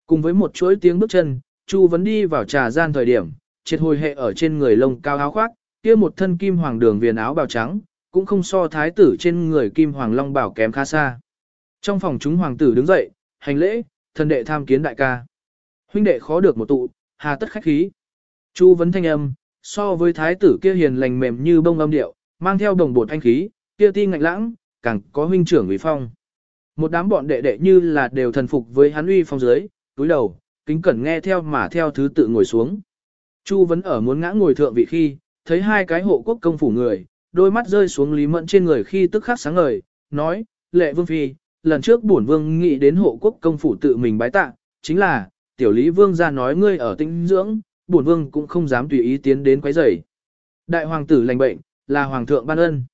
Cùng với một chuỗi tiếng bước chân, Chu vẫn đi vào trà gian thời điểm, triệt hồi hệ ở trên người lông cao áo khoác, kia một thân kim hoàng đường viền áo bào trắng, cũng không so thái tử trên người kim hoàng long bảo kém khá xa. Trong phòng chúng hoàng tử đứng dậy, hành lễ, thần đệ tham kiến đại ca. Huynh đệ khó được một tụ, hà tất khách khí. Chu vấn thanh âm, so với thái tử kia hiền lành mềm như bông âm điệu, mang theo đồng bột thanh khí, kia ti ngạnh lãng, càng có huynh trưởng uy phong. Một đám bọn đệ đệ như là đều thần phục với hắn uy phong dưới, túi đầu, kính cẩn nghe theo mà theo thứ tự ngồi xuống. Chu vấn ở muốn ngã ngồi thượng vị khi, thấy hai cái hộ quốc công phủ người, đôi mắt rơi xuống Lý Mẫn trên người khi tức khắc sáng ngời, nói, lệ vương phi, lần trước bổn vương nghĩ đến hộ quốc công phủ tự mình bái tạ, chính là, tiểu Lý vương ra nói ngươi ở tinh dưỡng, bổn vương cũng không dám tùy ý tiến đến quấy rầy. Đại hoàng tử lành bệnh, là hoàng thượng ban ân.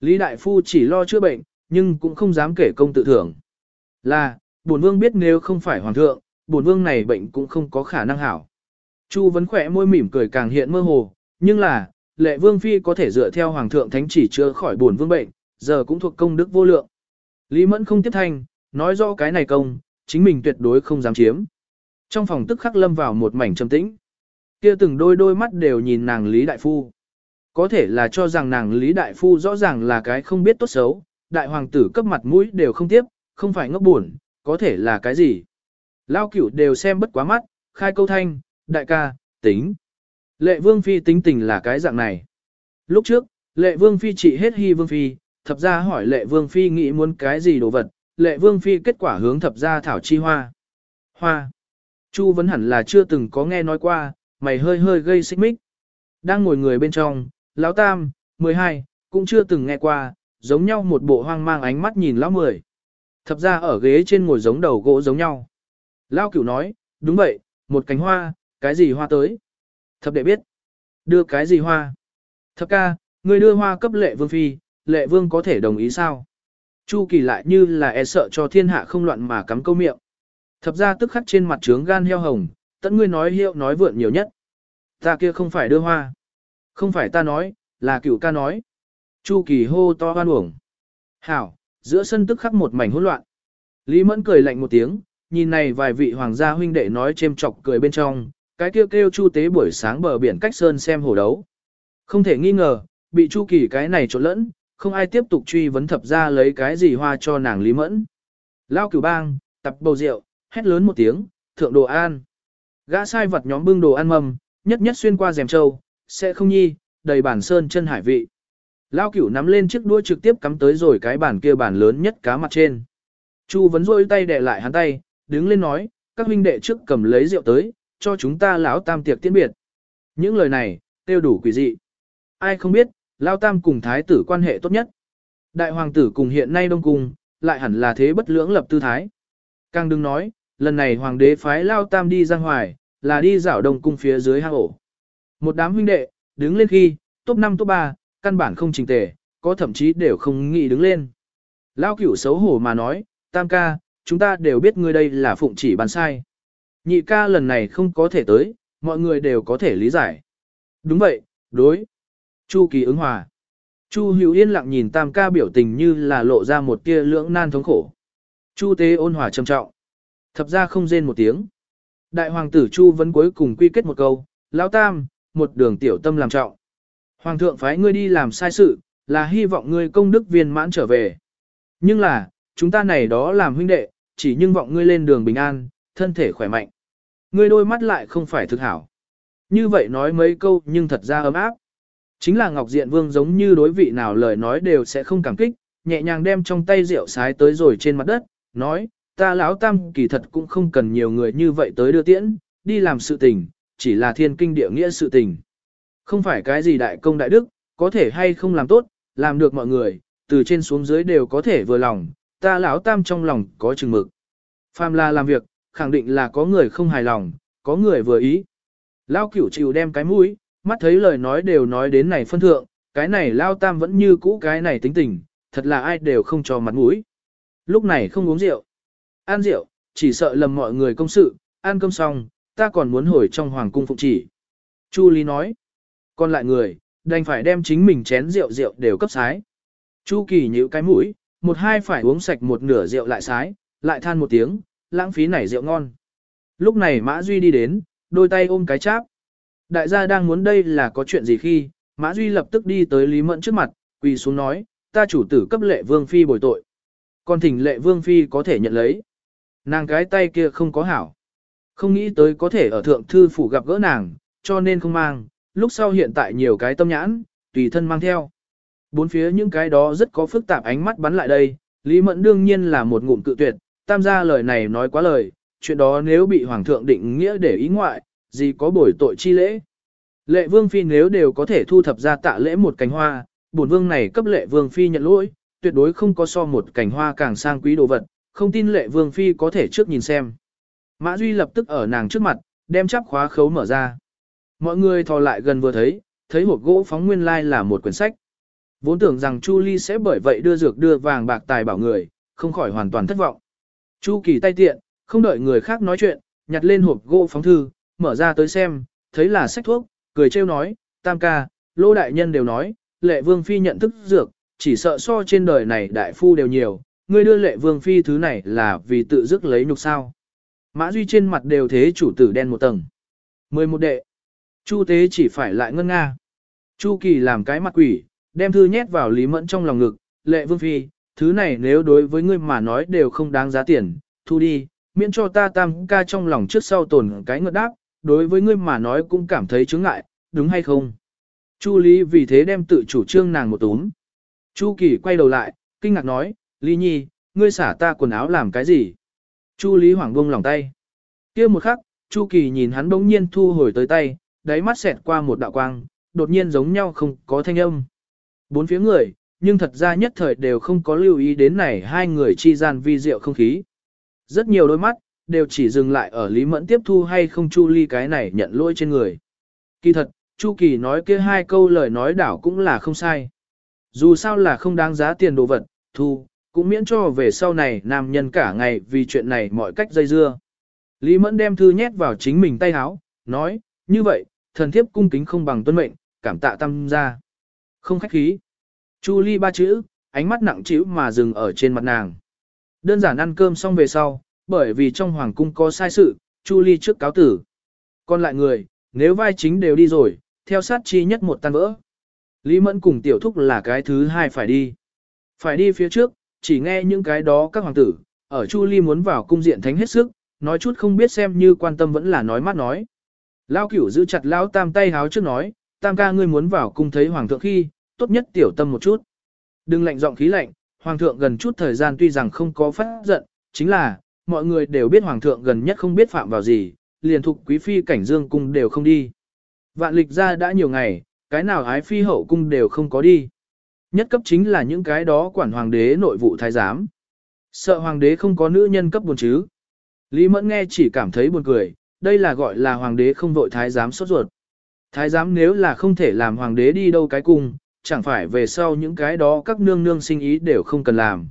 Lý đại phu chỉ lo chữa bệnh, nhưng cũng không dám kể công tự thưởng. Là, bổn vương biết nếu không phải hoàng thượng, bổn vương này bệnh cũng không có khả năng hảo. Chu vấn khỏe môi mỉm cười càng hiện mơ hồ, nhưng là, lệ vương phi có thể dựa theo hoàng thượng thánh chỉ chữa khỏi bổn vương bệnh, giờ cũng thuộc công đức vô lượng. Lý Mẫn không tiếp thanh, nói rõ cái này công, chính mình tuyệt đối không dám chiếm. Trong phòng tức khắc lâm vào một mảnh trầm tĩnh. Kia từng đôi đôi mắt đều nhìn nàng Lý Đại Phu. Có thể là cho rằng nàng Lý Đại Phu rõ ràng là cái không biết tốt xấu, đại hoàng tử cấp mặt mũi đều không tiếp, không phải ngốc buồn, có thể là cái gì. Lao cửu đều xem bất quá mắt, khai câu thanh, đại ca, tính. Lệ vương phi tính tình là cái dạng này. Lúc trước, lệ vương phi trị hết hy vương phi, thập gia hỏi lệ vương phi nghĩ muốn cái gì đồ vật, lệ vương phi kết quả hướng thập gia thảo chi hoa. Hoa. Chu vẫn hẳn là chưa từng có nghe nói qua, mày hơi hơi gây xích mích. Đang ngồi người bên trong, lão tam, 12, cũng chưa từng nghe qua, giống nhau một bộ hoang mang ánh mắt nhìn lão mười. Thập ra ở ghế trên ngồi giống đầu gỗ giống nhau. Lão cửu nói, đúng vậy, một cánh hoa, cái gì hoa tới? Thập đệ biết. Đưa cái gì hoa? Thập ca, người đưa hoa cấp lệ vương phi, lệ vương có thể đồng ý sao? Chu kỳ lại như là e sợ cho thiên hạ không loạn mà cắm câu miệng. Thập ra tức khắc trên mặt trướng gan heo hồng, tận ngươi nói hiệu nói vượn nhiều nhất. Ta kia không phải đưa hoa. Không phải ta nói, là cựu ca nói. Chu kỳ hô to hoan uổng. Hảo, giữa sân tức khắc một mảnh hỗn loạn. Lý Mẫn cười lạnh một tiếng, nhìn này vài vị hoàng gia huynh đệ nói chêm chọc cười bên trong, cái kêu kêu chu tế buổi sáng bờ biển cách sơn xem hồ đấu. Không thể nghi ngờ, bị chu kỳ cái này trộn lẫn, không ai tiếp tục truy vấn thập ra lấy cái gì hoa cho nàng Lý Mẫn. Lao cửu bang, tập bầu rượu, hét lớn một tiếng, thượng đồ an. Gã sai vật nhóm bưng đồ ăn mầm, nhất nhất xuyên qua rèm trâu, sẽ không nhi, đầy bản sơn chân hải vị. Lao cửu nắm lên chiếc đũa trực tiếp cắm tới rồi cái bàn kia bàn lớn nhất cá mặt trên. Chu vấn rôi tay đè lại hắn tay, đứng lên nói, các huynh đệ trước cầm lấy rượu tới, cho chúng ta lão tam tiệc tiễn biệt. Những lời này, tiêu đủ quỷ dị. Ai không biết, Lao Tam cùng thái tử quan hệ tốt nhất. Đại hoàng tử cùng hiện nay đông cung, lại hẳn là thế bất lưỡng lập tư thái. Càng đừng nói, lần này hoàng đế phái Lao Tam đi giang hoài, là đi dạo đông cung phía dưới hang ổ. Một đám huynh đệ, đứng lên khi, top 5 top 3, căn bản không trình tề, có thậm chí đều không nghĩ đứng lên. Lao cửu xấu hổ mà nói, Tam ca, chúng ta đều biết ngươi đây là phụng chỉ bàn sai. Nhị ca lần này không có thể tới, mọi người đều có thể lý giải. Đúng vậy, đối. Chu kỳ ứng hòa. Chu hữu yên lặng nhìn tam ca biểu tình như là lộ ra một tia lưỡng nan thống khổ. Chu tế ôn hòa trầm trọng. Thập ra không rên một tiếng. Đại hoàng tử Chu vẫn cuối cùng quy kết một câu, lão tam, một đường tiểu tâm làm trọng. Hoàng thượng phái ngươi đi làm sai sự, là hy vọng ngươi công đức viên mãn trở về. Nhưng là, chúng ta này đó làm huynh đệ, chỉ nhưng vọng ngươi lên đường bình an, thân thể khỏe mạnh. Ngươi đôi mắt lại không phải thực hảo. Như vậy nói mấy câu nhưng thật ra ấm áp. Chính là Ngọc Diện Vương giống như đối vị nào lời nói đều sẽ không cảm kích, nhẹ nhàng đem trong tay rượu sái tới rồi trên mặt đất, nói, ta lão tam kỳ thật cũng không cần nhiều người như vậy tới đưa tiễn, đi làm sự tình, chỉ là thiên kinh địa nghĩa sự tình. Không phải cái gì đại công đại đức, có thể hay không làm tốt, làm được mọi người, từ trên xuống dưới đều có thể vừa lòng, ta lão tam trong lòng có chừng mực. Phàm là làm việc, khẳng định là có người không hài lòng, có người vừa ý. lao cửu chịu đem cái mũi, mắt thấy lời nói đều nói đến này phân thượng, cái này lao tam vẫn như cũ cái này tính tình, thật là ai đều không cho mặt mũi. Lúc này không uống rượu. Ăn rượu, chỉ sợ lầm mọi người công sự, ăn cơm xong, ta còn muốn hồi trong hoàng cung phụng chỉ. Chu Lý nói, còn lại người, đành phải đem chính mình chén rượu rượu đều cấp sái. Chu Kỳ nhíu cái mũi, một hai phải uống sạch một nửa rượu lại sái, lại than một tiếng, lãng phí này rượu ngon. Lúc này Mã Duy đi đến, đôi tay ôm cái cháp. Đại gia đang muốn đây là có chuyện gì khi, Mã Duy lập tức đi tới Lý Mẫn trước mặt, quỳ xuống nói, ta chủ tử cấp lệ vương phi bồi tội. Còn thỉnh lệ vương phi có thể nhận lấy. Nàng cái tay kia không có hảo. Không nghĩ tới có thể ở thượng thư phủ gặp gỡ nàng, cho nên không mang, lúc sau hiện tại nhiều cái tâm nhãn, tùy thân mang theo. Bốn phía những cái đó rất có phức tạp ánh mắt bắn lại đây, Lý Mẫn đương nhiên là một ngụm cự tuyệt, tam gia lời này nói quá lời, chuyện đó nếu bị hoàng thượng định nghĩa để ý ngoại, gì có bồi tội chi lễ. Lệ vương phi nếu đều có thể thu thập ra tạ lễ một cành hoa, bổn vương này cấp lệ vương phi nhận lỗi, tuyệt đối không có so một cành hoa càng sang quý đồ vật, không tin lệ vương phi có thể trước nhìn xem. Mã Duy lập tức ở nàng trước mặt, đem chắp khóa khấu mở ra. Mọi người thò lại gần vừa thấy, thấy hộp gỗ phóng nguyên lai là một quyển sách. Vốn tưởng rằng Chu Ly sẽ bởi vậy đưa dược đưa vàng bạc tài bảo người, không khỏi hoàn toàn thất vọng. Chu Kỳ tay tiện, không đợi người khác nói chuyện, nhặt lên hộp gỗ phóng thư, mở ra tới xem, thấy là sách thuốc, cười trêu nói, tam ca, lô đại nhân đều nói, lệ vương phi nhận thức dược, chỉ sợ so trên đời này đại phu đều nhiều, ngươi đưa lệ vương phi thứ này là vì tự dứt lấy nhục sao. Mã Duy trên mặt đều thế chủ tử đen một tầng. mười một đệ. Chu tế chỉ phải lại ngân nga. Chu kỳ làm cái mặt quỷ, đem thư nhét vào Lý Mẫn trong lòng ngực, lệ vương phi, thứ này nếu đối với ngươi mà nói đều không đáng giá tiền, thu đi, miễn cho ta tam ca trong lòng trước sau tồn cái ngợt đáp, đối với ngươi mà nói cũng cảm thấy chướng ngại, đúng hay không? Chu Lý vì thế đem tự chủ trương nàng một túm. Chu Kỳ quay đầu lại, kinh ngạc nói, Lý Nhi, ngươi xả ta quần áo làm cái gì? Chu Lý hoảng buông lòng tay. kia một khắc, Chu Kỳ nhìn hắn bỗng nhiên thu hồi tới tay, đáy mắt xẹt qua một đạo quang, đột nhiên giống nhau không có thanh âm. Bốn phía người, nhưng thật ra nhất thời đều không có lưu ý đến này hai người chi gian vi diệu không khí. Rất nhiều đôi mắt, đều chỉ dừng lại ở Lý Mẫn tiếp thu hay không Chu Ly cái này nhận lỗi trên người. Kỳ thật, Chu Kỳ nói kia hai câu lời nói đảo cũng là không sai. Dù sao là không đáng giá tiền đồ vật, thu, cũng miễn cho về sau này nam nhân cả ngày vì chuyện này mọi cách dây dưa. Lý Mẫn đem thư nhét vào chính mình tay áo, nói, như vậy, thần thiếp cung kính không bằng tuân mệnh, cảm tạ tâm ra. Không khách khí. Chu Ly ba chữ, ánh mắt nặng trĩu mà dừng ở trên mặt nàng. Đơn giản ăn cơm xong về sau, bởi vì trong hoàng cung có sai sự, Chu Ly trước cáo tử. Còn lại người, nếu vai chính đều đi rồi, theo sát chi nhất một tan vỡ. Lý Mẫn cùng tiểu thúc là cái thứ hai phải đi. Phải đi phía trước, chỉ nghe những cái đó các hoàng tử, ở Chu Ly muốn vào cung diện thánh hết sức, nói chút không biết xem như quan tâm vẫn là nói mắt nói. Lao cửu giữ chặt Lão tam tay háo trước nói, tam ca ngươi muốn vào cung thấy hoàng thượng khi, tốt nhất tiểu tâm một chút. Đừng lạnh giọng khí lạnh, hoàng thượng gần chút thời gian tuy rằng không có phát giận, chính là, mọi người đều biết hoàng thượng gần nhất không biết phạm vào gì, liền thục quý phi cảnh dương cung đều không đi. Vạn lịch ra đã nhiều ngày, cái nào ái phi hậu cung đều không có đi. Nhất cấp chính là những cái đó quản hoàng đế nội vụ thái giám. Sợ hoàng đế không có nữ nhân cấp buồn chứ. Lý Mẫn nghe chỉ cảm thấy buồn cười, đây là gọi là hoàng đế không vội thái giám sốt ruột. Thái giám nếu là không thể làm hoàng đế đi đâu cái cung, chẳng phải về sau những cái đó các nương nương sinh ý đều không cần làm.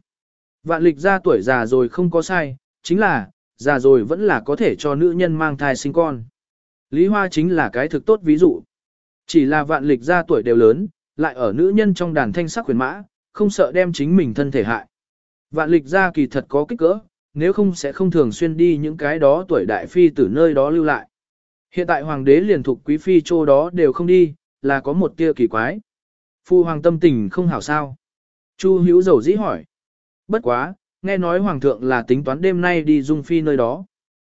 Vạn lịch ra tuổi già rồi không có sai, chính là, già rồi vẫn là có thể cho nữ nhân mang thai sinh con. Lý Hoa chính là cái thực tốt ví dụ. Chỉ là vạn lịch ra tuổi đều lớn, lại ở nữ nhân trong đàn thanh sắc quyền mã, không sợ đem chính mình thân thể hại. Vạn lịch ra kỳ thật có kích cỡ, nếu không sẽ không thường xuyên đi những cái đó tuổi đại phi từ nơi đó lưu lại. Hiện tại hoàng đế liền thuộc quý phi chỗ đó đều không đi, là có một tia kỳ quái. Phu hoàng tâm tình không hảo sao. Chu hữu dầu dĩ hỏi. Bất quá, nghe nói hoàng thượng là tính toán đêm nay đi dung phi nơi đó.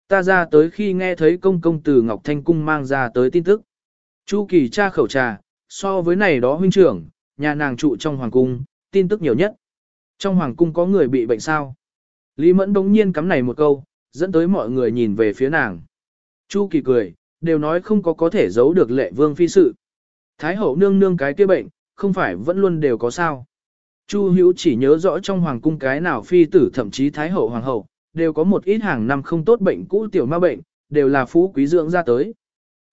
Ta ra tới khi nghe thấy công công từ Ngọc Thanh Cung mang ra tới tin tức. Chu kỳ tra khẩu trà, so với này đó huynh trưởng, nhà nàng trụ trong hoàng cung, tin tức nhiều nhất. Trong hoàng cung có người bị bệnh sao? Lý Mẫn đống nhiên cắm này một câu, dẫn tới mọi người nhìn về phía nàng. Chu kỳ cười, đều nói không có có thể giấu được lệ vương phi sự. Thái hậu nương nương cái kia bệnh, không phải vẫn luôn đều có sao. Chu hữu chỉ nhớ rõ trong hoàng cung cái nào phi tử thậm chí thái hậu hoàng hậu, đều có một ít hàng năm không tốt bệnh cũ tiểu ma bệnh, đều là phú quý dưỡng ra tới.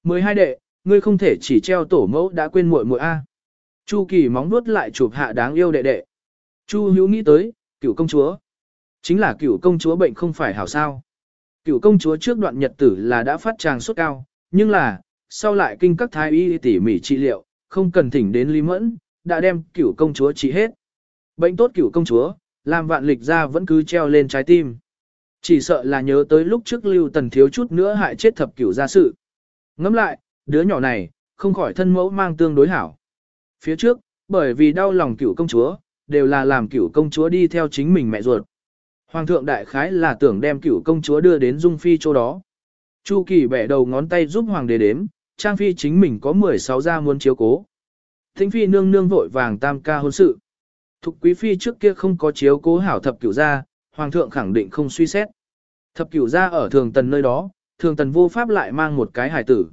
12 đệ, ngươi không thể chỉ treo tổ mẫu đã quên muội muội a. Chu kỳ móng nuốt lại chụp hạ đáng yêu đệ đệ. Chu hữu nghĩ tới, cựu công chúa. Chính là cựu công chúa bệnh không phải hảo sao. Cựu công chúa trước đoạn nhật tử là đã phát tràng sốt cao, nhưng là, sau lại kinh các thái y tỉ mỉ trị liệu, không cần thỉnh đến Lý Mẫn, đã đem cửu công chúa trị hết. Bệnh tốt cửu công chúa, làm vạn lịch ra vẫn cứ treo lên trái tim. Chỉ sợ là nhớ tới lúc trước lưu tần thiếu chút nữa hại chết thập cửu gia sự. Ngẫm lại, đứa nhỏ này, không khỏi thân mẫu mang tương đối hảo. Phía trước, bởi vì đau lòng cửu công chúa, đều là làm cửu công chúa đi theo chính mình mẹ ruột. Hoàng thượng đại khái là tưởng đem cửu công chúa đưa đến dung phi chỗ đó. Chu kỳ bẻ đầu ngón tay giúp hoàng đế đếm, trang phi chính mình có 16 gia muốn chiếu cố. Thính phi nương nương vội vàng tam ca hôn sự. Thục quý phi trước kia không có chiếu cố hảo thập cửu gia, hoàng thượng khẳng định không suy xét. Thập cửu gia ở thường tần nơi đó, thường tần vô pháp lại mang một cái hài tử.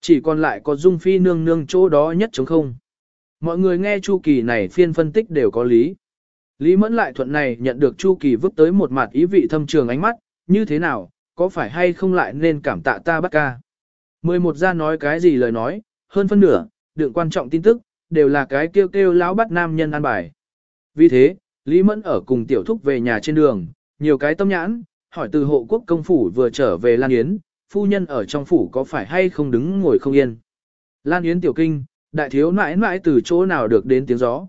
Chỉ còn lại có dung phi nương nương chỗ đó nhất chống không. Mọi người nghe Chu Kỳ này phiên phân tích đều có lý. Lý Mẫn lại thuận này nhận được Chu Kỳ vứt tới một mặt ý vị thâm trường ánh mắt, như thế nào, có phải hay không lại nên cảm tạ ta bắt ca. Mười một gia nói cái gì lời nói, hơn phân nửa, đựng quan trọng tin tức, đều là cái kêu kêu lão bắt nam nhân ăn bài. Vì thế, Lý Mẫn ở cùng tiểu thúc về nhà trên đường, nhiều cái tâm nhãn, hỏi từ hộ quốc công phủ vừa trở về Lan Yến, phu nhân ở trong phủ có phải hay không đứng ngồi không yên. Lan Yến tiểu kinh, đại thiếu mãi mãi từ chỗ nào được đến tiếng gió.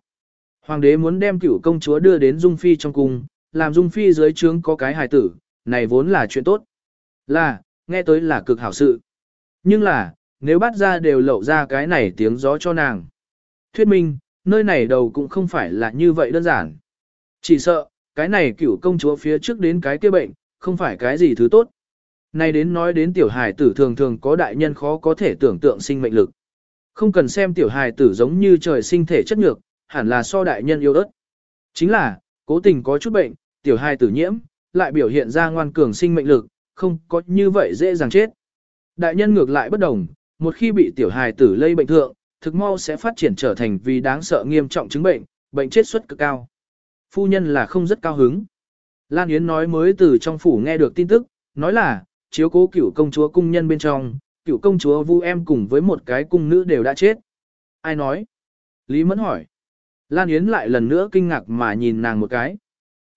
Hoàng đế muốn đem cửu công chúa đưa đến Dung Phi trong cung, làm Dung Phi dưới trướng có cái hài tử, này vốn là chuyện tốt. Là, nghe tới là cực hảo sự. Nhưng là, nếu bắt ra đều lậu ra cái này tiếng gió cho nàng. Thuyết minh, nơi này đầu cũng không phải là như vậy đơn giản. Chỉ sợ, cái này cửu công chúa phía trước đến cái kia bệnh, không phải cái gì thứ tốt. Này đến nói đến tiểu hài tử thường thường có đại nhân khó có thể tưởng tượng sinh mệnh lực. Không cần xem tiểu hài tử giống như trời sinh thể chất nhược, hẳn là so đại nhân yêu đất. Chính là, cố tình có chút bệnh, tiểu hài tử nhiễm, lại biểu hiện ra ngoan cường sinh mệnh lực, không có như vậy dễ dàng chết. Đại nhân ngược lại bất đồng, một khi bị tiểu hài tử lây bệnh thượng, thực mau sẽ phát triển trở thành vì đáng sợ nghiêm trọng chứng bệnh, bệnh chết suất cực cao. Phu nhân là không rất cao hứng. Lan Yến nói mới từ trong phủ nghe được tin tức, nói là, chiếu cố cửu công chúa cung nhân bên trong, cửu công chúa vu em cùng với một cái cung nữ đều đã chết. Ai nói? Lý Mẫn hỏi. Lan Yến lại lần nữa kinh ngạc mà nhìn nàng một cái.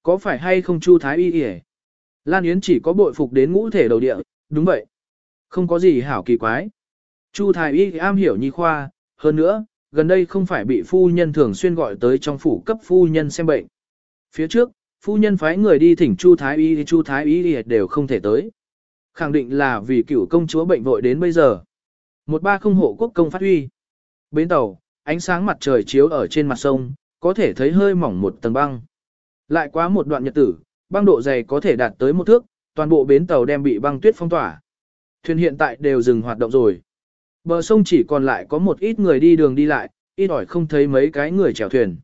Có phải hay không Chu Thái Y Y Lan Yến chỉ có bội phục đến ngũ thể đầu địa, đúng vậy. Không có gì hảo kỳ quái. Chu Thái Y am hiểu nhi khoa, hơn nữa, gần đây không phải bị phu nhân thường xuyên gọi tới trong phủ cấp phu nhân xem bệnh. Phía trước, phu nhân phái người đi thỉnh Chu Thái Y thì Chu Thái Y đều không thể tới. Khẳng định là vì cựu công chúa bệnh vội đến bây giờ. Một ba không hộ quốc công phát huy. Bến tàu, ánh sáng mặt trời chiếu ở trên mặt sông, có thể thấy hơi mỏng một tầng băng. Lại quá một đoạn nhật tử, băng độ dày có thể đạt tới một thước, toàn bộ bến tàu đem bị băng tuyết phong tỏa. Thuyền hiện tại đều dừng hoạt động rồi. Bờ sông chỉ còn lại có một ít người đi đường đi lại, ít ỏi không thấy mấy cái người chèo thuyền.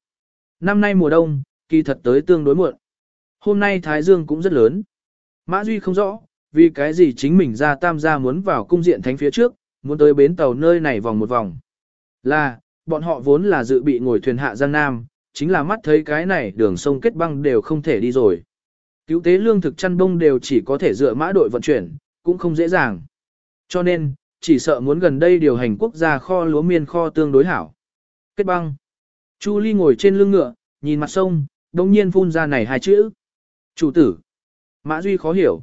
Năm nay mùa đông, kỳ thật tới tương đối muộn. Hôm nay Thái Dương cũng rất lớn. Mã Duy không rõ, vì cái gì chính mình ra tam gia muốn vào cung diện thánh phía trước, muốn tới bến tàu nơi này vòng một vòng. Là, bọn họ vốn là dự bị ngồi thuyền hạ Giang Nam, chính là mắt thấy cái này đường sông kết băng đều không thể đi rồi. Cứu tế lương thực chăn bông đều chỉ có thể dựa mã đội vận chuyển, cũng không dễ dàng. Cho nên, chỉ sợ muốn gần đây điều hành quốc gia kho lúa miên kho tương đối hảo. Kết băng. Chu Ly ngồi trên lưng ngựa, nhìn mặt sông, đồng nhiên phun ra này hai chữ. Chủ tử. Mã Duy khó hiểu.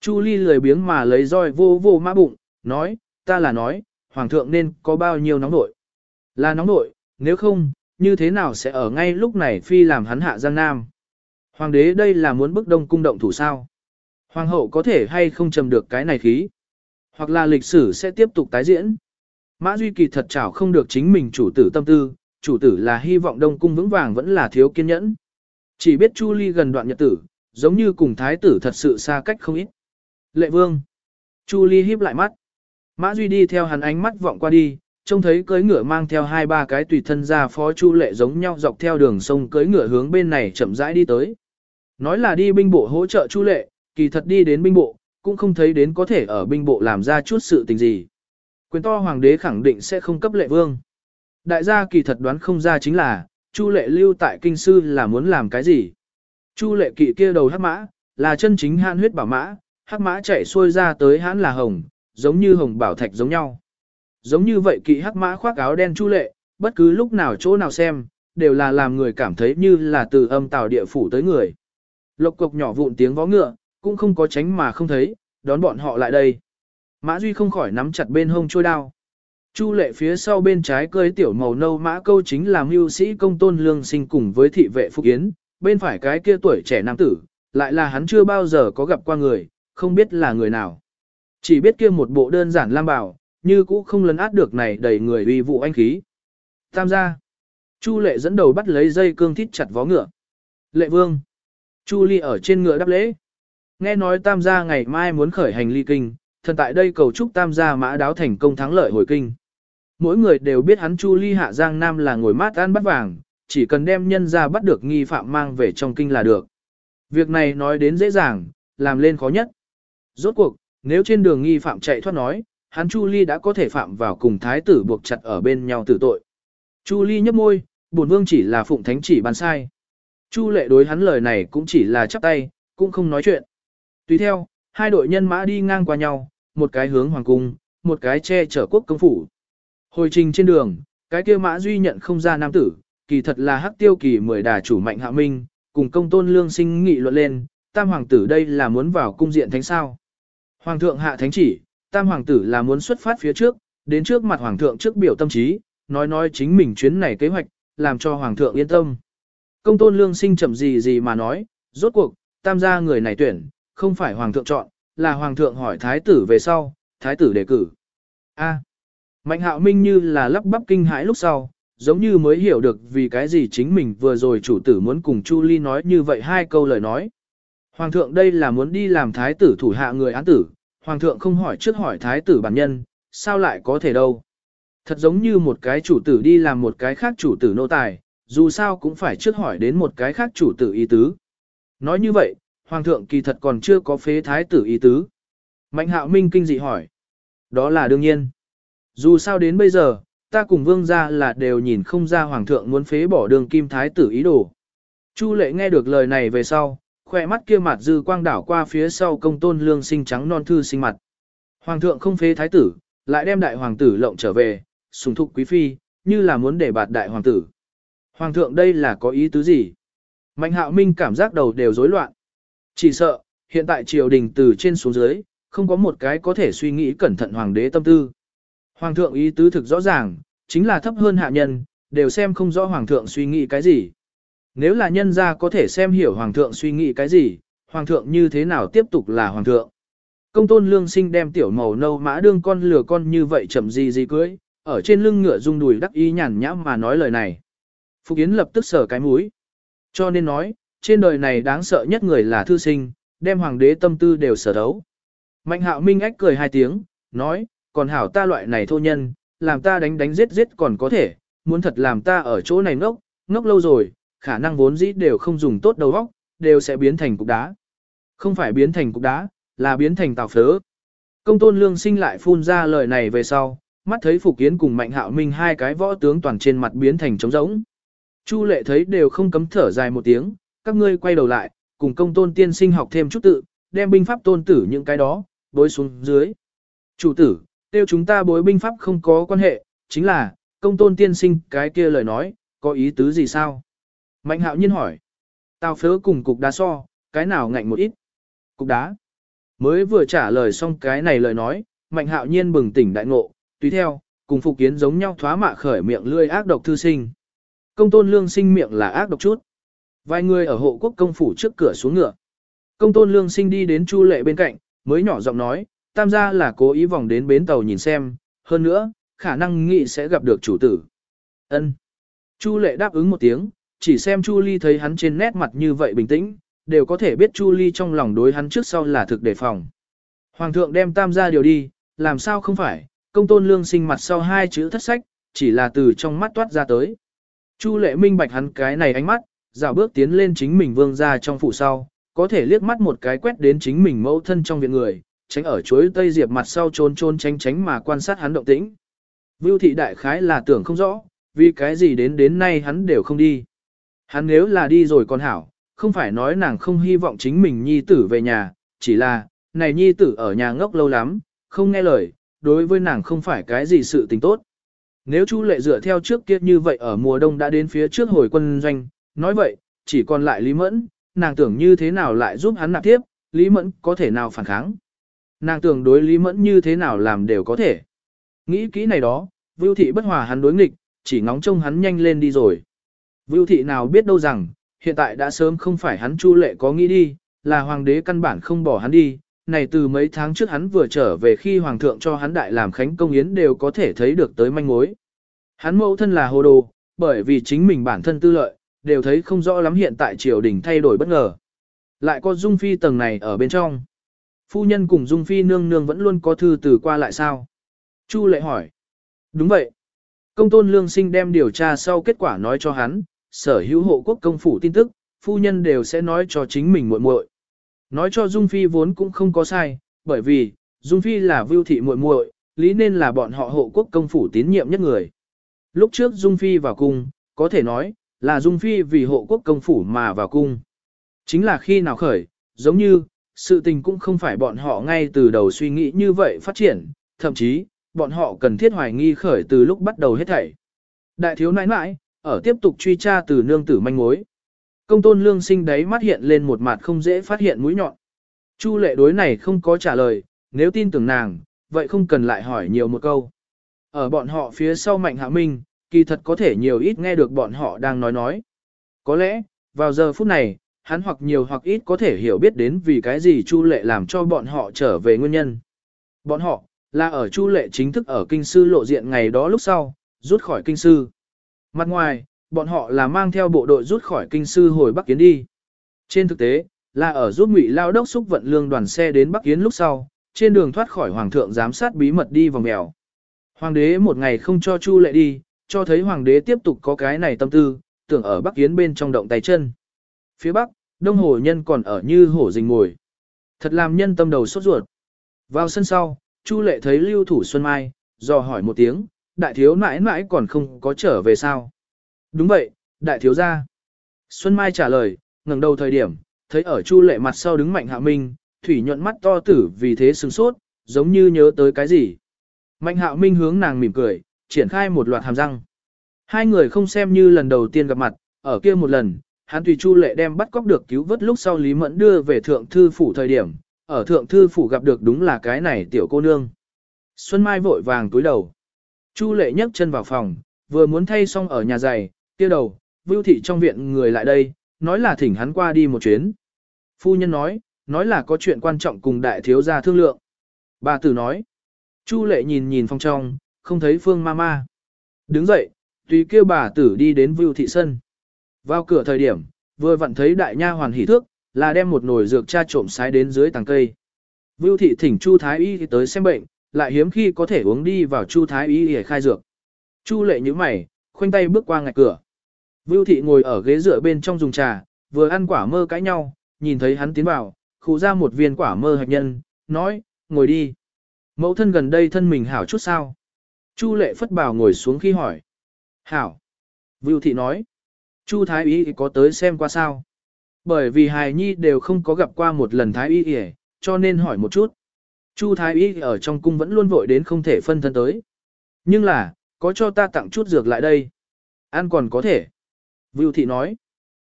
Chu Ly lười biếng mà lấy roi vô vô mã bụng, nói, ta là nói, Hoàng thượng nên có bao nhiêu nóng nội. Là nóng nội, nếu không, như thế nào sẽ ở ngay lúc này phi làm hắn hạ Giang Nam. Hoàng đế đây là muốn bức đông cung động thủ sao. Hoàng hậu có thể hay không trầm được cái này khí. Hoặc là lịch sử sẽ tiếp tục tái diễn. Mã Duy Kỳ thật chảo không được chính mình chủ tử tâm tư, chủ tử là hy vọng đông cung vững vàng vẫn là thiếu kiên nhẫn. Chỉ biết Chu Ly gần đoạn nhật tử, giống như cùng thái tử thật sự xa cách không ít. Lệ vương. Chu Ly híp lại mắt. Mã Duy đi theo hắn ánh mắt vọng qua đi, trông thấy cưới ngựa mang theo hai ba cái tùy thân ra phó Chu Lệ giống nhau dọc theo đường sông cưới ngựa hướng bên này chậm rãi đi tới. Nói là đi binh bộ hỗ trợ Chu Lệ, kỳ thật đi đến binh bộ, cũng không thấy đến có thể ở binh bộ làm ra chút sự tình gì. Quyền to hoàng đế khẳng định sẽ không cấp lệ vương. Đại gia kỳ thật đoán không ra chính là, Chu lệ lưu tại kinh sư là muốn làm cái gì. Chu lệ kỵ kia đầu hắc mã, là chân chính han huyết bảo mã, hắc mã chạy xuôi ra tới hãn là hồng, giống như hồng bảo thạch giống nhau. Giống như vậy kỵ hắc mã khoác áo đen chu lệ, bất cứ lúc nào chỗ nào xem, đều là làm người cảm thấy như là từ âm tào địa phủ tới người. Lộc cục nhỏ vụn tiếng vó ngựa, cũng không có tránh mà không thấy, đón bọn họ lại đây. Mã Duy không khỏi nắm chặt bên hông trôi đao. Chu lệ phía sau bên trái cơi tiểu màu nâu mã câu chính là mưu sĩ công tôn lương sinh cùng với thị vệ Phúc Yến, bên phải cái kia tuổi trẻ nam tử, lại là hắn chưa bao giờ có gặp qua người, không biết là người nào. Chỉ biết kia một bộ đơn giản lam bảo, như cũ không lấn át được này đầy người uy vụ anh khí. Tam gia. Chu lệ dẫn đầu bắt lấy dây cương thít chặt vó ngựa. Lệ vương. Chu ly ở trên ngựa đáp lễ. Nghe nói tam gia ngày mai muốn khởi hành ly kinh, thần tại đây cầu chúc tam gia mã đáo thành công thắng lợi hồi kinh. Mỗi người đều biết hắn Chu Ly Hạ Giang Nam là ngồi mát ăn bắt vàng, chỉ cần đem nhân ra bắt được nghi phạm mang về trong kinh là được. Việc này nói đến dễ dàng, làm lên khó nhất. Rốt cuộc, nếu trên đường nghi phạm chạy thoát nói, hắn Chu Ly đã có thể phạm vào cùng thái tử buộc chặt ở bên nhau tử tội. Chu Ly nhấp môi, bổn vương chỉ là phụng thánh chỉ bàn sai. Chu lệ đối hắn lời này cũng chỉ là chắp tay, cũng không nói chuyện. Tùy theo, hai đội nhân mã đi ngang qua nhau, một cái hướng hoàng cung, một cái che chở quốc công phủ. Hồi trình trên đường, cái kia mã duy nhận không ra nam tử, kỳ thật là hắc tiêu kỳ mười đà chủ mạnh hạ minh, cùng công tôn lương sinh nghị luận lên, tam hoàng tử đây là muốn vào cung diện thánh sao. Hoàng thượng hạ thánh chỉ, tam hoàng tử là muốn xuất phát phía trước, đến trước mặt hoàng thượng trước biểu tâm trí, nói nói chính mình chuyến này kế hoạch, làm cho hoàng thượng yên tâm. Công tôn lương sinh chậm gì gì mà nói, rốt cuộc, tam gia người này tuyển, không phải hoàng thượng chọn, là hoàng thượng hỏi thái tử về sau, thái tử đề cử. A. Mạnh hạo minh như là lắp bắp kinh hãi lúc sau, giống như mới hiểu được vì cái gì chính mình vừa rồi chủ tử muốn cùng Chu Ly nói như vậy hai câu lời nói. Hoàng thượng đây là muốn đi làm thái tử thủ hạ người án tử, hoàng thượng không hỏi trước hỏi thái tử bản nhân, sao lại có thể đâu. Thật giống như một cái chủ tử đi làm một cái khác chủ tử nô tài, dù sao cũng phải trước hỏi đến một cái khác chủ tử ý tứ. Nói như vậy, hoàng thượng kỳ thật còn chưa có phế thái tử ý tứ. Mạnh hạo minh kinh dị hỏi. Đó là đương nhiên. Dù sao đến bây giờ, ta cùng vương gia là đều nhìn không ra hoàng thượng muốn phế bỏ đường kim thái tử ý đồ. Chu lệ nghe được lời này về sau, khỏe mắt kia mặt dư quang đảo qua phía sau công tôn lương sinh trắng non thư sinh mặt. Hoàng thượng không phế thái tử, lại đem đại hoàng tử lộng trở về, sùng thục quý phi, như là muốn để bạt đại hoàng tử. Hoàng thượng đây là có ý tứ gì? Mạnh hạo minh cảm giác đầu đều rối loạn. Chỉ sợ, hiện tại triều đình từ trên xuống dưới, không có một cái có thể suy nghĩ cẩn thận hoàng đế tâm tư. Hoàng thượng ý tứ thực rõ ràng, chính là thấp hơn hạ nhân, đều xem không rõ hoàng thượng suy nghĩ cái gì. Nếu là nhân gia có thể xem hiểu hoàng thượng suy nghĩ cái gì, hoàng thượng như thế nào tiếp tục là hoàng thượng. Công tôn lương sinh đem tiểu màu nâu mã đương con lừa con như vậy chậm gì gì cưới, ở trên lưng ngựa rung đùi đắc ý nhàn nhã mà nói lời này. Phục Yến lập tức sở cái mũi. Cho nên nói, trên đời này đáng sợ nhất người là thư sinh, đem hoàng đế tâm tư đều sở đấu. Mạnh hạo minh ách cười hai tiếng, nói, còn hảo ta loại này thô nhân, làm ta đánh đánh giết giết còn có thể, muốn thật làm ta ở chỗ này ngốc, ngốc lâu rồi, khả năng vốn dĩ đều không dùng tốt đầu óc, đều sẽ biến thành cục đá. Không phải biến thành cục đá, là biến thành tàu phớ. Công tôn lương sinh lại phun ra lời này về sau, mắt thấy Phục Kiến cùng Mạnh Hạo Minh hai cái võ tướng toàn trên mặt biến thành trống rỗng. Chu lệ thấy đều không cấm thở dài một tiếng, các ngươi quay đầu lại, cùng công tôn tiên sinh học thêm chút tự, đem binh pháp tôn tử những cái đó, bối xuống dưới. Chủ tử, tiêu chúng ta bối binh pháp không có quan hệ, chính là, công tôn tiên sinh cái kia lời nói, có ý tứ gì sao? Mạnh hạo nhiên hỏi. Tao phớ cùng cục đá so, cái nào ngạnh một ít? Cục đá. Mới vừa trả lời xong cái này lời nói, mạnh hạo nhiên bừng tỉnh đại ngộ, tùy theo, cùng phục kiến giống nhau thoá mạ khởi miệng lươi ác độc thư sinh. Công tôn lương sinh miệng là ác độc chút. Vài người ở hộ quốc công phủ trước cửa xuống ngựa. Công tôn lương sinh đi đến chu lệ bên cạnh, mới nhỏ giọng nói, tam gia là cố ý vòng đến bến tàu nhìn xem, hơn nữa, khả năng nghị sẽ gặp được chủ tử. Ân. Chu lệ đáp ứng một tiếng, chỉ xem Chu Ly thấy hắn trên nét mặt như vậy bình tĩnh, đều có thể biết Chu Ly trong lòng đối hắn trước sau là thực đề phòng. Hoàng thượng đem tam gia điều đi, làm sao không phải, công tôn lương sinh mặt sau hai chữ thất sách, chỉ là từ trong mắt toát ra tới. Chu lệ minh bạch hắn cái này ánh mắt, dạo bước tiến lên chính mình vương ra trong phủ sau, có thể liếc mắt một cái quét đến chính mình mẫu thân trong viện người, tránh ở chuối tây diệp mặt sau trôn trôn tránh tránh mà quan sát hắn động tĩnh. Vưu thị đại khái là tưởng không rõ, vì cái gì đến đến nay hắn đều không đi. Hắn nếu là đi rồi còn hảo, không phải nói nàng không hy vọng chính mình nhi tử về nhà, chỉ là, này nhi tử ở nhà ngốc lâu lắm, không nghe lời, đối với nàng không phải cái gì sự tình tốt. Nếu Chu lệ dựa theo trước kia như vậy ở mùa đông đã đến phía trước hồi quân doanh, nói vậy, chỉ còn lại Lý Mẫn, nàng tưởng như thế nào lại giúp hắn nạp tiếp, Lý Mẫn có thể nào phản kháng. Nàng tưởng đối Lý Mẫn như thế nào làm đều có thể. Nghĩ kỹ này đó, Vưu Thị bất hòa hắn đối nghịch, chỉ ngóng trông hắn nhanh lên đi rồi. Vưu Thị nào biết đâu rằng, hiện tại đã sớm không phải hắn Chu lệ có nghĩ đi, là hoàng đế căn bản không bỏ hắn đi. Này từ mấy tháng trước hắn vừa trở về khi hoàng thượng cho hắn đại làm khánh công yến đều có thể thấy được tới manh mối. Hắn mẫu thân là hồ đồ, bởi vì chính mình bản thân tư lợi, đều thấy không rõ lắm hiện tại triều đình thay đổi bất ngờ. Lại có Dung Phi tầng này ở bên trong. Phu nhân cùng Dung Phi nương nương vẫn luôn có thư từ qua lại sao? Chu lệ hỏi. Đúng vậy. Công tôn lương sinh đem điều tra sau kết quả nói cho hắn, sở hữu hộ quốc công phủ tin tức, phu nhân đều sẽ nói cho chính mình muội muội. Nói cho Dung Phi vốn cũng không có sai, bởi vì, Dung Phi là vưu thị muội muội, lý nên là bọn họ hộ quốc công phủ tín nhiệm nhất người. Lúc trước Dung Phi vào cung, có thể nói, là Dung Phi vì hộ quốc công phủ mà vào cung. Chính là khi nào khởi, giống như, sự tình cũng không phải bọn họ ngay từ đầu suy nghĩ như vậy phát triển, thậm chí, bọn họ cần thiết hoài nghi khởi từ lúc bắt đầu hết thảy. Đại thiếu nãi nãi, ở tiếp tục truy tra từ nương tử manh mối. Công tôn lương sinh đấy mắt hiện lên một mặt không dễ phát hiện mũi nhọn. Chu lệ đối này không có trả lời, nếu tin tưởng nàng, vậy không cần lại hỏi nhiều một câu. Ở bọn họ phía sau mạnh hạ minh, kỳ thật có thể nhiều ít nghe được bọn họ đang nói nói. Có lẽ, vào giờ phút này, hắn hoặc nhiều hoặc ít có thể hiểu biết đến vì cái gì Chu Lệ làm cho bọn họ trở về nguyên nhân. Bọn họ, là ở Chu Lệ chính thức ở kinh sư lộ diện ngày đó lúc sau, rút khỏi kinh sư. Mặt ngoài, bọn họ là mang theo bộ đội rút khỏi kinh sư hồi Bắc Kiến đi. Trên thực tế, là ở giúp Ngụy Lao đốc xúc vận lương đoàn xe đến Bắc Kiến lúc sau, trên đường thoát khỏi hoàng thượng giám sát bí mật đi vòng mèo. Hoàng đế một ngày không cho Chu Lệ đi, cho thấy hoàng đế tiếp tục có cái này tâm tư, tưởng ở Bắc yến bên trong động tay chân. Phía Bắc, Đông Hồ nhân còn ở như hổ rình ngồi. Thật làm nhân tâm đầu sốt ruột. Vào sân sau, Chu lệ thấy lưu thủ Xuân Mai, dò hỏi một tiếng, đại thiếu nãi nãi còn không có trở về sao. Đúng vậy, đại thiếu gia. Xuân Mai trả lời, ngẩng đầu thời điểm, thấy ở Chu lệ mặt sau đứng Mạnh Hạ Minh, thủy nhuận mắt to tử vì thế sừng sốt, giống như nhớ tới cái gì. Mạnh Hạ Minh hướng nàng mỉm cười, triển khai một loạt hàm răng. Hai người không xem như lần đầu tiên gặp mặt, ở kia một lần, hắn tùy Chu lệ đem bắt cóc được cứu vớt lúc sau Lý Mẫn đưa về thượng thư phủ thời điểm, ở thượng thư phủ gặp được đúng là cái này tiểu cô nương. Xuân Mai vội vàng túi đầu. Chu lệ nhấc chân vào phòng, vừa muốn thay xong ở nhà giày, kia đầu, vưu thị trong viện người lại đây, nói là thỉnh hắn qua đi một chuyến. Phu nhân nói, nói là có chuyện quan trọng cùng đại thiếu gia thương lượng. Bà tử nói, Chu lệ nhìn nhìn phòng trong, không thấy phương ma ma. Đứng dậy, tùy kêu bà tử đi đến vưu thị sân. Vào cửa thời điểm, vừa vặn thấy đại nha hoàn hỉ thước, là đem một nồi dược cha trộm sái đến dưới tàng cây. Vưu thị thỉnh Chu Thái Y tới xem bệnh, lại hiếm khi có thể uống đi vào Chu Thái Y để khai dược. Chu lệ như mày, khoanh tay bước qua ngạch cửa. Vưu thị ngồi ở ghế dựa bên trong dùng trà, vừa ăn quả mơ cãi nhau, nhìn thấy hắn tiến vào, khu ra một viên quả mơ hạch nhân, nói, ngồi đi. Mẫu thân gần đây thân mình hảo chút sao. Chu lệ phất bảo ngồi xuống khi hỏi. Hảo. Vưu thị nói. Chu Thái Y có tới xem qua sao. Bởi vì hài nhi đều không có gặp qua một lần Thái Y kìa, cho nên hỏi một chút. Chu Thái Y ở trong cung vẫn luôn vội đến không thể phân thân tới. Nhưng là, có cho ta tặng chút dược lại đây. Ăn còn có thể. Vưu thị nói.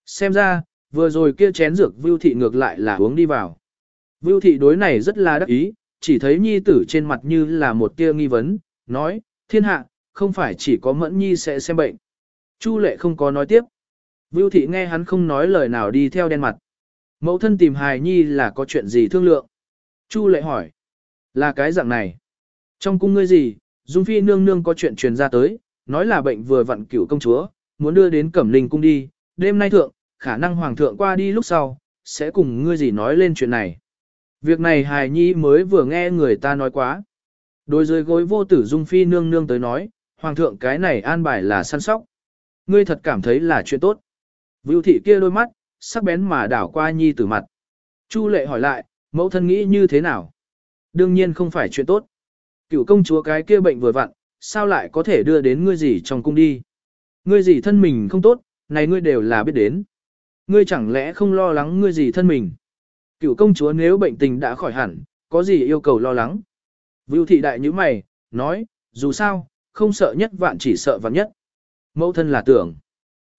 Xem ra, vừa rồi kia chén dược Vưu thị ngược lại là uống đi vào. Vưu thị đối này rất là đắc ý, chỉ thấy nhi tử trên mặt như là một tia nghi vấn, nói, thiên hạ, không phải chỉ có mẫn nhi sẽ xem bệnh. Chu lệ không có nói tiếp. Vưu thị nghe hắn không nói lời nào đi theo đen mặt. Mẫu thân tìm hài nhi là có chuyện gì thương lượng. Chu lệ hỏi. Là cái dạng này. Trong cung ngươi gì, Dung Phi nương nương có chuyện truyền ra tới, nói là bệnh vừa vặn cửu công chúa, muốn đưa đến Cẩm Linh cung đi, đêm nay thượng, khả năng hoàng thượng qua đi lúc sau, sẽ cùng ngươi gì nói lên chuyện này. Việc này hài nhi mới vừa nghe người ta nói quá. Đối dưới gối vô tử Dung Phi nương nương tới nói, hoàng thượng cái này an bài là săn sóc. Ngươi thật cảm thấy là chuyện tốt. Vưu thị kia đôi mắt, sắc bén mà đảo qua nhi tử mặt. Chu lệ hỏi lại, mẫu thân nghĩ như thế nào? Đương nhiên không phải chuyện tốt. Cựu công chúa cái kia bệnh vừa vặn, sao lại có thể đưa đến ngươi gì trong cung đi? Ngươi gì thân mình không tốt, này ngươi đều là biết đến. Ngươi chẳng lẽ không lo lắng ngươi gì thân mình? Cựu công chúa nếu bệnh tình đã khỏi hẳn, có gì yêu cầu lo lắng? Vưu thị đại như mày, nói, dù sao, không sợ nhất vạn chỉ sợ vạn nhất. Mẫu thân là tưởng.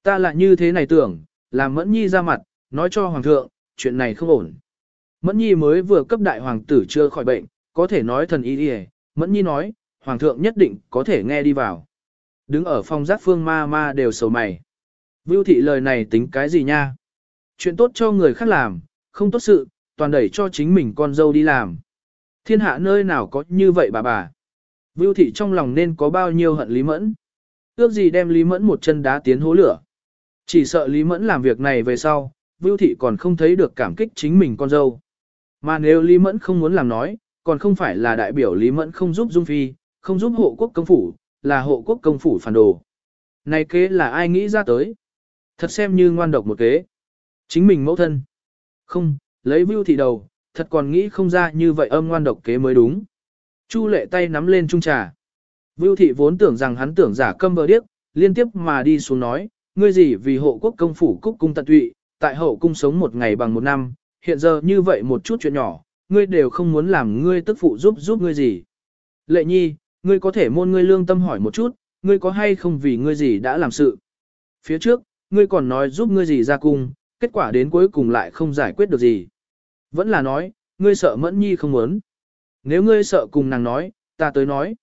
Ta là như thế này tưởng, làm Mẫn Nhi ra mặt, nói cho Hoàng thượng, chuyện này không ổn. Mẫn Nhi mới vừa cấp đại hoàng tử chưa khỏi bệnh, có thể nói thần y đi Mẫn Nhi nói, Hoàng thượng nhất định có thể nghe đi vào. Đứng ở phòng giác phương ma ma đều sầu mày. Vưu thị lời này tính cái gì nha? Chuyện tốt cho người khác làm, không tốt sự, toàn đẩy cho chính mình con dâu đi làm. Thiên hạ nơi nào có như vậy bà bà. Vưu thị trong lòng nên có bao nhiêu hận Lý Mẫn. Ước gì đem Lý Mẫn một chân đá tiến hố lửa. Chỉ sợ Lý Mẫn làm việc này về sau, Vưu Thị còn không thấy được cảm kích chính mình con dâu. Mà nếu Lý Mẫn không muốn làm nói, còn không phải là đại biểu Lý Mẫn không giúp Dung Phi, không giúp hộ quốc công phủ, là hộ quốc công phủ phản đồ. Này kế là ai nghĩ ra tới? Thật xem như ngoan độc một kế. Chính mình mẫu thân. Không, lấy Vưu Thị đầu, thật còn nghĩ không ra như vậy âm ngoan độc kế mới đúng. Chu lệ tay nắm lên trung trà. Vưu Thị vốn tưởng rằng hắn tưởng giả câm bờ điếc, liên tiếp mà đi xuống nói, ngươi gì vì hộ quốc công phủ cúc cung tận tụy, tại hậu cung sống một ngày bằng một năm, hiện giờ như vậy một chút chuyện nhỏ, ngươi đều không muốn làm ngươi tức phụ giúp giúp ngươi gì. Lệ nhi, ngươi có thể môn ngươi lương tâm hỏi một chút, ngươi có hay không vì ngươi gì đã làm sự. Phía trước, ngươi còn nói giúp ngươi gì ra cung, kết quả đến cuối cùng lại không giải quyết được gì. Vẫn là nói, ngươi sợ mẫn nhi không muốn. Nếu ngươi sợ cùng nàng nói, ta tới nói.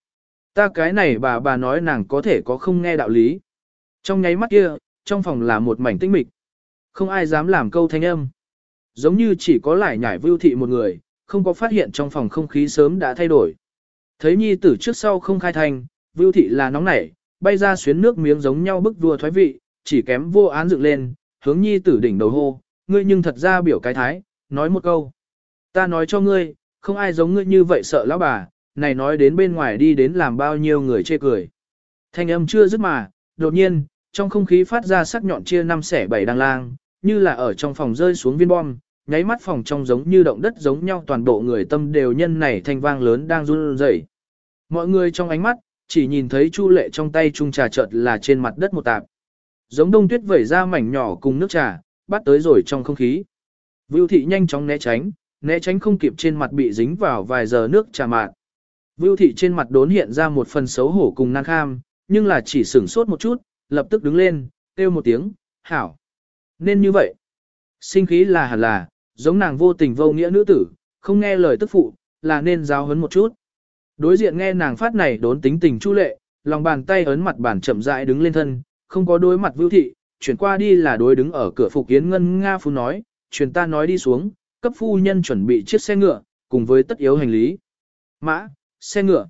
Ta cái này bà bà nói nàng có thể có không nghe đạo lý. Trong nháy mắt kia, trong phòng là một mảnh tĩnh mịch. Không ai dám làm câu thanh âm. Giống như chỉ có lại nhảy vưu thị một người, không có phát hiện trong phòng không khí sớm đã thay đổi. Thấy nhi tử trước sau không khai thành, vưu thị là nóng nảy, bay ra xuyến nước miếng giống nhau bức vua thoái vị, chỉ kém vô án dựng lên, hướng nhi tử đỉnh đầu hô, ngươi nhưng thật ra biểu cái thái, nói một câu. Ta nói cho ngươi, không ai giống ngươi như vậy sợ lão bà, này nói đến bên ngoài đi đến làm bao nhiêu người chê cười. Thanh âm chưa dứt mà, đột nhiên, trong không khí phát ra sắc nhọn chia năm xẻ bảy đang lang, như là ở trong phòng rơi xuống viên bom, nháy mắt phòng trong giống như động đất giống nhau toàn bộ người tâm đều nhân này thanh vang lớn đang run rẩy. Mọi người trong ánh mắt, chỉ nhìn thấy Chu Lệ trong tay chung trà chợt là trên mặt đất một tạp. Giống đông tuyết vẩy ra mảnh nhỏ cùng nước trà, bắt tới rồi trong không khí. Vưu thị nhanh chóng né tránh, né tránh không kịp trên mặt bị dính vào vài giờ nước trà mạt. Vưu thị trên mặt đốn hiện ra một phần xấu hổ cùng năng kham, nhưng là chỉ sửng sốt một chút, lập tức đứng lên, kêu một tiếng, hảo. Nên như vậy. Sinh khí là hẳn là, giống nàng vô tình vô nghĩa nữ tử, không nghe lời tức phụ, là nên giáo hấn một chút. Đối diện nghe nàng phát này đốn tính tình chu lệ, lòng bàn tay ấn mặt bàn chậm rãi đứng lên thân, không có đối mặt vưu thị, chuyển qua đi là đối đứng ở cửa phục kiến ngân Nga Phú nói, truyền ta nói đi xuống, cấp phu nhân chuẩn bị chiếc xe ngựa, cùng với tất yếu hành lý. Mã, xe ngựa.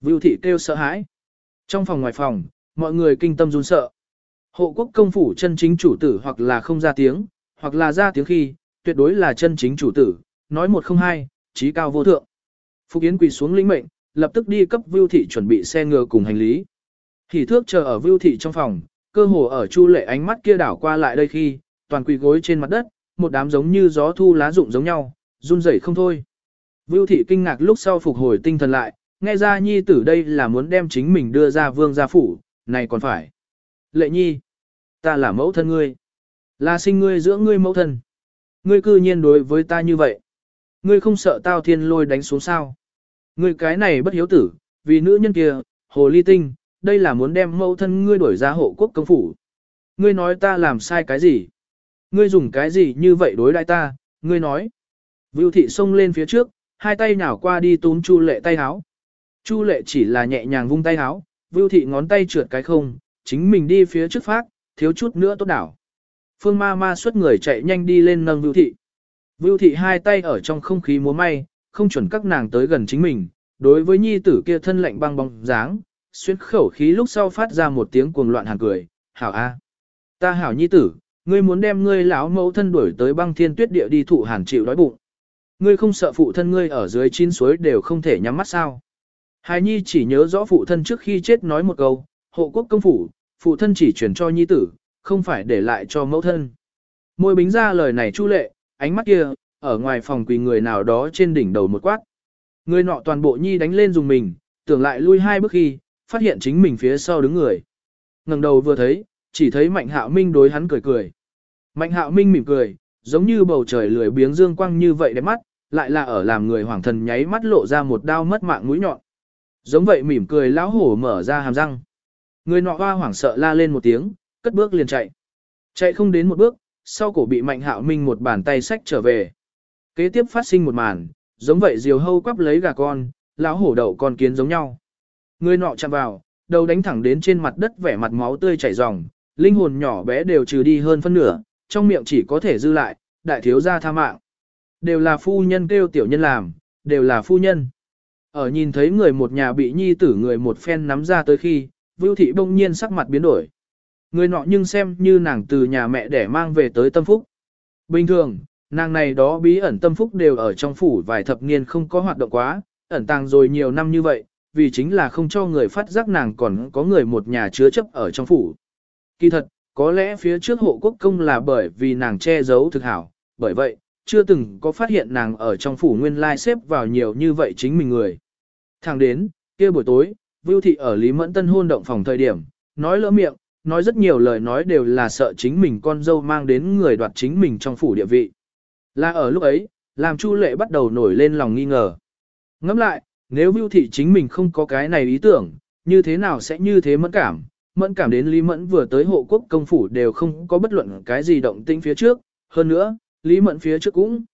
Vưu thị kêu sợ hãi. Trong phòng ngoài phòng, mọi người kinh tâm run sợ. Hộ quốc công phủ chân chính chủ tử hoặc là không ra tiếng, hoặc là ra tiếng khi, tuyệt đối là chân chính chủ tử, nói một không hai, trí cao vô thượng. Phục Yến quỳ xuống lĩnh mệnh, lập tức đi cấp Vưu thị chuẩn bị xe ngựa cùng hành lý. Hỉ thước chờ ở Vưu thị trong phòng, cơ hồ ở Chu Lệ ánh mắt kia đảo qua lại đây khi, toàn quỳ gối trên mặt đất, một đám giống như gió thu lá rụng giống nhau, run rẩy không thôi. Vưu thị kinh ngạc lúc sau phục hồi tinh thần lại, nghe ra nhi tử đây là muốn đem chính mình đưa ra vương gia phủ, này còn phải. Lệ nhi, ta là mẫu thân ngươi, là sinh ngươi giữa ngươi mẫu thân. Ngươi cư nhiên đối với ta như vậy. Ngươi không sợ tao thiên lôi đánh xuống sao. Ngươi cái này bất hiếu tử, vì nữ nhân kia, hồ ly tinh, đây là muốn đem mẫu thân ngươi đuổi ra hộ quốc công phủ. Ngươi nói ta làm sai cái gì? Ngươi dùng cái gì như vậy đối đại ta? Ngươi nói. Vưu thị xông lên phía trước, hai tay nhào qua đi túm Chu lệ tay háo. Chu lệ chỉ là nhẹ nhàng vung tay háo, Vưu thị ngón tay trượt cái không, chính mình đi phía trước phát, thiếu chút nữa tốt đảo. Phương ma ma xuất người chạy nhanh đi lên nâng Vưu thị. Vưu thị hai tay ở trong không khí múa may, không chuẩn các nàng tới gần chính mình. Đối với nhi tử kia thân lạnh băng bóng dáng, xuyên khẩu khí lúc sau phát ra một tiếng cuồng loạn hàn cười, hảo a, ta hảo nhi tử, ngươi muốn đem ngươi lão mẫu thân đuổi tới băng thiên tuyết địa đi thụ hàn chịu đói bụng. Ngươi không sợ phụ thân ngươi ở dưới chín suối đều không thể nhắm mắt sao. Hài nhi chỉ nhớ rõ phụ thân trước khi chết nói một câu, hộ quốc công phủ, phụ thân chỉ truyền cho nhi tử, không phải để lại cho mẫu thân. Môi bính ra lời này chu lệ, ánh mắt kia, ở ngoài phòng quỳ người nào đó trên đỉnh đầu một quát. Người nọ toàn bộ nhi đánh lên dùng mình, tưởng lại lui hai bước khi, phát hiện chính mình phía sau đứng người. ngẩng đầu vừa thấy, chỉ thấy Mạnh Hạo Minh đối hắn cười cười. Mạnh Hạo Minh mỉm cười, giống như bầu trời lười biếng dương quang như vậy đẹp mắt, lại là ở làm người hoàng thần nháy mắt lộ ra một đao mất mạng mũi nhọn. Giống vậy mỉm cười lão hổ mở ra hàm răng. Người nọ hoa hoảng sợ la lên một tiếng, cất bước liền chạy. Chạy không đến một bước, sau cổ bị Mạnh Hạo Minh một bàn tay sách trở về. Kế tiếp phát sinh một màn, giống vậy diều hâu quắp lấy gà con, lão hổ đậu con kiến giống nhau. Người nọ chạm vào, đầu đánh thẳng đến trên mặt đất vẻ mặt máu tươi chảy ròng, linh hồn nhỏ bé đều trừ đi hơn phân nửa, trong miệng chỉ có thể dư lại, đại thiếu gia tha mạng. Đều là phu nhân kêu tiểu nhân làm, đều là phu nhân. Ở nhìn thấy người một nhà bị nhi tử người một phen nắm ra tới khi, Vưu thị bỗng nhiên sắc mặt biến đổi. Người nọ nhưng xem như nàng từ nhà mẹ để mang về tới tâm phúc. Bình thường, nàng này đó bí ẩn tâm phúc đều ở trong phủ vài thập niên không có hoạt động quá, ẩn tàng rồi nhiều năm như vậy, vì chính là không cho người phát giác nàng còn có người một nhà chứa chấp ở trong phủ. Kỳ thật, có lẽ phía trước hộ quốc công là bởi vì nàng che giấu thực hảo, bởi vậy, chưa từng có phát hiện nàng ở trong phủ nguyên lai xếp vào nhiều như vậy chính mình người. Thẳng đến, kia buổi tối, Vưu Thị ở Lý Mẫn Tân hôn động phòng thời điểm, nói lỡ miệng, nói rất nhiều lời nói đều là sợ chính mình con dâu mang đến người đoạt chính mình trong phủ địa vị. Là ở lúc ấy, làm Chu Lệ bắt đầu nổi lên lòng nghi ngờ. Ngẫm lại, nếu Vưu Thị chính mình không có cái này ý tưởng, như thế nào sẽ như thế mẫn cảm, mẫn cảm đến Lý Mẫn vừa tới hộ quốc công phủ đều không có bất luận cái gì động tĩnh phía trước, hơn nữa, Lý Mẫn phía trước cũng